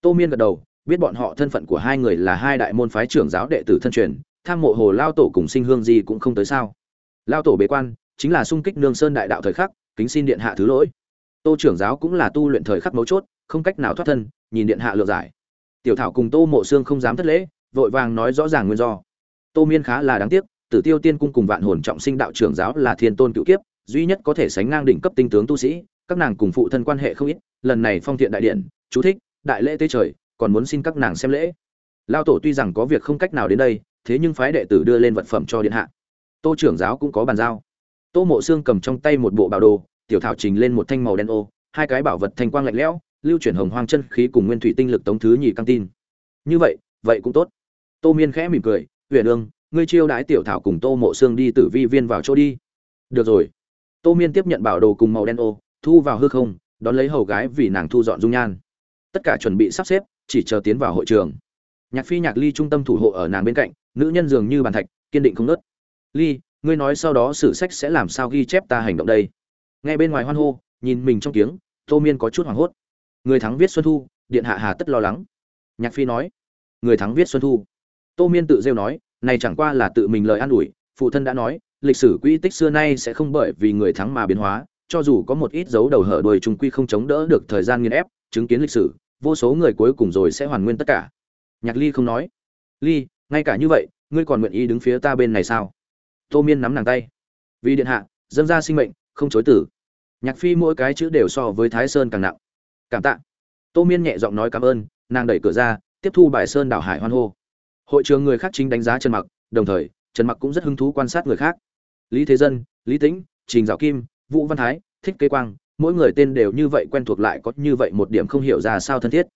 Tô miên gật đầu, biết bọn họ thân phận của hai người là hai đại môn phái trưởng giáo đệ tử thân truyền, tham mộ hồ lao tổ cùng sinh hương gì cũng không tới sao. Lao tổ bế quan, chính là sung kích nương sơn đại đạo thời khắc, kính xin điện hạ thứ lỗi. Tô trưởng giáo cũng là tu luyện thời khắc mấu chốt, không cách nào thoát thân, nhìn điện hạ lựa giải. Tiểu thảo cùng tô mộ xương không dám thất lễ vội vàng nói rõ ràng nguyên do. Tô miên khá là đáng tiếc, tử tiêu tiên cung cùng vạn hồn trọng sinh đạo trưởng giáo là thiên tôn cựu kiếp, duy nhất có thể sánh ngang đỉnh cấp tinh tướng tu sĩ, các nàng cùng phụ thân quan hệ không ít, lần này phong thiện đại điện, chú thích, đại lễ tế trời, còn muốn xin các nàng xem lễ. Lao tổ tuy rằng có việc không cách nào đến đây, thế nhưng phái đệ tử đưa lên vật phẩm cho điện hạ. Tô trưởng giáo cũng có bàn giao. Tô mộ xương cầm trong tay một bộ bảo đồ, tiểu thảo trình lên một thanh màu đen ô, hai cái bảo vật thanh quang lạnh lẽo, lưu chuyển hồng hoang chân khí cùng nguyên thủy tinh lực tống thứ nhì căng tin. Như vậy vậy cũng tốt tô miên khẽ mỉm cười huyền ương, ngươi chiêu đãi tiểu thảo cùng tô mộ xương đi tử vi viên vào chỗ đi. Được rồi. Tô miên tiếp nhận bảo đồ cùng màu đen ô, thu vào hư không, đón lấy hầu gái vì nàng thu dọn dung nhan. Tất cả chuẩn bị sắp xếp, chỉ chờ tiến vào hội trường. Nhạc phi nhạc ly trung tâm thủ hộ ở nàng bên cạnh, nữ nhân dường như bàn thạch, kiên định không nớt ly, ngươi nói sau đó sử sách sẽ làm sao ghi chép ta hành động đây? Ngay bên ngoài hoan hô, nhìn mình trong tiếng tô miên có chút hoảng hốt. Người thắng viết xuân thu, điện hạ hà tất lo lắng. Nhạc phi nói. Người thắng viết xuân thu tô miên tự rêu nói, này chẳng qua là tự mình lời an ủi, phụ thân đã nói, lịch sử quỹ tích xưa nay sẽ không bởi vì người thắng mà biến hóa, cho dù có một ít dấu đầu hở đuôi trung quy không chống đỡ được thời gian nghiên ép, chứng kiến lịch sử, vô số người cuối cùng rồi sẽ hoàn nguyên tất cả. Nhạc ly không nói. Ly, ngay cả như vậy, ngươi còn nguyện ý đứng phía ta bên này sao? Tô miên nắm nàng tay. Vì điện hạ, dâng ra sinh mệnh, không chối tử. Nhạc phi mỗi cái chữ đều so với thái sơn càng nặng. Cảm tạ. Tô miên nhẹ giọng nói cảm ơn, nàng đẩy cửa ra, tiếp thu bài sơn đảo hải hoan hô hội trường người khác chính đánh giá trần mặc, đồng thời, trần mặc cũng rất hứng thú quan sát người khác. Lý thế dân, lý tĩnh, trình dạo kim, vũ văn thái, thích kế quang, mỗi người tên đều như vậy quen thuộc lại có như vậy một điểm không hiểu ra sao thân thiết.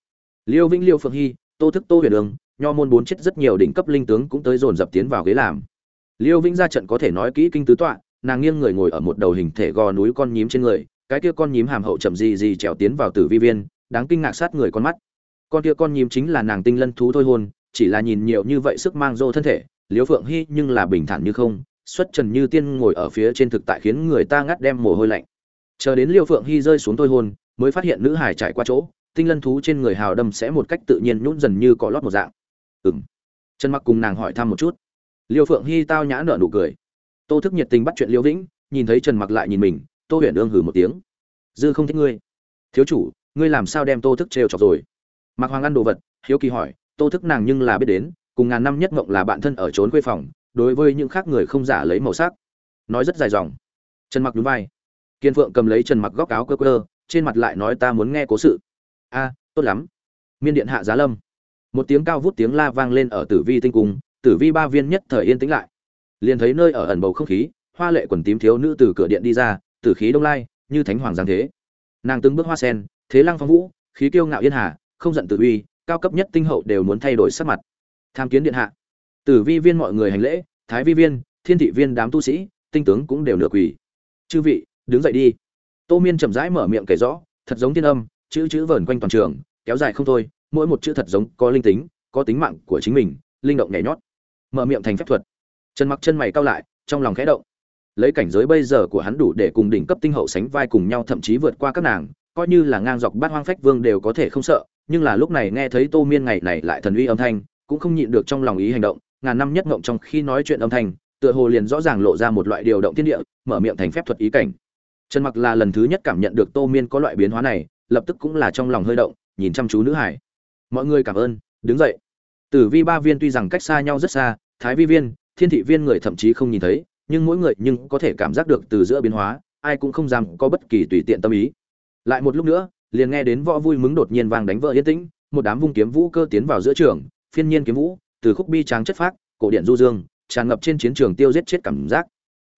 Liêu vĩnh liêu phượng hy, tô thức tô huyền đường, nho môn bốn chết rất nhiều đỉnh cấp linh tướng cũng tới dồn dập tiến vào ghế làm. Liêu vĩnh ra trận có thể nói kỹ kinh tứ tọa, nàng nghiêng người ngồi ở một đầu hình thể gò núi con nhím trên người, cái kia con nhím hàm hậu chậm gì gì trèo tiến vào tử vi viên, đáng kinh ngạc sát người con mắt. Con kia con nhím chính là nàng tinh lân thú thôi hôn chỉ là nhìn nhiều như vậy sức mang dô thân thể liêu phượng hy nhưng là bình thản như không, xuất trần như tiên ngồi ở phía trên thực tại khiến người ta ngắt đem mồ hôi lạnh. Chờ đến liêu phượng hy rơi xuống thôi hôn, mới phát hiện nữ hải trải qua chỗ, tinh lân thú trên người hào đâm sẽ một cách tự nhiên nhún dần như có lót một dạng. Ừng trần mặc cùng nàng hỏi thăm một chút. Liêu phượng hy tao nhã nở nụ cười. Tô thức nhiệt tình bắt chuyện liêu vĩnh, nhìn thấy trần mặc lại nhìn mình, tô huyền ương hử một tiếng. Dư không thích ngươi. Thiếu chủ, ngươi làm sao đem tô thức trêu chọc rồi? Mặc hoàng ăn đồ vật, hiếu kỳ hỏi tô thức nàng nhưng là biết đến, cùng ngàn năm nhất mộng là bạn thân ở trốn quê phòng, đối với những khác người không giả lấy màu sắc. Nói rất dài dòng. Trần mặc nhún vai. Kiên phượng cầm lấy trần mặc góc áo cơ cơ trên mặt lại nói ta muốn nghe cố sự. A, tốt lắm. Miên điện hạ giá lâm. Một tiếng cao vút tiếng la vang lên ở tử vi tinh cung, tử vi ba viên nhất thời yên tĩnh lại. Liền thấy nơi ở ẩn bầu không khí, hoa lệ quần tím thiếu nữ từ cửa điện đi ra, tử khí đông lai, như thánh hoàng giáng thế. Nàng từng bước hoa sen, thế lăng phong vũ, khí kiêu ngạo yên hà, không giận tử uy cao cấp nhất tinh hậu đều muốn thay đổi sắc mặt. Tham kiến điện hạ. Tử vi viên mọi người hành lễ, thái vi viên, thiên thị viên đám tu sĩ, tinh tướng cũng đều nửa quỳ. Chư vị, đứng dậy đi. Tô miên chậm rãi mở miệng kể rõ, thật giống thiên âm, chữ chữ vờn quanh toàn trường, kéo dài không thôi, mỗi một chữ thật giống có linh tính, có tính mạng của chính mình, linh động nhảy nhót. Mở miệng thành phép thuật. Trần mặc chân mày cao lại, trong lòng khẽ động. Lấy cảnh giới bây giờ của hắn đủ để cùng đỉnh cấp tinh hậu sánh vai cùng nhau thậm chí vượt qua các nàng, coi như là ngang dọc bát hoang phách vương đều có thể không sợ nhưng là lúc này nghe thấy tô miên ngày này lại thần uy âm thanh, cũng không nhịn được trong lòng ý hành động, ngàn năm nhất ngộng trong khi nói chuyện âm thanh, tựa hồ liền rõ ràng lộ ra một loại điều động thiên địa, mở miệng thành phép thuật ý cảnh. Trần mặc là lần thứ nhất cảm nhận được tô miên có loại biến hóa này, lập tức cũng là trong lòng hơi động, nhìn chăm chú nữ hải. Mọi người cảm ơn, đứng dậy. Tử vi ba viên tuy rằng cách xa nhau rất xa, thái vi viên, thiên thị viên người thậm chí không nhìn thấy, nhưng mỗi người nhưng có thể cảm giác được từ giữa biến hóa, ai cũng không dám có bất kỳ tùy tiện tâm ý. Lại một lúc nữa liền nghe đến võ vui mứng đột nhiên vang đánh vỡ yên tĩnh, một đám vung kiếm vũ cơ tiến vào giữa trường, phiên nhiên kiếm vũ, từ khúc bi tráng chất phác, cổ điện du dương, tràn ngập trên chiến trường tiêu giết chết cảm giác.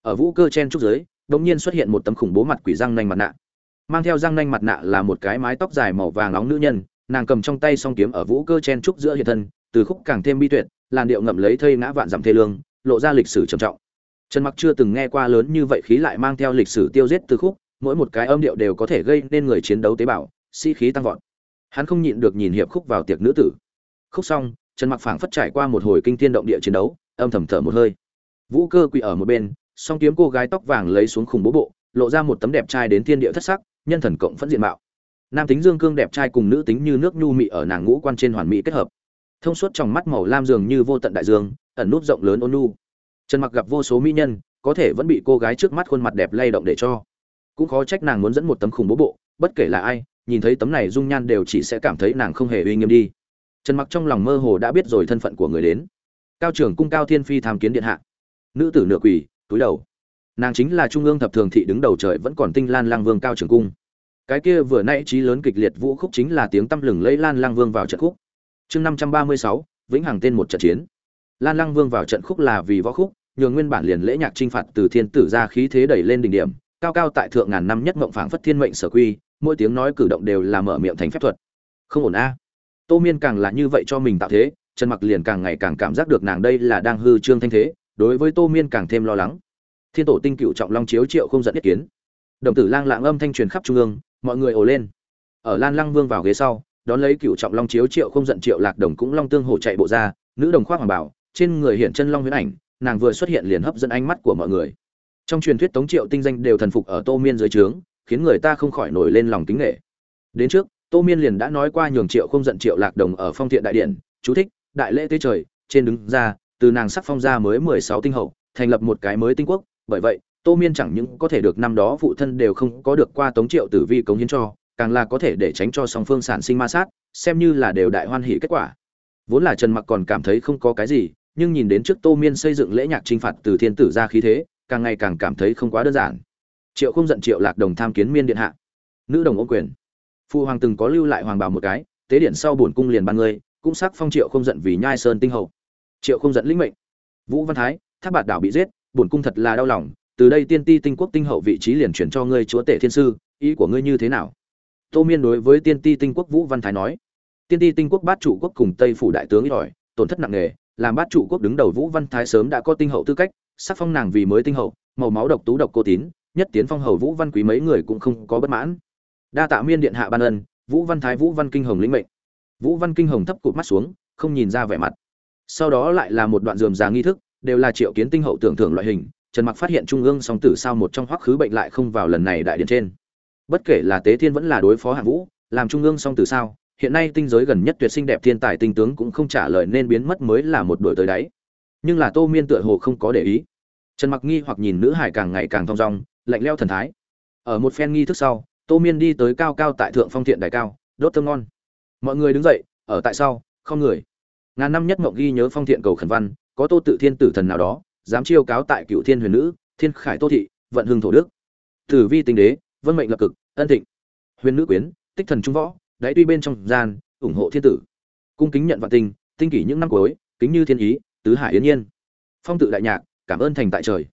Ở vũ cơ chen trúc dưới, đột nhiên xuất hiện một tấm khủng bố mặt quỷ răng nanh mặt nạ. Mang theo răng nanh mặt nạ là một cái mái tóc dài màu vàng nóng nữ nhân, nàng cầm trong tay song kiếm ở vũ cơ chen trúc giữa hiện thân, từ khúc càng thêm bi tuyệt, làn điệu ngậm lấy thây ngã vạn dặm thê lương, lộ ra lịch sử trầm trọng. Trần mặc chưa từng nghe qua lớn như vậy khí lại mang theo lịch sử tiêu giết từ khúc mỗi một cái âm điệu đều có thể gây nên người chiến đấu tế bào, sĩ、si、khí khí tăng vọt. Hắn không nhịn được nhìn hiệp khúc vào tiệc nữ tử. Khúc xong, trần mặc phảng phất trải qua một hồi kinh thiên động địa chiến đấu, âm thầm thở một hơi. Vũ cơ quỳ ở một bên, song kiếm cô gái tóc vàng lấy xuống khủng bố bộ, lộ ra một tấm đẹp trai đến thiên địa thất sắc, nhân thần cộng phẫn diện mạo. Nam tính dương cương đẹp trai cùng nữ tính như nước nhu mị ở nàng ngũ quan trên hoàn mỹ kết hợp. Thông suốt trong mắt màu lam dường như vô tận đại dương, ẩn nút rộng lớn ôn nu. trần mặc gặp vô số mỹ nhân, có thể vẫn bị cô gái trước mắt khuôn mặt đẹp lay động để cho cũng khó trách nàng muốn dẫn một tấm khủng bố bộ, bất kể là ai, nhìn thấy tấm này dung nhan đều chỉ sẽ cảm thấy nàng không hề uy nghiêm đi. Trần mặc trong lòng mơ hồ đã biết rồi thân phận của người đến. Cao trưởng cung cao thiên phi tham kiến điện hạ. Nữ tử nửa quỳ, túi đầu. Nàng chính là trung ương thập thường thị đứng đầu trời vẫn còn tinh lan lang vương cao trưởng cung. Cái kia vừa nãy trí lớn kịch liệt vũ khúc chính là tiếng tăm lừng lấy lan lang vương vào trận khúc. Chương năm trăm ba mươi sáu, vĩnh hằng tên một trận chiến. Lan lang vương vào trận khúc là vì võ khúc, nhường nguyên bản liền lễ nhạc trinh phạt từ thiên tử ra khí thế đẩy lên đỉnh điểm cao cao tại thượng ngàn năm nhất mộng phảng phất thiên mệnh sở quy, mỗi tiếng nói cử động đều là mở miệng thành phép thuật. Không ổn a. Tô miên càng là như vậy cho mình tạo thế, trần mặc liền càng ngày càng cảm giác được nàng đây là đang hư trương thanh thế, đối với tô miên càng thêm lo lắng. Thiên tổ tinh cựu trọng long chiếu triệu không dẫn ý kiến. Đồng tử lang lạng âm thanh truyền khắp trung ương, mọi người ồ lên. Ở lan lăng vương vào ghế sau, đón lấy cựu trọng long chiếu triệu không giận triệu lạc đồng cũng long tương hổ chạy bộ ra, nữ đồng khoác hoàng bảo, trên người hiện chân long huyễn ảnh, nàng vừa xuất hiện liền hấp dẫn ánh mắt của mọi người trong truyền thuyết tống triệu tinh danh đều thần phục ở tô miên dưới trướng, khiến người ta không khỏi nổi lên lòng kính nghệ. Đến trước, tô miên liền đã nói qua nhường triệu không giận triệu lạc đồng ở phong thiện đại điện, chú thích, đại lễ tế trời, trên đứng ra, từ nàng sắc phong ra mới mười sáu tinh hậu, thành lập một cái mới tinh quốc, bởi vậy, tô miên chẳng những có thể được năm đó phụ thân đều không có được qua tống triệu tử vi cống hiến cho, càng là có thể để tránh cho song phương sản sinh ma sát, xem như là đều đại hoan hỷ kết quả. Vốn là trần mặc còn cảm thấy không có cái gì, nhưng nhìn đến trước tô miên xây dựng lễ nhạc trinh phạt từ thiên tử ra khí thế càng ngày càng cảm thấy không quá đơn giản. Triệu không giận triệu lạc đồng tham kiến miên điện hạ. Nữ đồng ô quyền. Phụ hoàng từng có lưu lại hoàng bào một cái, tế điện sau bổn cung liền ban ngươi, cũng sắc phong triệu không giận vì nhai sơn tinh hậu triệu không giận lĩnh mệnh. Vũ văn thái tháp bạt đảo bị giết, bổn cung thật là đau lòng, từ đây tiên ti tinh quốc tinh hậu vị trí liền chuyển cho ngươi chúa tể thiên sư, ý của ngươi như thế nào? Tô miên đối với tiên ti tinh quốc vũ văn thái nói. Tiên ti tinh quốc bát chủ quốc cùng tây phủ đại tướng ít ỏi, tổn thất nặng nề, làm bát chủ quốc đứng đầu vũ văn thái sớm đã có tinh hậu tư cách sắc phong nàng vì mới tinh hậu, màu máu độc tú độc cô tín, nhất tiến phong hầu vũ văn quý mấy người cũng không có bất mãn. Đa tạ miên điện hạ ban ân, vũ văn thái vũ văn kinh hồng lĩnh mệnh. Vũ văn kinh hồng thấp cụt mắt xuống, không nhìn ra vẻ mặt. Sau đó lại là một đoạn dườm già nghi thức, đều là triệu kiến tinh hậu tưởng thưởng loại hình, trần mặc phát hiện trung ương song tử sao một trong hoắc khứ bệnh lại không vào lần này đại điện trên. Bất kể là tế thiên vẫn là đối phó hạng vũ, làm trung ương song tử sao, hiện nay tinh giới gần nhất tuyệt sinh đẹp thiên tài tinh tướng cũng không trả lời nên biến mất mới là một đổi tới đáy nhưng là tô miên tựa hồ không có để ý. Trần mặc nghi hoặc nhìn nữ hải càng ngày càng thong dong, lạnh leo thần thái. Ở một phen nghi thức sau, tô miên đi tới cao cao tại thượng phong thiện đài cao, đốt thơm ngon. Mọi người đứng dậy, ở tại sau, không người. Ngàn năm nhất mộng ghi nhớ phong thiện cầu khẩn văn, có tô tự thiên tử thần nào đó, dám chiêu cáo tại cựu thiên huyền nữ, thiên khải tô thị, vận hưng thổ đức. Tử vi tinh đế, vân mệnh lập cực, ân thịnh. Huyền nữ quyến, tích thần trung võ, đáy tuy bên trong gian, ủng hộ thiên tử. Cung kính nhận vạn tinh tinh kỷ những năm cuối, kính như thiên ý tứ hải yến nhiên. Phong tự đại nhạc, cảm ơn thành tại trời.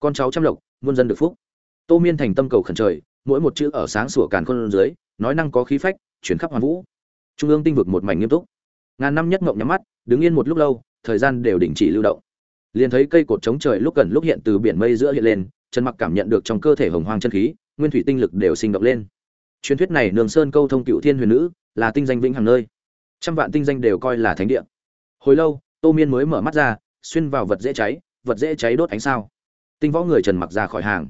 Con cháu trăm lộc, muôn dân được phúc. Tô miên thành tâm cầu khẩn trời, mỗi một chữ ở sáng sủa càn khôn dưới, nói năng có khí phách, chuyển khắp hoàn vũ. Trung ương tinh vực một mảnh nghiêm túc. Ngàn năm nhất ngộng nhắm mắt, đứng yên một lúc lâu, thời gian đều đình chỉ lưu động. Liền thấy cây cột chống trời lúc gần lúc hiện từ biển mây giữa hiện lên, trần mặc cảm nhận được trong cơ thể hồng hoang chân khí, nguyên thủy tinh lực đều sinh động lên. Truyền thuyết này nương sơn câu thông cựu thiên huyền nữ, là tinh danh vĩnh hằng nơi. Trăm vạn tinh danh đều coi là thánh địa. Hồi lâu tô miên mới mở mắt ra, xuyên vào vật dễ cháy, vật dễ cháy đốt ánh sao. Tinh võ người trần mặc ra khỏi hàng.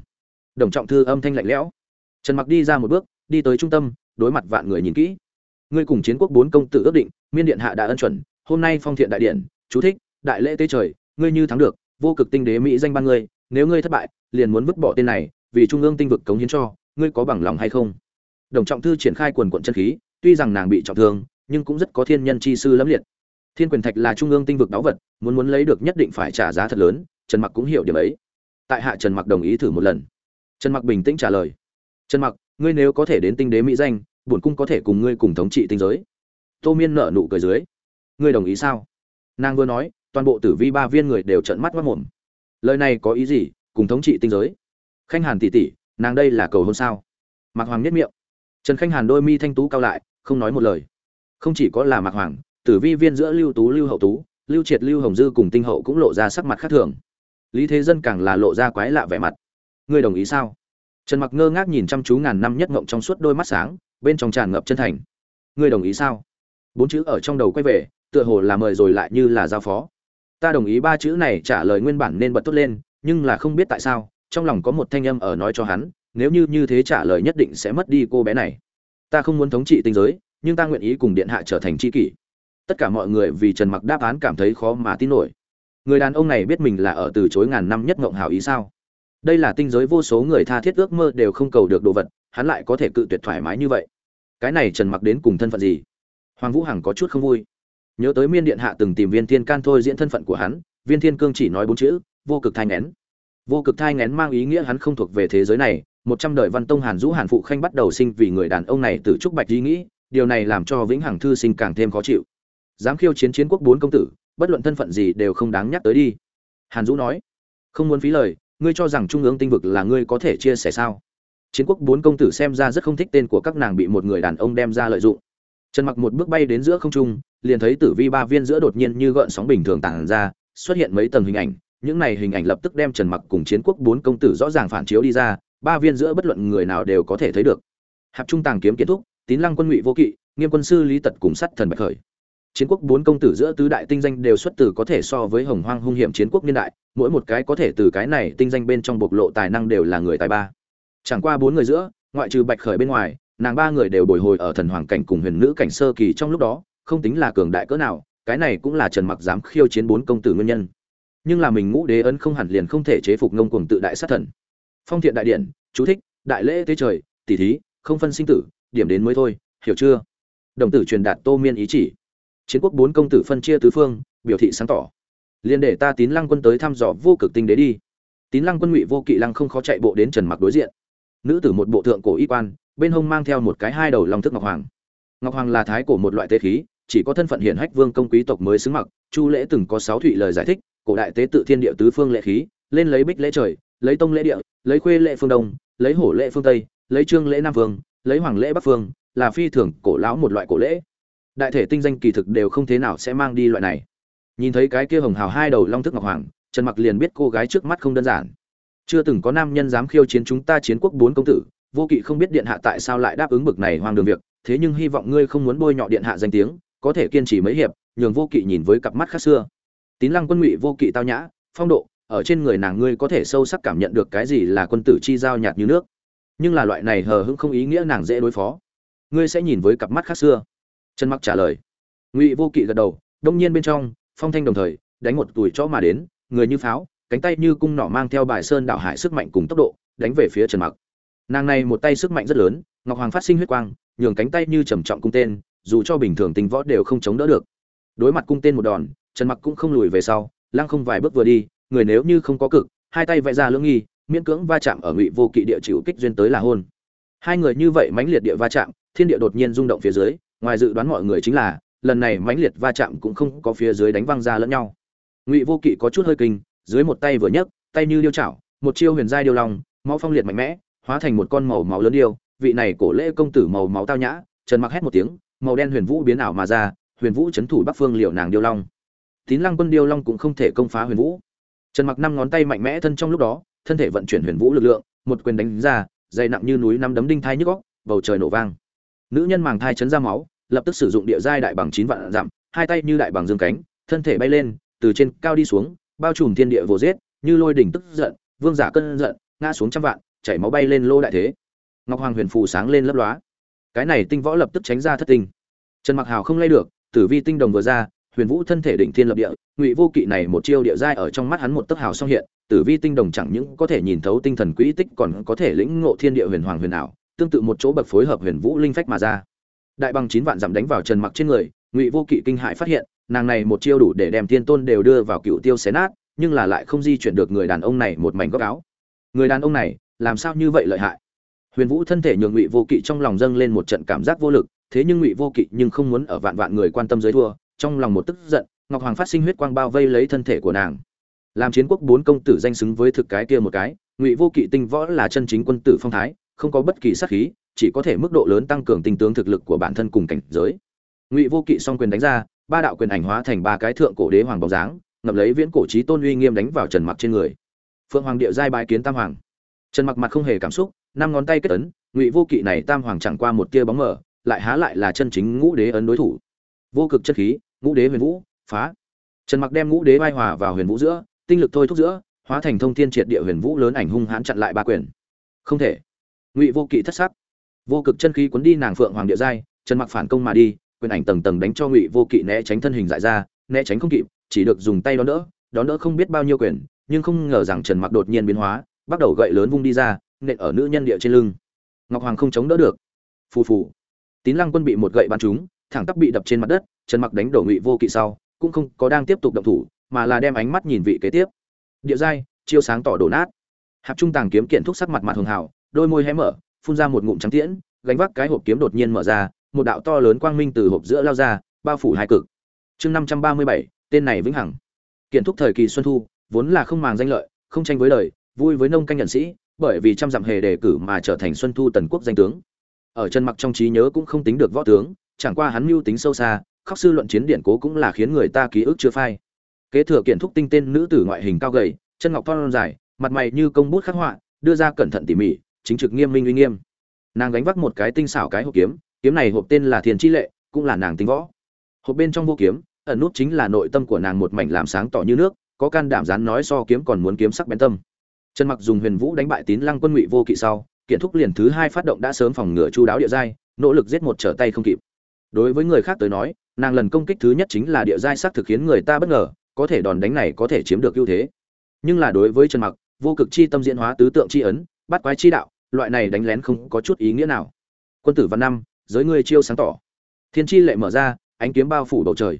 Đồng trọng thư âm thanh lạnh lẽo. Trần mặc đi ra một bước, đi tới trung tâm, đối mặt vạn người nhìn kỹ. Ngươi cùng chiến quốc bốn công tử ước định, miên điện hạ đã ân chuẩn, hôm nay phong thiện đại điện, chú thích, đại lễ tế trời, ngươi như thắng được, vô cực tinh đế mỹ danh ban ngươi, nếu ngươi thất bại, liền muốn vứt bỏ tên này, vì trung ương tinh vực cống hiến cho, ngươi có bằng lòng hay không? Đồng trọng thư triển khai quần quận chân khí, tuy rằng nàng bị trọng thương, nhưng cũng rất có thiên nhân chi sư lẫm liệt thiên quyền thạch là trung ương tinh vực đáo vật, muốn muốn lấy được nhất định phải trả giá thật lớn, trần mặc cũng hiểu điểm ấy. Tại hạ trần mặc đồng ý thử một lần. Trần mặc bình tĩnh trả lời. Trần mặc, ngươi nếu có thể đến tinh đế mỹ danh, bổn cung có thể cùng ngươi cùng thống trị tinh giới. Tô miên nở nụ cười dưới. Ngươi đồng ý sao? Nàng vừa nói, toàn bộ tử vi ba viên người đều trợn mắt mất mồm. Lời này có ý gì, cùng thống trị tinh giới? Khanh hàn tỷ tỷ, nàng đây là cầu hôn sao? Mạc hoàng nhất miệng. Trần khanh hàn đôi mi thanh tú cao lại, không nói một lời. Không chỉ có là mạc hoàng tử vi viên giữa lưu tú, lưu hậu tú, lưu triệt, lưu hồng dư cùng tinh hậu cũng lộ ra sắc mặt khác thường. Lý thế dân càng là lộ ra quái lạ vẻ mặt. Ngươi đồng ý sao? Trần mặc ngơ ngác nhìn chăm chú ngàn năm nhất ngộng trong suốt đôi mắt sáng, bên trong tràn ngập chân thành. Ngươi đồng ý sao? Bốn chữ ở trong đầu quay về, tựa hồ là mời rồi lại như là giao phó. Ta đồng ý ba chữ này trả lời nguyên bản nên bật tốt lên, nhưng là không biết tại sao, trong lòng có một thanh âm ở nói cho hắn, nếu như như thế trả lời nhất định sẽ mất đi cô bé này. Ta không muốn thống trị tinh giới, nhưng ta nguyện ý cùng điện hạ trở thành tri kỷ tất cả mọi người vì trần mặc đáp án cảm thấy khó mà tin nổi. Người đàn ông này biết mình là ở từ chối ngàn năm nhất ngộng hảo ý sao? Đây là tinh giới vô số người tha thiết ước mơ đều không cầu được đồ vật, hắn lại có thể cự tuyệt thoải mái như vậy. Cái này trần mặc đến cùng thân phận gì? Hoàng vũ hằng có chút không vui. Nhớ tới miên điện hạ từng tìm viên thiên can thôi diễn thân phận của hắn, viên thiên cương chỉ nói bốn chữ, vô cực thai ngén vô cực thai ngén mang ý nghĩa hắn không thuộc về thế giới này, một trăm đời văn tông hàn dũ hàn phụ khanh bắt đầu sinh vì người đàn ông này từ trúc bạch ý nghĩ, điều này làm cho vĩnh hằng thư sinh càng thêm khó chịu dám khiêu chiến chiến quốc bốn công tử, bất luận thân phận gì đều không đáng nhắc tới đi. Hàn dũ nói. Không muốn phí lời, ngươi cho rằng trung ương tinh vực là ngươi có thể chia sẻ sao? Chiến quốc bốn công tử xem ra rất không thích tên của các nàng bị một người đàn ông đem ra lợi dụng. Trần mặc một bước bay đến giữa không trung, liền thấy tử vi ba viên giữa đột nhiên như gợn sóng bình thường tàng ra, xuất hiện mấy tầng hình ảnh. Những này hình ảnh lập tức đem trần mặc cùng chiến quốc bốn công tử rõ ràng phản chiếu đi ra, ba viên giữa bất luận người nào đều có thể thấy được. Hạp trung tàng kiếm kết thúc, tín lăng quân ngụy vô kỵ, nghiêm quân sư lý tật cùng sắt thần bạch khởi chiến quốc bốn công tử giữa tứ đại tinh danh đều xuất từ có thể so với hồng hoang hung hiểm chiến quốc niên đại, mỗi một cái có thể từ cái này tinh danh bên trong bộc lộ tài năng đều là người tài ba. Chẳng qua bốn người giữa, ngoại trừ bạch khởi bên ngoài, nàng ba người đều bồi hồi ở thần hoàng cảnh cùng huyền nữ cảnh sơ kỳ trong lúc đó, không tính là cường đại cỡ nào, cái này cũng là trần mặc dám khiêu chiến bốn công tử nguyên nhân. Nhưng là mình ngũ đế ấn không hẳn liền không thể chế phục ngông cuồng tự đại sát thần. Phong thiện đại điện, chú thích, đại lễ tế trời, tỷ thí, không phân sinh tử, điểm đến mới thôi, hiểu chưa? Đồng tử truyền đạt tô miên ý chỉ chiến quốc bốn công tử phân chia tứ phương, biểu thị sáng tỏ. Liền để ta tín lăng quân tới thăm dò vô cực tinh đế đi. Tín lăng quân ngụy vô kỵ lăng không khó chạy bộ đến trần mặc đối diện. Nữ tử một bộ thượng cổ y quan, bên hông mang theo một cái hai đầu long thức ngọc hoàng. Ngọc hoàng là thái cổ một loại tế khí, chỉ có thân phận hiển hách vương công quý tộc mới xứng mặc. Chu lễ từng có sáu thụy lời giải thích, cổ đại tế tự thiên địa tứ phương lệ khí, lên lấy bích lễ trời, lấy tông lễ địa, lấy khuê lễ phương đông, lấy hổ lễ phương tây, lấy trương lễ nam phương lấy hoàng lễ bắc phương là phi thường cổ lão một loại cổ lễ đại thể tinh danh kỳ thực đều không thế nào sẽ mang đi loại này. Nhìn thấy cái kia hồng hào hai đầu long thức ngọc hoàng, trần mặc liền biết cô gái trước mắt không đơn giản. Chưa từng có nam nhân dám khiêu chiến chúng ta chiến quốc bốn công tử, vô kỵ không biết điện hạ tại sao lại đáp ứng bực này hoang đường việc, thế nhưng hy vọng ngươi không muốn bôi nhọ điện hạ danh tiếng, có thể kiên trì mấy hiệp, nhường vô kỵ nhìn với cặp mắt khác xưa. Tín lăng quân ngụy vô kỵ tao nhã, phong độ, ở trên người nàng ngươi có thể sâu sắc cảm nhận được cái gì là quân tử chi giao nhạt như nước. Nhưng là loại này hờ hững không ý nghĩa nàng dễ đối phó. Ngươi sẽ nhìn với cặp mắt khác xưa trần mặc trả lời. Ngụy vô kỵ gật đầu, đông nhiên bên trong, phong thanh đồng thời, đánh một tuổi chó mà đến, người như pháo, cánh tay như cung nỏ mang theo bài sơn đảo hải sức mạnh cùng tốc độ, đánh về phía trần mặc. Nàng này một tay sức mạnh rất lớn, ngọc hoàng phát sinh huyết quang, nhường cánh tay như trầm trọng cung tên, dù cho bình thường tình võ đều không chống đỡ được. Đối mặt cung tên một đòn, trần mặc cũng không lùi về sau, lăng không vài bước vừa đi, người nếu như không có cực, hai tay vẽ ra lưỡng nghi, miễn cưỡng va chạm ở ngụy vô kỵ địa chịu kích duyên tới là hôn. Hai người như vậy mãnh liệt địa va chạm, thiên địa đột nhiên rung động phía dưới ngoài dự đoán mọi người chính là, lần này mãnh liệt va chạm cũng không có phía dưới đánh văng ra lẫn nhau. Ngụy vô kỵ có chút hơi kinh, dưới một tay vừa nhấc, tay như điêu chảo, một chiêu huyền giai điêu long, máu phong liệt mạnh mẽ, hóa thành một con màu máu lớn điêu. Vị này cổ lễ công tử màu máu tao nhã, trần mặc hét một tiếng, màu đen huyền vũ biến ảo mà ra, huyền vũ chấn thủ bắc phương liệu nàng điêu long. Tín lăng quân điêu long cũng không thể công phá huyền vũ. Trần mặc năm ngón tay mạnh mẽ thân trong lúc đó, thân thể vận chuyển huyền vũ lực lượng, một quyền đánh ra, dày nặng như núi năm đấm đinh thai nhức góc bầu trời nổ vang. Nữ nhân màng thai chấn ra máu lập tức sử dụng địa giai đại bằng chín vạn dặm, hai tay như đại bằng dương cánh, thân thể bay lên, từ trên cao đi xuống, bao trùm thiên địa vô giết, như lôi đỉnh tức giận, vương giả cơn giận, ngã xuống trăm vạn, chảy máu bay lên lô đại thế. Ngọc hoàng huyền phù sáng lên lấp lóa. Cái này tinh võ lập tức tránh ra thất tinh. Trần mặc hào không lay được, tử vi tinh đồng vừa ra, huyền vũ thân thể định thiên lập địa, ngụy vô kỵ này một chiêu địa giai ở trong mắt hắn một tấc hào song hiện, tử vi tinh đồng chẳng những có thể nhìn thấu tinh thần quỹ tích còn có thể lĩnh ngộ thiên địa huyền hoàng huyền ảo, tương tự một chỗ bậc phối hợp huyền vũ linh phách mà ra đại bằng chín vạn giảm đánh vào trần mặc trên người, ngụy vô kỵ kinh hại phát hiện, nàng này một chiêu đủ để đem thiên tôn đều đưa vào cựu tiêu xé nát, nhưng là lại không di chuyển được người đàn ông này một mảnh góc áo. Người đàn ông này, làm sao như vậy lợi hại? Huyền vũ thân thể nhường ngụy vô kỵ trong lòng dâng lên một trận cảm giác vô lực, thế nhưng ngụy vô kỵ nhưng không muốn ở vạn vạn người quan tâm dưới thua, trong lòng một tức giận, ngọc hoàng phát sinh huyết quang bao vây lấy thân thể của nàng. Làm chiến quốc bốn công tử danh xứng với thực cái kia một cái, ngụy vô kỵ tinh võ là chân chính quân tử phong thái, không có bất kỳ sát khí chỉ có thể mức độ lớn tăng cường tinh tướng thực lực của bản thân cùng cảnh giới. Ngụy vô kỵ song quyền đánh ra, ba đạo quyền ảnh hóa thành ba cái thượng cổ đế hoàng bóng dáng ngập lấy viễn cổ trí tôn uy nghiêm đánh vào trần mặc trên người. Phượng hoàng địa giai bái kiến tam hoàng. Trần mặc mặt không hề cảm xúc, năm ngón tay kết ấn, ngụy vô kỵ này tam hoàng chẳng qua một tia bóng mờ, lại há lại là chân chính ngũ đế ấn đối thủ. Vô cực chất khí, ngũ đế huyền vũ, phá. Trần mặc đem ngũ đế vai hòa vào huyền vũ giữa, tinh lực thôi thúc giữa, hóa thành thông thiên triệt địa huyền vũ lớn ảnh hung hãn chặn lại ba quyền. Không thể. Ngụy vô kỵ thất sắc vô cực chân khí cuốn đi nàng phượng hoàng địa giai, trần mặc phản công mà đi, quyền ảnh tầng tầng đánh cho ngụy vô kỵ né tránh thân hình dại ra, né tránh không kịp, chỉ được dùng tay đón đỡ đón đỡ không biết bao nhiêu quyền, nhưng không ngờ rằng trần mặc đột nhiên biến hóa, bắt đầu gậy lớn vung đi ra, nện ở nữ nhân địa trên lưng. Ngọc hoàng không chống đỡ được. Phù phù. Tín lăng quân bị một gậy bắn trúng, thẳng tắp bị đập trên mặt đất, trần mặc đánh đổ ngụy vô kỵ sau, cũng không có đang tiếp tục động thủ, mà là đem ánh mắt nhìn vị kế tiếp. Địa giai, chiêu sáng tỏ đổ nát. Hạp trung tàng kiếm kiện thúc sắc mặt mặt hường hảo, đôi môi hé mở phun ra một ngụm trắng tiễn, gánh vác cái hộp kiếm đột nhiên mở ra, một đạo to lớn quang minh từ hộp giữa lao ra, bao phủ hai cực. Chương năm trăm ba mươi bảy, tên này vĩnh hằng. Kiện thúc thời kỳ xuân thu, vốn là không màng danh lợi, không tranh với đời, vui với nông canh nhân sĩ, bởi vì trăm dặm hề đề cử mà trở thành xuân thu tần quốc danh tướng. Ở chân mặc trong trí nhớ cũng không tính được võ tướng, chẳng qua hắn mưu tính sâu xa, khóc sư luận chiến điển cố cũng là khiến người ta ký ức chưa phai. Kế thừa kiện thúc tinh tên nữ tử ngoại hình cao gầy, chân ngọc thon dài, mặt mày như công bút khắc họa, đưa ra cẩn thận tỉ mỉ chính trực nghiêm minh uy nghiêm. Nàng gánh vác một cái tinh xảo cái hộp kiếm kiếm này hộp tên là thiền chi lệ, cũng là nàng tính võ. Hộp bên trong vô kiếm, ẩn nút chính là nội tâm của nàng một mảnh làm sáng tỏ như nước, có can đảm dán nói so kiếm còn muốn kiếm sắc bén tâm. Trần mặc dùng huyền vũ đánh bại tín lăng quân ngụy vô kỵ sau, kiện thúc liền thứ hai phát động đã sớm phòng ngừa chu đáo địa giai, nỗ lực giết một trở tay không kịp. Đối với người khác tới nói, nàng lần công kích thứ nhất chính là địa giai sắc thực khiến người ta bất ngờ, có thể đòn đánh này có thể chiếm được ưu thế. Nhưng là đối với trần mặc, vô cực chi tâm diễn hóa tứ tượng chi ấn bắt quái chi đạo loại này đánh lén không có chút ý nghĩa nào. Quân tử văn năm, giới ngươi chiêu sáng tỏ. Thiên chi lệ mở ra, ánh kiếm bao phủ bầu trời.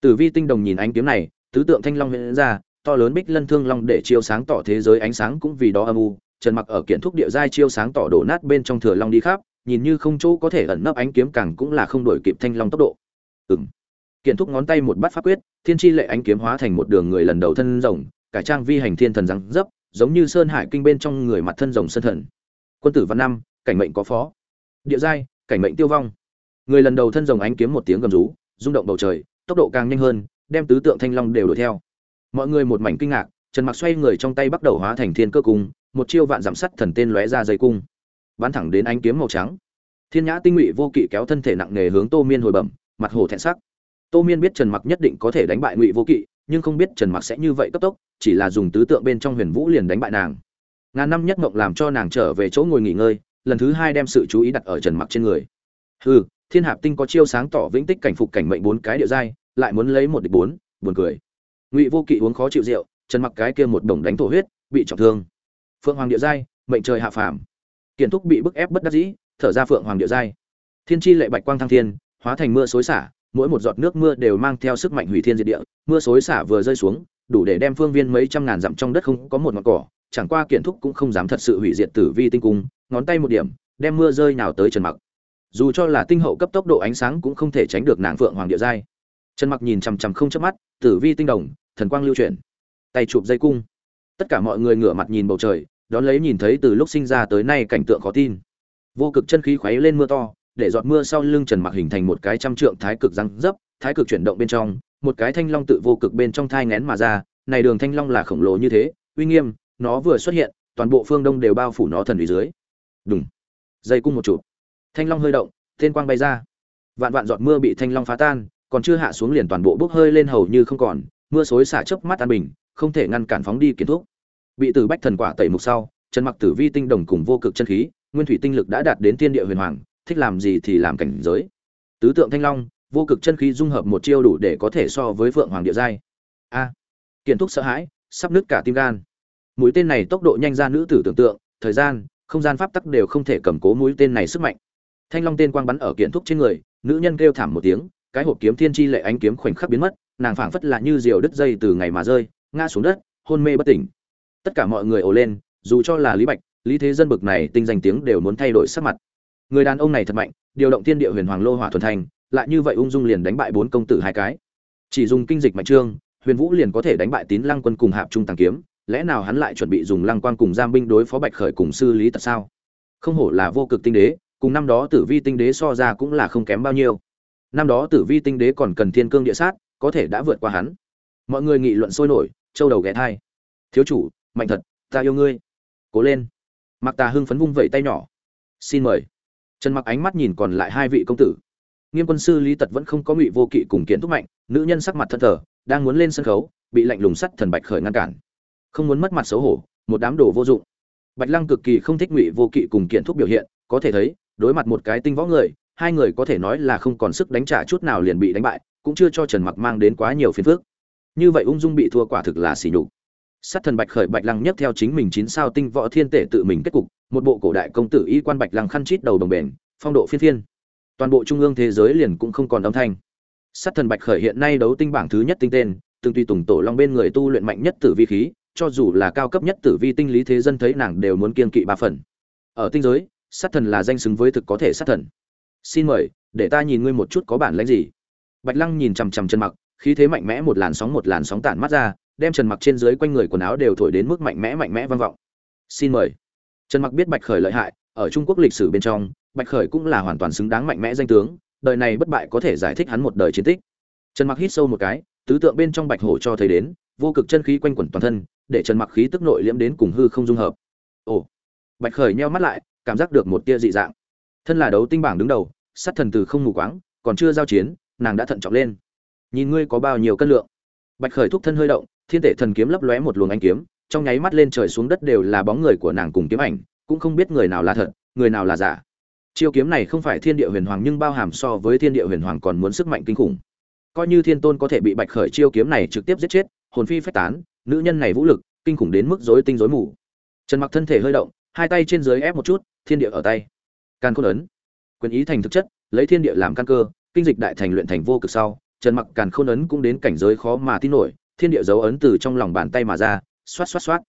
Tử vi tinh đồng nhìn ánh kiếm này, tứ tượng thanh long hiện ra, to lớn bích lân thương long để chiêu sáng tỏ thế giới ánh sáng cũng vì đó âm u. Trần mặc ở kiện thúc địa giai chiêu sáng tỏ đổ nát bên trong thừa long đi khắp, nhìn như không chỗ có thể ẩn nấp ánh kiếm càng cũng là không đổi kịp thanh long tốc độ. Ừng kiện thúc ngón tay một bắt pháp quyết, thiên chi lệ ánh kiếm hóa thành một đường người lần đầu thân rồng, cải trang vi hành thiên thần răng dấp, giống như sơn hải kinh bên trong người mặt thân rồng sơn thần quân tử văn năm, cảnh mệnh có phó. Địa giai, cảnh mệnh tiêu vong. Người lần đầu thân rồng ánh kiếm một tiếng gầm rú, rung động bầu trời, tốc độ càng nhanh hơn, đem tứ tượng thanh long đều đuổi theo. Mọi người một mảnh kinh ngạc, trần mặc xoay người trong tay bắt đầu hóa thành thiên cơ cung, một chiêu vạn giảm sắt thần tên lóe ra dây cung. Bắn thẳng đến ánh kiếm màu trắng. Thiên nhã tinh ngụy vô kỵ kéo thân thể nặng nề hướng tô miên hồi bẩm, mặt hồ thẹn sắc. Tô miên biết trần mặc nhất định có thể đánh bại ngụy vô kỵ, nhưng không biết trần mặc sẽ như vậy cấp tốc, chỉ là dùng tứ tượng bên trong huyền vũ liền đánh bại nàng ngàn năm nhất mộng làm cho nàng trở về chỗ ngồi nghỉ ngơi, lần thứ hai đem sự chú ý đặt ở trần mặc trên người. Hừ, thiên hạp tinh có chiêu sáng tỏ vĩnh tích cảnh phục cảnh mệnh bốn cái địa giai, lại muốn lấy một địch bốn, buồn cười. Ngụy vô kỵ uống khó chịu rượu, trần mặc cái kia một đồng đánh thổ huyết, bị trọng thương. Phượng hoàng địa giai, mệnh trời hạ phàm. Kiển thúc bị bức ép bất đắc dĩ, thở ra phượng hoàng địa giai. Thiên chi lệ bạch quang thăng thiên, hóa thành mưa xối xả, mỗi một giọt nước mưa đều mang theo sức mạnh hủy thiên diệt địa, mưa xối xả vừa rơi xuống, đủ để đem phương viên mấy trăm ngàn dặm trong đất không có một ngọn cỏ chẳng qua kiện thúc cũng không dám thật sự hủy diệt tử vi tinh cung, ngón tay một điểm, đem mưa rơi nào tới trần mặc. Dù cho là tinh hậu cấp tốc độ ánh sáng cũng không thể tránh được nàng phượng hoàng địa giai. Trần mặc nhìn chằm chằm không chớp mắt, tử vi tinh đồng, thần quang lưu chuyển. Tay chụp dây cung. Tất cả mọi người ngửa mặt nhìn bầu trời, đón lấy nhìn thấy từ lúc sinh ra tới nay cảnh tượng khó tin. Vô cực chân khí khuấy lên mưa to, để giọt mưa sau lưng trần mặc hình thành một cái trăm trượng thái cực răng dấp, thái cực chuyển động bên trong, một cái thanh long tự vô cực bên trong thai ngén mà ra, này đường thanh long là khổng lồ như thế, uy nghiêm nó vừa xuất hiện, toàn bộ phương đông đều bao phủ nó thần ủy dưới. Đúng dây cung một chụp. Thanh long hơi động tên quang bay ra. Vạn vạn giọt mưa bị thanh long phá tan, còn chưa hạ xuống liền toàn bộ bốc hơi lên hầu như không còn, mưa xối xả chớp mắt an bình, không thể ngăn cản phóng đi kiến thuốc bị tử bách thần quả tẩy mục sau, trần mặc tử vi tinh đồng cùng vô cực chân khí, nguyên thủy tinh lực đã đạt đến thiên địa huyền hoàng, thích làm gì thì làm cảnh giới. Tứ tượng thanh long, vô cực chân khí dung hợp một chiêu đủ để có thể so với phượng hoàng địa giai. A. Kiến thúc sợ hãi, sắp nứt cả tim gan mũi tên này tốc độ nhanh ra nữ tử tưởng tượng, thời gian, không gian pháp tắc đều không thể cầm cố mũi tên này sức mạnh. Thanh long tên quang bắn ở kiện thúc trên người, nữ nhân kêu thảm một tiếng, cái hộp kiếm thiên chi lệ ánh kiếm khoảnh khắc biến mất, nàng phảng phất là như diều đứt dây từ ngày mà rơi, ngã xuống đất, hôn mê bất tỉnh. Tất cả mọi người ồ lên, dù cho là lý bạch, lý thế dân bực này tinh danh tiếng đều muốn thay đổi sắc mặt. Người đàn ông này thật mạnh, điều động thiên địa huyền hoàng lô hỏa thuần thành, lại như vậy ung dung liền đánh bại bốn công tử hai cái. Chỉ dùng kinh dịch mạnh trương, huyền vũ liền có thể đánh bại tín lăng quân cùng hạp trung tàng kiếm lẽ nào hắn lại chuẩn bị dùng lăng quang cùng giam binh đối phó bạch khởi cùng sư lý tật sao? Không hổ là vô cực tinh đế, cùng năm đó tử vi tinh đế so ra cũng là không kém bao nhiêu. Năm đó tử vi tinh đế còn cần thiên cương địa sát, có thể đã vượt qua hắn. Mọi người nghị luận sôi nổi, châu đầu ghé thai. Thiếu chủ, mạnh thật, ta yêu ngươi. Cố lên. Mặc tà hưng phấn vung vẩy tay nhỏ. Xin mời. Trần mặc ánh mắt nhìn còn lại hai vị công tử. Nghiêm quân sư lý tật vẫn không có ngụy vô kỵ cùng kiến thúc mạnh, nữ nhân sắc mặt thân thờ, đang muốn lên sân khấu, bị lạnh lùng sắt thần bạch khởi ngăn cản không muốn mất mặt xấu hổ, một đám đồ vô dụng. Bạch lăng cực kỳ không thích ngụy vô kỵ cùng kiện thúc biểu hiện, có thể thấy, đối mặt một cái tinh võ người, hai người có thể nói là không còn sức đánh trả chút nào liền bị đánh bại, cũng chưa cho trần mặc mang đến quá nhiều phiền phức. Như vậy ung dung bị thua quả thực là xỉ nhục. Sát thần bạch khởi bạch lăng nhấc theo chính mình chín sao tinh võ thiên tể tự mình kết cục, một bộ cổ đại công tử y quan bạch lăng khăn chít đầu đồng bền, phong độ phiên thiên toàn bộ trung ương thế giới liền cũng không còn âm thanh. Sát thần bạch khởi hiện nay đấu tinh bảng thứ nhất tinh tên, từng tùy tùng tổ long bên người tu luyện mạnh nhất tử vi khí cho dù là cao cấp nhất tử vi tinh lý thế dân thấy nàng đều muốn kiên kỵ ba phần. Ở tinh giới, sát thần là danh xứng với thực có thể sát thần. Xin mời, để ta nhìn ngươi một chút có bản lãnh gì. Bạch lăng nhìn chằm chằm chân mặc, khí thế mạnh mẽ một làn sóng một làn sóng tản mắt ra, đem trần mặc trên dưới quanh người quần áo đều thổi đến mức mạnh mẽ mạnh mẽ vang vọng. Xin mời. Trần mặc biết bạch khởi lợi hại, ở trung quốc lịch sử bên trong, bạch khởi cũng là hoàn toàn xứng đáng mạnh mẽ danh tướng, đời này bất bại có thể giải thích hắn một đời chiến tích. Trần mặc hít sâu một cái, tứ tượng bên trong bạch hổ cho thấy đến, vô cực chân khí quanh quẩn toàn thân để trần mặc khí tức nội liễm đến cùng hư không dung hợp. Ồ, bạch khởi nheo mắt lại, cảm giác được một tia dị dạng. Thân là đấu tinh bảng đứng đầu, sát thần từ không mù quáng, còn chưa giao chiến, nàng đã thận trọng lên. Nhìn ngươi có bao nhiêu cân lượng. Bạch khởi thúc thân hơi động, thiên tể thần kiếm lấp lóe một luồng ánh kiếm, trong nháy mắt lên trời xuống đất đều là bóng người của nàng cùng kiếm ảnh, cũng không biết người nào là thật, người nào là giả. Chiêu kiếm này không phải thiên địa huyền hoàng nhưng bao hàm so với thiên địa huyền hoàng còn muốn sức mạnh kinh khủng. Coi như thiên tôn có thể bị bạch khởi chiêu kiếm này trực tiếp giết chết, hồn phi phách tán nữ nhân này vũ lực, kinh khủng đến mức rối tinh rối mù. Trần mặc thân thể hơi động, hai tay trên dưới ép một chút, thiên địa ở tay. Can khôn ấn. Quyền ý thành thực chất, lấy thiên địa làm căn cơ, kinh dịch đại thành luyện thành vô cực sau, trần mặc càn khôn ấn cũng đến cảnh giới khó mà tin nổi, thiên địa dấu ấn từ trong lòng bàn tay mà ra, xoát xoát xoát.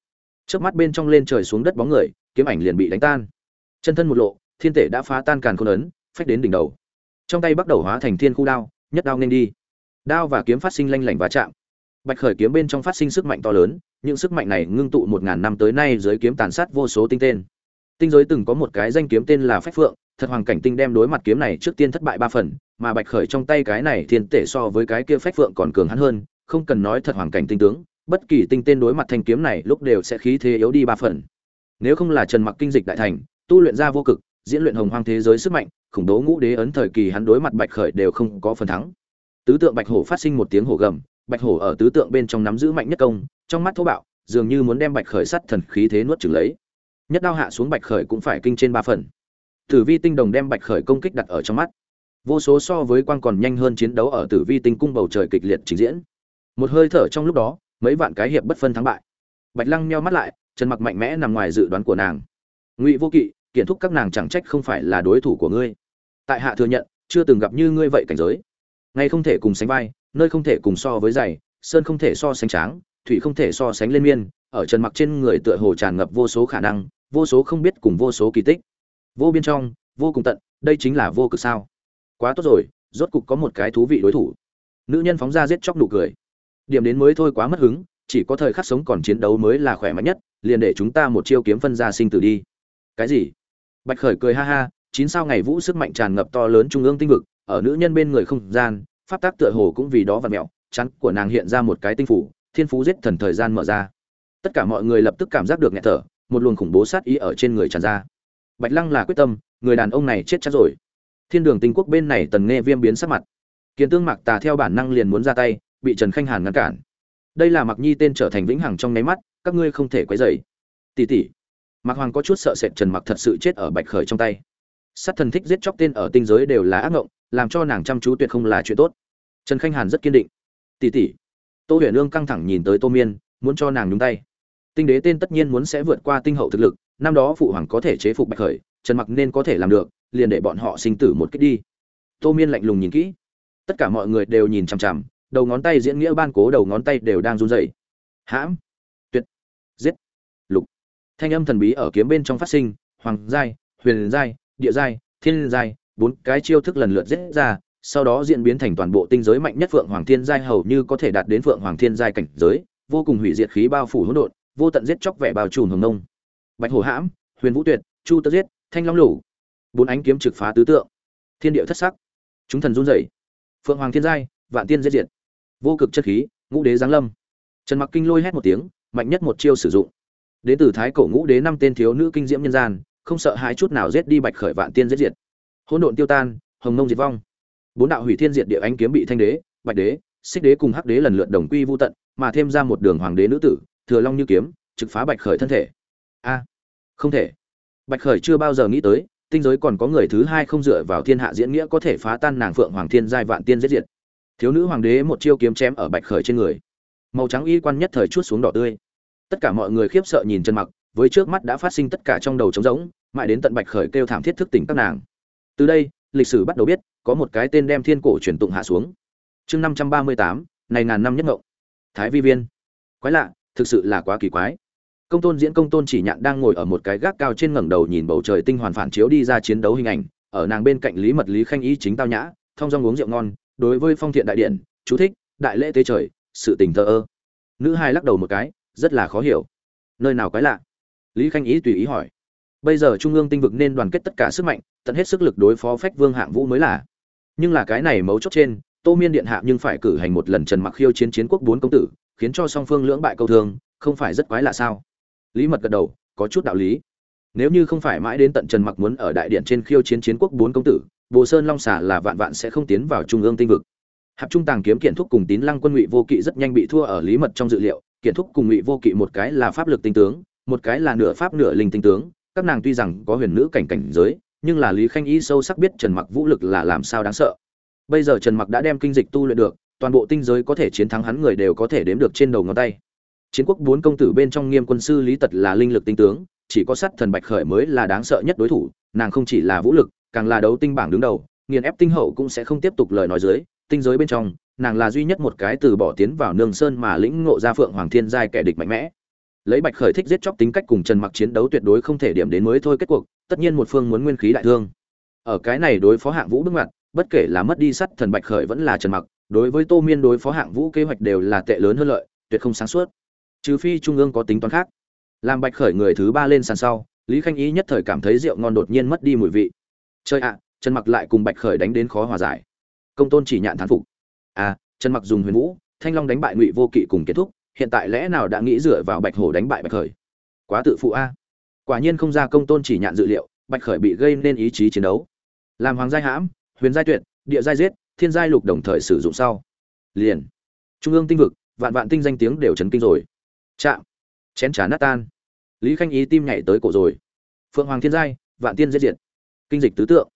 Trước mắt bên trong lên trời xuống đất bóng người, kiếm ảnh liền bị đánh tan. Chân thân một lộ, thiên tể đã phá tan càn khôn ấn, phách đến đỉnh đầu. Trong tay bắt đầu hóa thành thiên khu đao, nhất đao nên đi. Đao và kiếm phát sinh lanh lảnh va chạm bạch khởi kiếm bên trong phát sinh sức mạnh to lớn, những sức mạnh này ngưng tụ một ngàn năm tới nay dưới kiếm tàn sát vô số tinh tên. Tinh giới từng có một cái danh kiếm tên là phách phượng, thật hoàng cảnh tinh đem đối mặt kiếm này trước tiên thất bại ba phần, mà bạch khởi trong tay cái này thiên tể so với cái kia phách phượng còn cường hắn hơn, không cần nói thật hoàng cảnh tinh tướng, bất kỳ tinh tên đối mặt thanh kiếm này lúc đều sẽ khí thế yếu đi ba phần. Nếu không là trần mặc kinh dịch đại thành, tu luyện ra vô cực, diễn luyện hồng hoang thế giới sức mạnh, khủng bố ngũ đế ấn thời kỳ hắn đối mặt bạch khởi đều không có phần thắng. Tứ tượng bạch hổ phát sinh một tiếng hổ gầm bạch hổ ở tứ tượng bên trong nắm giữ mạnh nhất công, trong mắt thô bạo, dường như muốn đem bạch khởi sắt thần khí thế nuốt chửng lấy. Nhất đao hạ xuống bạch khởi cũng phải kinh trên ba phần. Tử vi tinh đồng đem bạch khởi công kích đặt ở trong mắt. Vô số so với quang còn nhanh hơn chiến đấu ở tử vi tinh cung bầu trời kịch liệt trình diễn. Một hơi thở trong lúc đó, mấy vạn cái hiệp bất phân thắng bại. Bạch lăng meo mắt lại trần mặc mạnh mẽ nằm ngoài dự đoán của nàng. Ngụy vô kỵ, kiện thúc các nàng chẳng trách không phải là đối thủ của ngươi. Tại hạ thừa nhận, chưa từng gặp như ngươi vậy cảnh giới. Ngay không thể cùng sánh vai nơi không thể cùng so với dày, sơn không thể so sánh tráng thủy không thể so sánh lên miên ở trần mặc trên người tựa hồ tràn ngập vô số khả năng vô số không biết cùng vô số kỳ tích. Vô biên trong vô cùng tận đây chính là vô cực sao. Quá tốt rồi rốt cục có một cái thú vị đối thủ. Nữ nhân phóng ra giết chóc nụ cười. Điểm đến mới thôi quá mất hứng chỉ có thời khắc sống còn chiến đấu mới là khỏe mạnh nhất liền để chúng ta một chiêu kiếm phân ra sinh tử đi. Cái gì? Bạch khởi cười ha ha chín sao ngày vũ sức mạnh tràn ngập to lớn trung ương tinh vực ở nữ nhân bên người không gian pháp tác tựa hồ cũng vì đó và mẹo chắn của nàng hiện ra một cái tinh phủ, thiên phú giết thần thời gian mở ra. Tất cả mọi người lập tức cảm giác được nghẹt thở, một luồng khủng bố sát ý ở trên người tràn ra. Bạch lăng là quyết tâm, người đàn ông này chết chắc rồi. Thiên đường tinh quốc bên này tần nghe viêm biến sắc mặt. Kiến tương mặc tà theo bản năng liền muốn ra tay, bị trần khanh hàn ngăn cản. Đây là mặc nhi tên trở thành vĩnh hằng trong nháy mắt, các ngươi không thể quấy dày tỉ tỉ mặc hoàng có chút sợ sệt trần mặc thật sự chết ở bạch khởi trong tay. Sát thần thích giết chóc tên ở tinh giới đều là ác ngộng làm cho nàng chăm chú tuyệt không là chuyện tốt. Trần khanh hàn rất kiên định. Tỷ tỷ. Tô huyền ương căng thẳng nhìn tới tô miên, muốn cho nàng nhúng tay. Tinh đế tên tất nhiên muốn sẽ vượt qua tinh hậu thực lực, năm đó phụ hoàng có thể chế phục bạch khởi, trần mặc nên có thể làm được, liền để bọn họ sinh tử một cách đi. Tô miên lạnh lùng nhìn kỹ. Tất cả mọi người đều nhìn chằm chằm, đầu ngón tay diễn nghĩa ban cố đầu ngón tay đều đang run rẩy. Hãm. Tuyệt. Giết. Lục. Thanh âm thần bí ở kiếm bên trong phát sinh, hoàng giai, huyền giai, địa giai, thiên giai bốn cái chiêu thức lần lượt giết ra, sau đó diễn biến thành toàn bộ tinh giới mạnh nhất phượng hoàng thiên giai hầu như có thể đạt đến phượng hoàng thiên giai cảnh giới, vô cùng hủy diệt khí bao phủ hỗn độn, vô tận giết chóc vẻ bao trùm hồng nông bạch hổ hãm, huyền vũ tuyệt, chu tơ giết, thanh long lũ. Bốn ánh kiếm trực phá tứ tượng. Thiên địa thất sắc. Chúng thần run rẩy. Phượng hoàng thiên giai, vạn tiên giết diệt. Vô cực chất khí, ngũ đế giáng lâm. Trần mặc kinh lôi hét một tiếng, mạnh nhất một chiêu sử dụng. Đến từ thái cổ ngũ đế năm tên thiếu nữ kinh diễm nhân gian, không sợ hãi chút nào giết đi bạch khởi vạn tiên giết diệt hỗn độn tiêu tan, hồng nông diệt vong. Bốn đạo hủy thiên diệt địa ánh kiếm bị thanh đế, bạch đế, xích đế cùng hắc đế lần lượt đồng quy vu tận, mà thêm ra một đường hoàng đế nữ tử, thừa long như kiếm, trực phá bạch khởi thân thể. A, không thể. Bạch khởi chưa bao giờ nghĩ tới, tinh giới còn có người thứ hai không dựa vào thiên hạ diễn nghĩa có thể phá tan nàng phượng hoàng thiên giai vạn tiên giết diệt. Thiếu nữ hoàng đế một chiêu kiếm chém ở bạch khởi trên người. Màu trắng y quan nhất thời chút xuống đỏ tươi. Tất cả mọi người khiếp sợ nhìn chân mặc, với trước mắt đã phát sinh tất cả trong đầu trống rỗng, mãi đến tận bạch khởi kêu thảm thiết thức tỉnh các nàng từ đây, lịch sử bắt đầu biết, có một cái tên đem thiên cổ truyền tụng hạ xuống. Chương năm trăm ba mươi tám, này ngàn năm nhất ngộng. Thái vi viên. Quái lạ, thực sự là quá kỳ quái. Công tôn diễn công tôn chỉ nhạn đang ngồi ở một cái gác cao trên ngẩng đầu nhìn bầu trời tinh hoàn phản chiếu đi ra chiến đấu hình ảnh, ở nàng bên cạnh lý mật lý khanh ý chính tao nhã, thong dong uống rượu ngon, đối với phong thiện đại điện, chú thích, đại lễ tế trời, sự tình thờ ơ. Nữ hai lắc đầu một cái, rất là khó hiểu. Nơi nào quái lạ? Lý khanh ý tùy ý hỏi bây giờ trung ương tinh vực nên đoàn kết tất cả sức mạnh, tận hết sức lực đối phó phách vương hạng vũ mới là. Nhưng là cái này mấu chốt trên, tô miên điện hạ nhưng phải cử hành một lần trần mặc khiêu chiến chiến quốc bốn công tử, khiến cho song phương lưỡng bại câu thương, không phải rất quái lạ sao? Lý mật gật đầu, có chút đạo lý. Nếu như không phải mãi đến tận trần mặc muốn ở đại điện trên khiêu chiến chiến quốc bốn công tử, bồ sơn long xả là vạn vạn sẽ không tiến vào trung ương tinh vực. Hạp trung tàng kiếm kiện thúc cùng tín lăng quân ngụy vô kỵ rất nhanh bị thua ở lý mật trong dự liệu, kiện thúc cùng ngụy vô kỵ một cái là pháp lực tinh tướng, một cái là nửa pháp nửa linh tinh tướng các nàng tuy rằng có huyền nữ cảnh cảnh giới, nhưng là lý khanh y sâu sắc biết trần mặc vũ lực là làm sao đáng sợ. Bây giờ trần mặc đã đem kinh dịch tu luyện được, toàn bộ tinh giới có thể chiến thắng hắn người đều có thể đếm được trên đầu ngón tay. Chiến quốc bốn công tử bên trong nghiêm quân sư lý tật là linh lực tinh tướng, chỉ có sát thần bạch khởi mới là đáng sợ nhất đối thủ, nàng không chỉ là vũ lực, càng là đấu tinh bảng đứng đầu, nghiền ép tinh hậu cũng sẽ không tiếp tục lời nói dưới, tinh giới bên trong, nàng là duy nhất một cái từ bỏ tiến vào nương sơn mà lĩnh ngộ ra phượng hoàng thiên giai kẻ địch mạnh mẽ lấy bạch khởi thích giết chóc tính cách cùng trần mặc chiến đấu tuyệt đối không thể điểm đến mới thôi kết cuộc, tất nhiên một phương muốn nguyên khí đại thương. Ở cái này đối phó hạng vũ bước ngoặt, bất kể là mất đi sắt thần bạch khởi vẫn là trần mặc, đối với tô miên đối phó hạng vũ kế hoạch đều là tệ lớn hơn lợi, tuyệt không sáng suốt. Trừ phi trung ương có tính toán khác. Làm bạch khởi người thứ ba lên sàn sau, lý khanh ý nhất thời cảm thấy rượu ngon đột nhiên mất đi mùi vị. Chơi ạ, trần mặc lại cùng bạch khởi đánh đến khó hòa giải. Công tôn chỉ nhạn thán phục. À trần mặc dùng huyền vũ, thanh long đánh bại ngụy vô kỵ cùng kết thúc hiện tại lẽ nào đã nghĩ dựa vào bạch hổ đánh bại bạch khởi? Quá tự phụ a. Quả nhiên không ra công tôn chỉ nhạn dự liệu, bạch khởi bị gây nên ý chí chiến đấu. Làm hoàng giai hãm, huyền giai tuyệt, địa giai giết, thiên giai lục đồng thời sử dụng sau. Liền, trung ương tinh vực, vạn vạn tinh danh tiếng đều chấn kinh rồi. Chạm, chén trà nát tan. Lý khanh ý tim nhảy tới cổ rồi. Phượng hoàng thiên giai, vạn tiên giết diệt. Kinh dịch tứ tượng.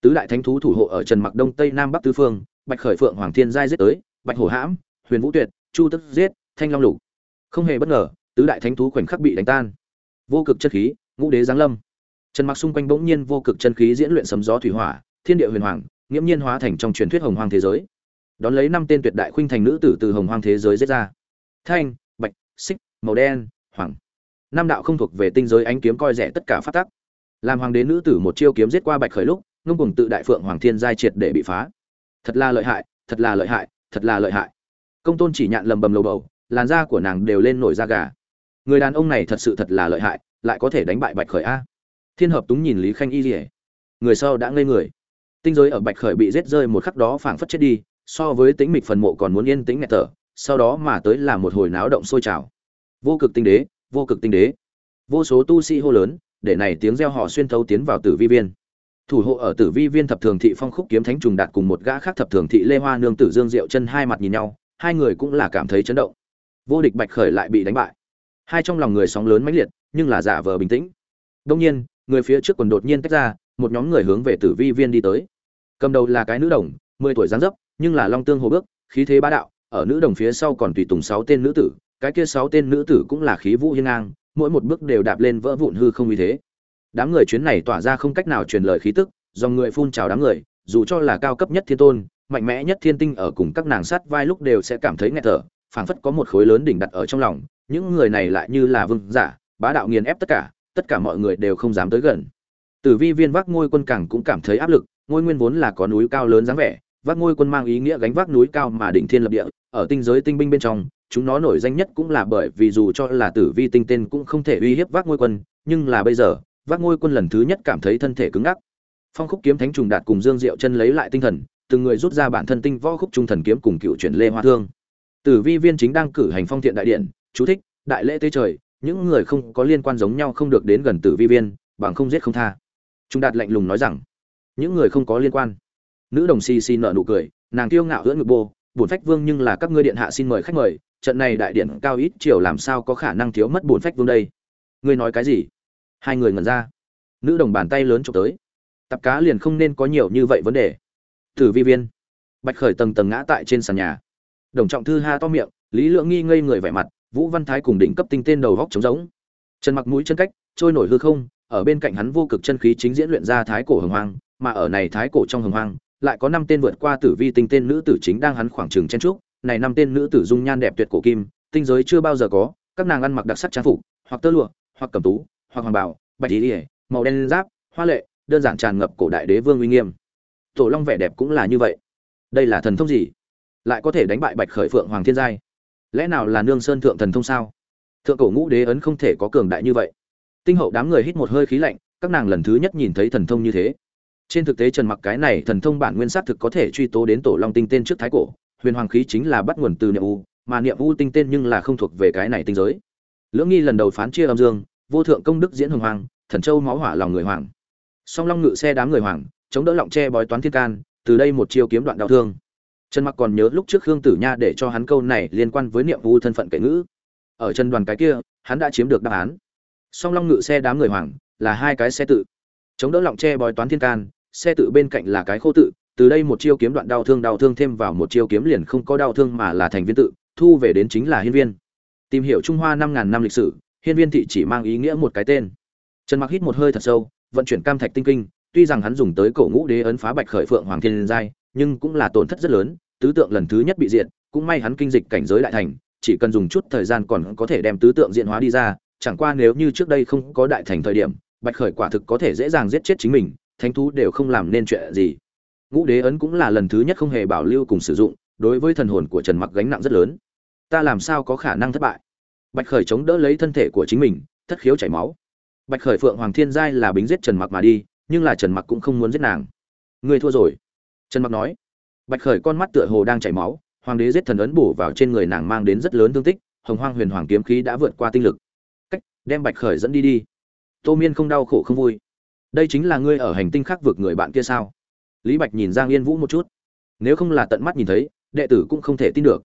Tứ đại thánh thú thủ hộ ở trần mặc đông tây nam bắc tứ phương, bạch khởi phượng hoàng thiên giai giết tới, bạch hổ hãm, huyền vũ tuyệt, chu tức giết thanh long lục. Không hề bất ngờ, tứ đại thánh thú khoảnh khắc bị đánh tan. Vô cực chân khí, ngũ đế giáng lâm. Trần mặc xung quanh bỗng nhiên vô cực chân khí diễn luyện sấm gió thủy hỏa, thiên địa huyền hoàng, nghiễm nhiên hóa thành trong truyền thuyết hồng hoàng thế giới. Đón lấy năm tên tuyệt đại khuynh thành nữ tử từ hồng hoàng thế giới giết ra. Thanh, bạch, xích, màu đen, hoàng. Năm đạo không thuộc về tinh giới ánh kiếm coi rẻ tất cả phát tắc. Làm hoàng đế nữ tử một chiêu kiếm giết qua bạch khởi lúc, ngông cùng tự đại phượng hoàng thiên giai triệt để bị phá. Thật là lợi hại, thật là lợi hại, thật là lợi hại. Công tôn chỉ nhạn lầm bầm lầu bầu làn da của nàng đều lên nổi da gà. Người đàn ông này thật sự thật là lợi hại, lại có thể đánh bại bạch khởi a. Thiên hợp túng nhìn lý khanh y rỉa người sau đã ngây người. Tinh giới ở bạch khởi bị rết rơi một khắc đó phảng phất chết đi, so với tính mịch phần mộ còn muốn yên tĩnh nghẹt thở, sau đó mà tới là một hồi náo động sôi trào. Vô cực tinh đế, vô cực tinh đế. Vô số tu sĩ hô lớn, để này tiếng reo họ xuyên thấu tiến vào tử vi viên. Thủ hộ ở tử vi viên thập thường thị phong khúc kiếm thánh trùng đạt cùng một gã khác thập thường thị lê hoa nương tử dương diệu chân hai mặt nhìn nhau, hai người cũng là cảm thấy chấn động vô địch bạch khởi lại bị đánh bại. Hai trong lòng người sóng lớn mãnh liệt, nhưng là giả vờ bình tĩnh. Đông nhiên, người phía trước quần đột nhiên tách ra, một nhóm người hướng về tử vi viên đi tới. Cầm đầu là cái nữ đồng, mười tuổi dáng dấp, nhưng là long tương hồ bước, khí thế bá đạo, ở nữ đồng phía sau còn tùy tùng sáu tên nữ tử, cái kia sáu tên nữ tử cũng là khí vũ hiên ngang, mỗi một bước đều đạp lên vỡ vụn hư không như thế. Đám người chuyến này tỏa ra không cách nào truyền lời khí tức do người phun trào đám người, dù cho là cao cấp nhất thiên tôn, mạnh mẽ nhất thiên tinh ở cùng các nàng sát vai lúc đều sẽ cảm thấy nghẹt thở phảng phất có một khối lớn đỉnh đặt ở trong lòng, những người này lại như là vương giả, bá đạo nghiền ép tất cả tất cả mọi người đều không dám tới gần. Tử vi viên vác ngôi quân càng cũng cảm thấy áp lực, ngôi nguyên vốn là có núi cao lớn dáng vẻ, vác ngôi quân mang ý nghĩa gánh vác núi cao mà đỉnh thiên lập địa, ở tinh giới tinh binh bên trong, chúng nó nổi danh nhất cũng là bởi vì dù cho là tử vi tinh tên cũng không thể uy hiếp vác ngôi quân, nhưng là bây giờ, vác ngôi quân lần thứ nhất cảm thấy thân thể cứng ngắc. Phong khúc kiếm thánh trùng đạt cùng dương diệu chân lấy lại tinh thần, từng người rút ra bản thân tinh võ khúc trung thần kiếm cùng cựu chuyển lê hoa thương tử vi viên chính đang cử hành phong thiện đại điện, chú thích, đại lễ tế trời, những người không có liên quan giống nhau không được đến gần tử vi viên, bằng không giết không tha. Trung đạt lạnh lùng nói rằng, những người không có liên quan. Nữ đồng si si nở nụ cười, nàng kiêu ngạo ưỡn ngực bô, bổn phách vương nhưng là các ngươi điện hạ xin mời khách mời, trận này đại điện cao ít chiều làm sao có khả năng thiếu mất bổn phách vương đây? Ngươi nói cái gì? Hai người ngẩn ra. Nữ đồng bàn tay lớn chụp tới. Tập cá liền không nên có nhiều như vậy vấn đề. Tử vi viên, bạch khởi tầng tầng ngã tại trên sàn nhà đồng trọng thư ha to miệng, lý lượng nghi ngây người vẻ mặt, vũ văn thái cùng đỉnh cấp tinh tên đầu góc trống rỗng. Chân mặc mũi chân cách, trôi nổi hư không, ở bên cạnh hắn vô cực chân khí chính diễn luyện ra thái cổ hồng hoang, mà ở này thái cổ trong hồng hoang, lại có năm tên vượt qua tử vi tinh tên nữ tử chính đang hắn khoảng trường chen trúc. Này năm tên nữ tử dung nhan đẹp tuyệt cổ kim, tinh giới chưa bao giờ có, các nàng ăn mặc đặc sắc trang phục, hoặc tơ lụa, hoặc cẩm tú, hoặc hoàng bảo bạch ý ỉa màu đen giáp, hoa lệ, đơn giản tràn ngập cổ đại đế vương uy nghiêm. Tổ long vẻ đẹp cũng là như vậy. Đây là thần thông gì? Lại có thể đánh bại bạch khởi phượng hoàng thiên giai. Lẽ nào là nương sơn thượng thần thông sao? Thượng cổ ngũ đế ấn không thể có cường đại như vậy. Tinh hậu đám người hít một hơi khí lạnh, các nàng lần thứ nhất nhìn thấy thần thông như thế. Trên thực tế trần mặc cái này thần thông bản nguyên sát thực có thể truy tố đến tổ long tinh tên trước thái cổ, huyền hoàng khí chính là bắt nguồn từ niệm u, mà niệm u tinh tên nhưng là không thuộc về cái này tinh giới. Lưỡng nghi lần đầu phán chia âm dương, vô thượng công đức diễn hồng hoàng, thần châu máu hỏa lòng người hoàng. Song long ngự xe đám người hoàng, chống đỡ lọng tre bói toán thiên can, từ đây một chiêu kiếm đoạn đau thương trần mặc còn nhớ lúc trước khương tử nha để cho hắn câu này liên quan với niệm vu thân phận kệ ngữ. Ở chân đoàn cái kia, hắn đã chiếm được đáp án. Song long ngự xe đám người hoàng là hai cái xe tự. Chống đỡ lọng tre bói toán thiên can, xe tự bên cạnh là cái khô tự, từ đây một chiêu kiếm đoạn đau thương đau thương thêm vào một chiêu kiếm liền không có đau thương mà là thành viên tự, thu về đến chính là hiên viên. Tìm hiểu trung hoa năm ngàn năm lịch sử, hiên viên thị chỉ mang ý nghĩa một cái tên. Trần mặc hít một hơi thật sâu, vận chuyển cam thạch tinh kinh, tuy rằng hắn dùng tới cổ ngũ đế ấn phá bạch khởi phượng hoàng thiên giai, nhưng cũng là tổn thất rất lớn tứ tượng lần thứ nhất bị diện cũng may hắn kinh dịch cảnh giới đại thành, chỉ cần dùng chút thời gian còn có thể đem tứ tượng diện hóa đi ra, chẳng qua nếu như trước đây không có đại thành thời điểm, bạch khởi quả thực có thể dễ dàng giết chết chính mình, thánh thú đều không làm nên chuyện gì. Ngũ đế ấn cũng là lần thứ nhất không hề bảo lưu cùng sử dụng, đối với thần hồn của trần mặc gánh nặng rất lớn. Ta làm sao có khả năng thất bại? Bạch khởi chống đỡ lấy thân thể của chính mình, thất khiếu chảy máu. Bạch khởi phượng hoàng thiên giai là bính giết trần mặc mà đi, nhưng là trần mặc cũng không muốn giết nàng. Người thua rồi. Trần mặc nói bạch khởi con mắt tựa hồ đang chảy máu, hoàng đế giết thần ấn bổ vào trên người nàng mang đến rất lớn thương tích, hồng hoang huyền hoàng kiếm khí đã vượt qua tinh lực. Cách, đem bạch khởi dẫn đi đi. Tô miên không đau khổ không vui. Đây chính là ngươi ở hành tinh khác vực người bạn kia sao? Lý bạch nhìn giang yên vũ một chút. Nếu không là tận mắt nhìn thấy, đệ tử cũng không thể tin được.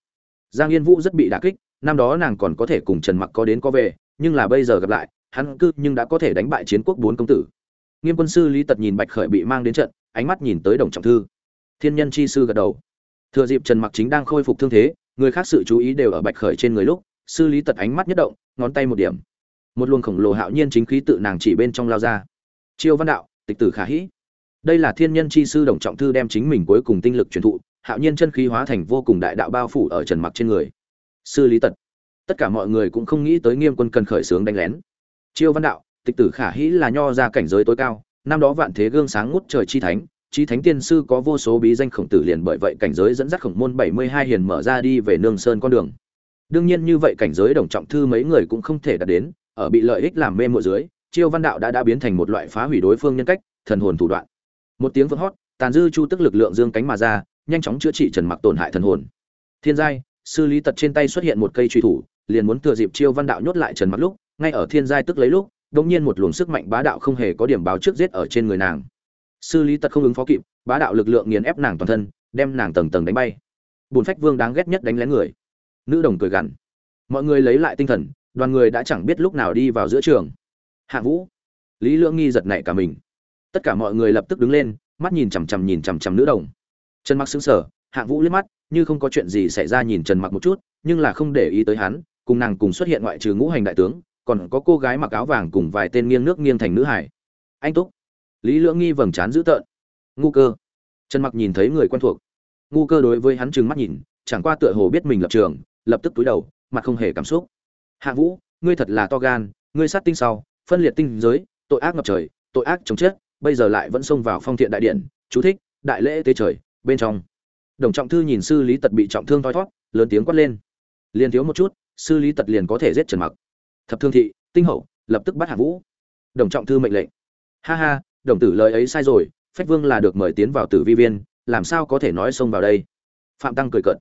Giang yên vũ rất bị đả kích, năm đó nàng còn có thể cùng trần mặc có đến có về, nhưng là bây giờ gặp lại, hắn cư nhưng đã có thể đánh bại chiến quốc bốn công tử. Nghiêm quân sư lý tật nhìn bạch khởi bị mang đến trận, ánh mắt nhìn tới đồng trọng thư thiên nhân chi sư gật đầu. Thừa dịp trần mặc chính đang khôi phục thương thế, người khác sự chú ý đều ở bạch khởi trên người lúc, sư lý tật ánh mắt nhất động, ngón tay một điểm. Một luồng khổng lồ hạo nhiên chính khí tự nàng chỉ bên trong lao ra. Chiêu văn đạo, tịch tử khả hĩ. Đây là thiên nhân chi sư đồng trọng thư đem chính mình cuối cùng tinh lực truyền thụ, hạo nhiên chân khí hóa thành vô cùng đại đạo bao phủ ở trần mặc trên người. Sư lý tật. Tất cả mọi người cũng không nghĩ tới nghiêm quân cần khởi sướng đánh lén. Chiêu văn đạo, tịch tử khả hĩ là nho ra cảnh giới tối cao, năm đó vạn thế gương sáng ngút trời chi thánh Chí thánh tiên sư có vô số bí danh khổng tử liền bởi vậy cảnh giới dẫn dắt khổng môn 72 hiền mở ra đi về nương sơn con đường. Đương nhiên như vậy cảnh giới đồng trọng thư mấy người cũng không thể đạt đến, ở bị lợi ích làm mê mộ dưới, chiêu văn đạo đã đã biến thành một loại phá hủy đối phương nhân cách, thần hồn thủ đoạn. Một tiếng vỡ hót, tàn dư chu tức lực lượng dương cánh mà ra, nhanh chóng chữa trị trần mặc tổn hại thần hồn. Thiên giai, sư lý tật trên tay xuất hiện một cây truy thủ, liền muốn thừa dịp chiêu văn đạo nhốt lại trần mặc lúc, ngay ở thiên giai tức lấy lúc, đột nhiên một luồng sức mạnh bá đạo không hề có điểm báo trước giết ở trên người nàng sư lý tật không ứng phó kịp, bá đạo lực lượng nghiền ép nàng toàn thân, đem nàng tầng tầng đánh bay. Bùn phách vương đáng ghét nhất đánh lén người. Nữ đồng cười gằn. Mọi người lấy lại tinh thần, đoàn người đã chẳng biết lúc nào đi vào giữa trường. Hạ vũ. Lý lưỡng nghi giật nảy cả mình. Tất cả mọi người lập tức đứng lên, mắt nhìn chằm chằm nhìn chằm chằm nữ đồng. Trần mặc xứng sở hạ vũ liếc mắt, như không có chuyện gì xảy ra nhìn trần mặc một chút, nhưng là không để ý tới hắn, cùng nàng cùng xuất hiện ngoại trừ ngũ hành đại tướng, còn có cô gái mặc áo vàng cùng vài tên nghiêng nước nghiêng thành nữ hải. Anh túc lý lưỡng nghi vầng trán dữ tợn. Ngu cơ. Trần mặc nhìn thấy người quen thuộc. Ngu cơ đối với hắn trừng mắt nhìn, chẳng qua tựa hồ biết mình lập trường, lập tức túi đầu, mặt không hề cảm xúc. Hạ vũ, ngươi thật là to gan, ngươi sát tinh sau, phân liệt tinh giới, tội ác ngập trời, tội ác chống chết, bây giờ lại vẫn xông vào phong thiện đại điện, chú thích, đại lễ tế trời, bên trong. Đồng trọng thư nhìn sư lý tật bị trọng thương thoi thót, lớn tiếng quát lên. Liền thiếu một chút, sư lý tật liền có thể giết trần mặc. Thập thương thị, tinh hậu, lập tức bắt hạ vũ. Đồng trọng thư mệnh lệnh. Ha ha đồng tử lời ấy sai rồi, phách vương là được mời tiến vào tử vi viên, làm sao có thể nói xông vào đây? Phạm tăng cười cợt.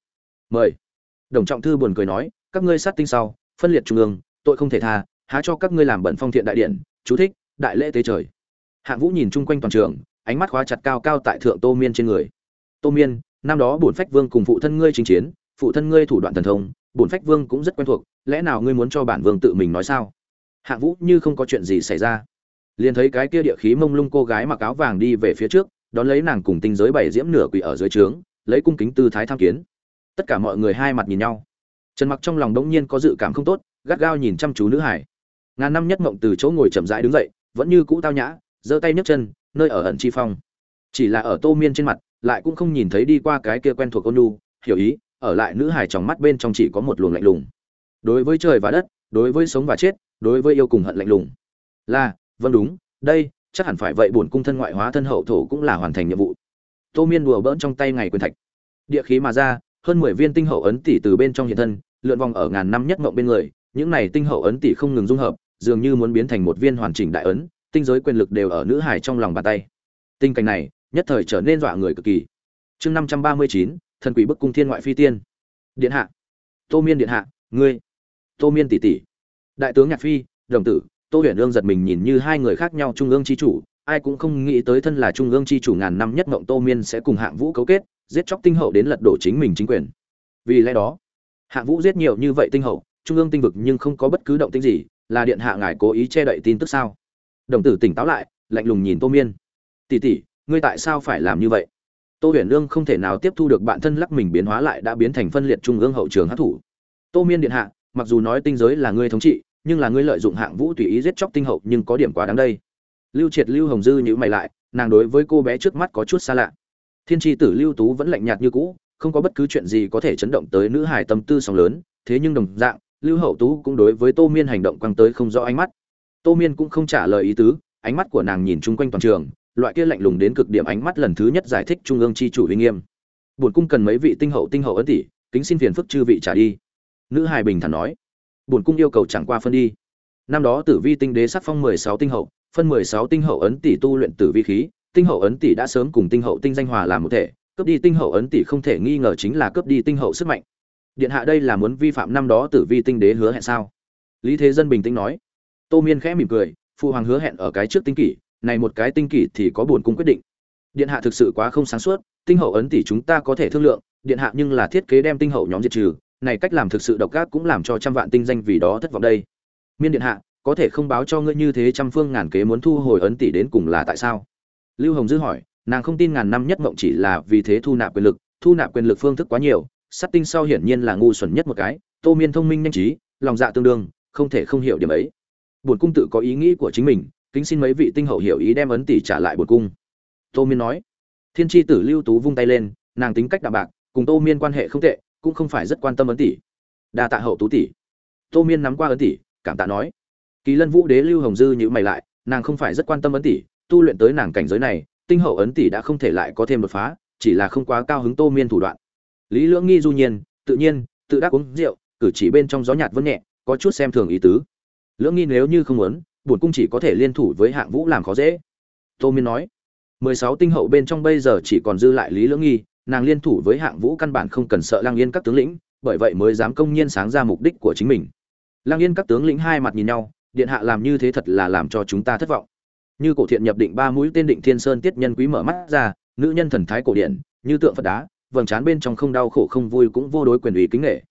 Mời. Đồng trọng thư buồn cười nói, các ngươi sát tinh sau, phân liệt trung ương, tội không thể tha, há cho các ngươi làm bẩn phong thiện đại điện, chú thích, đại lễ tế trời. Hạng vũ nhìn chung quanh toàn trường, ánh mắt khóa chặt cao cao tại thượng tô miên trên người. Tô miên, năm đó bổn phách vương cùng phụ thân ngươi chinh chiến, phụ thân ngươi thủ đoạn thần thông, bổn phách vương cũng rất quen thuộc, lẽ nào ngươi muốn cho bản vương tự mình nói sao? Hạng vũ như không có chuyện gì xảy ra liền thấy cái kia địa khí mông lung cô gái mặc áo vàng đi về phía trước, đón lấy nàng cùng tinh giới bảy diễm nửa quỷ ở dưới trướng, lấy cung kính tư thái tham kiến. Tất cả mọi người hai mặt nhìn nhau. Trần mặc trong lòng đống nhiên có dự cảm không tốt, gắt gao nhìn chăm chú nữ hải. Ngàn năm nhất mộng từ chỗ ngồi chậm rãi đứng dậy, vẫn như cũ tao nhã, giơ tay nhấc chân, nơi ở ẩn chi phong. Chỉ là ở tô miên trên mặt, lại cũng không nhìn thấy đi qua cái kia quen thuộc ôn nhu, hiểu ý, ở lại nữ hải trong mắt bên trong chỉ có một luồng lạnh lùng. Đối với trời và đất, đối với sống và chết, đối với yêu cùng hận lạnh lùng. Là vâng đúng, đây, chắc hẳn phải vậy bổn cung thân ngoại hóa thân hậu thổ cũng là hoàn thành nhiệm vụ. Tô miên đùa bỡn trong tay ngày quyền thạch. Địa khí mà ra, hơn mười viên tinh hậu ấn tỷ từ bên trong hiện thân, lượn vòng ở ngàn năm nhất mộng bên người. Những này tinh hậu ấn tỷ không ngừng dung hợp, dường như muốn biến thành một viên hoàn chỉnh đại ấn, tinh giới quyền lực đều ở nữ hải trong lòng bàn tay. Tinh cảnh này, nhất thời trở nên dọa người cực kỳ. Chương năm trăm ba mươi chín, thần quỷ bức cung thiên ngoại phi tiên. Điện hạ. Tô miên điện hạ, ngươi. Tô miên tỷ tỷ. Đại tướng nhạc phi, đồng tử tô huyền ương giật mình nhìn như hai người khác nhau trung ương chi chủ, ai cũng không nghĩ tới thân là trung ương chi chủ ngàn năm nhất mộng tô miên sẽ cùng hạng vũ cấu kết, giết chóc tinh hậu đến lật đổ chính mình chính quyền. Vì lẽ đó, hạng vũ giết nhiều như vậy tinh hậu, trung ương tinh vực nhưng không có bất cứ động tĩnh gì, là điện hạ ngài cố ý che đậy tin tức sao? Đồng tử tỉnh táo lại, lạnh lùng nhìn tô miên. Tỷ tỷ, ngươi tại sao phải làm như vậy? Tô huyền lương không thể nào tiếp thu được bản thân lắc mình biến hóa lại đã biến thành phân liệt trung ương hậu trường hát thủ tô miên điện hạ, mặc dù nói tinh giới là ngươi thống trị nhưng là ngươi lợi dụng hạng vũ tùy ý giết chóc tinh hậu nhưng có điểm quá đáng đây. Lưu triệt, lưu hồng dư nhữ mày lại, nàng đối với cô bé trước mắt có chút xa lạ. Thiên tri tử lưu tú vẫn lạnh nhạt như cũ, không có bất cứ chuyện gì có thể chấn động tới nữ hải tâm tư sóng lớn, thế nhưng đồng dạng, lưu hậu tú cũng đối với tô miên hành động quăng tới không rõ ánh mắt. Tô miên cũng không trả lời ý tứ, ánh mắt của nàng nhìn chung quanh toàn trường, loại kia lạnh lùng đến cực điểm ánh mắt lần thứ nhất giải thích trung ương chi chủ uy nghiêm. Bổn cung cần mấy vị tinh hậu tinh hậu ấn tỷ, kính xin phiền phức chư vị trả đi. Nữ hài bình thản nói bổn cung yêu cầu chẳng qua phân đi. Năm đó tử vi tinh đế sắc phong mười sáu tinh hậu, phân mười sáu tinh hậu ấn tỷ tu luyện tử vi khí, tinh hậu ấn tỷ đã sớm cùng tinh hậu tinh danh hòa làm một thể, cướp đi tinh hậu ấn tỷ không thể nghi ngờ chính là cướp đi tinh hậu sức mạnh. Điện hạ đây là muốn vi phạm năm đó tử vi tinh đế hứa hẹn sao? Lý thế dân bình tĩnh nói. Tô miên khẽ mỉm cười, phụ hoàng hứa hẹn ở cái trước tinh kỷ, này một cái tinh kỷ thì có buồn cung quyết định. Điện hạ thực sự quá không sáng suốt, tinh hậu ấn tỷ chúng ta có thể thương lượng, điện hạ nhưng là thiết kế đem tinh hậu nhóm diệt trừ này cách làm thực sự độc ác cũng làm cho trăm vạn tinh danh vì đó thất vọng đây. Miên điện hạ, có thể không báo cho ngươi như thế trăm phương ngàn kế muốn thu hồi ấn tỷ đến cùng là tại sao? Lưu hồng dư hỏi, nàng không tin ngàn năm nhất mộng chỉ là vì thế thu nạp quyền lực, thu nạp quyền lực phương thức quá nhiều, sát tinh sau hiển nhiên là ngu xuẩn nhất một cái, tô miên thông minh nhanh trí, lòng dạ tương đương, không thể không hiểu điểm ấy. Bổn cung tự có ý nghĩ của chính mình, kính xin mấy vị tinh hậu hiểu ý đem ấn tỷ trả lại bổn cung. Tô miên nói. Thiên tri tử lưu tú vung tay lên, nàng tính cách đạm bạc, cùng tô miên quan hệ không tệ cũng không phải rất quan tâm ấn tỷ. Đa tạ hậu tú tỷ. Tô miên nắm qua ấn tỷ, cảm tạ nói. Kỳ lân vũ đế lưu hồng dư nhữ mày lại, nàng không phải rất quan tâm ấn tỷ, tu luyện tới nàng cảnh giới này, tinh hậu ấn tỷ đã không thể lại có thêm đột phá, chỉ là không quá cao hứng tô miên thủ đoạn. Lý lưỡng nghi du nhiên, tự nhiên, tự đắc uống rượu, cử chỉ bên trong gió nhạt vẫn nhẹ, có chút xem thường ý tứ. Lưỡng nghi nếu như không muốn, bổn cung chỉ có thể liên thủ với hạng vũ làm khó dễ. Tô miên nói, mười sáu tinh hậu bên trong bây giờ chỉ còn dư lại lý lưỡng nghi nàng liên thủ với hạng vũ căn bản không cần sợ lang yên các tướng lĩnh, bởi vậy mới dám công nhiên sáng ra mục đích của chính mình. Lang yên các tướng lĩnh hai mặt nhìn nhau, điện hạ làm như thế thật là làm cho chúng ta thất vọng. Như cổ thiện nhập định ba mũi tên định thiên sơn tiết nhân quý mở mắt ra, nữ nhân thần thái cổ điển, như tượng phật đá, vầng trán bên trong không đau khổ không vui cũng vô đối quyền ủy kính nghệ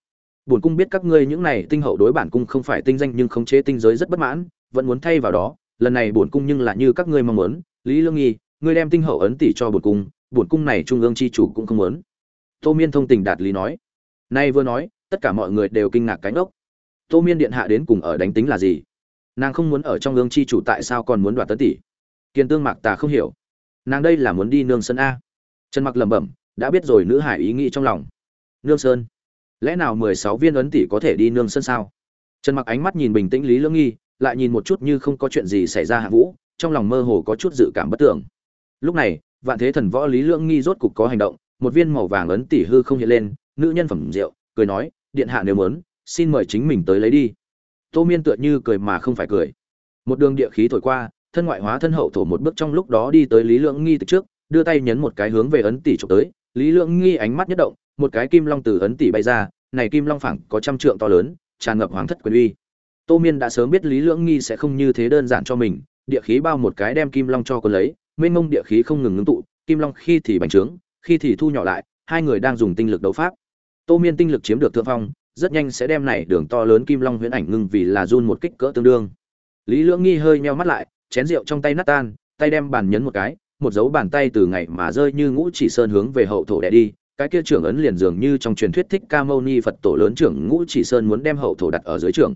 bổn cung biết các ngươi những này tinh hậu đối bản cung không phải tinh danh nhưng khống chế tinh giới rất bất mãn, vẫn muốn thay vào đó, lần này bổn cung nhưng là như các ngươi mong muốn. Lý lương nghi, ngươi đem tinh hậu ấn tỷ cho bổn cung bổn cung này trung ương chi chủ cũng không muốn. Tô miên thông tình đạt lý nói. Nay vừa nói, tất cả mọi người đều kinh ngạc cánh ốc tô miên điện hạ đến cùng ở đánh tính là gì? Nàng không muốn ở trong ương chi chủ tại sao còn muốn đoạt tấn tỷ? Kiên tương mạc tà không hiểu. Nàng đây là muốn đi nương sơn a. Trần mặc lẩm bẩm, đã biết rồi nữ hải ý nghĩ trong lòng. Nương sơn? Lẽ nào mười sáu viên ấn tỷ có thể đi nương sơn sao? Trần mặc ánh mắt nhìn bình tĩnh lý lương nghi, lại nhìn một chút như không có chuyện gì xảy ra hạ vũ, trong lòng mơ hồ có chút dự cảm bất tưởng. Lúc này vạn thế thần võ lý lưỡng nghi rốt cục có hành động, một viên màu vàng ấn tỷ hư không hiện lên, nữ nhân phẩm rượu, cười nói, điện hạ nếu muốn, xin mời chính mình tới lấy đi. Tô miên tựa như cười mà không phải cười. Một đường địa khí thổi qua, thân ngoại hóa thân hậu thổ một bước trong lúc đó đi tới lý lưỡng nghi từ trước, đưa tay nhấn một cái hướng về ấn tỷ trộm tới. Lý lưỡng nghi ánh mắt nhất động, một cái kim long từ ấn tỷ bay ra, này kim long phẳng có trăm trượng to lớn, tràn ngập hoàng thất quyền uy. Tô miên đã sớm biết lý lưỡng nghi sẽ không như thế đơn giản cho mình, địa khí bao một cái đem kim long cho cô lấy mênh mông địa khí không ngừng ngưng tụ, kim long khi thì bành trướng, khi thì thu nhỏ lại, hai người đang dùng tinh lực đấu pháp. Tô miên tinh lực chiếm được thượng phong, rất nhanh sẽ đem này đường to lớn kim long huyễn ảnh ngưng vì là run một kích cỡ tương đương. Lý lưỡng nghi hơi meo mắt lại, chén rượu trong tay nát tan, tay đem bàn nhấn một cái, một dấu bàn tay từ ngày mà rơi như ngũ chỉ sơn hướng về hậu thổ đẻ đi, cái kia trưởng ấn liền dường như trong truyền thuyết thích ca mâu ni phật tổ lớn trưởng ngũ chỉ sơn muốn đem hậu thổ đặt ở dưới trưởng.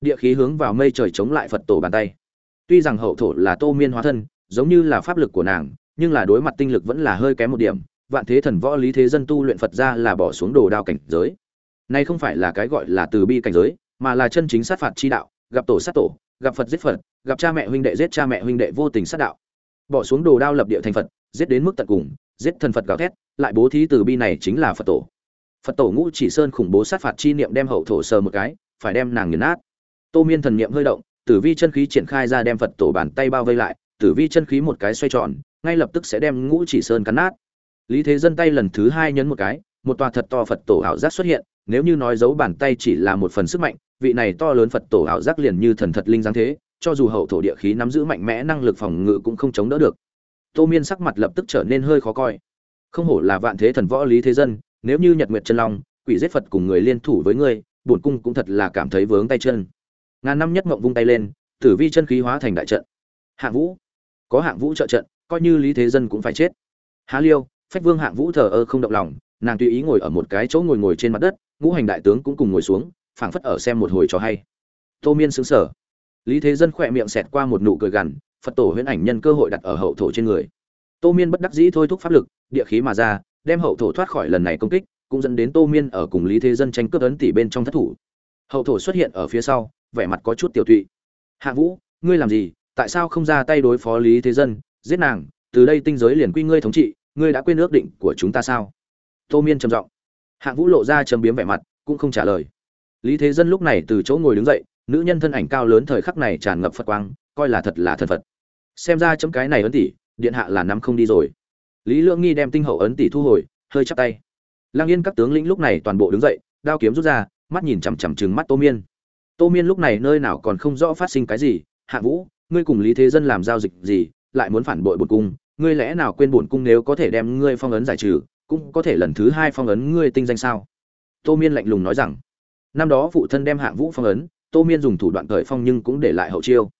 Địa khí hướng vào mây trời chống lại phật tổ bàn tay. Tuy rằng hậu thổ là tô miên hóa thân giống như là pháp lực của nàng, nhưng là đối mặt tinh lực vẫn là hơi kém một điểm, vạn thế thần võ lý thế dân tu luyện phật ra là bỏ xuống đồ đao cảnh giới. Nay không phải là cái gọi là từ bi cảnh giới, mà là chân chính sát phạt chi đạo, gặp tổ sát tổ, gặp phật giết phật, gặp cha mẹ huynh đệ giết cha mẹ huynh đệ vô tình sát đạo. Bỏ xuống đồ đao lập địa thành phật, giết đến mức tận cùng, giết thần phật gào thét, lại bố thí từ bi này chính là phật tổ. Phật tổ ngũ chỉ sơn khủng bố sát phạt chi niệm đem hậu thổ sờ một cái, phải đem nàng nghiền nát. Tô miên thần niệm hơi động tử vi chân khí triển khai ra đem phật tổ bàn tay bao vây lại tử vi chân khí một cái xoay tròn, ngay lập tức sẽ đem ngũ chỉ sơn cắn nát. Lý thế dân tay lần thứ hai nhấn một cái, một tòa thật to phật tổ ảo giác xuất hiện, nếu như nói dấu bàn tay chỉ là một phần sức mạnh, vị này to lớn phật tổ ảo giác liền như thần thật linh giáng thế, cho dù hậu thổ địa khí nắm giữ mạnh mẽ năng lực phòng ngự cũng không chống đỡ được. Tô miên sắc mặt lập tức trở nên hơi khó coi. Không hổ là vạn thế thần võ lý thế dân, nếu như nhật nguyệt chân long, quỷ giết phật cùng người liên thủ với ngươi, bổn cung cũng thật là cảm thấy vướng tay chân. Ngàn năm nhất mộng vung tay lên, tử vi chân khí hóa thành đại trận. Hạ vũ có hạng vũ trợ trận, coi như lý thế dân cũng phải chết. Há liêu, phách vương hạng vũ thờ ơ không động lòng, nàng tùy ý ngồi ở một cái chỗ ngồi ngồi trên mặt đất, ngũ hành đại tướng cũng cùng ngồi xuống, phảng phất ở xem một hồi trò hay. Tô miên xứng sở lý thế dân khỏe miệng xẹt qua một nụ cười gằn, phật tổ huyễn ảnh nhân cơ hội đặt ở hậu thổ trên người. Tô miên bất đắc dĩ thôi thúc pháp lực, địa khí mà ra, đem hậu thổ thoát khỏi lần này công kích, cũng dẫn đến tô miên ở cùng lý thế dân tranh cướp ấn tỷ bên trong thất thủ. Hậu thổ xuất hiện ở phía sau, vẻ mặt có chút tiểu tụy. Hạ vũ, ngươi làm gì? Tại sao không ra tay đối phó lý thế dân? Giết nàng, từ đây tinh giới liền quy ngươi thống trị, ngươi đã quên ước định của chúng ta sao? Tô miên trầm giọng. Hạ vũ lộ ra chấm biếm vẻ mặt, cũng không trả lời. Lý thế dân lúc này từ chỗ ngồi đứng dậy, nữ nhân thân ảnh cao lớn thời khắc này tràn ngập phật quang, coi là thật là thần phật. Xem ra chấm cái này ấn tỷ, điện hạ là năm không đi rồi. Lý lưỡng nghi đem tinh hậu ấn tỷ thu hồi, hơi chắp tay. Lang yên các tướng lĩnh lúc này toàn bộ đứng dậy, đao kiếm rút ra, mắt nhìn chằm chằm chừng mắt tô miên. Tô miên lúc này nơi nào còn không rõ phát sinh cái gì hạ vũ ngươi cùng lý thế dân làm giao dịch gì, lại muốn phản bội bổn cung, ngươi lẽ nào quên bổn cung nếu có thể đem ngươi phong ấn giải trừ, cũng có thể lần thứ hai phong ấn ngươi tinh danh sao? Tô miên lạnh lùng nói rằng. Năm đó phụ thân đem hạng vũ phong ấn, tô miên dùng thủ đoạn cởi phong nhưng cũng để lại hậu chiêu.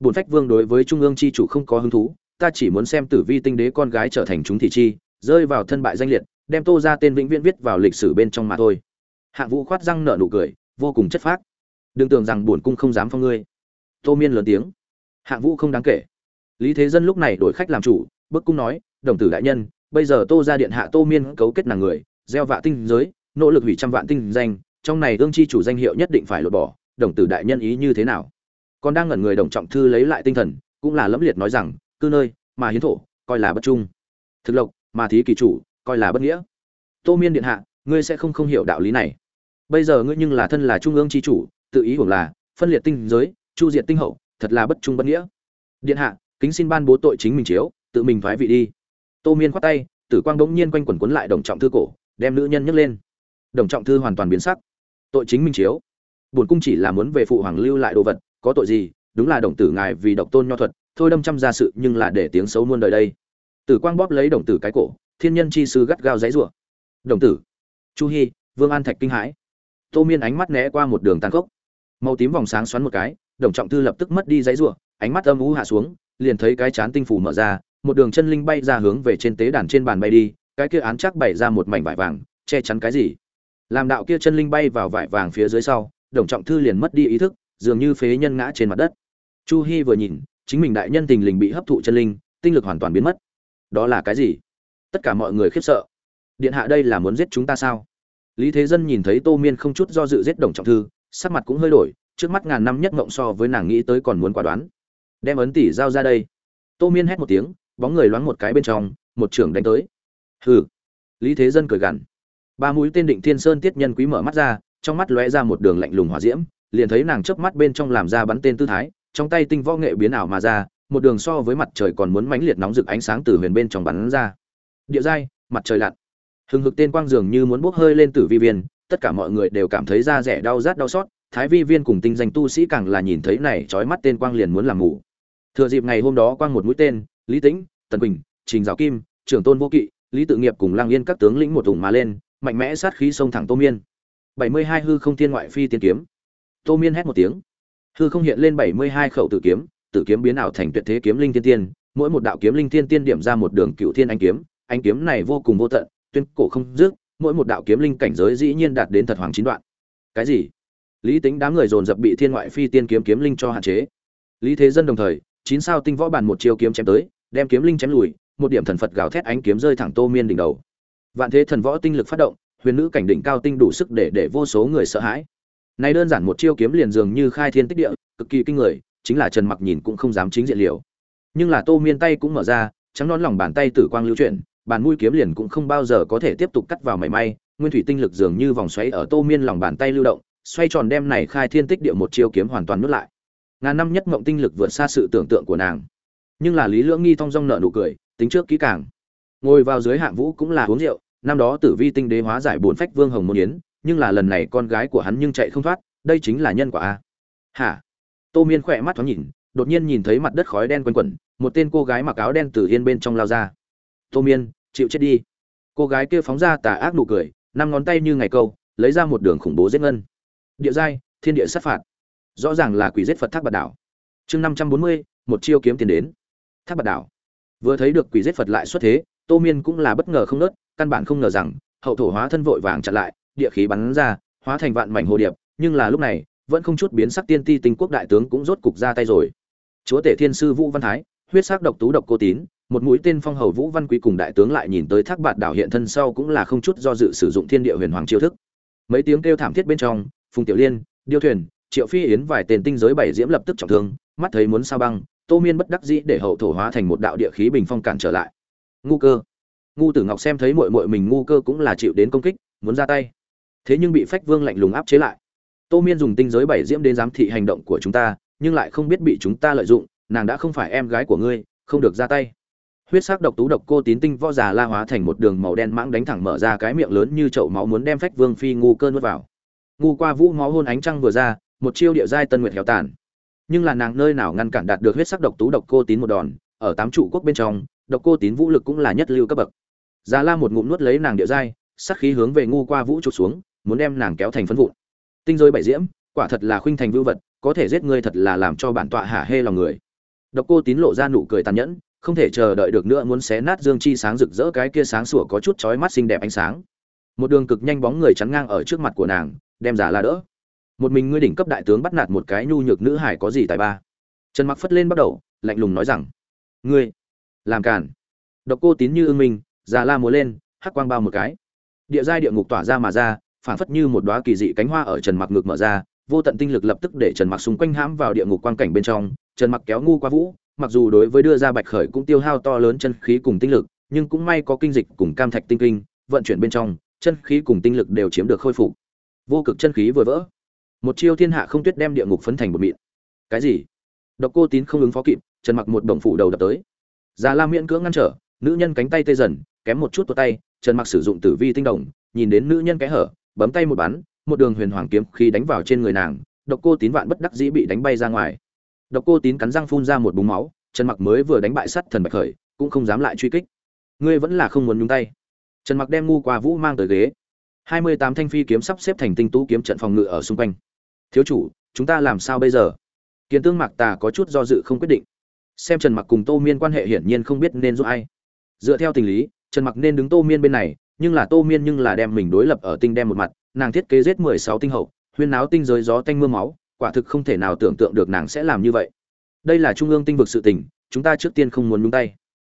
Bùn phách vương đối với trung ương chi chủ không có hứng thú, ta chỉ muốn xem tử vi tinh đế con gái trở thành chúng thị chi, rơi vào thân bại danh liệt, đem tô ra tên vĩnh viễn viết vào lịch sử bên trong mà thôi. Hạng vũ khoát răng nợ nụ cười, vô cùng chất phác. Đừng tưởng rằng bổn cung không dám phong ngươi. Tô miên lớn tiếng hạng vũ không đáng kể. Lý thế dân lúc này đổi khách làm chủ bức cung nói, đồng tử đại nhân, bây giờ tô ra điện hạ tô miên cấu kết nàng người, gieo vạ tinh giới, nỗ lực hủy trăm vạn tinh danh, trong này ương chi chủ danh hiệu nhất định phải lột bỏ, đồng tử đại nhân ý như thế nào? Còn đang ngẩn người đồng trọng thư lấy lại tinh thần, cũng là lẫm liệt nói rằng, cư nơi, mà hiến thổ, coi là bất trung. Thực lộc, mà thí kỳ chủ, coi là bất nghĩa. Tô miên điện hạ, ngươi sẽ không không hiểu đạo lý này. Bây giờ ngươi nhưng là thân là trung ương chi chủ, tự ý hưởng là, phân liệt tinh giới, chu diệt tinh hậu thật là bất trung bất nghĩa. Điện hạ kính xin ban bố tội chính mình chiếu tự mình phái vị đi. Tô miên khoát tay tử quang bỗng nhiên quanh quẩn quấn lại đồng trọng thư cổ đem nữ nhân nhấc lên. Đồng trọng thư hoàn toàn biến sắc. Tội chính minh chiếu. Bổn cung chỉ là muốn về phụ hoàng lưu lại đồ vật có tội gì đúng là đồng tử ngài vì độc tôn nho thuật thôi đâm trăm ra sự nhưng là để tiếng xấu muôn đời đây. Tử quang bóp lấy đồng tử cái cổ thiên nhân chi sư gắt gao giấy rủa. Đồng tử chu Hi, vương an thạch kinh hãi. Tô miên ánh mắt né qua một đường tàn khốc. Màu tím vòng sáng xoắn một cái đồng trọng thư lập tức mất đi giấy rủa, ánh mắt âm u hạ xuống, liền thấy cái chán tinh phủ mở ra, một đường chân linh bay ra hướng về trên tế đàn trên bàn bay đi, cái kia án chắc bày ra một mảnh vải vàng, che chắn cái gì? Làm đạo kia chân linh bay vào vải vàng phía dưới sau, đồng trọng thư liền mất đi ý thức, dường như phế nhân ngã trên mặt đất. Chu hi vừa nhìn, chính mình đại nhân tình lình bị hấp thụ chân linh, tinh lực hoàn toàn biến mất. Đó là cái gì? Tất cả mọi người khiếp sợ. Điện hạ đây là muốn giết chúng ta sao? Lý thế dân nhìn thấy tô miên không chút do dự giết đồng trọng thư, sắc mặt cũng hơi đổi trước mắt ngàn năm nhất mộng so với nàng nghĩ tới còn muốn quả đoán. Đem ấn tỷ giao ra đây. Tô miên hét một tiếng, bóng người loáng một cái bên trong, một trưởng đánh tới. Hừ. Lý thế dân cười gằn. Ba mũi tên định thiên sơn tiết nhân quý mở mắt ra, trong mắt lóe ra một đường lạnh lùng hỏa diễm, liền thấy nàng chớp mắt bên trong làm ra bắn tên tư thái, trong tay tinh võ nghệ biến ảo mà ra, một đường so với mặt trời còn muốn mãnh liệt nóng rực ánh sáng từ huyền bên trong bắn ra. Địa giai, mặt trời lặn. Hừng hực tên quang dường như muốn bốc hơi lên tử vi viên, tất cả mọi người đều cảm thấy da rẻ đau rát đau xót thái vi viên cùng tinh danh tu sĩ càng là nhìn thấy này trói mắt tên quang liền muốn làm ngủ thừa dịp ngày hôm đó quang một mũi tên, lý tĩnh, tần quỳnh, trình giáo kim trưởng tôn vô kỵ, lý tự nghiệp cùng lang yên các tướng lĩnh một thùng mà lên, mạnh mẽ sát khí xông thẳng tô miên. Bảy mươi hai hư không thiên ngoại phi tiên kiếm. Tô miên hét một tiếng. Hư không hiện lên bảy mươi hai khẩu tử kiếm tử kiếm biến ảo thành tuyệt thế kiếm linh thiên tiên. Mỗi một đạo kiếm linh thiên tiên điểm ra một đường cựu thiên anh kiếm anh kiếm này vô cùng vô tận, tuyên cổ không dứt, mỗi một đạo kiếm linh cảnh giới dĩ nhiên đạt đến thật hoàng chín đoạn. Cái gì? Lý tính đám người dồn dập bị thiên ngoại phi tiên kiếm kiếm linh cho hạn chế. Lý thế dân đồng thời, chín sao tinh võ bàn một chiêu kiếm chém tới, đem kiếm linh chém lùi, một điểm thần phật gào thét ánh kiếm rơi thẳng tô miên đỉnh đầu. Vạn thế thần võ tinh lực phát động, huyền nữ cảnh đỉnh cao tinh đủ sức để để vô số người sợ hãi. Nay đơn giản một chiêu kiếm liền dường như khai thiên tích địa, cực kỳ kinh người, chính là trần mặc nhìn cũng không dám chính diện liều. Nhưng là tô miên tay cũng mở ra, trắng non lòng bàn tay tử quang lưu chuyển, bàn mũi kiếm liền cũng không bao giờ có thể tiếp tục cắt vào mảy may, nguyên thủy tinh lực dường như vòng xoáy ở tô miên lòng bàn tay lưu động xoay tròn đem này khai thiên tích địa một chiêu kiếm hoàn toàn nuốt lại. Ngàn năm nhất mộng tinh lực vượt xa sự tưởng tượng của nàng. Nhưng là lý lưỡng nghi thong dong nợ nụ cười, tính trước kỹ càng. Ngồi vào dưới hạng vũ cũng là uống rượu, năm đó tử vi tinh đế hóa giải bổn phách vương hồng môn yến, nhưng là lần này con gái của hắn nhưng chạy không thoát, đây chính là nhân quả a. Hả? Tô miên khỏe mắt thoáng nhìn, đột nhiên nhìn thấy mặt đất khói đen quanh quẩn, một tên cô gái mặc áo đen từ yên bên trong lao ra. Tô miên, chịu chết đi. Cô gái kia phóng ra tà ác nụ cười, năm ngón tay như ngày câu, lấy ra một đường khủng bố giết ngân địa giai, thiên địa sát phạt. Rõ ràng là quỷ giết phật thác bạt đảo. Chương năm trăm bốn mươi, một chiêu kiếm tiền đến. Thác bạt đảo. Vừa thấy được quỷ giết phật lại xuất thế, tô miên cũng là bất ngờ không nớt, căn bản không ngờ rằng, hậu thổ hóa thân vội vàng chặn lại, địa khí bắn ra, hóa thành vạn mảnh hồ điệp, nhưng là lúc này, vẫn không chút biến sắc tiên ti tinh quốc đại tướng cũng rốt cục ra tay rồi. Chúa tể thiên sư vũ văn thái, huyết sắc độc tú độc cô tín, một mũi tên phong hầu vũ văn quý cùng đại tướng lại nhìn tới thác bạt đảo hiện thân sau cũng là không chút do dự sử dụng thiên địa huyền hoàng chiêu thức. Mấy tiếng kêu thảm thiết bên trong phùng tiểu liên, điêu thuyền, triệu phi yến vài tên tinh giới bảy diễm lập tức trọng thương, mắt thấy muốn sao băng, tô miên bất đắc dĩ để hậu thổ hóa thành một đạo địa khí bình phong cản trở lại. Ngu cơ. Ngu tử ngọc xem thấy mội mội mình ngu cơ cũng là chịu đến công kích, muốn ra tay. Thế nhưng bị phách vương lạnh lùng áp chế lại. Tô miên dùng tinh giới bảy diễm đến giám thị hành động của chúng ta, nhưng lại không biết bị chúng ta lợi dụng, nàng đã không phải em gái của ngươi, không được ra tay. Huyết sắc độc tú độc cô tín tinh võ già la hóa thành một đường màu đen mãng đánh thẳng mở ra cái miệng lớn như chậu máu muốn đem phách vương phi ngu Cơ nuốt vào ngu qua vũ máu hôn ánh trăng vừa ra, một chiêu địa giai tân nguyệt héo tàn. Nhưng là nàng nơi nào ngăn cản đạt được huyết sắc độc tú độc cô tín một đòn, ở tám trụ quốc bên trong, độc cô tín vũ lực cũng là nhất lưu cấp bậc. Già la một ngụm nuốt lấy nàng địa giai sắc khí hướng về ngu qua vũ trục xuống, muốn đem nàng kéo thành phân vụn. Tinh giới bảy diễm, quả thật là khuynh thành vưu vật, có thể giết ngươi thật là làm cho bản tọa hả hê lòng người. Độc cô tín lộ ra nụ cười tàn nhẫn, không thể chờ đợi được nữa muốn xé nát dương chi sáng rực rỡ cái kia sáng sủa có chút chói mắt xinh đẹp ánh sáng. Một đường cực nhanh bóng người chắn ngang ở trước mặt của nàng đem giả la đỡ. Một mình ngươi đỉnh cấp đại tướng bắt nạt một cái nhu nhược nữ hải có gì tài ba? Trần mặc phất lên bắt đầu, lạnh lùng nói rằng, ngươi, làm cản độc cô tín như ưng minh già la múa lên, hắc quang bao một cái. Địa giai địa ngục tỏa ra mà ra phản phất như một đóa kỳ dị cánh hoa ở trần mặc ngực mở ra, vô tận tinh lực lập tức để trần mặc xung quanh hãm vào địa ngục quang cảnh bên trong. Trần mặc kéo ngu qua vũ, mặc dù đối với đưa ra bạch khởi cũng tiêu hao to lớn chân khí cùng tinh lực, nhưng cũng may có kinh dịch cùng cam thạch tinh kinh, vận chuyển bên trong, chân khí cùng tinh lực đều chiếm được khôi phục vô cực chân khí vừa vỡ. Một chiêu thiên hạ không tuyết đem địa ngục phấn thành một mịn. Cái gì? Độc cô tín không ứng phó kịp, trần mặc một đồng phủ đầu đập tới. Già la miễn cưỡng ngăn trở, nữ nhân cánh tay tê dần, kém một chút tuột tay, trần mặc sử dụng tử vi tinh đồng, nhìn đến nữ nhân kẽ hở, bấm tay một bắn, một đường huyền hoàng kiếm khi đánh vào trên người nàng, độc cô tín vạn bất đắc dĩ bị đánh bay ra ngoài. Độc cô tín cắn răng phun ra một búng máu, trần mặc mới vừa đánh bại sắt thần bạch khởi, cũng không dám lại truy kích. Ngươi vẫn là không muốn nhúng tay. Trần mặc đem ngu qua vũ mang tới ghế hai mươi tám thanh phi kiếm sắp xếp thành tinh tú kiếm trận phòng ngự ở xung quanh. Thiếu chủ, chúng ta làm sao bây giờ? Kiến tương mạc tà có chút do dự không quyết định. Xem trần mặc cùng tô miên quan hệ hiển nhiên không biết nên giúp ai. Dựa theo tình lý, trần mặc nên đứng tô miên bên này, nhưng là tô miên nhưng là đem mình đối lập ở tinh đem một mặt, nàng thiết kế giết mười sáu tinh hậu, huyên náo tinh giới gió tanh mưa máu, quả thực không thể nào tưởng tượng được nàng sẽ làm như vậy. Đây là trung ương tinh vực sự tình, chúng ta trước tiên không muốn nhúng tay.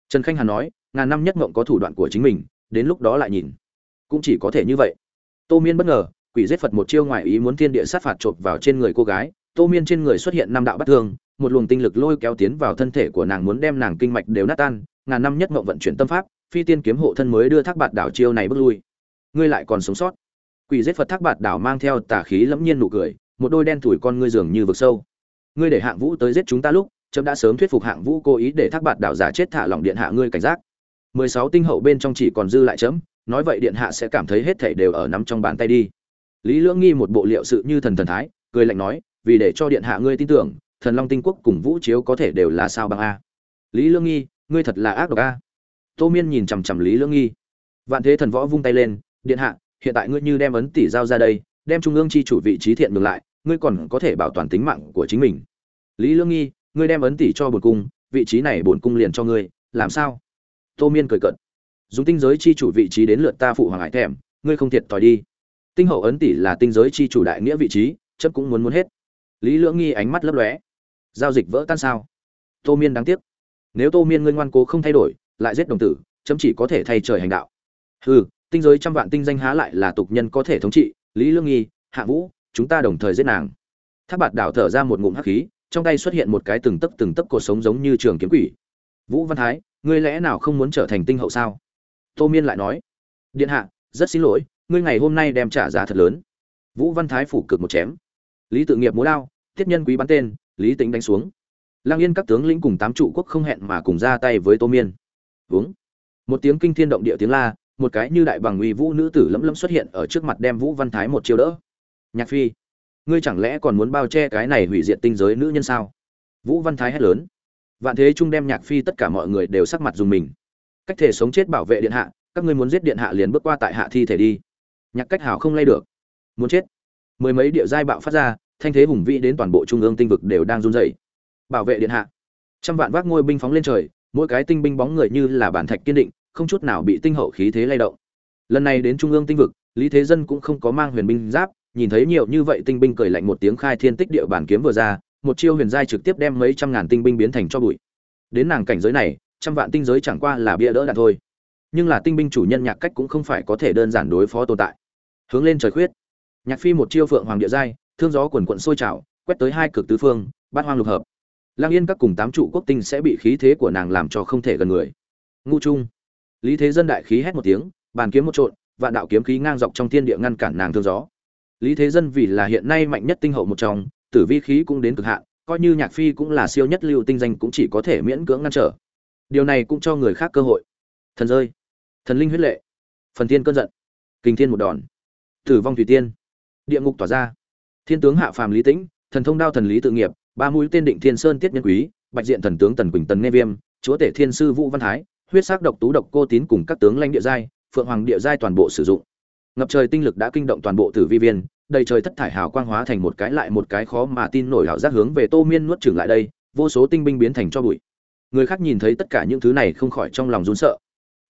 Trần khanh hàn nói, ngàn năm nhất ngộng có thủ đoạn của chính mình, đến lúc đó lại nhìn. Cũng chỉ có thể như vậy tô miên bất ngờ, quỷ giết phật một chiêu ngoại ý muốn thiên địa sát phạt chộp vào trên người cô gái. Tô miên trên người xuất hiện năm đạo bất thương, một luồng tinh lực lôi kéo tiến vào thân thể của nàng muốn đem nàng kinh mạch đều nát tan. Ngàn năm nhất mộng vận chuyển tâm pháp, phi tiên kiếm hộ thân mới đưa thác bạt đảo chiêu này bước lui. Ngươi lại còn sống sót. Quỷ giết phật thác bạt đảo mang theo tà khí lẫm nhiên nụ cười, một đôi đen thủi con ngươi dường như vực sâu. Ngươi để hạng vũ tới giết chúng ta lúc trẫm đã sớm thuyết phục hạng vũ cố ý để thác bạt đảo giả chết thả lỏng điện hạ ngươi cảnh giác. Mười sáu tinh hậu bên trong chỉ còn dư lại chấm nói vậy điện hạ sẽ cảm thấy hết thảy đều ở nắm trong bàn tay đi. Lý lưỡng nghi một bộ liệu sự như thần thần thái, cười lạnh nói, vì để cho điện hạ ngươi tin tưởng, thần long tinh quốc cùng vũ chiếu có thể đều là sao bằng a. Lý lưỡng nghi, ngươi thật là ác độc a. Tô miên nhìn chằm chằm lý lưỡng nghi. Vạn thế thần võ vung tay lên, điện hạ, hiện tại ngươi như đem ấn tỷ giao ra đây, đem trung ương chi chủ vị trí thiện ngược lại, ngươi còn có thể bảo toàn tính mạng của chính mình. Lý lương nghi, ngươi đem ấn tỷ cho bổn cung, vị trí này bổn cung liền cho ngươi, làm sao? Tô miên cười cận dùng tinh giới chi chủ vị trí đến lượt ta phụ hoàng hải thèm, ngươi không thiệt thòi đi. Tinh hậu ấn tỷ là tinh giới chi chủ đại nghĩa vị trí, chấp cũng muốn muốn hết. Lý lưỡng nghi ánh mắt lấp lóe. Giao dịch vỡ tan sao? Tô miên đáng tiếc. Nếu tô miên ngươi ngoan cố không thay đổi, lại giết đồng tử, chấm chỉ có thể thay trời hành đạo. Hừ, tinh giới trăm vạn tinh danh há lại là tục nhân có thể thống trị, lý lương nghi, hạ vũ, chúng ta đồng thời giết nàng. Tháp bạt đảo thở ra một ngụm hắc khí, trong tay xuất hiện một cái từng tấc từng tấc cuộc sống giống như trường kiếm quỷ. Vũ văn thái, ngươi lẽ nào không muốn trở thành tinh hậu sao? Tô miên lại nói, điện hạ, rất xin lỗi, ngươi ngày hôm nay đem trả giá thật lớn. Vũ văn thái phủ cực một chém. Lý tự nghiệp múa lao thiết nhân quý bắn tên, lý tính đánh xuống. Lang yên các tướng lĩnh cùng tám trụ quốc không hẹn mà cùng ra tay với tô miên. Uống một tiếng kinh thiên động địa tiếng la, một cái như đại bằng uy vũ nữ tử lẫm lẫm xuất hiện ở trước mặt đem vũ văn thái một chiêu đỡ. Nhạc phi, ngươi chẳng lẽ còn muốn bao che cái này hủy diệt tinh giới nữ nhân sao? Vũ văn thái hét lớn. Vạn thế trung đem nhạc phi tất cả mọi người đều sắc mặt dùng mình cách thể sống chết bảo vệ điện hạ, các ngươi muốn giết điện hạ liền bước qua tại hạ thi thể đi. Nhạc cách hảo không lay được. Muốn chết. Mười mấy địa giai bạo phát ra, thanh thế hùng vĩ đến toàn bộ trung ương tinh vực đều đang run rẩy. Bảo vệ điện hạ. Trăm vạn vác ngôi binh phóng lên trời, mỗi cái tinh binh bóng người như là bản thạch kiên định, không chút nào bị tinh hậu khí thế lay động. Lần này đến trung ương tinh vực, lý thế dân cũng không có mang huyền binh giáp, nhìn thấy nhiều như vậy tinh binh cười lạnh một tiếng khai thiên tích địa bản kiếm vừa ra, một chiêu huyền giai trực tiếp đem mấy trăm ngàn tinh binh biến thành cho bụi. Đến nàng cảnh giới này trăm vạn tinh giới chẳng qua là bia đỡ đạn thôi. Nhưng là tinh binh chủ nhân nhạc cách cũng không phải có thể đơn giản đối phó tồn tại. Hướng lên trời khuyết. Nhạc phi một chiêu phượng hoàng địa giai, thương gió quần quận sôi trào, quét tới hai cực tứ phương, bát hoang lục hợp. Lang yên các cùng tám trụ quốc tinh sẽ bị khí thế của nàng làm cho không thể gần người. Ngu trung. Lý thế dân đại khí hét một tiếng, bàn kiếm một trộn, vạn đạo kiếm khí ngang dọc trong thiên địa ngăn cản nàng thương gió. Lý thế dân vì là hiện nay mạnh nhất tinh hậu một trong, tử vi khí cũng đến cực hạn, coi như nhạc phi cũng là siêu nhất lưu tinh danh cũng chỉ có thể miễn cưỡng ngăn trở điều này cũng cho người khác cơ hội. Thần rơi. Thần linh huyết lệ. Phần thiên cơn giận. Kinh thiên một đòn. Tử vong thủy tiên. Địa ngục tỏa ra. Thiên tướng hạ phàm lý tĩnh, thần thông đao thần lý tự nghiệp, ba mũi tên định thiên sơn tiết nhân quý, bạch diện thần tướng tần quỳnh tần nghe viêm, chúa tể thiên sư vũ văn thái, huyết sắc độc tú độc cô tín cùng các tướng lãnh địa giai, phượng hoàng địa giai toàn bộ sử dụng. Ngập trời tinh lực đã kinh động toàn bộ tử vi viên, đầy trời thất thải hào quang hóa thành một cái lại một cái khó mà tin nổi hảo giác hướng về tô miên nuốt chửng lại đây, vô số tinh binh biến thành cho bụi người khác nhìn thấy tất cả những thứ này không khỏi trong lòng run sợ.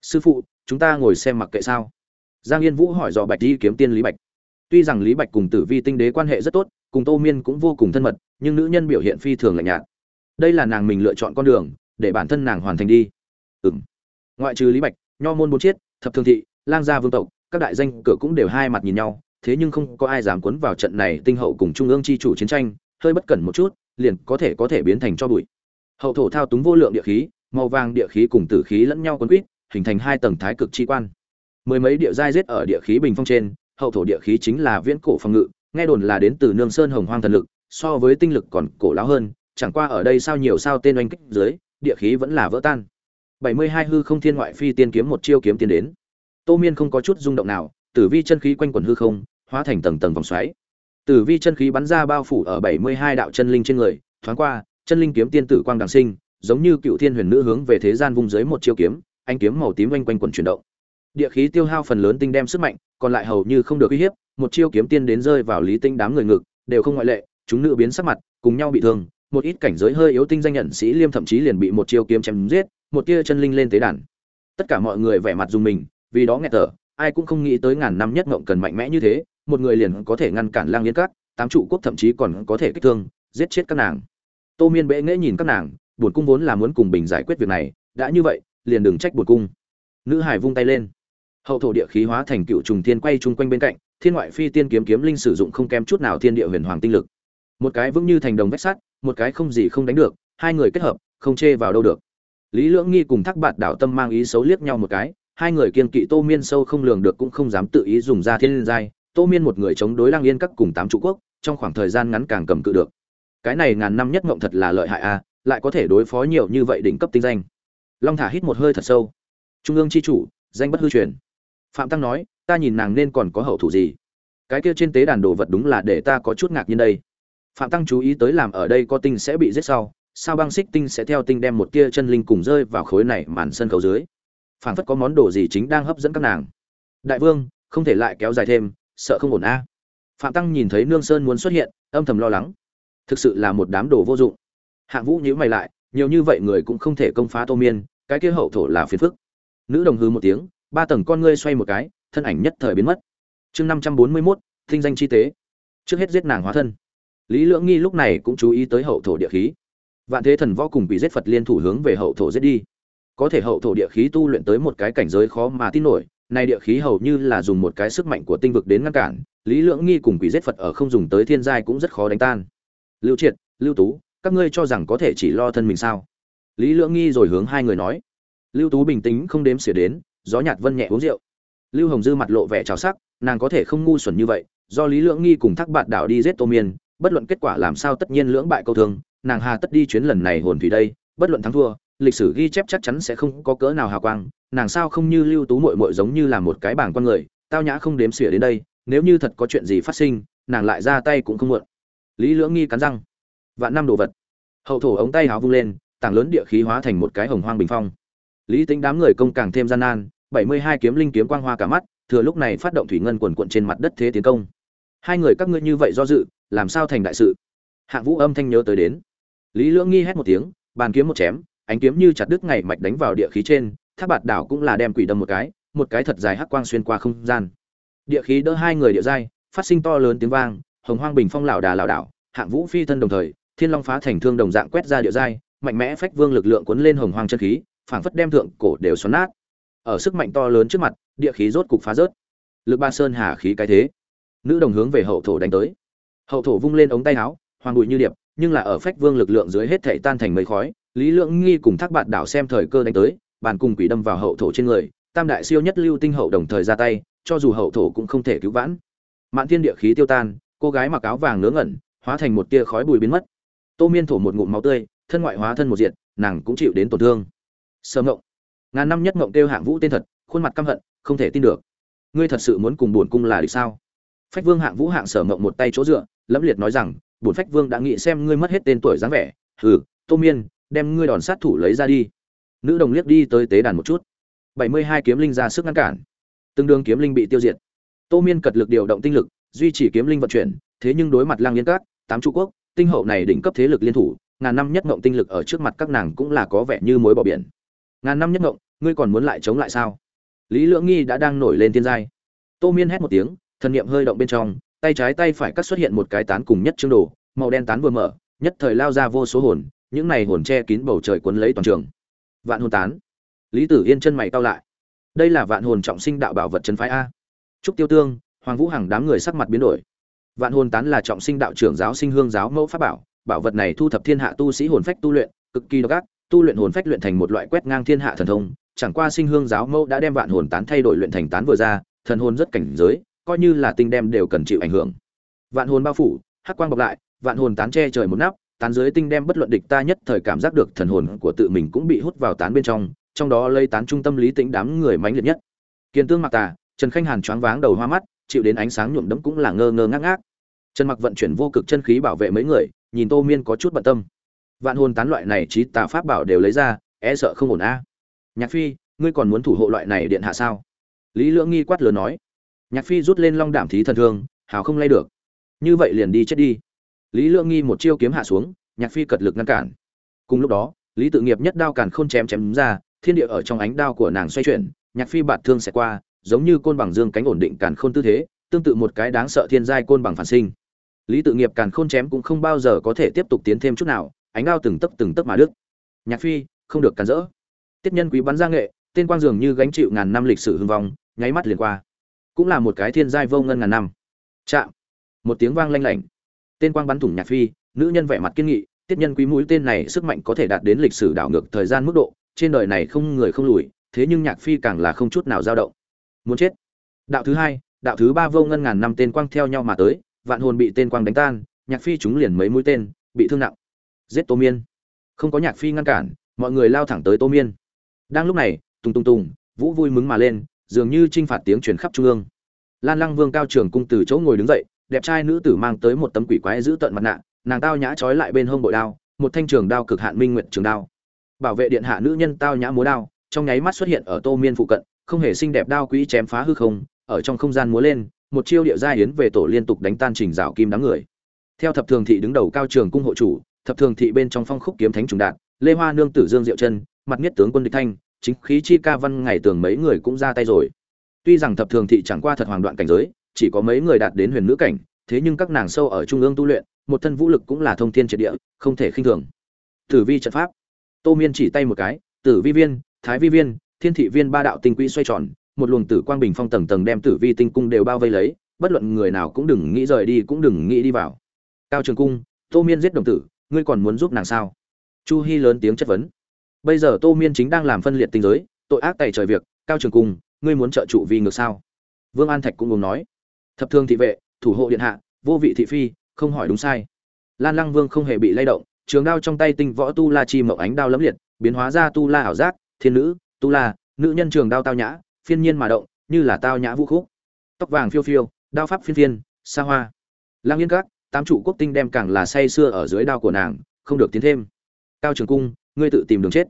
Sư phụ, chúng ta ngồi xem mặc kệ sao? Giang yên vũ hỏi dò bạch đi kiếm tiên lý bạch. Tuy rằng lý bạch cùng tử vi tinh đế quan hệ rất tốt, cùng tô miên cũng vô cùng thân mật, nhưng nữ nhân biểu hiện phi thường lạnh nhạt. Đây là nàng mình lựa chọn con đường, để bản thân nàng hoàn thành đi. Ừng ngoại trừ lý bạch, nho môn bốn chiết, thập thương thị, lang gia vương tộc, các đại danh cửa cũng đều hai mặt nhìn nhau, thế nhưng không có ai dám cuốn vào trận này tinh hậu cùng trung ương chi chủ chiến tranh, hơi bất cẩn một chút, liền có thể có thể biến thành cho bụi hậu thổ thao túng vô lượng địa khí, màu vàng địa khí cùng tử khí lẫn nhau quấn quýt, hình thành hai tầng thái cực chi quan. Mười mấy địa giai giết ở địa khí bình phong trên, hậu thổ địa khí chính là viễn cổ phòng ngự, nghe đồn là đến từ nương sơn hồng hoang thần lực, so với tinh lực còn cổ láo hơn, chẳng qua ở đây sao nhiều sao tên oanh kích dưới, địa khí vẫn là vỡ tan. Bảy mươi hai hư không thiên ngoại phi tiên kiếm một chiêu kiếm tiến đến. Tô miên không có chút rung động nào, tử vi chân khí quanh quẩn hư không, hóa thành tầng tầng vòng xoáy. Tử vi chân khí bắn ra bao phủ ở bảy mươi hai đạo chân linh trên người, thoáng qua chân linh kiếm tiên tử quang đằng sinh, giống như cựu thiên huyền nữ hướng về thế gian vung dưới một chiêu kiếm anh kiếm màu tím quanh quanh quẩn chuyển động. Địa khí tiêu hao phần lớn tinh đem sức mạnh, còn lại hầu như không được uy hiếp, một chiêu kiếm tiên đến rơi vào lý tinh đám người ngực, đều không ngoại lệ, chúng nữ biến sắc mặt, cùng nhau bị thương, một ít cảnh giới hơi yếu tinh danh nhận sĩ liêm thậm chí liền bị một chiêu kiếm chém giết, một tia chân linh lên tế đàn. Tất cả mọi người vẻ mặt dùng mình, vì đó nghe thở, ai cũng không nghĩ tới ngàn năm nhất ngộng cần mạnh mẽ như thế, một người liền có thể ngăn cản lang yên các, tám trụ quốc thậm chí còn có thể kích thương, giết chết các nàng tô miên bệ nghễ nhìn các nàng bột cung vốn là muốn cùng bình giải quyết việc này, đã như vậy, liền đừng trách bột cung. Nữ hải vung tay lên. Hậu thổ địa khí hóa thành cựu trùng thiên quay chung quanh bên cạnh, thiên ngoại phi tiên kiếm kiếm linh sử dụng không kém chút nào thiên địa huyền hoàng tinh lực. Một cái vững như thành đồng vách sắt, một cái không gì không đánh được, hai người kết hợp, không chê vào đâu được. Lý lưỡng nghi cùng thác bạt đảo tâm mang ý xấu liếc nhau một cái, hai người kiên kỵ tô miên sâu không lường được cũng không dám tự ý dùng ra thiên liên giai, tô miên một người chống đối lang yên các cùng tám trụ quốc, trong khoảng thời gian ngắn càng cầm cự được cái này ngàn năm nhất ngộng thật là lợi hại a lại có thể đối phó nhiều như vậy đỉnh cấp tinh danh. Long thả hít một hơi thật sâu. Trung ương c h i chủ, danh bất hư truyền. Phạm tăng nói, ta nhìn nàng nên còn có hậu thủ gì? Cái kia trên tế đàn đồ vật đúng là để ta có chút ngạc nhiên đây. Phạm tăng chú ý tới làm ở đây có tinh sẽ bị giết sau, sao băng xích tinh sẽ theo tinh đem một tia chân linh cùng rơi vào khối này màn sân khấu dưới. Phảng phất có món đồ gì chính đang hấp dẫn các nàng. Đại vương, không thể lại kéo dài thêm, sợ không ổn a. Phạm tăng nhìn thấy nương sơn muốn xuất hiện, âm thầm lo lắng thực sự là một đám đồ vô dụng. Hạng vũ nhíu mày lại, nhiều như vậy người cũng không thể công phá tô miên, cái kia hậu thổ là phiền phức. Nữ đồng hư một tiếng, ba tầng con ngươi xoay một cái, thân ảnh nhất thời biến mất. Chương năm trăm bốn mươi mốt, thinh danh chi tế. Trước hết giết nàng hóa thân. Lý lưỡng nghi lúc này cũng chú ý tới hậu thổ địa khí. Vạn thế thần võ cùng bị giết phật liên thủ hướng về hậu thổ giết đi. Có thể hậu thổ địa khí tu luyện tới một cái cảnh giới khó mà tin nổi này địa khí hầu như là dùng một cái sức mạnh của tinh vực đến ngăn cản, lý lưỡng nghi cùng quỷ giết phật ở không dùng tới thiên giai cũng rất khó đánh tan lưu triệt, lưu tú, các ngươi cho rằng có thể chỉ lo thân mình sao? Lý lưỡng nghi rồi hướng hai người nói. Lưu tú bình tĩnh không đếm xỉa đến, gió nhạt vân nhẹ uống rượu. Lưu hồng dư mặt lộ vẻ trào sắc, nàng có thể không ngu xuẩn như vậy, do lý lưỡng nghi cùng thác bạn đảo đi giết tô miên, bất luận kết quả làm sao tất nhiên lưỡng bại câu thương, nàng hà tất đi chuyến lần này hồn thủy đây, bất luận thắng thua, lịch sử ghi chép chắc chắn sẽ không có cỡ nào hào quang, nàng sao không như lưu tú mội mội giống như là một cái bảng con người, tao nhã không đếm xỉa đến đây, nếu như thật có chuyện gì phát sinh, nàng lại ra tay cũng không muộn lý lưỡng nghi cắn răng. Vạn năm đồ vật. Hậu thổ ống tay háo vung lên, tảng lớn địa khí hóa thành một cái hồng hoang bình phong. Lý tính đám người công càng thêm gian nan, bảy mươi hai kiếm linh kiếm quang hoa cả mắt, thừa lúc này phát động thủy ngân quần quận trên mặt đất thế tiến công. Hai người các ngươi như vậy do dự, làm sao thành đại sự? Hạng vũ âm thanh nhớ tới đến. Lý lưỡng nghi hét một tiếng, bàn kiếm một chém, ánh kiếm như chặt đứt ngày mạch đánh vào địa khí trên tháp bạt đảo cũng là đem quỷ đâm một cái một cái thật dài hắc quang xuyên qua không gian. Địa khí đỡ hai người địa giai, phát sinh to lớn tiếng vang hồng hoang bình phong lảo đà lảo đảo, hạng vũ phi thân đồng thời, thiên long phá thành thương đồng dạng quét ra địa giai, mạnh mẽ phách vương lực lượng cuốn lên hồng hoang chân khí, phảng phất đem thượng cổ đều xoắn nát. Ở sức mạnh to lớn trước mặt, địa khí rốt cục phá rớt. Lực ba sơn hà khí cái thế. Nữ đồng hướng về hậu thổ đánh tới. Hậu thổ vung lên ống tay áo hoàng bụi như điệp, nhưng là ở phách vương lực lượng dưới hết thảy tan thành mây khói, lý lượng nghi cùng thác bạn đảo xem thời cơ đánh tới, bàn cùng quỷ đâm vào hậu thổ trên người, tam đại siêu nhất lưu tinh hậu đồng thời ra tay, cho dù hậu thổ cũng không thể cứu vãn. Mạn thiên địa khí tiêu tan cô gái mặc áo vàng ngớ ngẩn, hóa thành một tia khói bụi biến mất. Tô miên thổ một ngụm máu tươi, thân ngoại hóa thân một diện nàng cũng chịu đến tổn thương. Sơ ngộng. Ngàn năm nhất ngộng kêu hạng vũ tên thật, khuôn mặt căm hận, không thể tin được. Ngươi thật sự muốn cùng bổn cung là địch sao? Phách vương hạng vũ hạng sở ngộng một tay chỗ dựa, lẫm liệt nói rằng, bổn phách vương đã nghĩ xem ngươi mất hết tên tuổi dáng vẻ. Hừ, tô miên, đem ngươi đòn sát thủ lấy ra đi. Nữ đồng liếc đi tới tế đàn một chút. Bảy mươi hai kiếm linh ra sức ngăn cản. Tương đương kiếm linh bị tiêu diệt. Tô miên cật lực điều động tinh lực duy trì kiếm linh vận chuyển, thế nhưng đối mặt lang liên cát tám trụ quốc, tinh hậu này đỉnh cấp thế lực liên thủ, ngàn năm nhất ngộng tinh lực ở trước mặt các nàng cũng là có vẻ như mối bỏ biển. Ngàn năm nhất ngộng, ngươi còn muốn lại chống lại sao? Lý lưỡng nghi đã đang nổi lên thiên giai. Tô miên hét một tiếng, thần niệm hơi động bên trong, tay trái tay phải cắt xuất hiện một cái tán cùng nhất chương đồ, màu đen tán vừa mở, nhất thời lao ra vô số hồn, những này hồn che kín bầu trời cuốn lấy toàn trường. Vạn hồn tán. Lý tử yên chân mày cao lại. Đây là vạn hồn trọng sinh đạo bảo vật chân phái a. Trúc tiêu tương hoàng vũ hằng đám người sắc mặt biến đổi. Vạn hồn tán là trọng sinh đạo trưởng giáo sinh hương giáo mẫu pháp bảo bảo vật này thu thập thiên hạ tu sĩ hồn phách tu luyện, cực kỳ độc ác, tu luyện hồn phách luyện thành một loại quét ngang thiên hạ thần thông, chẳng qua sinh hương giáo mẫu đã đem vạn hồn tán thay đổi luyện thành tán vừa ra, thần hồn rất cảnh giới, coi như là tinh đem đều cần chịu ảnh hưởng. Vạn hồn bao phủ, hắc quang bọc lại, vạn hồn tán che trời một nắp, tán dưới tinh đem bất luận địch ta nhất thời cảm giác được thần hồn của tự mình cũng bị hút vào tán bên trong trong đó lây tán trung tâm lý tĩnh đám người mãnh liệt nhất. Kiên tương mặc tà, trần khanh hàn choáng váng đầu hoa mắt chịu đến ánh sáng nhuộm đẫm cũng là ngơ ngơ ngác ngác. Trần mặc vận chuyển vô cực chân khí bảo vệ mấy người, nhìn tô miên có chút bận tâm. Vạn hồn tán loại này trí tà pháp bảo đều lấy ra e sợ không ổn a. Nhạc phi, ngươi còn muốn thủ hộ loại này điện hạ sao? Lý lưỡng nghi quát lớn nói. Nhạc phi rút lên long đảm thí thần thương, hào không lay được. Như vậy liền đi chết đi. Lý lưỡng nghi một chiêu kiếm hạ xuống, nhạc phi cật lực ngăn cản. Cùng lúc đó, lý tự nghiệp nhất đao càn khôn chém chém ra, thiên địa ở trong ánh đao của nàng xoay chuyển, nhạc phi bạt thương sẽ qua giống như côn bằng dương cánh ổn định càn khôn tư thế, tương tự một cái đáng sợ thiên giai côn bằng phản sinh. Lý tự nghiệp càn khôn chém cũng không bao giờ có thể tiếp tục tiến thêm chút nào, ánh đao từng tấc từng tấc mà đứt. Nhạc phi, không được cản rỡ. Tiết nhân quý bắn ra nghệ, tên quang dường như gánh chịu ngàn năm lịch sử hưng vong, nháy mắt liền qua. Cũng là một cái thiên giai vô ngân ngàn năm. Chạm. Một tiếng vang lanh lảnh. Tên quang bắn thủng nhạc phi, nữ nhân vẻ mặt kiên nghị, tiết nhân quý mũi tên này sức mạnh có thể đạt đến lịch sử đảo ngược thời gian mức độ, trên đời này không người không lùi, thế nhưng nhạc phi càng là không chút nào dao động muốn chết. Đạo thứ hai, đạo thứ ba vô ngân ngàn năm tên quang theo nhau mà tới, vạn hồn bị tên quang đánh tan, nhạc phi chúng liền mấy mũi tên, bị thương nặng. Giết tô miên. Không có nhạc phi ngăn cản, mọi người lao thẳng tới tô miên. Đang lúc này, tùng tùng tùng, vũ vui mừng mà lên, dường như t r i n h phạt tiếng truyền khắp trung ương. Lan lăng vương cao trường cung từ chỗ ngồi đứng dậy, đẹp trai nữ tử mang tới một tấm quỷ quái giữ tận mặt nạ, nàng tao nhã trói lại bên hông bội đao, một thanh trường đao cực hạn minh nguyện trường đao. Bảo vệ điện hạ nữ nhân tao nhã múa đao, trong nháy mắt xuất hiện ở tô miên phụ cận không hề xinh đẹp đao quỹ chém phá hư không, ở trong không gian múa lên, một chiêu địa gia yến về tổ liên tục đánh tan trình rào kim đám người. Theo thập thường thị đứng đầu cao trường cung hộ chủ, thập thường thị bên trong phong khúc kiếm thánh trùng đạn, lê hoa nương tử dương diệu chân, mặt nhất tướng quân địch thanh, chính khí chi ca văn ngày tưởng mấy người cũng ra tay rồi. Tuy rằng thập thường thị chẳng qua thật hoàng đoạn cảnh giới, chỉ có mấy người đạt đến huyền nữ cảnh, thế nhưng các nàng sâu ở trung ương tu luyện, một thân vũ lực cũng là thông thiên triệt địa, không thể khinh thường. Tử vi trận pháp. Tô miên chỉ tay một cái, tử vi viên, thái vi viên thiên thị viên ba đạo tinh quỹ xoay tròn, một luồng tử quang bình phong tầng tầng đem tử vi tinh cung đều bao vây lấy, bất luận người nào cũng đừng nghĩ rời đi cũng đừng nghĩ đi vào. Cao trường cung, tô miên giết đồng tử, ngươi còn muốn giúp nàng sao? Chu hy lớn tiếng chất vấn. Bây giờ tô miên chính đang làm phân liệt tinh giới, tội ác tày trời việc, cao trường cung, ngươi muốn trợ trụ vì ngược sao? Vương an thạch cũng cùng nói. Thập thương thị vệ, thủ hộ điện hạ, vô vị thị phi, không hỏi đúng sai. Lan lăng vương không hề bị lay động, trường đao trong tay tinh võ tu la chi mậu ánh đao lẫm liệt, biến hóa ra tu la ảo giác, thiên nữ tu la, nữ nhân trường đao tao nhã, phiên nhiên mà động, như là tao nhã vũ khúc. Tóc vàng phiêu phiêu, đao pháp phiên phiên, xa hoa. Lang yên các, tám trụ quốc tinh đem càng là say xưa ở dưới đao của nàng, không được tiến thêm. Cao trường cung, ngươi tự tìm đường chết.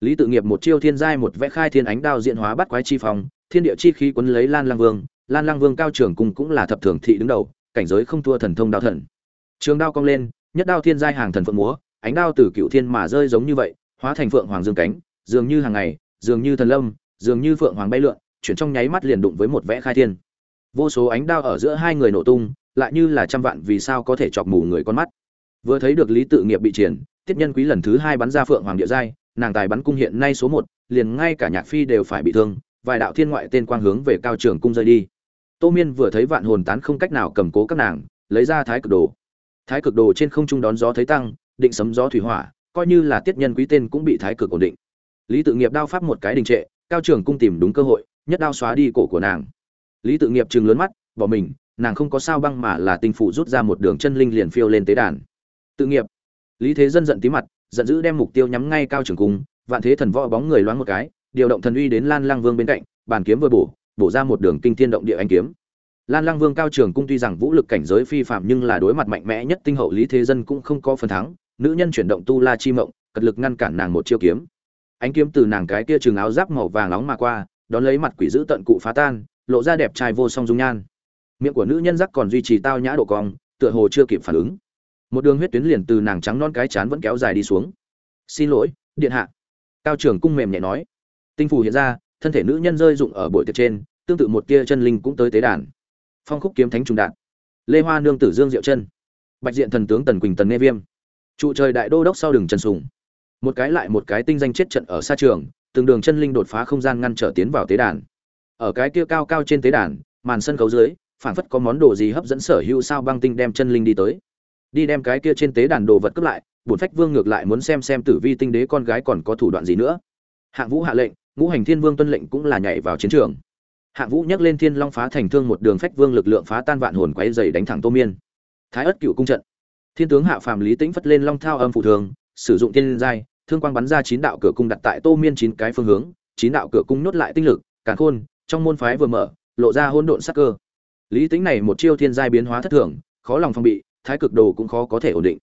Lý tự nghiệp một chiêu thiên giai một vẽ khai thiên ánh đao diện hóa bắt quái chi phòng thiên địa chi khí quấn lấy lan lang vương. Lan lang vương cao trường cung cũng là thập thường thị đứng đầu, cảnh giới không thua thần thông đao thần. Trường đao cong lên, nhất đao thiên giai hàng thần phượng múa, ánh đao từ cựu thiên mà rơi giống như vậy, hóa thành phượng hoàng dương cánh, dường như hàng ngày dường như thần lâm, dường như phượng hoàng bay lượn, chuyển trong nháy mắt liền đụng với một vẽ khai thiên. Vô số ánh đao ở giữa hai người nổ tung, lại như là trăm vạn vì sao có thể chọc mù người con mắt. Vừa thấy được lý tự nghiệp bị triển, tiết nhân quý lần thứ hai bắn ra phượng hoàng địa giai, nàng tài bắn cung hiện nay số một, liền ngay cả nhạc phi đều phải bị thương, vài đạo thiên ngoại tên quang hướng về cao trường cung rơi đi. Tô miên vừa thấy vạn hồn tán không cách nào cầm cố các nàng, lấy ra thái cực đồ. Thái cực đồ trên không trung đón gió thấy tăng, định sấm gió thủy hỏa, coi như là tiết nhân quý tên cũng bị thái cực ổn định lý tự nghiệp đao pháp một cái đình trệ, cao trường cung tìm đúng cơ hội, nhất đao xóa đi cổ của nàng. Lý tự nghiệp chừng lớn mắt, bỏ mình, nàng không có sao băng mà là tinh phụ rút ra một đường chân linh liền phiêu lên tế đàn. Tự nghiệp. Lý thế dân giận tí mặt, giận dữ đem mục tiêu nhắm ngay cao trường cung, vạn thế thần võ bóng người loáng một cái, điều động thần uy đến lan lang vương bên cạnh, bàn kiếm vừa bổ bổ ra một đường kinh thiên động địa anh kiếm. Lan lang vương cao trường cung tuy rằng vũ lực cảnh giới phi phạm nhưng là đối mặt mạnh mẽ nhất tinh hậu lý thế dân cũng không có phần thắng, nữ nhân chuyển động tu la chi mộng, cật lực ngăn cản nàng một chiêu kiếm ánh kiếm từ nàng cái kia trường áo giáp màu vàng nóng mà qua, đón lấy mặt quỷ dữ tận cụ phá tan, lộ ra đẹp trai vô song dung nhan. Miệng của nữ nhân giác còn duy trì tao nhã độ cong, tựa hồ chưa kịp phản ứng. Một đường huyết tuyến liền từ nàng trắng non cái chán vẫn kéo dài đi xuống. Xin lỗi, điện hạ. Cao trưởng cung mềm nhẹ nói. Tinh phù hiện ra, thân thể nữ nhân rơi rụng ở bội tiệc trên, tương tự một tia chân linh cũng tới tế đàn. Phong khúc kiếm thánh trùng đạn. Lê hoa nương tử dương diệu chân. Bạch diện thần tướng tần quỳnh tần nghe viêm. Trụ trời đại đô đốc sau đường trần sùng một cái lại một cái tinh danh chết trận ở xa trường, từng đường chân linh đột phá không gian ngăn trở tiến vào tế đàn. Ở cái kia cao cao trên tế đàn, màn sân khấu dưới phản phất có món đồ gì hấp dẫn sở hữu sao băng tinh đem chân linh đi tới. Đi đem cái kia trên tế đàn đồ vật cướp lại, bổn phách vương ngược lại muốn xem xem tử vi tinh đế con gái còn có thủ đoạn gì nữa. Hạng vũ hạ lệnh, ngũ hành thiên vương tuân lệnh cũng là nhảy vào chiến trường. Hạng vũ nhắc lên thiên long phá thành thương một đường phách vương lực lượng phá tan vạn hồn quấy dày đánh thẳng tô miên. Thái ất cựu cung trận. Thiên tướng hạ phàm lý tĩnh phất lên long thao âm phụ thường, sử dụng tiên giai thương quang bắn ra chín đạo cửa cung đặt tại tô miên chín cái phương hướng, chín đạo cửa cung nhốt lại tinh lực, càn khôn, trong môn phái vừa mở, lộ ra hỗn độn sắc cơ. Lý tính này một chiêu thiên giai biến hóa thất thường, khó lòng phòng bị, thái cực đồ cũng khó có thể ổn định.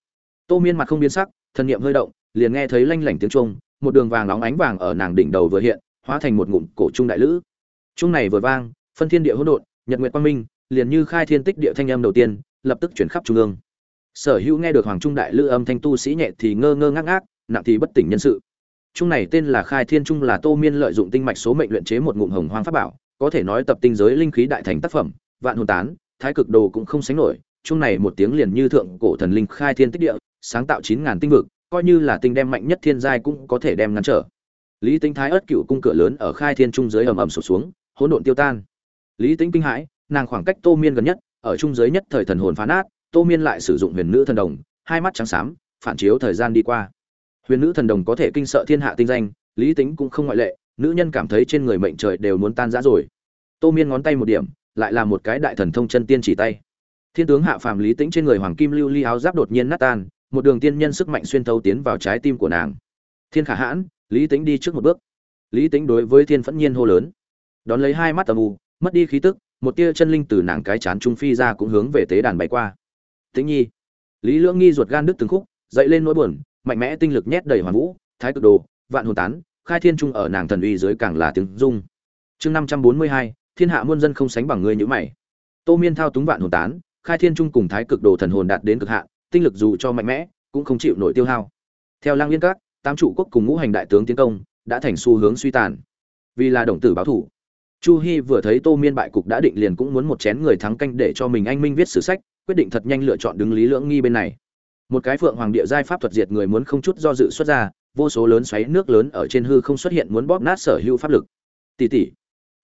Tô miên mặt không biến sắc thân niệm hơi động, liền nghe thấy lanh lảnh tiếng trung một đường vàng nóng ánh vàng ở nàng đỉnh đầu vừa hiện, hóa thành một ngụm cổ trung đại lữ. Trung này vừa vang, phân thiên địa hỗn độn, nhật nguyệt quang minh, liền như khai thiên tích địa thanh âm đầu tiên, lập tức chuyển khắp trung ương. Sở hữu nghe được hoàng trung đại lữ âm thanh tu sĩ nhẹ thì ngơ ngơ ngác ngác nặng thì bất tỉnh nhân sự. Trung này tên là khai thiên trung là tô miên lợi dụng tinh mạch số mệnh luyện chế một ngụm hồng hoang pháp bảo, có thể nói tập tinh giới linh khí đại thành tác phẩm, vạn hồn tán, thái cực đồ cũng không sánh nổi. Chung này một tiếng liền như thượng cổ thần linh khai thiên tích địa, sáng tạo chín ngàn tinh vực, coi như là tinh đem mạnh nhất thiên giai cũng có thể đem ngăn trở. Lý tính thái ớt cựu cung cửa lớn ở khai thiên trung giới ầm ầm sổ xuống, hỗn độn tiêu tan. Lý tính kinh hãi, nàng khoảng cách tô miên gần nhất, ở trung giới nhất thời thần hồn phá nát, tô miên lại sử dụng huyền nữ thần đồng, hai mắt trắng xám, phản chiếu thời gian đi qua huyền nữ thần đồng có thể kinh sợ thiên hạ tinh danh, lý tính cũng không ngoại lệ, nữ nhân cảm thấy trên người mệnh trời đều muốn tan rã rồi. Tô miên ngón tay một điểm, lại là một cái đại thần thông chân tiên chỉ tay. Thiên tướng hạ phàm lý tính trên người hoàng kim lưu ly áo giáp đột nhiên nát tan, một đường tiên nhân sức mạnh xuyên thấu tiến vào trái tim của nàng. Thiên khả hãn, lý tính đi trước một bước. Lý tính đối với thiên phẫn nhiên hô lớn. Đón lấy hai mắt tầm u, mất đi khí tức, một tia chân linh từ nàng cái chán trung phi ra cũng hướng về tế đàn bay qua. Tĩnh nhi, lý lưỡng nghi ruột gan đứt từng khúc, dậy lên nỗi buồn mạnh mẽ tinh lực nhét đầy hoàn vũ, thái cực đồ, vạn hồn tán, khai thiên trung ở nàng thần uy dưới càng là tiếng dung chương năm trăm bốn mươi hai, thiên hạ muôn dân không sánh bằng ngươi nhữ mày. Tô miên thao túng vạn hồn tán, khai thiên trung cùng thái cực đồ thần hồn đạt đến cực hạn, tinh lực dù cho mạnh mẽ, cũng không chịu nổi tiêu hao. Theo lang liên các, tám trụ quốc cùng ngũ hành đại tướng tiến công, đã thành xu hướng suy tàn. Vì là đồng tử báo thủ, chu hy vừa thấy tô miên bại cục đã định liền cũng muốn một chén người thắng canh để cho mình anh minh viết sử sách, quyết định thật nhanh lựa chọn đứng lý lưỡng nghi bên này một cái phượng hoàng địa giai pháp thuật diệt người muốn không chút do dự xuất ra, vô số lớn xoáy nước lớn ở trên hư không xuất hiện muốn bóp nát sở hữu pháp lực. Tỷ tỷ.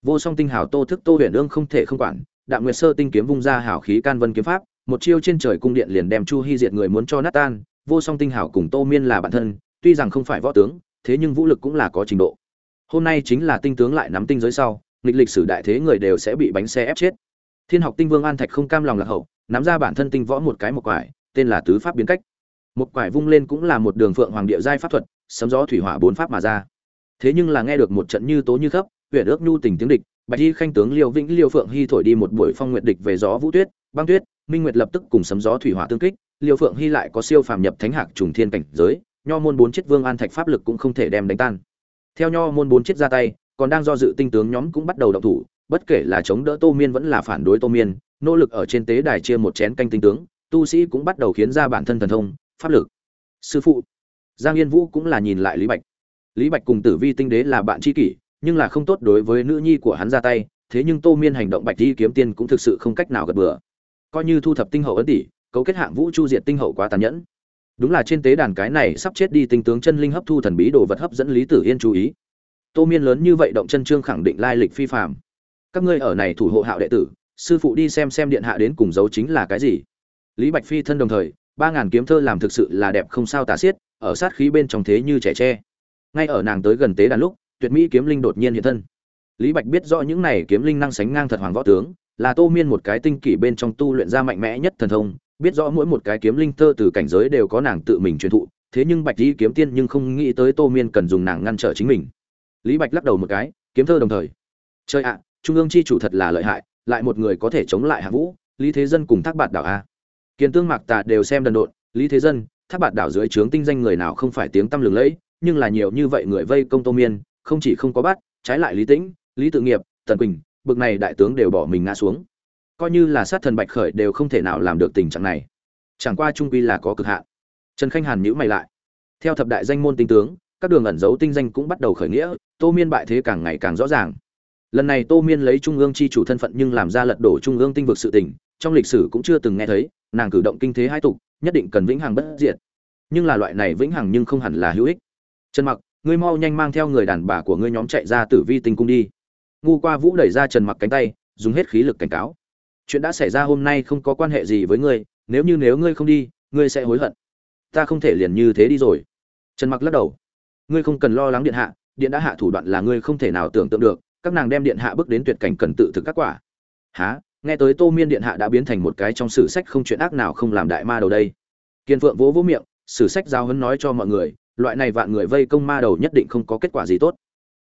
Vô song tinh hào tô thức tô huyền ương không thể không quản, đạm nguyệt sơ tinh kiếm vung ra hảo khí can vân kiếm pháp, một chiêu trên trời cung điện liền đem chu hy diệt người muốn cho nát tan, vô song tinh hảo cùng tô miên là bản thân, tuy rằng không phải võ tướng, thế nhưng vũ lực cũng là có trình độ. Hôm nay chính là tinh tướng lại nắm tinh giới sau, nghịch lịch sử đại thế người đều sẽ bị bánh xe ép chết. Thiên học tinh vương an thạch không cam lòng lạc hậu, nắm ra bản thân tinh võ một cái một quải tên là tứ pháp biến cách. Một quải vung lên cũng là một đường phượng hoàng địa giai pháp thuật, sấm gió thủy hỏa bốn pháp mà ra. Thế nhưng là nghe được một trận như tố như khấp huyện ước nhu tình tiếng địch, bạch y khanh tướng liêu vĩnh liêu phượng hy thổi đi một buổi phong nguyệt địch về gió vũ tuyết, băng tuyết, minh nguyệt lập tức cùng sấm gió thủy hỏa tương kích, liêu phượng hy lại có siêu phàm nhập thánh hạc trùng thiên cảnh giới, nho môn bốn chiếc vương an thạch pháp lực cũng không thể đem đánh tan. Theo nho môn bốn chiếc ra tay, còn đang do dự tinh tướng nhóm cũng bắt đầu động thủ, bất kể là chống đỡ tô miên vẫn là phản đối tô miên, nỗ lực ở trên tế đài chia một chén canh tinh tướng tu sĩ cũng bắt đầu khiến ra bản thân thần thông, pháp lực. Sư phụ, giang yên vũ cũng là nhìn lại lý bạch. Lý bạch cùng tử vi tinh đế là bạn tri kỷ, nhưng là không tốt đối với nữ nhi của hắn ra tay, thế nhưng tô miên hành động bạch di kiếm tiên cũng thực sự không cách nào gật bừa. Coi như thu thập tinh hậu ấn tỷ, cấu kết hạng vũ chu diệt tinh hậu quá tàn nhẫn. Đúng là trên tế đàn cái này sắp chết đi tinh tướng chân linh hấp thu thần bí đồ vật hấp dẫn lý tử yên chú ý. Tô miên lớn như vậy động chân trương khẳng định lai lịch phi phạm các ngươi ở này thủ hộ hạo đệ tử, sư phụ đi xem xem điện hạ đến cùng dấu chính là cái gì lý bạch phi thân đồng thời, ba ngàn kiếm thơ làm thực sự là đẹp không sao tả xiết, ở sát khí bên trong thế như trẻ tre. Ngay ở nàng tới gần tế đàn lúc, tuyệt mỹ kiếm linh đột nhiên hiện thân. Lý bạch biết rõ những này kiếm linh năng sánh ngang thật hoàng võ tướng, là tô miên một cái tinh kỷ bên trong tu luyện ra mạnh mẽ nhất thần thông, biết rõ mỗi một cái kiếm linh thơ từ cảnh giới đều có nàng tự mình truyền thụ, thế nhưng bạch di kiếm tiên nhưng không nghĩ tới tô miên cần dùng nàng ngăn trở chính mình. Lý bạch lắc đầu một cái, kiếm thơ đồng thời. Chơi ạ, trung ương chi chủ thật là lợi hại, lại một người có thể chống lại hạ vũ, lý thế dân cùng thác bạt đảo a kiền tương mạc tà đều xem đần độn, lý thế dân tháp bạt đảo dưới trướng tinh danh người nào không phải tiếng tăm lừng lẫy, nhưng là nhiều như vậy người vây công tô miên, không chỉ không có bắt, trái lại lý tĩnh, lý tự nghiệp, tần quỳnh, bực này đại tướng đều bỏ mình ngã xuống. Coi như là sát thần bạch khởi đều không thể nào làm được tình trạng này. Chẳng qua trung quy là có cực hạn. Trần khanh hàn nhíu mày lại. Theo thập đại danh môn tinh tướng, các đường ẩn dấu tinh danh cũng bắt đầu khởi nghĩa, tô miên bại thế càng ngày càng rõ ràng. Lần này tô miên lấy trung ương chi chủ thân phận nhưng làm ra lật đổ trung ương tinh vực sự tình trong lịch sử cũng chưa từng nghe thấy, nàng cử động kinh thế hai tục, nhất định cần vĩnh hằng bất diệt. Nhưng là loại này vĩnh hằng nhưng không hẳn là hữu ích. Trần mặc, ngươi mau nhanh mang theo người đàn bà của ngươi nhóm chạy ra tử vi tinh cung đi. Ngu qua vũ đẩy ra trần mặc cánh tay, dùng hết khí lực cảnh cáo. Chuyện đã xảy ra hôm nay không có quan hệ gì với ngươi, nếu như nếu ngươi không đi, ngươi sẽ hối hận. Ta không thể liền như thế đi rồi. Trần mặc lắc đầu. Ngươi không cần lo lắng điện hạ, điện đã hạ thủ đoạn là ngươi không thể nào tưởng tượng được, các nàng đem điện hạ bước đến tuyệt cảnh cần tự thực các quả. Há nghe tới tô miên điện hạ đã biến thành một cái trong sử sách không chuyện ác nào không làm đại ma đầu đây. Kiên phượng vỗ vỗ miệng, sử sách giao hấn nói cho mọi người, loại này vạn người vây công ma đầu nhất định không có kết quả gì tốt.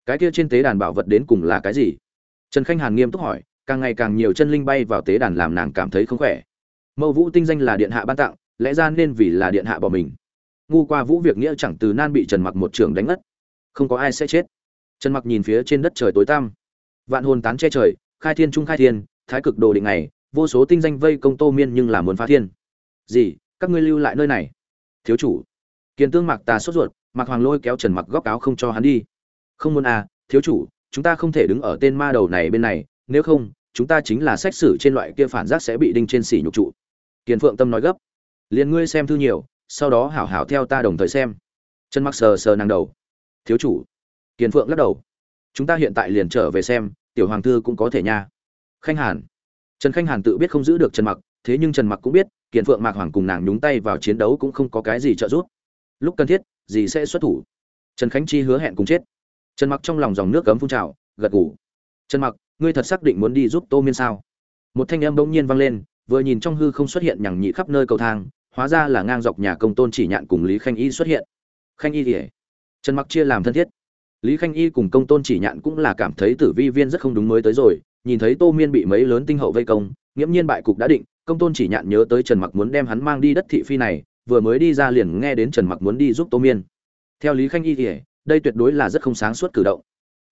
Cái kia trên tế đàn bảo vật đến cùng là cái gì? Trần khanh hàn nghiêm túc hỏi, càng ngày càng nhiều chân linh bay vào tế đàn làm nàng cảm thấy không khỏe. Mâu vũ tinh danh là điện hạ ban tặng, lẽ ra nên vì là điện hạ bỏ mình. Ngu qua vũ việc nghĩa chẳng từ nan bị trần mặc một trường đánh ngất. Không có ai sẽ chết. Trần mặc nhìn phía trên đất trời tối tăm. Vạn hồn tán che trời, khai thiên trung khai thiên thái cực đồ định này vô số tinh danh vây công tô miên nhưng là muốn phá thiên. Gì, các ngươi lưu lại nơi này? Thiếu chủ. Kiến tương mặc tà sốt ruột mặc hoàng lôi kéo trần mặc góc áo không cho hắn đi. Không muốn à thiếu chủ, chúng ta không thể đứng ở tên ma đầu này bên này, nếu không, chúng ta chính là xét xử trên loại kia phản giác sẽ bị đinh trên xỉ nhục trụ. Kiền phượng tâm nói gấp. Liền ngươi xem thư nhiều, sau đó hảo hảo theo ta đồng thời xem. Trần mặc sờ sờ nàng đầu. Thiếu chủ. Kiền phượng lắc đầu. Chúng ta hiện tại liền trở về xem, tiểu hoàng thư cũng có thể nha khanh hàn. Trần khanh hàn tự biết không giữ được trần mặc, thế nhưng trần mặc cũng biết kiền phượng mạc hoàng cùng nàng nhúng tay vào chiến đấu cũng không có cái gì trợ giúp. Lúc cần thiết, gì sẽ xuất thủ? Trần khánh chi hứa hẹn cùng chết. Trần mặc trong lòng dòng nước cấm phun trào, gật gù. Trần mặc, ngươi thật xác định muốn đi giúp tô miên sao? Một thanh âm bỗng nhiên vang lên, vừa nhìn trong hư không xuất hiện nhằng nhị khắp nơi cầu thang, hóa ra là ngang dọc nhà công tôn chỉ nhạn cùng lý khanh y xuất hiện. Khanh y thì trần mặc chia làm thân thiết. Lý khanh y cùng công tôn chỉ nhạn cũng là cảm thấy tử vi viên rất không đúng mới tới rồi nhìn thấy tô miên bị mấy lớn tinh hậu vây công, nghiễm nhiên bại cục đã định, công tôn chỉ nhạn nhớ tới trần mặc muốn đem hắn mang đi đất thị phi này, vừa mới đi ra liền nghe đến trần mặc muốn đi giúp tô miên. Theo lý khanh y thì, đây tuyệt đối là rất không sáng suốt cử động.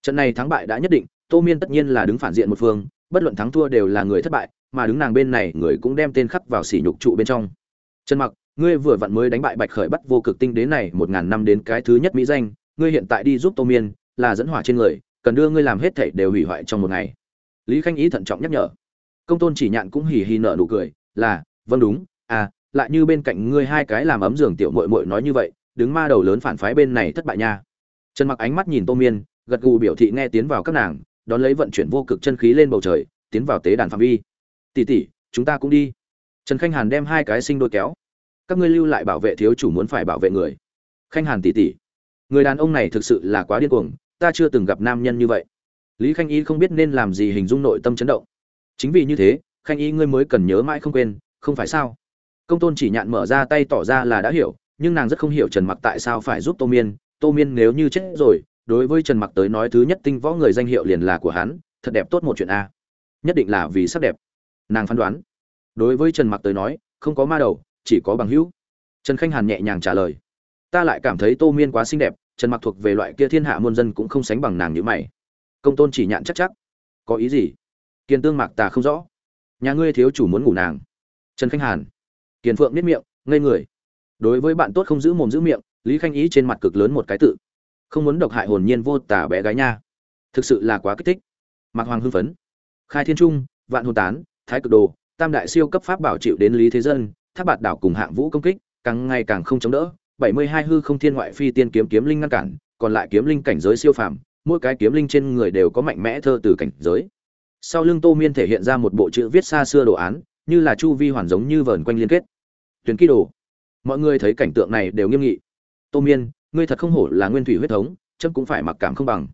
Trận này thắng bại đã nhất định, tô miên tất nhiên là đứng phản diện một phương, bất luận thắng thua đều là người thất bại, mà đứng nàng bên này, người cũng đem tên khắc vào sỉ nhục trụ bên trong. Trần mặc, ngươi vừa vặn mới đánh bại bạch khởi bắt vô cực tinh đến này, một ngàn năm đến cái thứ nhất mỹ danh, ngươi hiện tại đi giúp tô miên, là dẫn hỏa trên người, cần đưa ngươi làm hết thảy đều hủy hoại trong một ngày lý khanh ý thận trọng nhắc nhở. Công tôn chỉ nhạn cũng hì hì nở nụ cười, là vâng đúng à lại như bên cạnh ngươi hai cái làm ấm giường tiểu muội muội nói như vậy, đứng ma đầu lớn phản phái bên này thất bại nha. Trần mặc ánh mắt nhìn tô miên, gật gù biểu thị nghe tiến vào các nàng, đón lấy vận chuyển vô cực chân khí lên bầu trời, tiến vào tế đàn phạm vi. Tỷ tỷ, chúng ta cũng đi. Trần khanh hàn đem hai cái sinh đôi kéo. Các ngươi lưu lại bảo vệ thiếu chủ muốn phải bảo vệ người. Khanh hàn tỷ tỷ, người đàn ông này thực sự là quá điên cuồng, ta chưa từng gặp nam nhân như vậy lý khanh y không biết nên làm gì hình dung nội tâm chấn động. Chính vì như thế, khanh y ngươi mới cần nhớ mãi không quên, không phải sao? Công tôn chỉ nhạn mở ra tay tỏ ra là đã hiểu, nhưng nàng rất không hiểu trần mặc tại sao phải giúp tô miên. Tô miên nếu như chết rồi, đối với trần mặc tới nói thứ nhất tinh võ người danh hiệu liền là của hắn, thật đẹp tốt một chuyện a. Nhất định là vì sắc đẹp. Nàng phán đoán. Đối với trần mặc tới nói, không có ma đầu, chỉ có bằng hữu. Trần khanh hàn nhẹ nhàng trả lời. Ta lại cảm thấy tô miên quá xinh đẹp, trần mặc thuộc về loại kia thiên hạ muôn dân cũng không sánh bằng nàng như mày công tôn chỉ nhạn chắc chắc. Có ý gì? Kiên tương mạc tà không rõ. Nhà ngươi thiếu chủ muốn ngủ nàng. Trần khanh hàn. Kiền phượng biết miệng, ngây người. Đối với bạn tốt không giữ mồm giữ miệng, lý khanh ý trên mặt cực lớn một cái tự. Không muốn độc hại hồn nhiên vô tả bé gái nha. Thực sự là quá kích thích. Mạc hoàng hưng phấn. Khai thiên trung, vạn hồn tán, thái cực đồ, tam đại siêu cấp pháp bảo chịu đến lý thế dân tháp bạt đảo cùng hạng vũ công kích, càng ngày càng không chống đỡ. Bảy mươi hai hư không thiên ngoại phi tiên kiếm kiếm linh ngăn cản, còn lại kiếm linh cảnh giới siêu phàm mỗi cái kiếm linh trên người đều có mạnh mẽ thơ từ cảnh giới. Sau lưng tô miên thể hiện ra một bộ chữ viết xa xưa đồ án, như là chu vi hoàn giống như vờn quanh liên kết. Tuyến ký đồ. Mọi người thấy cảnh tượng này đều nghiêm nghị. Tô miên, ngươi thật không hổ là nguyên thủy huyết thống, chấm cũng phải mặc cảm không bằng.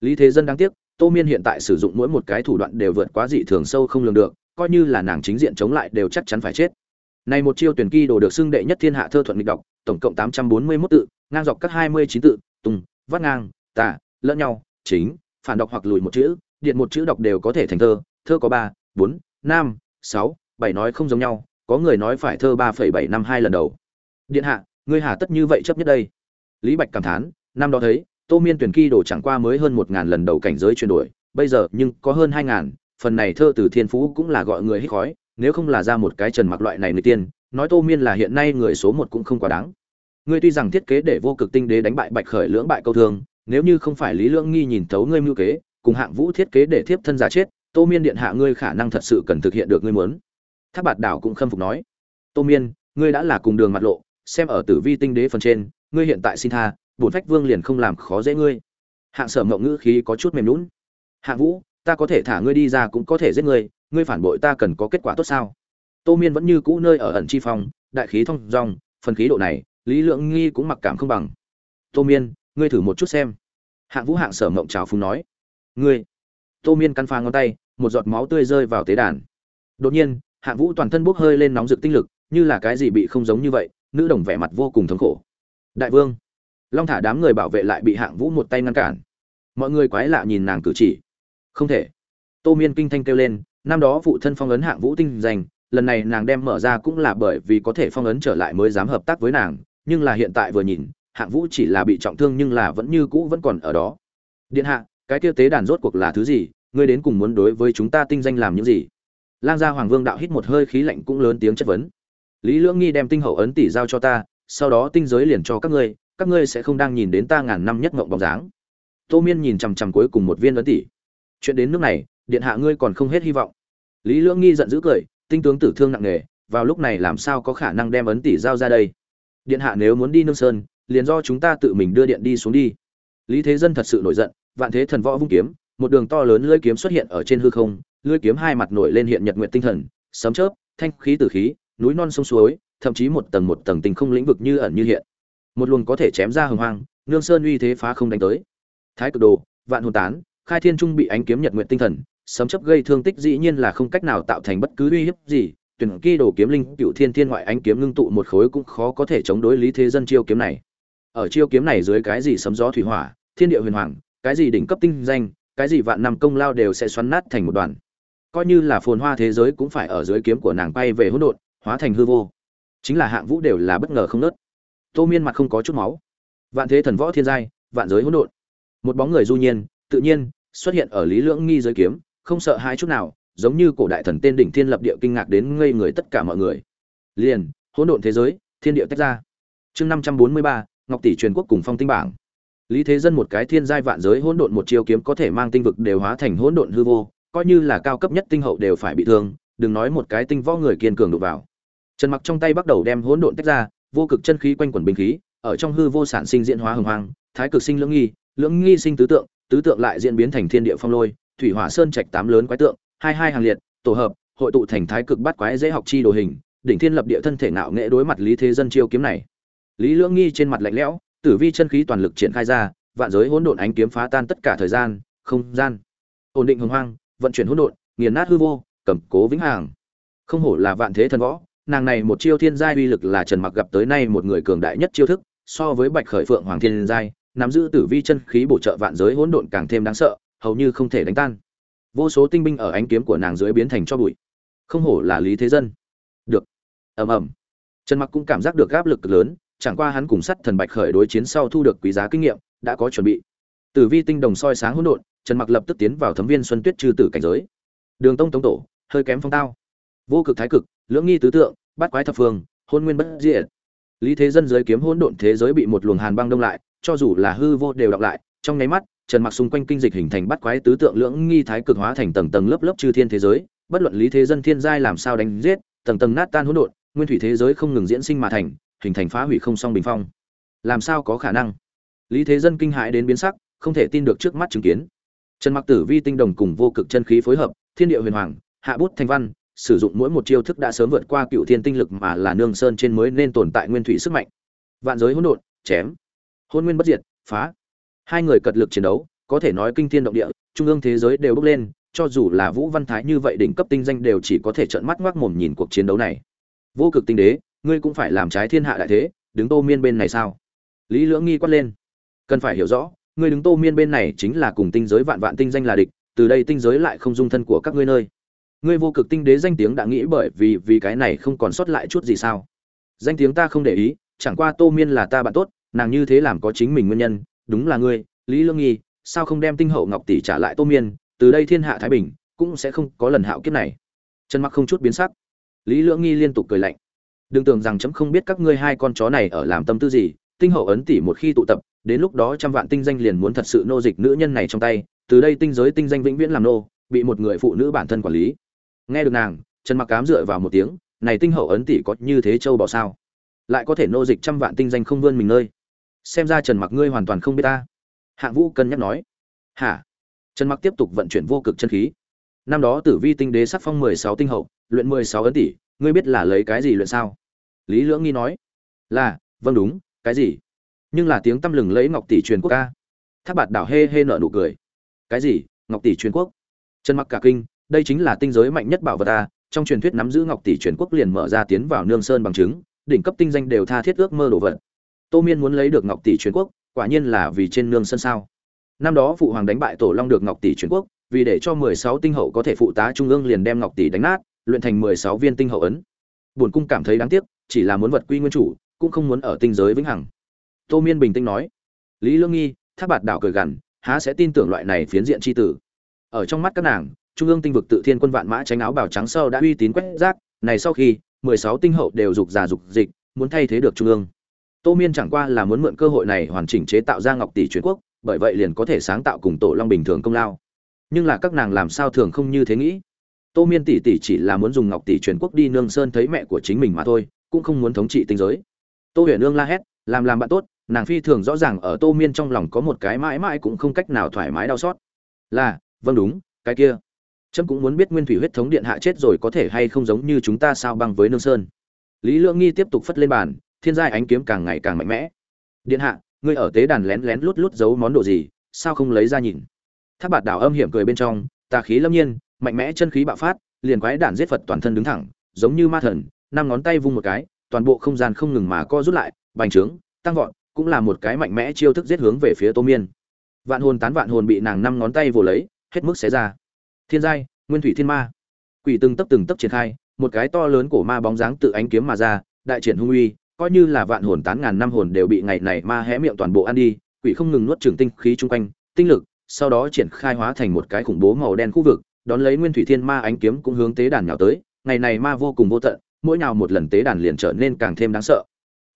Lý thế dân đáng tiếc, tô miên hiện tại sử dụng mỗi một cái thủ đoạn đều vượt quá dị thường sâu không lường được, coi như là nàng chính diện chống lại đều chắc chắn phải chết. Này một chiêu tuyển kỳ đồ được xưng đệ nhất thiên hạ thơ thuận nghịch đọc tổng cộng tám trăm bốn mươi 841 tự, ngang dọc các hai mươi chín tự, tùng, vắt ngang tả lẫn nhau, chính, phản đọc hoặc lùi một chữ, điện một chữ đọc đều có thể thành thơ thơ có ba, bốn, năm, sáu, bảy nói không giống nhau, có người nói phải thơ ba phẩy bảy năm hai lần đầu. Điện hạ, ngươi hà tất như vậy chấp nhất đây. Lý bạch cảm thán, năm đó thấy, tô miên tuyển kỳ đồ chẳng qua mới hơn một ngàn lần đầu cảnh giới chuyển đổi, bây giờ nhưng có hơn hai ngàn, phần này thơ từ thiên phú cũng là gọi người hít khói, nếu không là ra một cái trần mặc loại này người tiên, nói tô miên là hiện nay người số một cũng không quá đáng. Ngươi tuy rằng thiết kế để vô cực tinh đế đánh bại bạch khởi lưỡng bại câu thương nếu như không phải lý lưỡng nghi nhìn thấu ngươi mưu kế, cùng hạng vũ thiết kế để thiếp thân giả chết, tô miên điện hạ ngươi khả năng thật sự cần thực hiện được ngươi muốn. Tháp bạt đảo cũng khâm phục nói, tô miên, ngươi đã là cùng đường mặt lộ, xem ở tử vi tinh đế phần trên, ngươi hiện tại xin tha, bổn phách vương liền không làm khó dễ ngươi. Hạng sở mộng ngữ khí có chút mềm lún hạng vũ, ta có thể thả ngươi đi ra cũng có thể giết ngươi ngươi phản bội ta cần có kết quả tốt sao? Tô miên vẫn như cũ nơi ở ẩn chi phong, đại khí thông dong, phần khí độ này, lý lượng nghi cũng mặc cảm không bằng. Tô miên ngươi thử một chút xem. Hạng vũ hạng sở mộng trào phúng nói. Ngươi. Tô miên căn phá ngón tay, một giọt máu tươi rơi vào tế đàn. Đột nhiên, hạng vũ toàn thân bốc hơi lên nóng rực tinh lực, như là cái gì bị không giống như vậy, nữ đồng vẻ mặt vô cùng thống khổ. Đại vương. Long thả đám người bảo vệ lại bị hạng vũ một tay ngăn cản. Mọi người quái lạ nhìn nàng cử chỉ. Không thể. Tô miên kinh thanh kêu lên, năm đó phụ thân phong ấn hạng vũ tinh danh, lần này nàng đem mở ra cũng là bởi vì có thể phong ấn trở lại mới dám hợp tác với nàng, nhưng là hiện tại vừa nhìn hạng vũ chỉ là bị trọng thương nhưng là vẫn như cũ vẫn còn ở đó. Điện hạ, cái kia tế đàn rốt cuộc là thứ gì? Ngươi đến cùng muốn đối với chúng ta tinh danh làm những gì? Lang gia hoàng vương đạo hít một hơi khí lạnh cũng lớn tiếng chất vấn. Lý lưỡng nghi đem tinh hậu ấn tỷ giao cho ta, sau đó tinh giới liền cho các ngươi các ngươi sẽ không đang nhìn đến ta ngàn năm nhất ngộng bóng dáng. Tô miên nhìn chằm chằm cuối cùng một viên ấn tỷ. Chuyện đến nước này, điện hạ ngươi còn không hết hy vọng. Lý lưỡng nghi giận dữ cười, tinh tướng tử thương nặng nề, vào lúc này làm sao có khả năng đem ấn tỷ giao ra đây? Điện hạ nếu muốn đi nương sơn liền do chúng ta tự mình đưa điện đi xuống đi. Lý thế dân thật sự nổi giận, vạn thế thần võ vung kiếm, một đường to lớn lưỡi kiếm xuất hiện ở trên hư không, lưỡi kiếm hai mặt nổi lên hiện nhật nguyện tinh thần, sấm chớp, thanh khí tử khí, núi non sông suối, thậm chí một tầng một tầng tình không lĩnh vực như ẩn như hiện. Một luồng có thể chém ra hừng hoang, nương sơn uy thế phá không đánh tới. Thái cực đồ, vạn hồn tán, khai thiên trung bị ánh kiếm nhật nguyện tinh thần, sấm chấp gây thương tích dĩ nhiên là không cách nào tạo thành bất cứ uy hiếp gì. Tuyển kỳ đồ kiếm linh cựu thiên thiên ngoại ánh kiếm ngưng tụ một khối cũng khó có thể chống đối lý thế dân chiêu kiếm này ở chiêu kiếm này dưới cái gì sấm gió thủy hỏa, thiên địa huyền hoàng, cái gì đỉnh cấp tinh danh, cái gì vạn năm công lao đều sẽ xoắn nát thành một đoàn. Coi như là phồn hoa thế giới cũng phải ở dưới kiếm của nàng bay về hỗn độn, hóa thành hư vô. Chính là hạng vũ đều là bất ngờ không nớt. Tô miên mặt không có chút máu. Vạn thế thần võ thiên giai, vạn giới hỗn độn. Một bóng người du nhiên, tự nhiên, xuất hiện ở lý lưỡng nghi giới kiếm, không sợ hãi chút nào, giống như cổ đại thần tên đỉnh thiên lập địa kinh ngạc đến ngây người tất cả mọi người. Liền, hỗn độn thế giới, thiên địa tách ra. Chương năm trăm bốn mươi ba ngọc tỷ truyền quốc cùng phong tinh bảng. Lý thế dân một cái thiên giai vạn giới hỗn độn một chiêu kiếm có thể mang tinh vực đều hóa thành hỗn độn hư vô, coi như là cao cấp nhất tinh hậu đều phải bị thương, đừng nói một cái tinh võ người kiên cường đụng vào. Trần mặc trong tay bắt đầu đem hỗn độn tách ra, vô cực chân khí quanh quẩn bình khí, ở trong hư vô sản sinh diễn hóa hồng hoang, thái cực sinh lưỡng nghi lưỡng nghi sinh tứ tượng tứ tượng lại diễn biến thành thiên địa phong lôi, thủy hỏa sơn trạch tám lớn quái tượng, hai hai hàng liệt, tổ hợp, hội tụ thành thái cực bát quái dễ học chi đồ hình, đỉnh thiên lập địa thân thể nạo nghệ đối mặt lý thế dân chiêu kiếm này lý lưỡng nghi trên mặt lạnh lẽo, tử vi chân khí toàn lực triển khai ra, vạn giới hỗn độn ánh kiếm phá tan tất cả thời gian, không gian. Ổn định hồng hoang, vận chuyển hỗn độn, nghiền nát hư vô, cầm cố vĩnh hằng. Không hổ là vạn thế thần võ, nàng này một chiêu thiên giai uy lực là trần mặc gặp tới nay một người cường đại nhất chiêu thức, so với bạch khởi phượng hoàng thiên giai, nắm giữ tử vi chân khí bổ trợ vạn giới hỗn độn càng thêm đáng sợ, hầu như không thể đánh tan. Vô số tinh binh ở ánh kiếm của nàng dưới biến thành cho bụi. Không hổ là lý thế dân. Được. Ầm ầm. Trần mặc cũng cảm giác được áp lực lớn chẳng qua hắn cùng sắt thần bạch khởi đối chiến sau thu được quý giá kinh nghiệm, đã có chuẩn bị. Tử vi tinh đồng soi sáng hỗn độn, trần mặc lập tức tiến vào thấm viên xuân tuyết trừ tử cảnh giới. Đường tông tống tổ, hơi kém phong tao. Vô cực thái cực, lưỡng nghi tứ tượng, bát quái thập phương, hôn nguyên bất diệt. Lý thế dân giới kiếm hỗn độn thế giới bị một luồng hàn băng đông lại, cho dù là hư vô đều đọc lại, trong nháy mắt, trần mặc xung quanh kinh dịch hình thành bát quái tứ tượng lưỡng nghi thái cực hóa thành tầng tầng lớp lớp chư thiên thế giới. Bất luận lý thế dân thiên giai làm sao đánh giết, tầng tầng nát tan hỗn độn, nguyên thủy thế giới không ngừng diễn sinh mà thành hình thành phá hủy không song bình phong. Làm sao có khả năng? Lý thế dân kinh hãi đến biến sắc, không thể tin được trước mắt chứng kiến. Trần mặc tử vi tinh đồng cùng vô cực chân khí phối hợp, thiên địa huyền hoàng, hạ bút thanh văn, sử dụng mỗi một chiêu thức đã sớm vượt qua cựu thiên tinh lực mà là nương sơn trên mới nên tồn tại nguyên thủy sức mạnh. Vạn giới hỗn độn, chém. Hôn nguyên bất diệt, phá. Hai người cật lực chiến đấu, có thể nói kinh thiên động địa, trung ương thế giới đều bước lên, cho dù là vũ văn thái như vậy đỉnh cấp tinh danh đều chỉ có thể trợn mắt ngoác mồm nhìn cuộc chiến đấu này. Vô cực tinh đế ngươi cũng phải làm trái thiên hạ đại thế, đứng tô miên bên này sao? Lý lưỡng nghi quát lên. Cần phải hiểu rõ, ngươi đứng tô miên bên này chính là cùng tinh giới vạn vạn tinh danh là địch, từ đây tinh giới lại không dung thân của các ngươi nơi. Ngươi vô cực tinh đế danh tiếng đã nghĩ bởi vì vì cái này không còn sót lại chút gì sao? Danh tiếng ta không để ý, chẳng qua tô miên là ta bạn tốt, nàng như thế làm có chính mình nguyên nhân, đúng là ngươi, lý lương nghi, sao không đem tinh hậu ngọc tỷ trả lại tô miên, từ đây thiên hạ thái bình, cũng sẽ không có lần hạo kiếp này. Trần mặc không chút biến sắc. Lý lưỡng nghi liên tục cười lạnh đừng tưởng rằng chấm không biết các ngươi hai con chó này ở làm tâm tư gì, tinh hậu ấn tỷ một khi tụ tập, đến lúc đó trăm vạn tinh danh liền muốn thật sự nô dịch nữ nhân này trong tay, từ đây tinh giới tinh danh vĩnh viễn làm nô, bị một người phụ nữ bản thân quản lý. Nghe được nàng, trần mặc cám dựa vào một tiếng, này tinh hậu ấn tỷ có như thế châu bỏ sao? Lại có thể nô dịch trăm vạn tinh danh không vươn mình nơi. Xem ra trần mặc ngươi hoàn toàn không biết ta. Hạng vũ cân nhắc nói. Hả? Trần mặc tiếp tục vận chuyển vô cực chân khí. Năm đó tử vi tinh đế sắc phong mười sáu tinh hậu, luyện mười sáu ấn tỷ ngươi biết là lấy cái gì luyện sao? Lý lưỡng nghi nói, là vâng đúng, cái gì? Nhưng là tiếng tâm lừng lấy ngọc tỷ truyền quốc ca. Tháp bạt đảo hê hê nợ nụ cười. Cái gì? Ngọc tỷ truyền quốc? Trần mặc cả kinh, đây chính là tinh giới mạnh nhất bảo vật ta, trong truyền thuyết nắm giữ ngọc tỷ truyền quốc liền mở ra tiến vào nương sơn bằng chứng, đỉnh cấp tinh danh đều tha thiết ước mơ đồ vật. Tô miên muốn lấy được ngọc tỷ truyền quốc, quả nhiên là vì trên nương sơn sao? Năm đó phụ hoàng đánh bại tổ long được ngọc tỷ truyền quốc, vì để cho mười sáu tinh hậu có thể phụ tá trung ương liền đem ngọc tỷ đánh nát, luyện thành mười sáu viên tinh hậu ấn bổn cung cảm thấy đáng tiếc, chỉ là muốn vật quy nguyên chủ, cũng không muốn ở tinh giới vĩnh hằng. Tô miên bình tĩnh nói. Lý lương nghi Tháp bạt đảo cười gằn, há sẽ tin tưởng loại này phiến diện c h i tử. Ở trong mắt các nàng, trung ương tinh vực tự thiên quân vạn mã tránh áo bào trắng sơ đã uy tín quét rác, này sau khi, mười sáu tinh hậu đều dục già dục dịch, muốn thay thế được trung ương. Tô miên chẳng qua là muốn mượn cơ hội này hoàn chỉnh chế tạo ra ngọc tỷ truyền quốc, bởi vậy liền có thể sáng tạo cùng tổ long bình thường công lao. Nhưng là các nàng làm sao thường không như thế nghĩ? Tô miên tỷ tỷ chỉ là muốn dùng ngọc tỷ truyền quốc đi nương sơn thấy mẹ của chính mình mà thôi, cũng không muốn thống trị tinh giới. Tô huyền nương la hét, làm làm bạn tốt, nàng phi thường rõ ràng ở tô miên trong lòng có một cái mãi mãi cũng không cách nào thoải mái đau xót. Là vâng đúng, cái kia. Trâm cũng muốn biết nguyên thủy huyết thống điện hạ chết rồi có thể hay không giống như chúng ta sao băng với nương sơn. Lý lượng nghi tiếp tục phất lên bàn, thiên giai ánh kiếm càng ngày càng mạnh mẽ. Điện hạ, ngươi ở tế đàn lén lén lút lút giấu món đồ gì, sao không lấy ra nhìn? Tháp bạt đảo âm hiểm cười bên trong, tà khí lâm nhiên mạnh mẽ chân khí bạo phát, liền quái đản giết phật toàn thân đứng thẳng, giống như ma thần, năm ngón tay vung một cái, toàn bộ không gian không ngừng mà co rút lại, bành trướng, tăng vọt, cũng là một cái mạnh mẽ chiêu thức giết hướng về phía tô miên. Vạn hồn tán vạn hồn bị nàng năm ngón tay vồ lấy, hết mức xé ra. Thiên giai, nguyên thủy thiên ma. Quỷ từng tấp từng tấp triển khai, một cái to lớn của ma bóng dáng tự ánh kiếm mà ra, đại triển hung uy, coi như là vạn hồn tán ngàn năm hồn đều bị ngày này ma hé miệng toàn bộ ăn đi, quỷ không ngừng nuốt trường tinh khí chung quanh, tinh lực, sau đó triển khai hóa thành một cái khủng bố màu đen khu vực đón lấy nguyên thủy thiên ma ánh kiếm cũng hướng tế đàn nhào tới, ngày này ma vô cùng vô tận, mỗi nào một lần tế đàn liền trở nên càng thêm đáng sợ.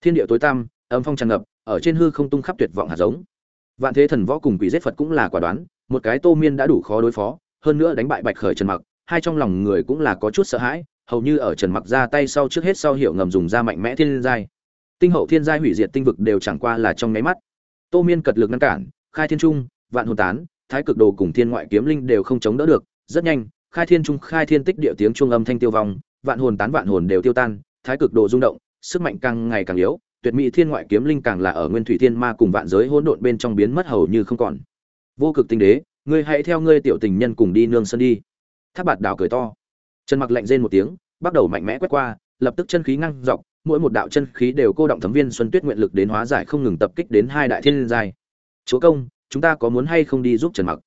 Thiên địa tối tăm, âm phong tràn ngập, ở trên hư không tung khắp tuyệt vọng hạt giống. Vạn thế thần võ cùng quỷ giết phật cũng là quả đoán, một cái tô miên đã đủ khó đối phó, hơn nữa đánh bại bạch khởi trần mặc, hai trong lòng người cũng là có chút sợ hãi, hầu như ở trần mặc ra tay sau trước hết sau hiểu ngầm dùng ra mạnh mẽ thiên giai. Tinh hậu thiên giai hủy diệt tinh vực đều chẳng qua là trong nháy mắt. Tô miên cật lực ngăn cản, khai thiên trung, vạn hồn tán, thái cực đồ cùng thiên ngoại kiếm linh đều không chống đỡ được rất nhanh, khai thiên trung, khai thiên tích địa tiếng trung âm thanh tiêu vong, vạn hồn tán vạn hồn đều tiêu tan, thái cực độ rung động, sức mạnh càng ngày càng yếu, tuyệt mỹ thiên ngoại kiếm linh càng là ở nguyên thủy thiên ma cùng vạn giới hỗn độn bên trong biến mất hầu như không còn. Vô cực tinh đế, ngươi hãy theo ngươi tiểu tình nhân cùng đi nương sân đi. Tháp bạt đảo cười to. Trần mặc lạnh rên một tiếng, bắt đầu mạnh mẽ quét qua, lập tức chân khí ngăn dọc, mỗi một đạo chân khí đều cô động thấm viên xuân tuyết nguyện lực đến hóa giải không ngừng tập kích đến hai đại thiên giai. Chúa công, chúng ta có muốn hay không đi giúp trần mặc?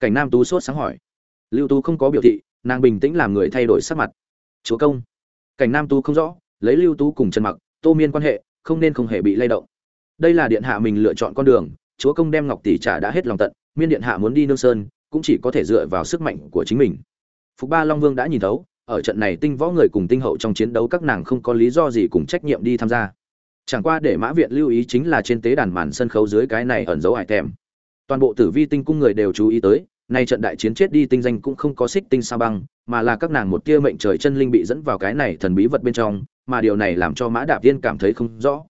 Cảnh nam tú sốt sáng hỏi lưu tú không có biểu thị, nàng bình tĩnh làm người thay đổi sắc mặt. Chúa công. Cảnh nam tú không rõ, lấy lưu tú cùng trần mặc, tô miên quan hệ, không nên không hề bị lay động. Đây là điện hạ mình lựa chọn con đường, chúa công đem ngọc tỷ trả đã hết lòng tận, miên điện hạ muốn đi nương sơn, cũng chỉ có thể dựa vào sức mạnh của chính mình. Phục ba long vương đã nhìn thấu, ở trận này tinh võ người cùng tinh hậu trong chiến đấu các nàng không có lý do gì cùng trách nhiệm đi tham gia. Chẳng qua để mã viện lưu ý chính là trên tế đàn màn sân khấu dưới cái này ẩn dấu hải thèm toàn bộ tử vi tinh cung người đều chú ý tới nay trận đại chiến chết đi tinh danh cũng không có xích tinh sao băng, mà là các nàng một tia mệnh trời chân linh bị dẫn vào cái này thần bí vật bên trong, mà điều này làm cho mã đạp viên cảm thấy không rõ.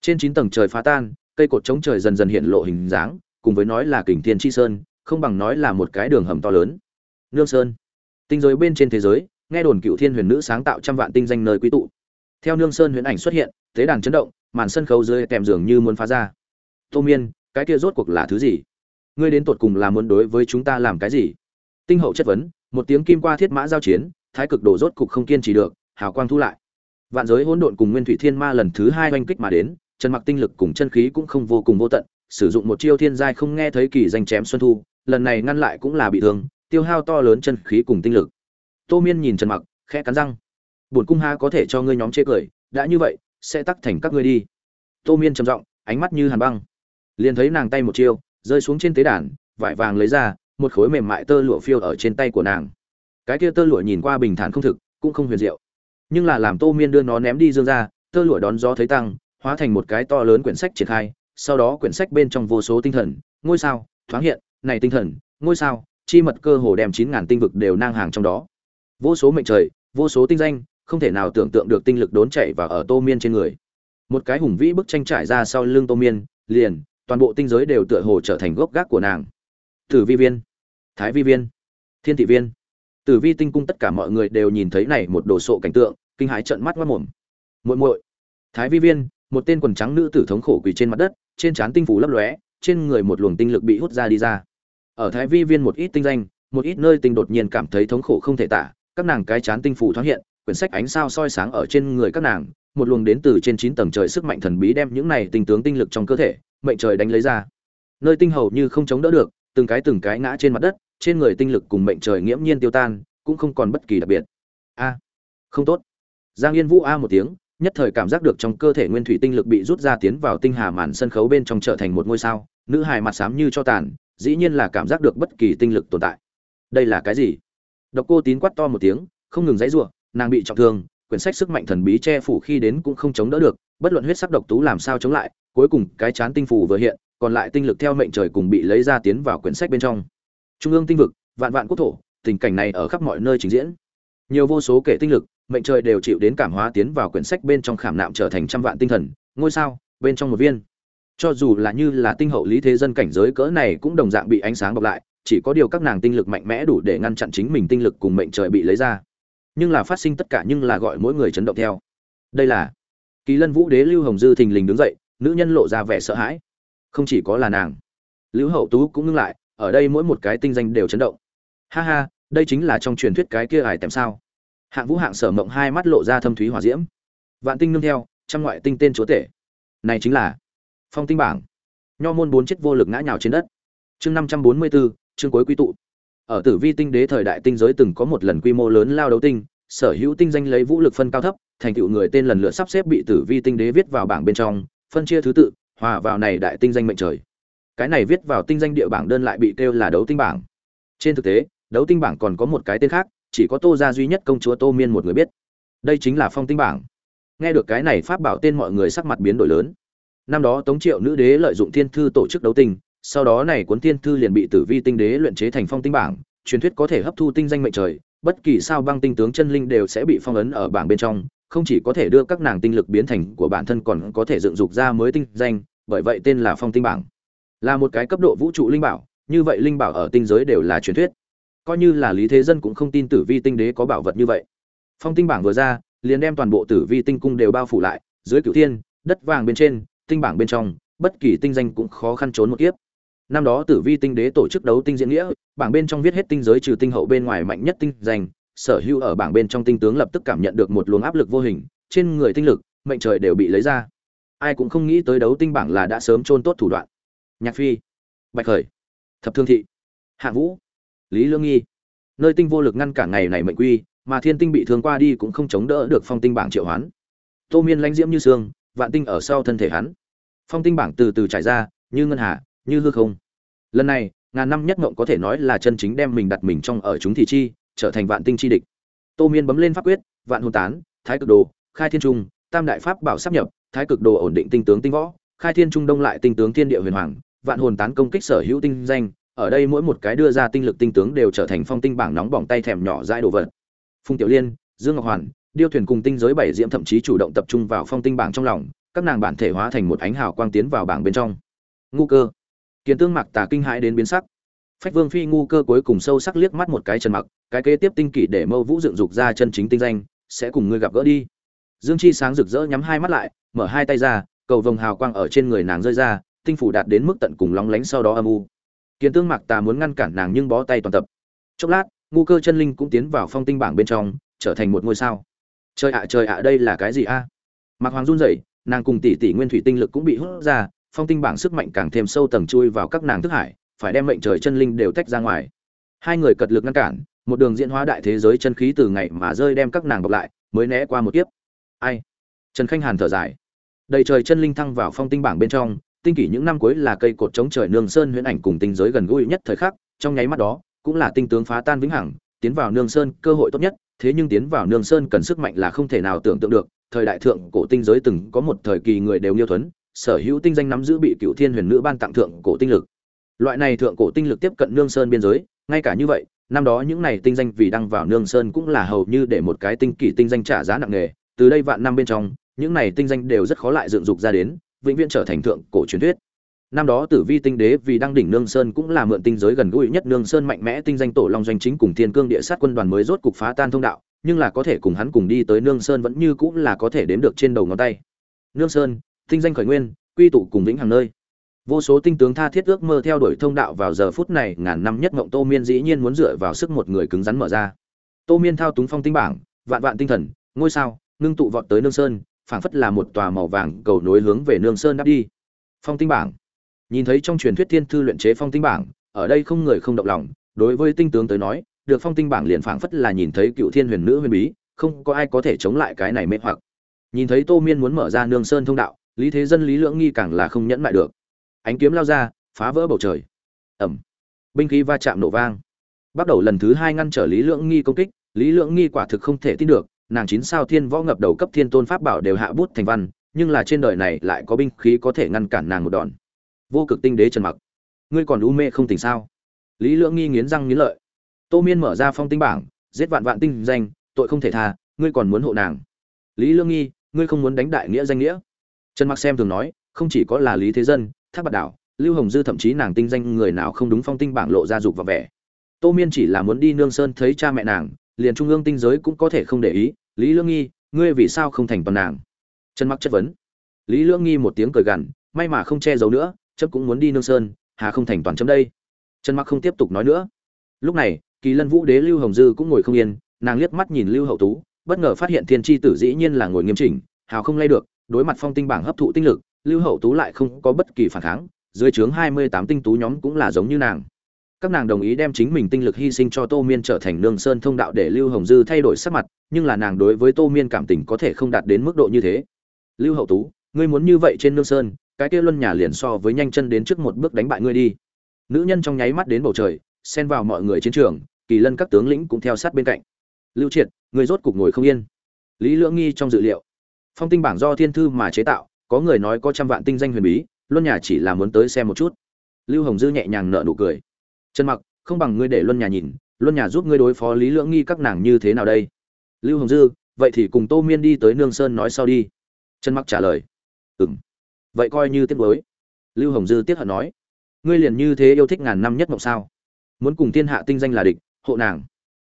Trên chín tầng trời phá tan, cây cột chống trời dần dần hiện lộ hình dáng, cùng với nói là kình thiên chi sơn, không bằng nói là một cái đường hầm to lớn. Nương sơn. Tinh giới bên trên thế giới, nghe đồn cựu thiên huyền nữ sáng tạo trăm vạn tinh danh nơi quý tụ. Theo nương sơn huyền ảnh xuất hiện thế đàn chấn động, màn sân khấu dưới kèm giường như muốn phá ra. Tô miên, cái kia rốt cuộc là thứ gì? Ngươi đến tột cùng là muốn đối với chúng ta làm cái gì? Tinh hậu chất vấn, một tiếng kim qua thiết mã giao chiến, thái cực đổ rốt cục không kiên trì được, hào quang thu lại. Vạn giới hỗn độn cùng nguyên thủy thiên ma lần thứ hai oanh kích mà đến trần mặc tinh lực cùng chân khí cũng không vô cùng vô tận, sử dụng một chiêu thiên giai không nghe thấy kỳ danh chém xuân thu, lần này ngăn lại cũng là bị thương, tiêu hao to lớn chân khí cùng tinh lực. Tô miên nhìn trần mặc, khẽ cắn răng. Bổn cung ha có thể cho ngươi nhóm chê cười, đã như vậy, sẽ tắc thành các ngươi đi. Tô miên trầm giọng, ánh mắt như hàn băng. Liền thấy nàng tay một chiêu rơi xuống trên tế đàn, vải vàng lấy ra, một khối mềm mại tơ lụa phiêu ở trên tay của nàng. Cái kia tơ lụa nhìn qua bình thản không thực, cũng không huyền diệu. Nhưng là làm tô miên đưa nó ném đi dương ra, tơ lụa đón gió thấy tăng, hóa thành một cái to lớn quyển sách triển khai, sau đó quyển sách bên trong vô số tinh thần, ngôi sao, thoáng hiện, này tinh thần, ngôi sao, chi mật cơ hồ đem chín ngàn tinh vực đều nang hàng trong đó. Vô số mệnh trời, vô số tinh danh, không thể nào tưởng tượng được tinh lực đốn chạy và ở tô miên trên người. Một cái hùng vĩ bức tranh trải ra sau lưng tô miên, liền toàn bộ tinh giới đều tựa hồ trở thành gốc gác của nàng. Tử vi viên, thái vi viên, thiên thị viên. Tử vi tinh cung tất cả mọi người đều nhìn thấy này một đồ sộ cảnh tượng, kinh hãi trợn mắt mất mồm. Muội muội, thái vi viên, một tên quần trắng nữ tử thống khổ quỳ trên mặt đất, trên trán tinh phủ lấp lóe, trên người một luồng tinh lực bị hút ra đi ra. Ở thái vi viên một ít tinh danh, một ít nơi tinh đột nhiên cảm thấy thống khổ không thể tả, các nàng cái chán tinh phủ thoáng hiện, quyển sách ánh sao soi sáng ở trên người các nàng, một luồng đến từ trên chín tầng trời sức mạnh thần bí đem những này tinh tướng tinh lực trong cơ thể mệnh trời đánh lấy ra. Nơi tinh hầu như không chống đỡ được, từng cái từng cái ngã trên mặt đất, trên người tinh lực cùng mệnh trời nghiễm nhiên tiêu tan, cũng không còn bất kỳ đặc biệt. A, không tốt. Giang yên vũ a một tiếng, nhất thời cảm giác được trong cơ thể nguyên thủy tinh lực bị rút ra tiến vào tinh hà màn sân khấu bên trong trở thành một ngôi sao, nữ hài mặt xám như cho tàn, dĩ nhiên là cảm giác được bất kỳ tinh lực tồn tại. Đây là cái gì? Độc cô tín quát to một tiếng, không ngừng dãy giụa nàng bị trọng thương, quyển sách sức mạnh thần bí che phủ khi đến cũng không chống đỡ được, bất luận huyết sắc độc tú làm sao chống lại cuối cùng cái chán tinh phủ vừa hiện, còn lại tinh lực theo mệnh trời cùng bị lấy ra tiến vào quyển sách bên trong. Trung ương tinh vực, vạn vạn quốc thổ, tình cảnh này ở khắp mọi nơi trình diễn. Nhiều vô số kể tinh lực, mệnh trời đều chịu đến cảm hóa tiến vào quyển sách bên trong khảm nạm trở thành trăm vạn tinh thần, ngôi sao, bên trong một viên. Cho dù là như là tinh hậu lý thế dân cảnh giới cỡ này cũng đồng dạng bị ánh sáng bọc lại, chỉ có điều các nàng tinh lực mạnh mẽ đủ để ngăn chặn chính mình tinh lực cùng mệnh trời bị lấy ra. Nhưng là phát sinh tất cả nhưng là gọi mỗi người chấn động theo. Đây là kỳ lân vũ đế lưu hồng dư thình lình đứng dậy nữ nhân lộ ra vẻ sợ hãi. Không chỉ có là nàng, lưu hậu tú cũng ngưng lại, ở đây mỗi một cái tinh danh đều chấn động. Ha ha, đây chính là trong truyền thuyết cái kia ải tèm sao? Hạng vũ hạng sở mộng hai mắt lộ ra thâm thúy hỏa diễm. Vạn tinh nương theo, trăm ngoại tinh tên chúa tể. Này chính là phong tinh bảng. Nho môn bốn chết vô lực ngã nhào trên đất. Chương năm trăm bốn mươi bốn, chương cuối quy tụ. Ở tử vi tinh đế thời đại tinh giới từng có một lần quy mô lớn lao đấu tinh, sở hữu tinh danh lấy vũ lực phân cao thấp, thành tựu người tên lần lượt sắp xếp bị tử vi tinh đế viết vào bảng bên trong phân chia thứ tự, hòa vào này đại tinh danh mệnh trời. Cái này viết vào tinh danh địa bảng đơn lại bị kêu là đấu tinh bảng. Trên thực tế, đấu tinh bảng còn có một cái tên khác, chỉ có tô gia duy nhất công chúa tô miên một người biết. Đây chính là phong tinh bảng. Nghe được cái này pháp bảo tên mọi người sắc mặt biến đổi lớn. Năm đó tống triệu nữ đế lợi dụng thiên thư tổ chức đấu tinh, sau đó này cuốn thiên thư liền bị tử vi tinh đế luyện chế thành phong tinh bảng, truyền thuyết có thể hấp thu tinh danh mệnh trời, bất kỳ sao băng tinh tướng chân linh đều sẽ bị phong ấn ở bảng bên trong không chỉ có thể đưa các nàng tinh lực biến thành của bản thân còn có thể dựng dục ra mới tinh danh, bởi vậy tên là phong tinh bảng. Là một cái cấp độ vũ trụ linh bảo, như vậy linh bảo ở tinh giới đều là truyền thuyết. Coi như là lý thế dân cũng không tin tử vi tinh đế có bảo vật như vậy. Phong tinh bảng vừa ra, liền đem toàn bộ tử vi tinh cung đều bao phủ lại, dưới cửu thiên, đất vàng bên trên, tinh bảng bên trong, bất kỳ tinh danh cũng khó khăn trốn một kiếp. Năm đó tử vi tinh đế tổ chức đấu tinh diễn nghĩa, bảng bên trong viết hết tinh giới trừ tinh hậu bên ngoài mạnh nhất tinh danh sở hữu ở bảng bên trong tinh tướng lập tức cảm nhận được một luồng áp lực vô hình, trên người tinh lực, mệnh trời đều bị lấy ra. Ai cũng không nghĩ tới đấu tinh bảng là đã sớm chôn tốt thủ đoạn. Nhạc phi, bạch khởi, thập thương thị, hạ vũ, lý lương nghi. Nơi tinh vô lực ngăn cả ngày này mệnh quy, mà thiên tinh bị thương qua đi cũng không chống đỡ được phong tinh bảng triệu hoán. Tô miên lãnh diễm như xương vạn tinh ở sau thân thể hắn. Phong tinh bảng từ từ trải ra, như ngân hà, như hư không. Lần này, ngàn năm nhất ngộng có thể nói là chân chính đem mình đặt mình trong ở chúng thị chi trở thành vạn tinh chi địch. Tô miên bấm lên pháp quyết, vạn hồn tán, thái cực đồ, khai thiên trung, tam đại pháp bảo sắp nhập, thái cực đồ ổn định tinh tướng tinh võ, khai thiên trung đông lại tinh tướng thiên địa huyền hoàng, vạn hồn tán công kích sở hữu tinh danh, ở đây mỗi một cái đưa ra tinh lực tinh tướng đều trở thành phong tinh bảng nóng bỏng tay thèm nhỏ dãi đồ vật. Phùng tiểu liên, dương ngọc hoàn, điêu thuyền cùng tinh giới bảy diễm thậm chí chủ động tập trung vào phong tinh bảng trong lòng, các nàng bản thể hóa thành một ánh hào quang tiến vào bảng bên trong. Ngu cơ. Kiến tương mặc tà kinh hãi đến biến sắc. Phách vương phi ngu cơ cuối cùng sâu sắc liếc mắt một cái trần mặc cái kế tiếp tinh kỷ để mâu vũ dựng dục ra chân chính tinh danh, sẽ cùng ngươi gặp gỡ đi. Dương chi sáng rực rỡ nhắm hai mắt lại, mở hai tay ra, cầu vồng hào quang ở trên người nàng rơi ra, tinh phủ đạt đến mức tận cùng lóng lánh sau đó âm u. Kiến tương mặc tà muốn ngăn cản nàng nhưng bó tay toàn tập. Chốc lát ngu cơ chân linh cũng tiến vào phong tinh bảng bên trong, trở thành một ngôi sao. Trời ạ trời ạ, đây là cái gì a? À? mặc hoàng run rẩy, nàng cùng tỷ tỷ nguyên thủy tinh lực cũng bị hút ra, phong tinh bảng sức mạnh càng thêm sâu tầng chui vào các nàng thức hải, phải đem mệnh trời chân linh đều tách ra ngoài. Hai người cật lực ngăn cản một đường diễn hóa đại thế giới chân khí từ ngày mà rơi đem các nàng bọc lại, mới né qua một kiếp. Ai? Trần khanh hàn thở dài. Đầy trời chân linh thăng vào phong tinh bảng bên trong, tinh kỷ những năm cuối là cây cột chống trời nương sơn huyễn ảnh cùng tinh giới gần gũi nhất thời khắc, trong nháy mắt đó, cũng là tinh tướng phá tan vĩnh hằng, tiến vào nương sơn cơ hội tốt nhất, thế nhưng tiến vào nương sơn cần sức mạnh là không thể nào tưởng tượng được, thời đại thượng cổ tinh giới từng có một thời kỳ người đều nghiêu thuấn sở hữu tinh danh nắm giữ bị cựu thiên huyền nữ ban tặng thượng cổ tinh lực. Loại này thượng cổ tinh lực tiếp cận nương sơn biên giới, ngay cả như vậy năm đó những này tinh danh vì đăng vào nương sơn cũng là hầu như để một cái tinh kỷ tinh danh trả giá nặng nề. Từ đây vạn năm bên trong, những này tinh danh đều rất khó lại dựng dục ra đến, vĩnh viễn trở thành thượng cổ truyền thuyết. Năm đó tử vi tinh đế vì đăng đỉnh nương sơn cũng là mượn tinh giới gần gũi nhất nương sơn mạnh mẽ tinh danh tổ long doanh chính cùng thiên cương địa sát quân đoàn mới rốt cục phá tan thông đạo, nhưng là có thể cùng hắn cùng đi tới nương sơn vẫn như cũng là có thể đếm được trên đầu ngón tay. Nương sơn, tinh danh khởi nguyên, quy tụ cùng vĩnh hằng nơi vô số tinh tướng tha thiết ước mơ theo đuổi thông đạo vào giờ phút này, ngàn năm nhất ngộng tô miên dĩ nhiên muốn dựa vào sức một người cứng rắn mở ra. Tô miên thao túng phong tinh bảng, vạn vạn tinh thần, ngôi sao, ngưng tụ vọt tới nương sơn, phảng phất là một tòa màu vàng cầu nối hướng về nương sơn đắp đi. Phong tinh bảng. Nhìn thấy trong truyền thuyết thiên thư luyện chế phong tinh bảng, ở đây không người không động lòng, đối với tinh tướng tới nói, được phong tinh bảng liền phảng phất là nhìn thấy cựu thiên huyền nữ huyền bí, không có ai có thể chống lại cái này mê hoặc. Nhìn thấy tô miên muốn mở ra nương sơn thông đạo, lý thế dân lý lưỡng nghi càng là không nhẫn lại được ánh kiếm lao ra, phá vỡ bầu trời. Ẩm. Binh khí va chạm nổ vang. Bắt đầu lần thứ hai ngăn trở lý lưỡng nghi công kích. Lý lưỡng nghi quả thực không thể tin được, nàng chín sao thiên võ ngập đầu cấp thiên tôn pháp bảo đều hạ bút thành văn, nhưng là trên đời này lại có binh khí có thể ngăn cản nàng một đòn. Vô cực tinh đế trần mặc. Ngươi còn u mê không tỉnh sao? Lý lưỡng nghi nghiến răng nghiến lợi. Tô miên mở ra phong tinh bảng, giết vạn vạn tinh danh, tội không thể tha, ngươi còn muốn hộ nàng. Lý lương nghi, ngươi không muốn đánh đại nghĩa danh nghĩa. Trần mặc xem thường nói, không chỉ có là lý thế dân thác bạt đảo, lưu hồng dư thậm chí nàng tinh danh người nào không đúng phong tinh bảng lộ ra dục và vẻ. Tô miên chỉ là muốn đi nương sơn thấy cha mẹ nàng, liền trung ương tinh giới cũng có thể không để ý, lý lương nghi, ngươi vì sao không thành toàn nàng? Trần mặc chất vấn. Lý lương nghi một tiếng cười gằn, may mà không che giấu nữa chấp cũng muốn đi nương sơn, hà không thành toàn chấm đây. Trần mặc không tiếp tục nói nữa. Lúc này, kỳ lân vũ đế lưu hồng dư cũng ngồi không yên, nàng liếc mắt nhìn lưu hậu tú, bất ngờ phát hiện thiên tri tử dĩ nhiên là ngồi nghiêm chỉnh, hào không lay được, đối mặt phong tinh bảng hấp thụ tinh lực lưu hậu tú lại không có bất kỳ phản kháng, dưới trướng hai mươi tám tinh tú nhóm cũng là giống như nàng. Các nàng đồng ý đem chính mình tinh lực hy sinh cho tô miên trở thành nương sơn thông đạo để lưu hồng dư thay đổi sắc mặt, nhưng là nàng đối với tô miên cảm tình có thể không đạt đến mức độ như thế. Lưu hậu tú, ngươi muốn như vậy trên nương sơn, cái kia luân nhà liền so với nhanh chân đến trước một bước đánh bại ngươi đi. Nữ nhân trong nháy mắt đến bầu trời, xen vào mọi người chiến trường, kỳ lân các tướng lĩnh cũng theo sát bên cạnh. Lưu triệt người rốt cục ngồi không yên. Lý lưỡng nghi trong dự liệu, phong tinh bảng do thiên thư mà chế tạo có người nói có trăm vạn tinh danh huyền bí, luân nhà chỉ là muốn tới xem một chút. Lưu hồng dư nhẹ nhàng nở nụ cười. Trần mặc, không bằng ngươi để luân nhà nhìn, luân nhà giúp ngươi đối phó lý lưỡng nghi các nàng như thế nào đây? Lưu hồng dư, vậy thì cùng tô miên đi tới nương sơn nói sau đi. Trần mặc trả lời. Ừm. Vậy coi như tiếc mới lưu hồng dư tiếc hận nói. Ngươi liền như thế yêu thích ngàn năm nhất mộng sao? Muốn cùng thiên hạ tinh danh là địch, hộ nàng.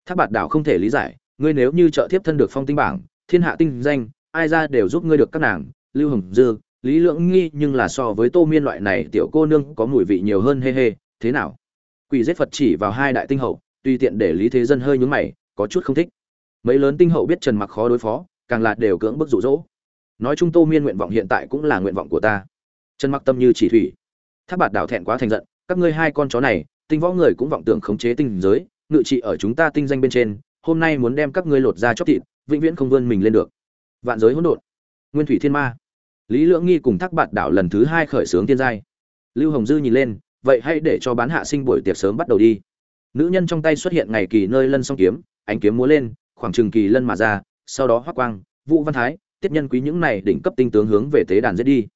Thác bạt đảo không thể lý giải, ngươi nếu như trợ thiếp thân được phong tinh bảng, thiên hạ tinh danh, ai ra đều giúp ngươi được các nàng lưu hồng dư, lý lưỡng nghi nhưng là so với tô miên loại này tiểu cô nương có mùi vị nhiều hơn hê hê thế nào? Quỷ giết phật chỉ vào hai đại tinh hậu, tùy tiện để lý thế dân hơi nhúng mày, có chút không thích. Mấy lớn tinh hậu biết trần mặc khó đối phó, càng là đều cưỡng bức rụ rỗ nói chung tô miên nguyện vọng hiện tại cũng là nguyện vọng của ta. Trần mặc tâm như chỉ thủy. Tháp bạt đảo thẹn quá thành giận, các ngươi hai con chó này, tinh võ người cũng vọng tưởng khống chế tinh giới, ngự trị ở chúng ta tinh danh bên trên, hôm nay muốn đem các ngươi lột ra chóc thịt, vĩnh viễn không vươn mình lên được. Vạn giới hỗn độn. Nguyên thủy thiên ma lý lưỡng nghi cùng thác bạt đảo lần thứ hai khởi xướng thiên giai. Lưu hồng dư nhìn lên, vậy hãy để cho bán hạ sinh buổi tiệc sớm bắt đầu đi. Nữ nhân trong tay xuất hiện ngày kỳ nơi lân song kiếm, ánh kiếm múa lên, khoảng trường kỳ lân mà ra, sau đó hoắc quang, vũ văn thái tiết nhân quý những này đỉnh cấp tinh tướng hướng về tế đàn giết đi.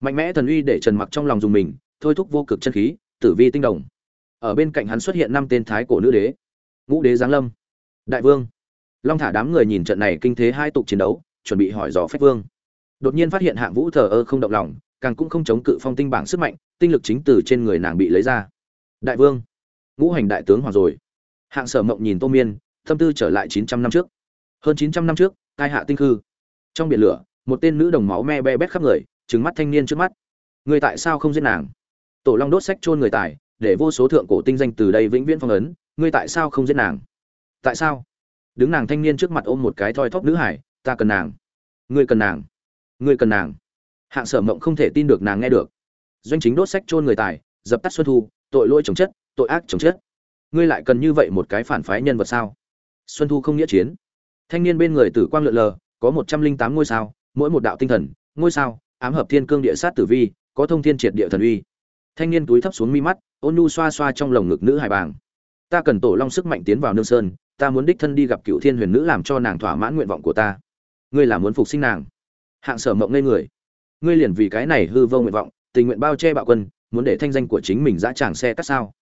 Mạnh mẽ thần uy để trần mặc trong lòng dùng mình, thôi thúc vô cực chân khí, tử vi tinh đồng. Ở bên cạnh hắn xuất hiện năm tên thái cổ nữ đế. Ngũ đế giáng lâm. Đại vương. Long thả đám người nhìn trận này kinh thế hai tục chiến đấu, chuẩn bị hỏi dò phách vương đột nhiên phát hiện hạng vũ thờ ơ không động lòng, càng cũng không chống cự phong tinh bảng sức mạnh, tinh lực chính từ trên người nàng bị lấy ra. Đại vương, ngũ hành đại tướng hoàng rồi. Hạng sở mộng nhìn tô miên tâm tư trở lại chín trăm năm trước. Hơn chín trăm năm trước, tai hạ tinh khư. Trong biển lửa, một tên nữ đồng máu me be bét khắp người trứng mắt thanh niên trước mắt. Người tại sao không giết nàng? Tổ long đốt sách chôn người tài, để vô số thượng cổ tinh danh từ đây vĩnh viễn phong ấn ngươi tại sao không giết nàng? Tại sao? Đứng nàng thanh niên trước mặt ôm một cái thoi thóp nữ hải, ta cần nàng. Ngươi cần nàng ngươi cần nàng. Hạng sở mộng không thể tin được nàng nghe được. Doanh chính đốt sách chôn người tài, dập tắt xuân thu, tội lỗi chồng chất, tội ác chồng chất. Ngươi lại cần như vậy một cái phản phái nhân vật sao? Xuân thu không nghĩa chiến. Thanh niên bên người tử quang lượn lờ, có một trăm linh tám ngôi sao, mỗi một đạo tinh thần, ngôi sao, ám hợp thiên cương địa sát tử vi, có thông thiên triệt địa thần uy. Thanh niên túi thấp xuống mi mắt, ôn nhu xoa xoa trong lồng ngực nữ hài bàng. Ta cần tổ long sức mạnh tiến vào nương sơn, ta muốn đích thân đi gặp cựu thiên huyền nữ làm cho nàng thỏa mãn nguyện vọng của ta. Ngươi là muốn phục sinh nàng hạng sở mộng ngây người. Ngươi liền vì cái này hư vô nguyện vọng, tình nguyện bao che bạo quân, muốn để thanh danh của chính mình dã tràng xe cắt sao?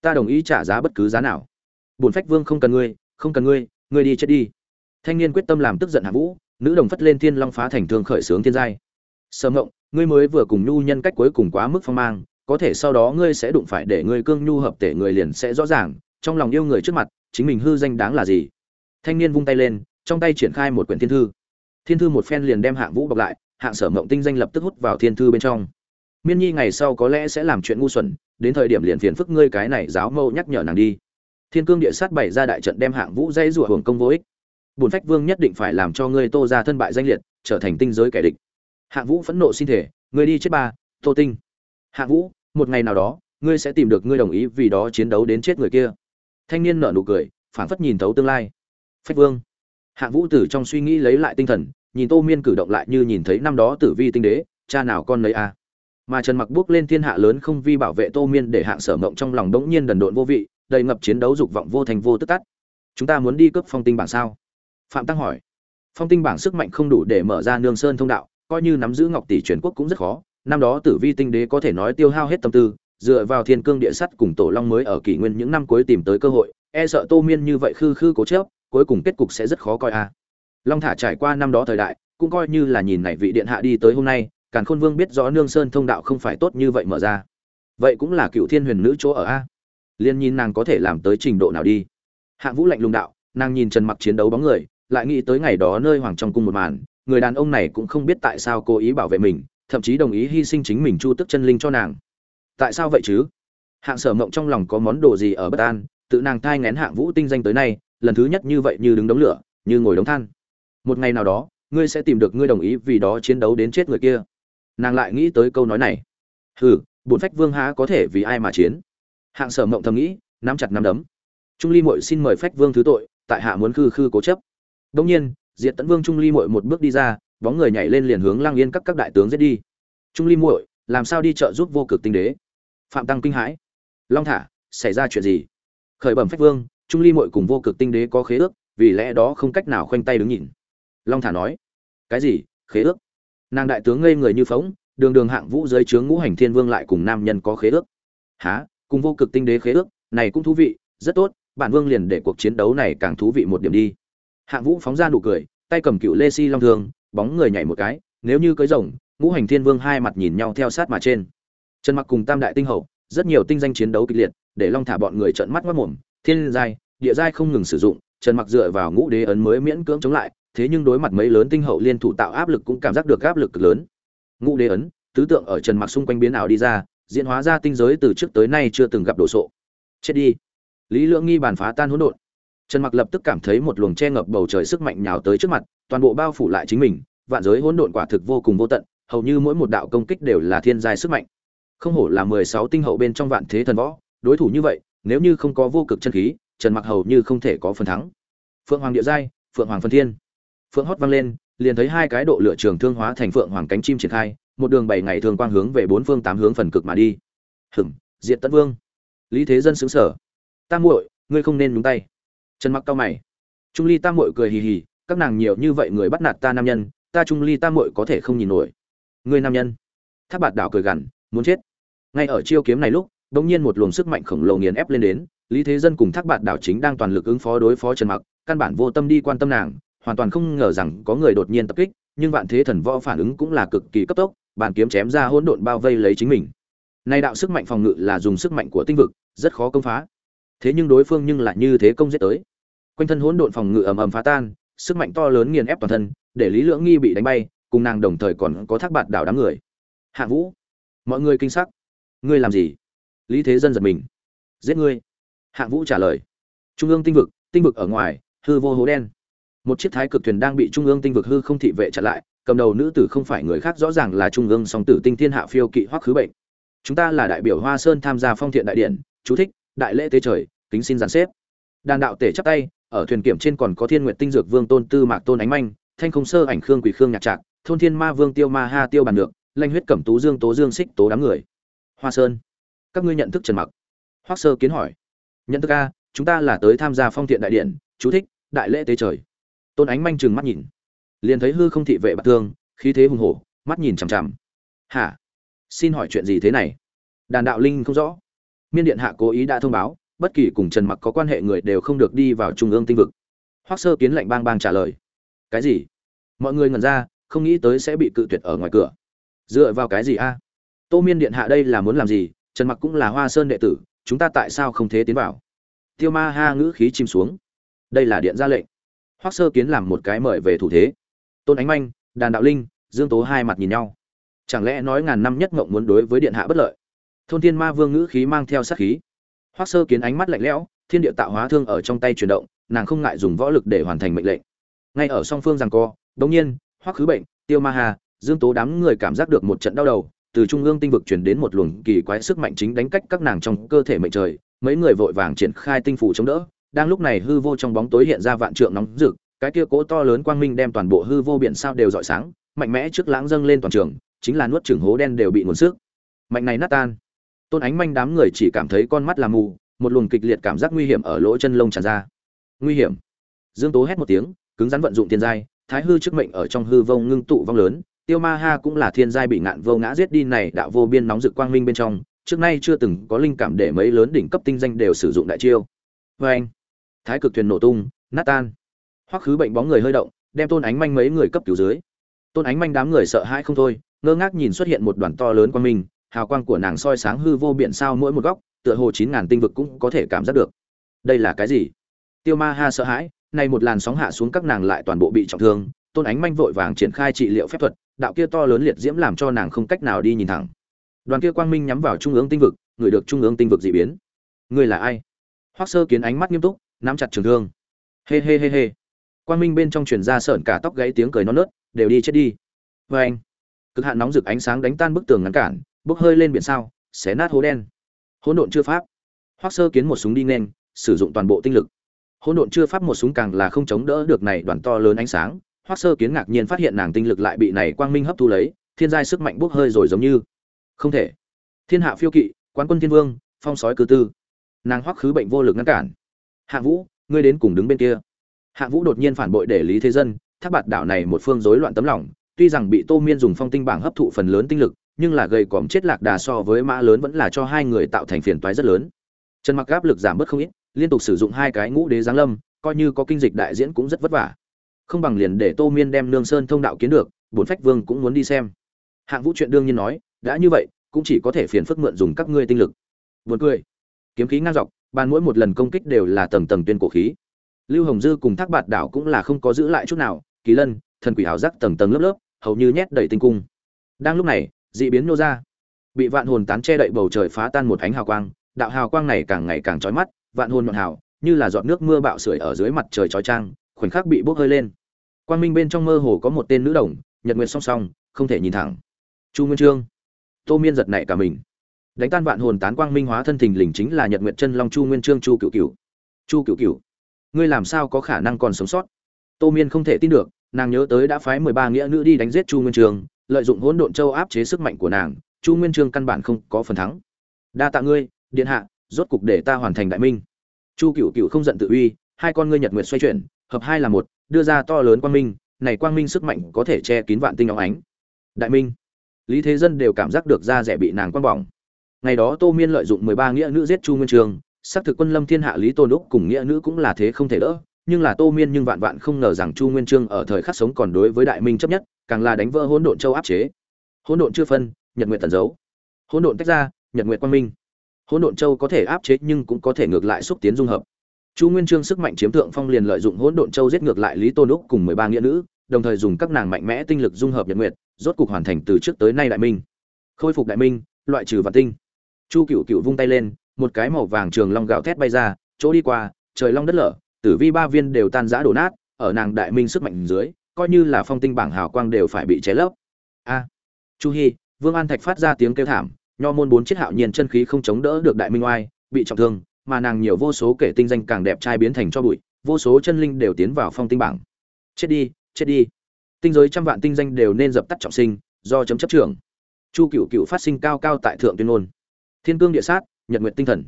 Ta đồng ý trả giá bất cứ giá nào. Bổn phách vương không cần ngươi, không cần ngươi ngươi đi chết đi. Thanh niên quyết tâm làm tức giận hạ vũ, nữ đồng phất lên thiên long phá thành thương khởi sướng thiên giai. Sở mộng, ngươi mới vừa cùng nhu nhân cách cuối cùng quá mức phong mang, có thể sau đó ngươi sẽ đụng phải để ngươi cương nhu hợp tể người liền sẽ rõ ràng, trong lòng yêu người trước mặt, chính mình hư danh đáng là gì? Thanh niên vung tay lên, trong tay triển khai một quyển thiên thư thiên thư một phen liền đem hạng vũ bọc lại, hạng sở mộng tinh danh lập tức hút vào thiên thư bên trong. Miên nhi ngày sau có lẽ sẽ làm chuyện ngu xuẩn, đến thời điểm liền phiền phức ngươi cái này giáo mâu nhắc nhở nàng đi. Thiên cương địa sát bảy ra đại trận đem hạng vũ dây rủa hưởng công vô ích. Bùn phách vương nhất định phải làm cho ngươi tô ra thân bại danh liệt, trở thành tinh giới kẻ địch. Hạng vũ phẫn nộ xin thể, ngươi đi chết ba, tô tinh. Hạng vũ, một ngày nào đó, ngươi sẽ tìm được ngươi đồng ý vì đó chiến đấu đến chết người kia. Thanh niên nở nụ cười, phảng phất nhìn thấu tương lai. Phách vương hạng vũ tử trong suy nghĩ lấy lại tinh thần, nhìn tô miên cử động lại như nhìn thấy năm đó tử vi tinh đế, cha nào con nấy a à. mà trần mặc bước lên thiên hạ lớn không vi bảo vệ tô miên để hạng sở mộng trong lòng đống nhiên đần độn vô vị, đầy ngập chiến đấu dục vọng vô thành vô tức tắt. Chúng ta muốn đi cướp phong tinh bảng sao? Phạm tăng hỏi. Phong tinh bảng sức mạnh không đủ để mở ra nương sơn thông đạo, coi như nắm giữ ngọc tỷ truyền quốc cũng rất khó. Năm đó tử vi tinh đế có thể nói tiêu hao hết tâm tư, dựa vào thiên cương địa sắt cùng tổ long mới ở kỷ nguyên những năm cuối tìm tới cơ hội e sợ tô miên như vậy khư khư cố chớp cuối cùng kết cục sẽ rất khó coi a. Long thả trải qua năm đó thời đại, cũng coi như là nhìn này vị điện hạ đi tới hôm nay, càn khôn vương biết rõ nương sơn thông đạo không phải tốt như vậy mở ra. Vậy cũng là cựu thiên huyền nữ chỗ ở a. Liên nhìn nàng có thể làm tới trình độ nào đi. Hạng vũ lạnh lùng đạo, nàng nhìn trần mặc chiến đấu bóng người, lại nghĩ tới ngày đó nơi hoàng trong cung một màn, người đàn ông này cũng không biết tại sao cố ý bảo vệ mình, thậm chí đồng ý hy sinh chính mình chu tức chân linh cho nàng. Tại sao vậy chứ? Hạng sở mộng trong lòng có món đồ gì ở bất an, tự nàng thai ngén hạng vũ tinh danh tới nay lần thứ nhất như vậy như đứng đống lửa, như ngồi đống than. Một ngày nào đó, ngươi sẽ tìm được ngươi đồng ý vì đó chiến đấu đến chết người kia. Nàng lại nghĩ tới câu nói này. Hừ, bổn phách vương há có thể vì ai mà chiến? Hạng sở mộng thầm nghĩ, nắm chặt nắm đấm. Trung ly mội xin mời phách vương thứ tội, tại hạ muốn khư khư cố chấp. Đông nhiên, diệt tấn vương trung ly mội một bước đi ra, bóng người nhảy lên liền hướng lang yên các các đại tướng giết đi. Trung ly muội, làm sao đi chợ giúp vô cực tinh đế? Phạm tăng kinh hãi. Long thả, xảy ra chuyện gì? Khởi bẩm phách vương trung ly mội cùng vô cực tinh đế có khế ước, vì lẽ đó không cách nào khoanh tay đứng nhìn. Long thả nói, cái gì? Khế ước? Nàng đại tướng ngây người như phóng đường đường hạng vũ dưới trướng ngũ hành thiên vương lại cùng nam nhân có khế ước. Há cùng vô cực tinh đế khế ước? Này cũng thú vị, rất tốt, bản vương liền để cuộc chiến đấu này càng thú vị một điểm đi. Hạng vũ phóng ra nụ cười, tay cầm cựu lê si long thường bóng người nhảy một cái, nếu như cưới rồng, ngũ hành thiên vương hai mặt nhìn nhau theo sát mà trên. Trần mặc cùng tam đại tinh hậu, rất nhiều tinh danh chiến đấu kịch liệt, để long thả bọn người trợn mắt mất mồm thiên giai, địa giai không ngừng sử dụng, trần mặc dựa vào ngũ đế ấn mới miễn cưỡng chống lại, thế nhưng đối mặt mấy lớn tinh hậu liên thủ tạo áp lực cũng cảm giác được áp lực cực lớn. Ngũ đế ấn, tứ tượng ở trần mặc xung quanh biến ảo đi ra, diễn hóa ra tinh giới từ trước tới nay chưa từng gặp đồ sộ. Chết đi. Lý lượng nghi bàn phá tan hỗn độn. Trần mặc lập tức cảm thấy một luồng che ngập bầu trời sức mạnh nhào tới trước mặt, toàn bộ bao phủ lại chính mình, vạn giới hỗn độn quả thực vô cùng vô tận, hầu như mỗi một đạo công kích đều là thiên giai sức mạnh. Không hổ là mười sáu tinh hậu bên trong vạn thế thần võ, đối thủ như vậy nếu như không có vô cực chân khí, trần mặc hầu như không thể có phần thắng. Phượng hoàng địa giai, phượng hoàng phân thiên. Phượng hót vang lên, liền thấy hai cái độ lửa trường thương hóa thành phượng hoàng cánh chim triển khai, một đường bảy ngày thường quang hướng về bốn phương tám hướng phần cực mà đi. Hửm diện tấn vương. Lý thế dân xứng sở tam muội, ngươi không nên nhúng tay. Trần mặc cao mày. Trung ly tam muội cười hì hì, các nàng nhiều như vậy người bắt nạt ta nam nhân, ta trung ly tam muội có thể không nhìn nổi. Ngươi nam nhân. Tháp bạt đảo cười gằn, muốn chết. Ngay ở chiêu kiếm này lúc đột nhiên một luồng sức mạnh khổng lồ nghiền ép lên đến, lý thế dân cùng thác bạt đảo chính đang toàn lực ứng phó đối phó trần mặc, căn bản vô tâm đi quan tâm nàng, hoàn toàn không ngờ rằng có người đột nhiên tập kích, nhưng vạn thế thần võ phản ứng cũng là cực kỳ cấp tốc, bàn kiếm chém ra hỗn độn bao vây lấy chính mình. Nay đạo sức mạnh phòng ngự là dùng sức mạnh của tinh vực, rất khó công phá. Thế nhưng đối phương nhưng lại như thế công giết tới. Quanh thân hỗn độn phòng ngự ầm ầm phá tan, sức mạnh to lớn nghiền ép toàn thân, để lý lưỡng nghi bị đánh bay, cùng nàng đồng thời còn có thác bạt đảo đám người. Hạ vũ, mọi người kinh sắc. Ngươi làm gì? Lý thế dân giật mình. Giết ngươi. Hạng vũ trả lời. Trung ương tinh vực tinh vực ở ngoài, hư vô hố đen. Một chiếc thái cực thuyền đang bị trung ương tinh vực hư không thị vệ chặn lại, cầm đầu nữ tử không phải người khác rõ ràng là trung ương song tử tinh thiên hạ phiêu kỵ hoắc khứ bệnh. Chúng ta là đại biểu hoa sơn tham gia phong thiện đại điện chú thích, đại lễ tế trời, kính xin giàn xếp. Đàn đạo tể chắp tay, ở thuyền kiểm trên còn có thiên nguyện tinh dược vương tôn tư mạc tôn ánh manh, thanh không sơ ảnh khương quỷ khương nhạc trạc, thôn thiên ma vương tiêu ma ha tiêu bàn được lanh huyết cẩm tú dương tố dương xích tố đám người. Hoa sơn các ngươi nhận thức trần mặc? Hoắc sơ kiến hỏi. Nhận thức a, chúng ta là tới tham gia phong thiện đại điện, chú thích, đại lễ tế trời. Tôn ánh manh trừng mắt nhìn. Liền thấy hư không thị vệ bạc thương, khí thế hùng hổ, mắt nhìn chằm chằm. Hả? Xin hỏi chuyện gì thế này? Đàn đạo linh không rõ. Miên điện hạ cố ý đã thông báo, bất kỳ cùng trần mặc có quan hệ người đều không được đi vào trung ương tinh vực. Hoắc sơ kiến lạnh bang bang trả lời. Cái gì? Mọi người ngẩn ra, không nghĩ tới sẽ bị cự tuyệt ở ngoài cửa. Dựa vào cái gì a? Tô miên điện hạ đây là muốn làm gì? Trần mặc cũng là hoa sơn đệ tử, chúng ta tại sao không thế tiến vào? Tiêu ma ha ngữ khí chìm xuống. Đây là điện ra lệnh. Hoắc sơ kiến làm một cái mời về thủ thế. Tôn ánh manh, đàn đạo linh, dương tố hai mặt nhìn nhau. Chẳng lẽ nói ngàn năm nhất mộng muốn đối với điện hạ bất lợi? Thôn thiên ma vương ngữ khí mang theo sát khí. Hoắc sơ kiến ánh mắt lạnh lẽo, thiên địa tạo hóa thương ở trong tay chuyển động, nàng không ngại dùng võ lực để hoàn thành mệnh lệnh. Ngay ở song phương rằng co đống nhiên, hoắc khứ bệnh, tiêu ma hà dương tố đám người cảm giác được một trận đau đầu từ trung ương tinh vực truyền đến một luồng kỳ quái sức mạnh chính đánh cách các nàng trong cơ thể mệnh trời, mấy người vội vàng triển khai tinh phủ chống đỡ, đang lúc này hư vô trong bóng tối hiện ra vạn trượng nóng rực, cái kia cố to lớn quang minh đem toàn bộ hư vô biển sao đều rọi sáng, mạnh mẽ trước lãng dâng lên toàn trường, chính là nuốt chửng hố đen đều bị nguồn sức. Mạnh này nát tan. Tôn ánh manh đám người chỉ cảm thấy con mắt là mù, một luồng kịch liệt cảm giác nguy hiểm ở lỗ chân lông tràn ra. Nguy hiểm. Dương tố hét một tiếng, cứng rắn vận dụng tiền giai, thái hư trước mệnh ở trong hư vông ngưng tụ vong lớn tiêu ma ha cũng là thiên giai bị ngạn vô ngã giết đi này đạo vô biên nóng rực quang minh bên trong, trước nay chưa từng có linh cảm để mấy lớn đỉnh cấp tinh danh đều sử dụng đại chiêu. Vê anh, thái cực thuyền nổ tung, nát tan. Hoắc khứ bệnh bóng người hơi động, đem tôn ánh manh mấy người cấp cứu dưới. Tôn ánh manh đám người sợ hãi không thôi, ngơ ngác nhìn xuất hiện một đoàn to lớn quang minh, hào quang của nàng soi sáng hư vô biển sao mỗi một góc, tựa hồ chín ngàn tinh vực cũng có thể cảm giác được. Đây là cái gì? Tiêu ma ha sợ hãi nay một làn sóng hạ xuống các nàng lại toàn bộ bị trọng thương, tôn ánh manh vội vàng triển khai trị liệu phép thuật đạo kia to lớn liệt diễm làm cho nàng không cách nào đi nhìn thẳng. Đoàn kia quang minh nhắm vào trung ương tinh vực, người được trung ương tinh vực dị biến. Người là ai? Hoắc sơ kiến ánh mắt nghiêm túc, nắm chặt trường thương. Hê hê hê hê. Quang minh bên trong truyền ra sợn cả tóc gáy tiếng cười non nớt, đều đi chết đi. Vê anh, cực hạn nóng rực ánh sáng đánh tan bức tường ngăn cản, bốc hơi lên biển sao, xé nát hố đen. Hỗn độn chưa pháp. Hoắc sơ kiến một súng đi nên sử dụng toàn bộ tinh lực. Hỗn độn chưa pháp một súng càng là không chống đỡ được này đoàn to lớn ánh sáng hoắc sơ kiến ngạc nhiên phát hiện nàng tinh lực lại bị này quang minh hấp thu lấy, thiên giai sức mạnh bốc hơi rồi giống như. Không thể. Thiên hạ phiêu kỵ, quán quân thiên vương, phong sói cư tư. Nàng hoắc khứ bệnh vô lực ngăn cản. Hạ vũ, ngươi đến cùng đứng bên kia. Hạ vũ đột nhiên phản bội để lý thế dân, thác bạt đảo này một phương rối loạn tấm lòng. Tuy rằng bị tô miên dùng phong tinh bảng hấp thụ phần lớn tinh lực, nhưng là gây còm chết lạc đà so với mã lớn vẫn là cho hai người tạo thành phiền toái rất lớn. Trần mặc áp lực giảm bớt không ít, liên tục sử dụng hai cái ngũ đế giáng lâm, coi như có kinh dịch đại diễn cũng rất vất vả không bằng liền để tô miên đem nương sơn thông đạo kiến được, bổn phách vương cũng muốn đi xem. Hạng vũ chuyện đương nhiên nói, đã như vậy, cũng chỉ có thể phiền phức mượn dùng các ngươi tinh lực. Buồn cười. Kiếm khí ngang dọc, bàn mỗi một lần công kích đều là tầng tầng tuyên cổ khí. Lưu hồng dư cùng thác bạt đảo cũng là không có giữ lại chút nào, kỳ lân, thần quỷ hào giác tầng tầng lớp lớp, hầu như nhét đầy tinh cung. Đang lúc này, dị biến nô ra. Bị vạn hồn tán che đậy bầu trời phá tan một ánh hào quang, đạo hào quang này càng ngày càng chói mắt, vạn hồn nhọn hào, như là giọt nước mưa bạo sưởi ở dưới mặt trời chói trang khoảnh khắc bị bốc hơi lên quang minh bên trong mơ hồ có một tên nữ đồng, nhật nguyệt song song, không thể nhìn thẳng. Chu nguyên trương. Tô miên giật nảy cả mình. Đánh tan vạn hồn tán quang minh hóa thân thình lình chính là nhật nguyệt chân long chu nguyên trương chu cựu cựu chu cựu cựu ngươi làm sao có khả năng còn sống sót? Tô miên không thể tin được, nàng nhớ tới đã phái mười ba nghĩa nữ đi đánh giết chu nguyên trương, lợi dụng hỗn độn châu áp chế sức mạnh của nàng, chu nguyên trương căn bản không có phần thắng. Đa tạ ngươi, điện hạ, rốt cục để ta hoàn thành đại minh. Chu cựu cựu không giận tự uy, hai con ngươi nhật nguyệt xoay chuyển, hợp hai là một đưa ra to lớn quang minh, này quang minh sức mạnh có thể che kín vạn tinh óng ánh. Đại minh, lý thế dân đều cảm giác được da rẻ bị nàng quang bỏng. Ngày đó tô miên lợi dụng mười ba nghĩa nữ giết chu nguyên trường, xác thực quân lâm thiên hạ lý tôn úc cùng nghĩa nữ cũng là thế không thể đỡ, nhưng là tô miên nhưng vạn vạn không ngờ rằng chu nguyên trương ở thời khắc sống còn đối với đại minh chấp nhất, càng là đánh vỡ hỗn độn châu áp chế. Hỗn độn chưa phân, nhật nguyện tần giấu hỗn độn tách ra, nhật nguyện quang minh. Hỗn độn châu có thể áp chế nhưng cũng có thể ngược lại xúc tiến dung hợp chu nguyên trương sức mạnh chiếm thượng phong liền lợi dụng hỗn độn châu giết ngược lại lý tôn úc cùng mười ba nghĩa nữ, đồng thời dùng các nàng mạnh mẽ tinh lực dung hợp nhật nguyệt, rốt cục hoàn thành từ trước tới nay đại minh. Khôi phục đại minh, loại trừ vạn tinh. Chu cựu cựu vung tay lên, một cái màu vàng trường long gạo thét bay ra, chỗ đi qua, trời long đất lở, tử vi ba viên đều tan rã đổ nát, ở nàng đại minh sức mạnh dưới, coi như là phong tinh bảng hào quang đều phải bị cháy lấp. A. Chu hi, vương an thạch phát ra tiếng kêu thảm, nho môn bốn chiếc hạo nhiên chân khí không chống đỡ được đại minh oai, bị trọng thương mà nàng nhiều vô số kể tinh danh càng đẹp trai biến thành cho bụi, vô số chân linh đều tiến vào phong tinh bảng. Chết đi chết đi. Tinh giới trăm vạn tinh danh đều nên dập tắt trọng sinh, do chấm chấp trưởng. Chu cựu cựu phát sinh cao cao tại thượng tuyên ngôn. Thiên cương địa sát, nhật nguyệt tinh thần.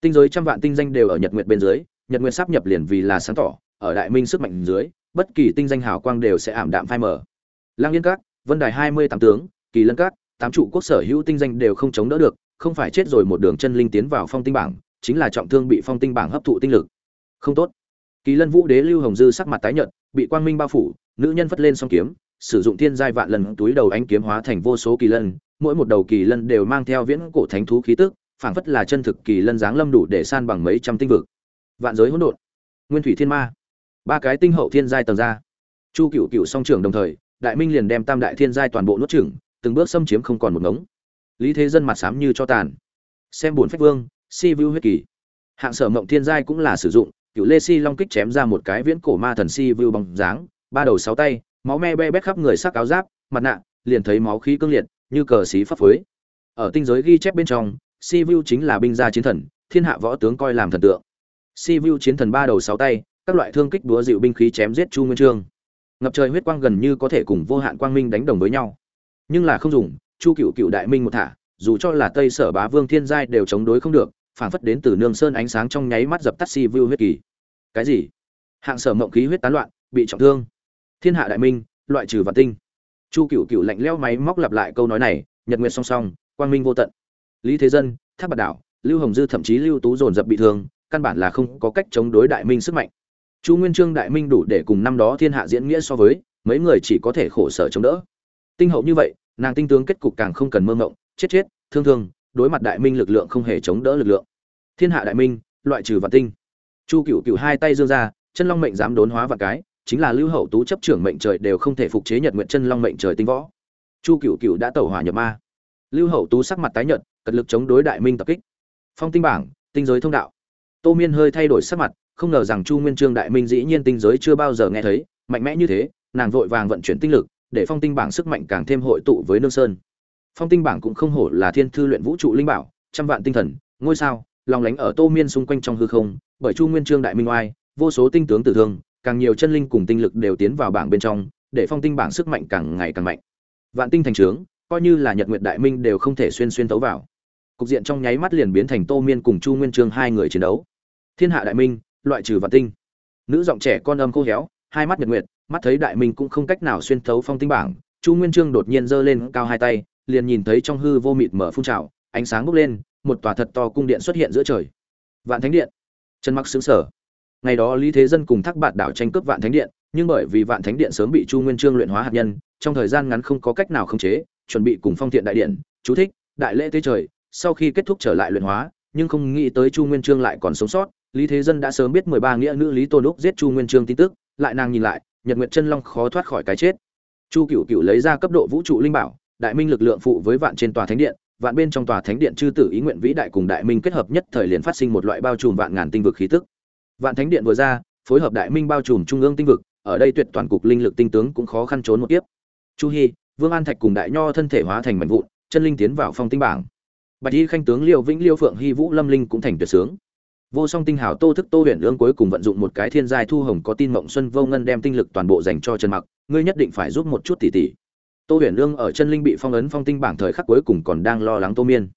Tinh giới trăm vạn tinh danh đều ở nhật nguyệt bên dưới, nhật nguyệt sắp nhập liền vì là sáng tỏ, ở đại minh sức mạnh dưới, bất kỳ tinh danh hào quang đều sẽ ảm đạm phai mờ. Lang yên các, vân đài hai mươi tám tướng, kỳ lân các, tám trụ quốc sở hữu tinh danh đều không chống đỡ được, không phải chết rồi một đường chân linh tiến vào phong tinh bảng chính là trọng thương bị phong tinh bảng hấp thụ tinh lực. Không tốt. Kỳ lân vũ đế lưu hồng dư sắc mặt tái nhợt, bị quang minh bao phủ, nữ nhân phất lên song kiếm, sử dụng thiên giai vạn lần túi đầu ánh kiếm hóa thành vô số kỳ lân, mỗi một đầu kỳ lân đều mang theo viễn cổ thánh thú khí tức, phảng phất là chân thực kỳ lân dáng lâm đủ để san bằng mấy trăm tinh vực. Vạn giới hỗn độn. Nguyên thủy thiên ma. Ba cái tinh hậu thiên giai tầng ra. Chu cựu cựu song trưởng đồng thời, đại minh liền đem tam đại thiên giai toàn bộ nuốt chửng, từng bước xâm chiếm không còn một ngống. Lý thế dân mặt sám như cho tàn. Xem buồn phách vương si vu huyết kỳ. Hạng sở mộng thiên giai cũng là sử dụng, cựu lê si long kích chém ra một cái viễn cổ ma thần si vu bằng dáng, ba đầu sáu tay, máu me be bét khắp người sắc áo giáp, mặt nạ, liền thấy máu khí cương liệt, như cờ xí pháp phối. Ở tinh giới ghi chép bên trong, si vu chính là binh gia chiến thần, thiên hạ võ tướng coi làm thần tượng. Si vu chiến thần ba đầu sáu tay, các loại thương kích đúa dịu binh khí chém giết chu nguyên trương. Ngập trời huyết quang gần như có thể cùng vô hạn quang minh đánh đồng với nhau. Nhưng là không dùng, chu cựu cựu đại minh một thả, dù cho là tây sở bá vương thiên giai đều chống đối không được phảng phất đến từ nương sơn ánh sáng trong nháy mắt dập tắt si vu huyết kỳ. Cái gì? Hạng sở mộng khí huyết tán loạn, bị trọng thương. Thiên hạ đại minh, loại trừ vạn tinh. Chu cựu cựu lạnh leo máy móc lặp lại câu nói này, nhật nguyệt song song, quang minh vô tận. Lý thế dân tháp bạt đảo, lưu hồng dư thậm chí lưu tú dồn dập bị thương, căn bản là không có cách chống đối đại minh sức mạnh. Chu nguyên trương đại minh đủ để cùng năm đó thiên hạ diễn nghĩa so với, mấy người chỉ có thể khổ sở chống đỡ. Tinh hậu như vậy, nàng tinh tướng kết cục càng không cần mơ ngộng chết chết, thương thương đối mặt đại minh lực lượng không hề chống đỡ lực lượng. Thiên hạ đại minh, loại trừ vạn tinh. Chu cựu cựu hai tay dương ra, chân long mệnh dám đốn hóa vạn cái, chính là lưu hậu tú chấp trưởng mệnh trời đều không thể phục chế nhật nguyện chân long mệnh trời tinh võ. Chu cựu cựu đã tẩu hỏa nhập ma. Lưu hậu tú sắc mặt tái nhợt, cật lực chống đối đại minh tập kích. Phong tinh bảng, tinh giới thông đạo. Tô miên hơi thay đổi sắc mặt, không ngờ rằng chu nguyên trương đại minh dĩ nhiên tinh giới chưa bao giờ nghe thấy, mạnh mẽ như thế, nàng vội vàng vận chuyển tinh lực, để phong tinh bảng sức mạnh càng thêm hội tụ với nương sơn phong tinh bảng cũng không hổ là thiên thư luyện vũ trụ linh bảo, trăm vạn tinh thần, ngôi sao, lòng lánh ở tô miên xung quanh trong hư không, bởi chu nguyên trương đại minh oai, vô số tinh tướng tử thương, càng nhiều chân linh cùng tinh lực đều tiến vào bảng bên trong, để phong tinh bảng sức mạnh càng ngày càng mạnh. Vạn tinh thành trướng, coi như là nhật nguyệt đại minh đều không thể xuyên xuyên tấu vào. Cục diện trong nháy mắt liền biến thành tô miên cùng chu nguyên trương hai người chiến đấu. Thiên hạ đại minh, loại trừ vạn tinh. Nữ giọng trẻ con âm khô héo, hai mắt nhật nguyệt, mắt thấy đại minh cũng không cách nào xuyên thấu phong tinh bảng, chu nguyên trương đột nhiên giơ lên cao hai tay liền nhìn thấy trong hư vô mịt mở phun trào, ánh sáng bốc lên, một tòa thật to cung điện xuất hiện giữa trời. Vạn thánh điện. Trần mặc xứng sở ngày đó lý thế dân cùng thác bạt đảo tranh cướp vạn thánh điện, nhưng bởi vì vạn thánh điện sớm bị chu nguyên trương luyện hóa hạt nhân, trong thời gian ngắn không có cách nào khống chế, chuẩn bị cùng phong thiện đại điện, chú thích, đại lễ tế trời, sau khi kết thúc trở lại luyện hóa, nhưng không nghĩ tới chu nguyên trương lại còn sống sót, lý thế dân đã sớm biết mười ba nghĩa nữ lý tôn úc giết chu nguyên trương tin tức, lại nàng nhìn lại, nhật nguyện chân long khó thoát khỏi cái chết. Chu cựu cựu lấy ra cấp độ vũ trụ linh bảo đại minh lực lượng phụ với vạn trên tòa thánh điện, vạn bên trong tòa thánh điện chư tử ý nguyện vĩ đại cùng đại minh kết hợp nhất thời liền phát sinh một loại bao trùm vạn ngàn tinh vực khí tức. Vạn thánh điện vừa ra, phối hợp đại minh bao trùm trung ương tinh vực, ở đây tuyệt toàn cục linh lực tinh tướng cũng khó khăn trốn một tiếp chu hy vương an thạch cùng đại nho thân thể hóa thành mảnh vụn, chân linh tiến vào phong tinh bảng. Bạch y khanh tướng liêu vĩnh liêu phượng hy vũ lâm linh cũng thành tuyệt sướng. Vô song tinh hảo tô thức tô huyền lương cuối cùng vận dụng một cái thiên giai thu hồng có tin mộng xuân vô ngân đem tinh lực toàn bộ dành cho trần mặc, ngươi nhất định phải giúp một chút tỷ tỷ tô huyền Lương ở chân linh bị phong ấn phong tinh bảng thời khắc cuối cùng còn đang lo lắng tô miên.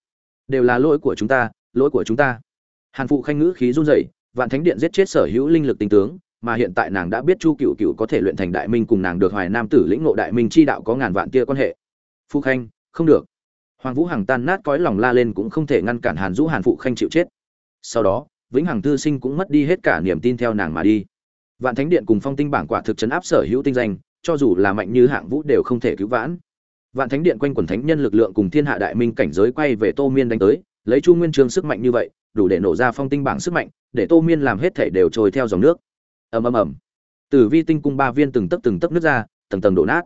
Đều là lỗi của chúng ta, lỗi của chúng ta. Hàn phụ khanh ngữ khí run rẩy, vạn thánh điện giết chết sở hữu linh lực tinh tướng, mà hiện tại nàng đã biết chu cựu cựu có thể luyện thành đại minh cùng nàng được hoài nam tử lĩnh ngộ đại minh chi đạo có ngàn vạn tia quan hệ. Phụ khanh, không được. Hoàng vũ hằng tan nát cõi lòng la lên cũng không thể ngăn cản hàn dũ hàn phụ khanh chịu chết. Sau đó, vĩnh hằng thư sinh cũng mất đi hết cả niềm tin theo nàng mà đi. Vạn thánh điện cùng phong tinh bảng quả thực chấn áp sở hữu tinh danh cho dù là mạnh như hạng vũ đều không thể cứu vãn. Vạn thánh điện quanh quần thánh nhân lực lượng cùng thiên hạ đại minh cảnh giới quay về tô miên đánh tới, lấy chu nguyên trương sức mạnh như vậy, đủ để nổ ra phong tinh bảng sức mạnh, để tô miên làm hết thể đều trôi theo dòng nước. Ầm ầm ầm. Tử vi tinh cung ba viên từng tấc từng tấc nước ra, tầng tầng đổ nát.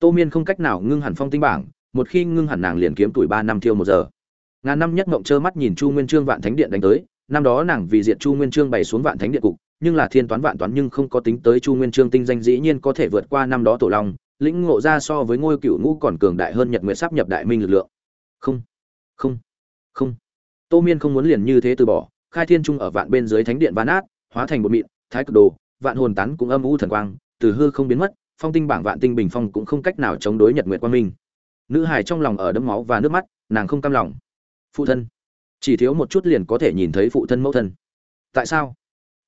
Tô miên không cách nào ngưng hẳn phong tinh bảng, một khi ngưng hẳn nàng liền kiếm tuổi ba năm thiêu một giờ. Ngàn năm nhất mộng trơ mắt nhìn chu nguyên trương vạn thánh điện đánh tới, năm đó nàng vì diệt chu nguyên trương bày xuống vạn thánh điện cục nhưng là thiên toán vạn toán nhưng không có tính tới chu nguyên trương tinh danh dĩ nhiên có thể vượt qua năm đó tổ long, lĩnh ngộ ra so với ngôi cựu ngũ còn cường đại hơn nhật nguyện sắp nhập đại minh lực lượng. Không không không. Tô miên không muốn liền như thế từ bỏ, khai thiên trung ở vạn bên dưới thánh điện ván át hóa thành một mịn, thái cực đồ, vạn hồn tán cũng âm u thần quang, từ hư không biến mất, phong tinh bảng vạn tinh bình phong cũng không cách nào chống đối nhật nguyện quang minh. Nữ hải trong lòng ở đấm máu và nước mắt, nàng không cam lòng. Phụ thân, chỉ thiếu một chút liền có thể nhìn thấy phụ thân mẫu thân. Tại sao?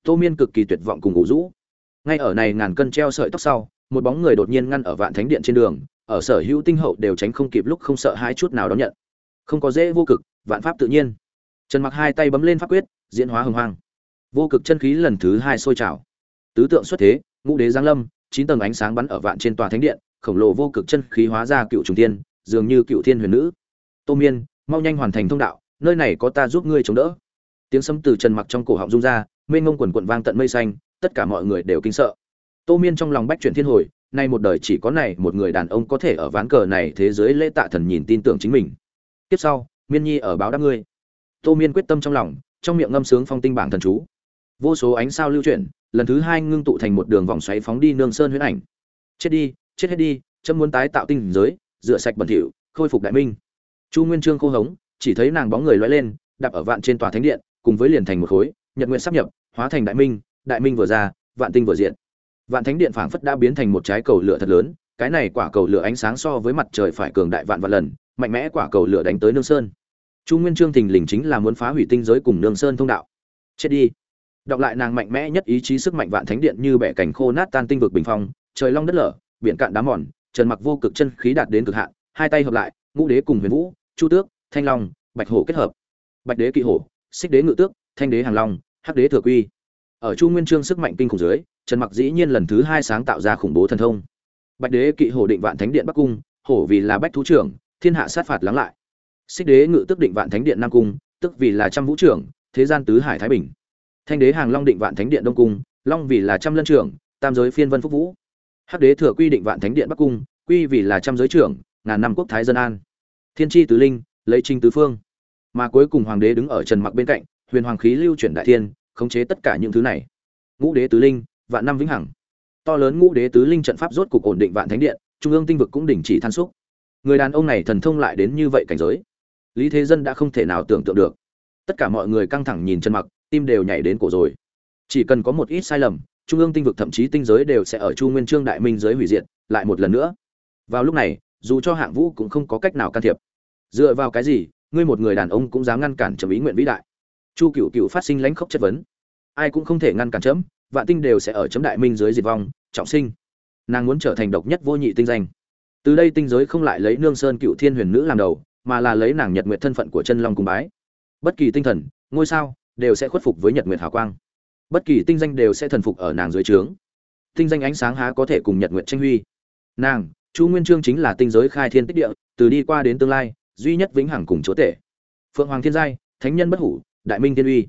Tô miên cực kỳ tuyệt vọng cùng ngủ rũ. Ngay ở này ngàn cân treo sợi tóc sau, một bóng người đột nhiên ngăn ở vạn thánh điện trên đường, ở sở hữu tinh hậu đều tránh không kịp lúc không sợ hai chút nào đón nhận. Không có dễ, vô cực, vạn pháp tự nhiên. Trần mặc hai tay bấm lên pháp quyết, diễn hóa hồng hoang. Vô cực chân khí lần thứ hai sôi trào. Tứ tượng xuất thế, ngũ đế giáng lâm, chín tầng ánh sáng bắn ở vạn trên tòa thánh điện, khổng lồ vô cực chân khí hóa ra cựu trùng tiên dường như cựu thiên huyền nữ. Tô miên, mau nhanh hoàn thành thông đạo, nơi này có ta giúp ngươi chống đỡ. Tiếng sấm từ trần mặc trong cổ họng rung ra mênh ngông quần quận vang tận mây xanh, tất cả mọi người đều kinh sợ. Tô miên trong lòng bách chuyển thiên hồi, nay một đời chỉ có này một người đàn ông có thể ở ván cờ này thế giới lễ tạ thần nhìn tin tưởng chính mình. Tiếp sau, miên nhi ở báo đáp ngươi. Tô miên quyết tâm trong lòng, trong miệng ngâm sướng phong tinh bảng thần chú. Vô số ánh sao lưu chuyển, lần thứ hai ngưng tụ thành một đường vòng xoáy phóng đi nương sơn huyễn ảnh. Chết đi, chết hết đi, chấm muốn tái tạo tinh giới, rửa sạch bẩn thỉu, khôi phục đại minh. Chu nguyên trương khô hống, chỉ thấy nàng bóng người lóe lên, đạp ở vạn trên tòa thánh điện, cùng với liền thành một khối nhật nguyện sắp nhập, hóa thành đại minh đại minh vừa ra, vạn tinh vừa diện vạn thánh điện phảng phất đã biến thành một trái cầu lửa thật lớn, cái này quả cầu lửa ánh sáng so với mặt trời phải cường đại vạn vạn lần, mạnh mẽ quả cầu lửa đánh tới nương sơn. Chu nguyên trương thình lình chính là muốn phá hủy tinh giới cùng nương sơn thông đạo. Chết đi. Đọc lại nàng mạnh mẽ nhất ý chí sức mạnh vạn thánh điện như bẻ cảnh khô nát tan tinh vực bình phong, trời long đất lở, biển cạn đá mòn, trần mặc vô cực chân khí đạt đến cực hạn, hai tay hợp lại, ngũ đế cùng huyền vũ, chu tước, thanh long, bạch hổ kết hợp. Bạch đế kỵ hổ, xích đế ngự tước, thanh đế hàng long hắc đế thừa quy. Ở chu nguyên trương sức mạnh kinh khủng dưới, trần mặc dĩ nhiên lần thứ hai sáng tạo ra khủng bố thần thông. Bạch đế kỵ hổ định vạn thánh điện bắc cung, hổ vì là bách thú trưởng, thiên hạ sát phạt lắng lại. Xích đế ngự tức định vạn thánh điện nam cung, tức vì là trăm vũ trưởng, thế gian tứ hải thái bình. Thanh đế hàng long định vạn thánh điện đông cung, long vì là trăm lân trưởng, tam giới phiên vân phúc vũ. Hắc đế thừa quy định vạn thánh điện bắc cung, quy vì là trăm giới trưởng, ngàn năm quốc thái dân an. Thiên tri tứ linh, lấy trinh tứ phương. Mà cuối cùng hoàng đế đứng ở trần mặc bên cạnh huyền hoàng khí lưu chuyển đại thiên, khống chế tất cả những thứ này. Ngũ đế tứ linh, vạn năm vĩnh hằng. To lớn ngũ đế tứ linh trận pháp rốt cục ổn định vạn thánh điện, trung ương tinh vực cũng đình chỉ than xúc. Người đàn ông này thần thông lại đến như vậy cảnh giới. Lý thế dân đã không thể nào tưởng tượng được. Tất cả mọi người căng thẳng nhìn chân mặc, tim đều nhảy đến cổ rồi. Chỉ cần có một ít sai lầm, trung ương tinh vực thậm chí tinh giới đều sẽ ở chu nguyên trương đại minh giới hủy diệt, lại một lần nữa. Vào lúc này, dù cho hạng vũ cũng không có cách nào can thiệp. Dựa vào cái gì, ngươi một người đàn ông cũng dám ngăn cản trầm ý nguyện vĩ đại? Chu cựu cựu phát sinh lãnh khốc chất vấn. Ai cũng không thể ngăn cản chấm, vạn tinh đều sẽ ở chấm đại minh dưới diệt vong, trọng sinh. Nàng muốn trở thành độc nhất vô nhị tinh danh. Từ đây tinh giới không lại lấy nương sơn cựu thiên huyền nữ làm đầu, mà là lấy nàng nhật nguyện thân phận của chân long cung bái. Bất kỳ tinh thần, ngôi sao, đều sẽ khuất phục với nhật nguyện hào quang. Bất kỳ tinh danh đều sẽ thần phục ở nàng dưới trướng. Tinh danh ánh sáng há có thể cùng nhật nguyện tranh huy. Nàng, chu nguyên trương chính là tinh giới khai thiên tích địa, từ đi qua đến tương lai, duy nhất vĩnh hằng cùng chúa tể. Phượng hoàng thiên giai, thánh nhân bất hủ đại minh thiên uy.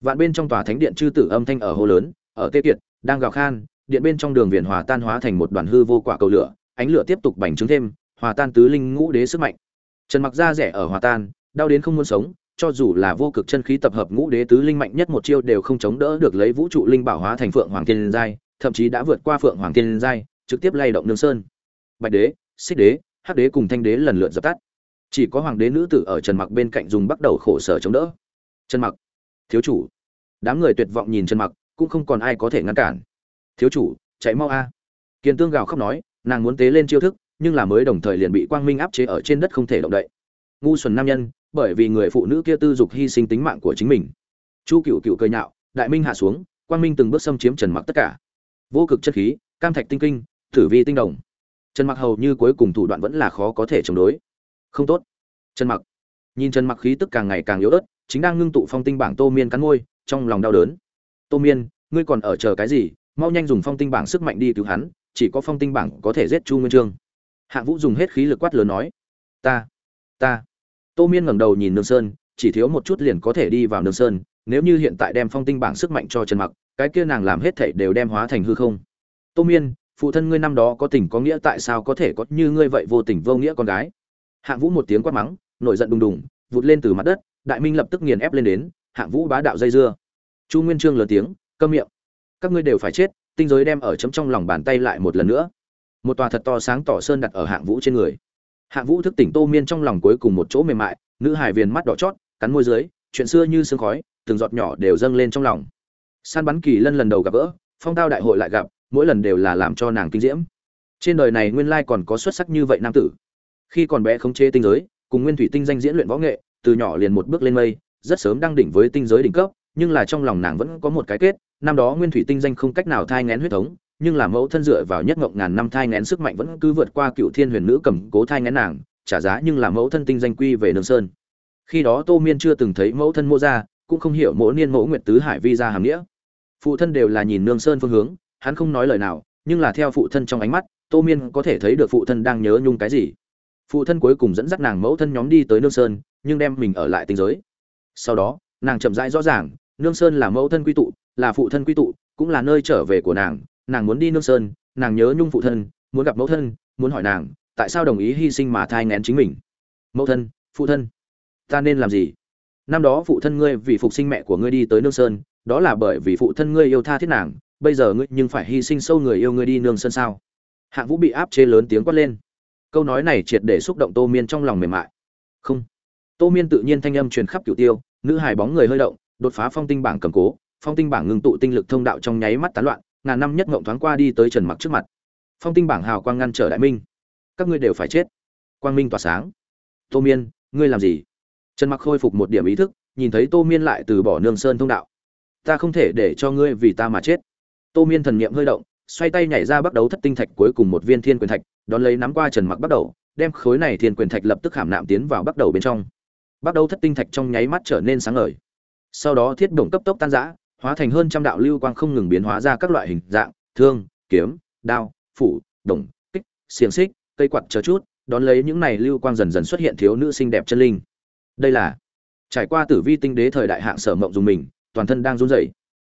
Vạn bên trong tòa thánh điện chư tử âm thanh ở hồ lớn, ở tê kiệt, đang gào khan, điện bên trong đường viền hòa tan hóa thành một đoàn hư vô quả cầu lửa, ánh lửa tiếp tục bành trướng thêm, hòa tan tứ linh ngũ đế sức mạnh. Trần mặc da rẻ ở hòa tan, đau đến không muốn sống, cho dù là vô cực chân khí tập hợp ngũ đế tứ linh mạnh nhất một chiêu đều không chống đỡ được lấy vũ trụ linh bảo hóa thành phượng hoàng thiên giai, thậm chí đã vượt qua phượng hoàng thiên giai, trực tiếp lay động nương sơn. Bạch đế, xích đế, hắc đế cùng thanh đế lần lượt dập tắt. Chỉ có hoàng đế nữ tử ở trần mặc bên cạnh dùng bắt đầu khổ sở chống đỡ trần mặc. Thiếu chủ. Đám người tuyệt vọng nhìn trần mặc, cũng không còn ai có thể ngăn cản. Thiếu chủ, chạy mau a. Kiền tương gào khóc nói, nàng muốn tế lên chiêu thức, nhưng là mới đồng thời liền bị quang minh áp chế ở trên đất không thể động đậy. Ngu xuẩn nam nhân, bởi vì người phụ nữ kia tư dục hy sinh tính mạng của chính mình. Chu cựu cựu cười nhạo, đại minh hạ xuống, quang minh từng bước xâm chiếm trần mặc tất cả. Vô cực chất khí, cam thạch tinh kinh, tử vi tinh đồng. Trần mặc hầu như cuối cùng thủ đoạn vẫn là khó có thể chống đối. Không tốt. Trần mặc. Nhìn trần mặc khí tức càng ngày càng yếu ớt chính đang ngưng tụ phong tinh bảng tô miên cắn môi, trong lòng đau đớn. Tô miên, ngươi còn ở chờ cái gì? Mau nhanh dùng phong tinh bảng sức mạnh đi cứu hắn, chỉ có phong tinh bảng có thể giết chu nguyên trương. Hạng vũ dùng hết khí lực quát lớn nói, ta ta. Tô miên ngẩng đầu nhìn nương sơn, chỉ thiếu một chút liền có thể đi vào nương sơn, nếu như hiện tại đem phong tinh bảng sức mạnh cho trần mặc, cái kia nàng làm hết thảy đều đem hóa thành hư không. Tô miên, phụ thân ngươi năm đó có tình có nghĩa tại sao có thể có như ngươi vậy vô tình vô nghĩa con gái? Hạng vũ một tiếng quát mắng, nổi giận đùng đùng, vụt lên từ mặt đất đại minh lập tức nghiền ép lên đến, hạng vũ bá đạo dây dưa. Chu nguyên trương lớn tiếng, câm miệng. Các ngươi đều phải chết, tinh giới đem ở chấm trong lòng bàn tay lại một lần nữa. Một tòa thật to sáng tỏ sơn đặt ở hạng vũ trên người. Hạng vũ thức tỉnh tô miên trong lòng cuối cùng một chỗ mềm mại, nữ hải viền mắt đỏ chót, cắn môi dưới, chuyện xưa như sương khói, từng giọt nhỏ đều dâng lên trong lòng. San bắn kỳ lân lần đầu gặp gỡ, phong tao đại hội lại gặp, mỗi lần đều là làm cho nàng kinh diễm. Trên đời này nguyên lai còn có xuất sắc như vậy nam tử. Khi còn bé khống chế tinh giới, cùng nguyên thủy tinh danh diễn luyện võ nghệ từ nhỏ liền một bước lên mây, rất sớm đang đỉnh với tinh giới đỉnh cấp, nhưng là trong lòng nàng vẫn có một cái kết, năm đó nguyên thủy tinh danh không cách nào thai nghén huyết thống, nhưng là mẫu thân dựa vào nhất ngộng ngàn năm thai nghén sức mạnh vẫn cứ vượt qua cựu thiên huyền nữ cầm cố thai nghén nàng, trả giá nhưng là mẫu thân tinh danh quy về nương sơn. Khi đó tô miên chưa từng thấy mẫu thân mô ra, cũng không hiểu mỗi niên mẫu nguyệt tứ hải vi ra hàm nghĩa. Phụ thân đều là nhìn nương sơn phương hướng, hắn không nói lời nào, nhưng là theo phụ thân trong ánh mắt, tô miên có thể thấy được phụ thân đang nhớ nhung cái gì phụ thân cuối cùng dẫn dắt nàng mẫu thân nhóm đi tới nương sơn, nhưng đem mình ở lại tinh giới. Sau đó, nàng chậm rãi rõ ràng, nương sơn là mẫu thân quy tụ, là phụ thân quy tụ, cũng là nơi trở về của nàng. Nàng muốn đi nương sơn, nàng nhớ nhung phụ thân, muốn gặp mẫu thân, muốn hỏi nàng, tại sao đồng ý hy sinh mà thai ngén chính mình? Mẫu thân, phụ thân, ta nên làm gì? Năm đó phụ thân ngươi vì phục sinh mẹ của ngươi đi tới nương sơn, đó là bởi vì phụ thân ngươi yêu tha thiết nàng, bây giờ ngươi nhưng phải hy sinh sâu người yêu ngươi đi nương sơn sao? Hạng vũ bị áp chế lớn tiếng quát lên câu nói này triệt để xúc động tô miên trong lòng mềm mại. Không. Tô miên tự nhiên thanh âm truyền khắp cửu tiêu, nữ hài bóng người hơi động, đột phá phong tinh bảng cầm cố, phong tinh bảng ngưng tụ tinh lực thông đạo trong nháy mắt tán loạn, ngàn năm nhất ngộng thoáng qua đi tới trần mặc trước mặt. Phong tinh bảng hào quang ngăn trở đại minh. Các ngươi đều phải chết. Quang minh tỏa sáng. Tô miên, ngươi làm gì? Trần mặc khôi phục một điểm ý thức, nhìn thấy tô miên lại từ bỏ nương sơn thông đạo. Ta không thể để cho ngươi vì ta mà chết. Tô miên thần niệm hơi động, xoay tay nhảy ra bắt đầu thất tinh thạch cuối cùng một viên thiên quyền thạch đón lấy nắm qua trần mặc bắt đầu, đem khối này thiên quyền thạch lập tức hàm nạm tiến vào bắt đầu bên trong. Bắt đầu thất tinh thạch trong nháy mắt trở nên sáng ngời. Sau đó thiết động cấp tốc tan rã, hóa thành hơn trăm đạo lưu quang không ngừng biến hóa ra các loại hình dạng, thương, kiếm, đao, phủ, đồng, kích, xiềng xích, cây quạt chờ chút, đón lấy những này lưu quang dần dần xuất hiện thiếu nữ xinh đẹp chân linh. Đây là, trải qua tử vi tinh đế thời đại hạng sở mộng dùng mình, toàn thân đang run rẩy.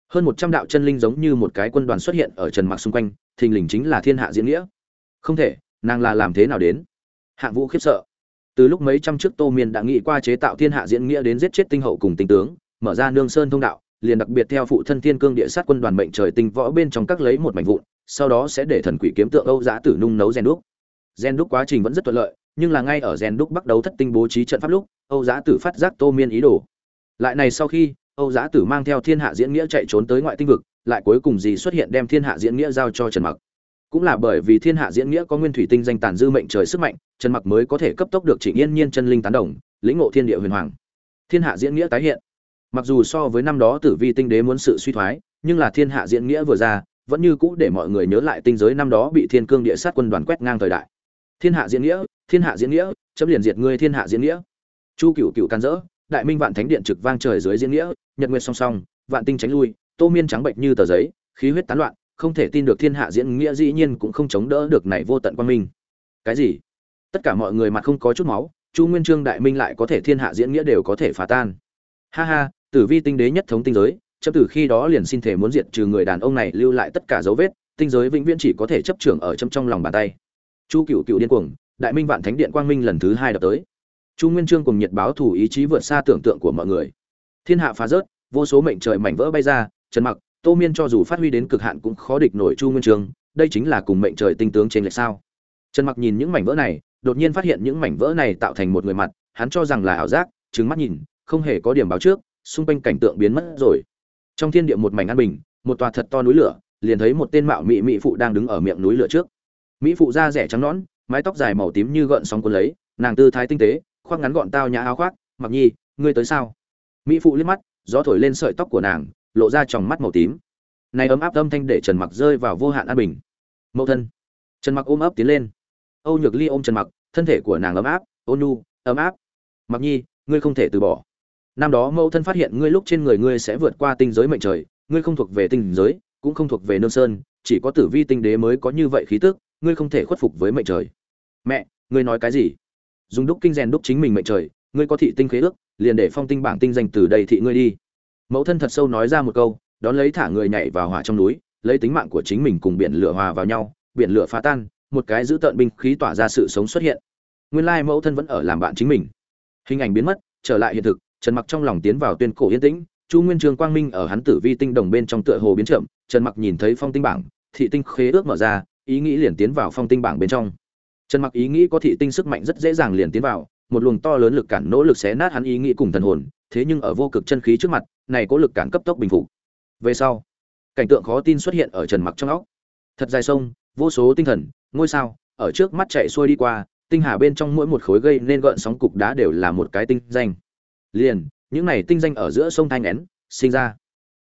Hơn một trăm đạo chân linh giống như một cái quân đoàn xuất hiện ở trần mặc xung quanh, thình lình chính là thiên hạ diễn nghĩa không thể, nàng là làm thế nào đến? Hạng vũ khiếp sợ. Từ lúc mấy trăm trước tô miên đã nghĩ qua chế tạo thiên hạ diễn nghĩa đến giết chết tinh hậu cùng tinh tướng, mở ra nương sơn thông đạo, liền đặc biệt theo phụ thân thiên cương địa sát quân đoàn mệnh trời tinh võ bên trong các lấy một mảnh vụn, sau đó sẽ để thần quỷ kiếm tượng âu giã tử nung nấu gen đúc. Gen đúc quá trình vẫn rất thuận lợi, nhưng là ngay ở gen đúc bắt đầu thất tinh bố trí trận pháp lúc, âu giã tử phát giác tô miên ý đồ. Lại này sau khi, âu giã tử mang theo thiên hạ diễn nghĩa chạy trốn tới ngoại tinh vực, lại cuối cùng gì xuất hiện đem thiên hạ diễn nghĩa giao cho trần mặc cũng là bởi vì thiên hạ diễn nghĩa có nguyên thủy tinh danh tàn dư mệnh trời sức mạnh, trần mặc mới có thể cấp tốc được trịnh yên nhiên chân linh tán đồng, lĩnh ngộ thiên địa huyền hoàng. Thiên hạ diễn nghĩa tái hiện. Mặc dù so với năm đó tử vi tinh đế muốn sự suy thoái, nhưng là thiên hạ diễn nghĩa vừa ra, vẫn như cũ để mọi người nhớ lại tinh giới năm đó bị thiên cương địa sát quân đoàn quét ngang thời đại. Thiên hạ diễn nghĩa, thiên hạ diễn nghĩa, chấm liền diệt ngươi thiên hạ diễn nghĩa. Chu cửu cửu can dỡ, đại minh vạn thánh điện trực vang trời dưới diễn nghĩa, nhật nguyệt song song, vạn tinh tránh lui, tô miên trắng bệnh như tờ giấy, khí huyết tán loạn không thể tin được thiên hạ diễn nghĩa dĩ nhiên cũng không chống đỡ được này vô tận quan minh. Cái gì? Tất cả mọi người mặt không có chút máu, chu nguyên trương đại minh lại có thể thiên hạ diễn nghĩa đều có thể phá tan. Ha ha, tử vi tinh đế nhất thống tinh giới, chấp từ khi đó liền xin thể muốn diệt trừ người đàn ông này lưu lại tất cả dấu vết, tinh giới vĩnh viễn chỉ có thể chấp trưởng ở trong trong lòng bàn tay. Chu cựu cựu điên cuồng, đại minh vạn thánh điện quang minh lần thứ hai đập tới. Chu nguyên trương cùng nhiệt báo thủ ý chí vượt xa tưởng tượng của mọi người. Thiên hạ phá rớt, vô số mệnh trời mảnh vỡ bay ra, trần mặc tô miên cho dù phát huy đến cực hạn cũng khó địch nổi chu nguyên Trường, đây chính là cùng mệnh trời tinh tướng trên lệch sao. Trần mặc nhìn những mảnh vỡ này đột nhiên phát hiện những mảnh vỡ này tạo thành một người mặt hắn cho rằng là ảo giác trứng mắt nhìn không hề có điểm báo trước xung quanh cảnh tượng biến mất rồi. Trong thiên địa một mảnh an bình một tòa thật to núi lửa liền thấy một tên mạo mỹ mỹ phụ đang đứng ở miệng núi lửa trước. Mỹ phụ da rẻ trắng nõn mái tóc dài màu tím như gợn sóng cuốn lấy nàng tư thái tinh tế khoác ngắn gọn tao nhã áo khoác mặc nhi ngươi tới sao? Mỹ phụ liếc mắt gió thổi lên sợi tóc của nàng lộ ra tròng mắt màu tím. Này ấm áp âm thanh để trần mặc rơi vào vô hạn an bình. Mẫu thân. Trần mặc ôm ấp tiến lên. Âu nhược ly ôm trần mặc, thân thể của nàng ấm áp, ôn nhu, ấm áp. Mặc nhi, ngươi không thể từ bỏ. Năm đó mẫu thân phát hiện ngươi lúc trên người ngươi sẽ vượt qua tinh giới mệnh trời, ngươi không thuộc về tinh giới, cũng không thuộc về nương sơn, chỉ có tử vi tinh đế mới có như vậy khí tức, ngươi không thể khuất phục với mệnh trời. Mẹ, ngươi nói cái gì? Dùng đúc kinh rèn đúc chính mình mệnh trời, ngươi có thị tinh khế ước, liền để phong tinh bảng tinh danh từ đây thị ngươi đi mẫu thân thật sâu nói ra một câu, đón lấy thả người nhảy vào hỏa trong núi, lấy tính mạng của chính mình cùng biển lửa hòa vào nhau, biển lửa phá tan, một cái giữ tợn binh khí tỏa ra sự sống xuất hiện. Nguyên lai mẫu thân vẫn ở làm bạn chính mình. Hình ảnh biến mất, trở lại hiện thực, trần mặc trong lòng tiến vào tuyên cổ yên tĩnh, chu nguyên trường quang minh ở hắn tử vi tinh đồng bên trong tựa hồ biến chậm, trần mặc nhìn thấy phong tinh bảng, thị tinh khế ước mở ra, ý nghĩ liền tiến vào phong tinh bảng bên trong. Trần mặc ý nghĩ có thị tinh sức mạnh rất dễ dàng liền tiến vào, một luồng to lớn lực cản nỗ lực xé nát hắn ý nghĩ cùng thần hồn thế nhưng ở vô cực chân khí trước mặt, này có lực cản cấp tốc bình phục. Về sau, cảnh tượng khó tin xuất hiện ở trần mặc trong óc. Thật dài sông, vô số tinh thần, ngôi sao, ở trước mắt chạy xuôi đi qua, tinh hà bên trong mỗi một khối gây nên gợn sóng cục đá đều là một cái tinh danh. Liền, những này tinh danh ở giữa sông thanh nén, sinh ra.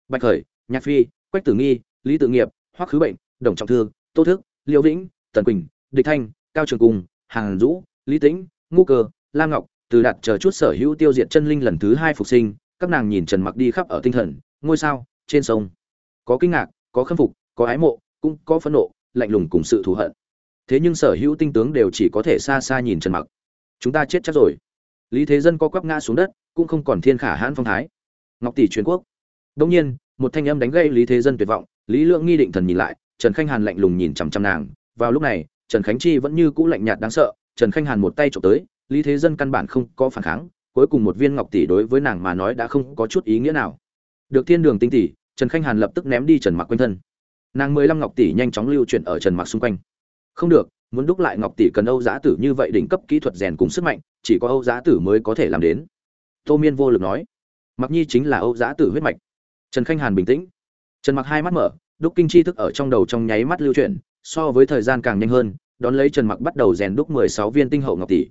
Bạch khởi, nhạc phi, quách tử nghi, lý tự nghiệp, hoắc khứ bệnh, đồng trọng thương tô thức, liêu vĩnh, tần quỳnh, địch thanh, cao trường cùng, hàng dũ, lý tĩnh ngô cơ, lam ngọc từ đặt chờ chút sở hữu tiêu diệt chân linh lần thứ hai phục sinh, các nàng nhìn trần mặc đi khắp ở tinh thần, ngôi sao, trên sông. Có kinh ngạc, có khâm phục, có ái mộ, cũng có phẫn nộ, lạnh lùng cùng sự thù hận. Thế nhưng sở hữu tinh tướng đều chỉ có thể xa xa nhìn trần mặc. Chúng ta chết chắc rồi. Lý thế dân có quắp ngã xuống đất, cũng không còn thiên khả hãn phong thái. Ngọc tỷ truyền quốc. Đông nhiên, một thanh âm đánh gây lý thế dân tuyệt vọng, lý lượng nghi định thần nhìn lại, trần khanh hàn lạnh lùng nhìn chằm chằm nàng. Vào lúc này, trần khánh chi vẫn như cũ lạnh nhạt đáng sợ, trần khanh hàn một tay trộm tới lý thế dân căn bản không có phản kháng, cuối cùng một viên ngọc tỷ đối với nàng mà nói đã không có chút ý nghĩa nào. Được thiên đường tinh tỷ, trần khanh hàn lập tức ném đi trần mặc quanh thân. Nàng mười lăm ngọc tỷ nhanh chóng lưu chuyển ở trần mặc xung quanh. Không được, muốn đúc lại ngọc tỷ cần âu giá tử như vậy đỉnh cấp kỹ thuật rèn cùng sức mạnh, chỉ có âu giá tử mới có thể làm đến. Tô miên vô lực nói. Mặc nhi chính là âu giá tử huyết mạch. Trần khanh hàn bình tĩnh. Trần mặc hai mắt mở, đúc kinh chi thức ở trong đầu trong nháy mắt lưu chuyển, so với thời gian càng nhanh hơn, đón lấy trần mặc bắt đầu rèn đúc mười sáu viên tinh hậu ngọc tỷ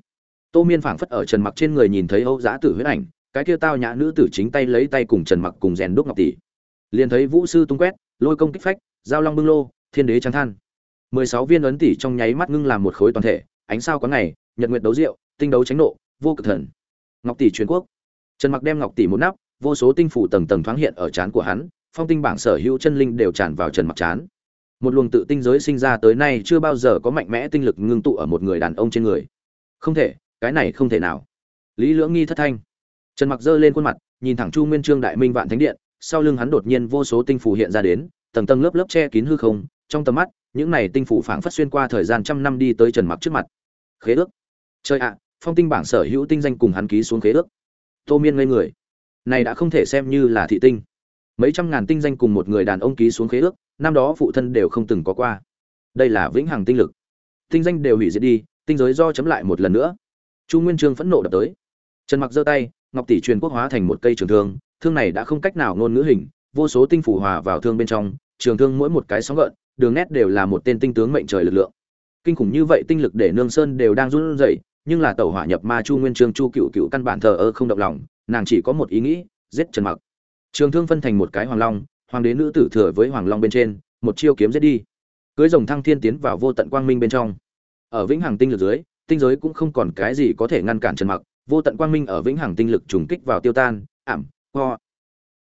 tô miên phảng phất ở trần mặc trên người nhìn thấy âu giá tử huyết ảnh, cái kia tao nhã nữ tử chính tay lấy tay cùng trần mặc cùng rèn đúc ngọc tỷ. Liền thấy vũ sư tung quét, lôi công kích phách, giao long bưng lô, thiên đế trắng than. Mười sáu viên ấn tỷ trong nháy mắt ngưng làm một khối toàn thể, ánh sao có ngày, nhật nguyệt đấu rượu tinh đấu tránh nộ, vô cực thần. Ngọc tỷ truyền quốc. Trần mặc đem ngọc tỷ một nắp, vô số tinh phủ tầng tầng thoáng hiện ở trán của hắn, phong tinh bảng sở hữu chân linh đều tràn vào trần mặc chán một luồng tự tinh giới sinh ra tới nay chưa bao giờ có mạnh mẽ tinh lực ngưng tụ ở một người đàn ông trên người. Không thể cái này không thể nào. Lý lưỡng nghi thất thanh. Trần mặc giơ lên khuôn mặt, nhìn thẳng chu nguyên trương đại minh vạn thánh điện, sau lưng hắn đột nhiên vô số tinh phủ hiện ra đến, tầng tầng lớp lớp che kín hư không, trong tầm mắt, những này tinh phủ phảng phất xuyên qua thời gian trăm năm đi tới trần mặc trước mặt. Khế ước. Chơi ạ, phong tinh bảng sở hữu tinh danh cùng hắn ký xuống khế ước. Tô miên ngây người. Này đã không thể xem như là thị tinh. Mấy trăm ngàn tinh danh cùng một người đàn ông ký xuống khế ước, năm đó phụ thân đều không từng có qua. Đây là vĩnh hằng tinh lực. Tinh danh đều hủy diệt đi, tinh giới do chấm lại một lần nữa chu nguyên trương phẫn nộ đập tới. Trần mặc giơ tay, ngọc tỷ truyền quốc hóa thành một cây trường thương thương này đã không cách nào ngôn ngữ hình, vô số tinh phủ hòa vào thương bên trong, trường thương mỗi một cái sóng gợn, đường nét đều là một tên tinh tướng mệnh trời lực lượng. Kinh khủng như vậy tinh lực để nương sơn đều đang run rẩy, nhưng là tẩu hỏa nhập ma chu nguyên trương chu cựu cựu căn bản thờ ơ không động lòng, nàng chỉ có một ý nghĩ, giết trần mặc. Trường thương phân thành một cái hoàng long, hoàng đế nữ tử thừa với hoàng long bên trên, một chiêu kiếm giết đi. Cưới rồng thăng thiên tiến vào vô tận quang minh bên trong. Ở vĩnh hằng tinh lực dưới tinh giới cũng không còn cái gì có thể ngăn cản trần mặc, vô tận quang minh ở vĩnh hằng tinh lực trùng kích vào tiêu tan, ảm, ho.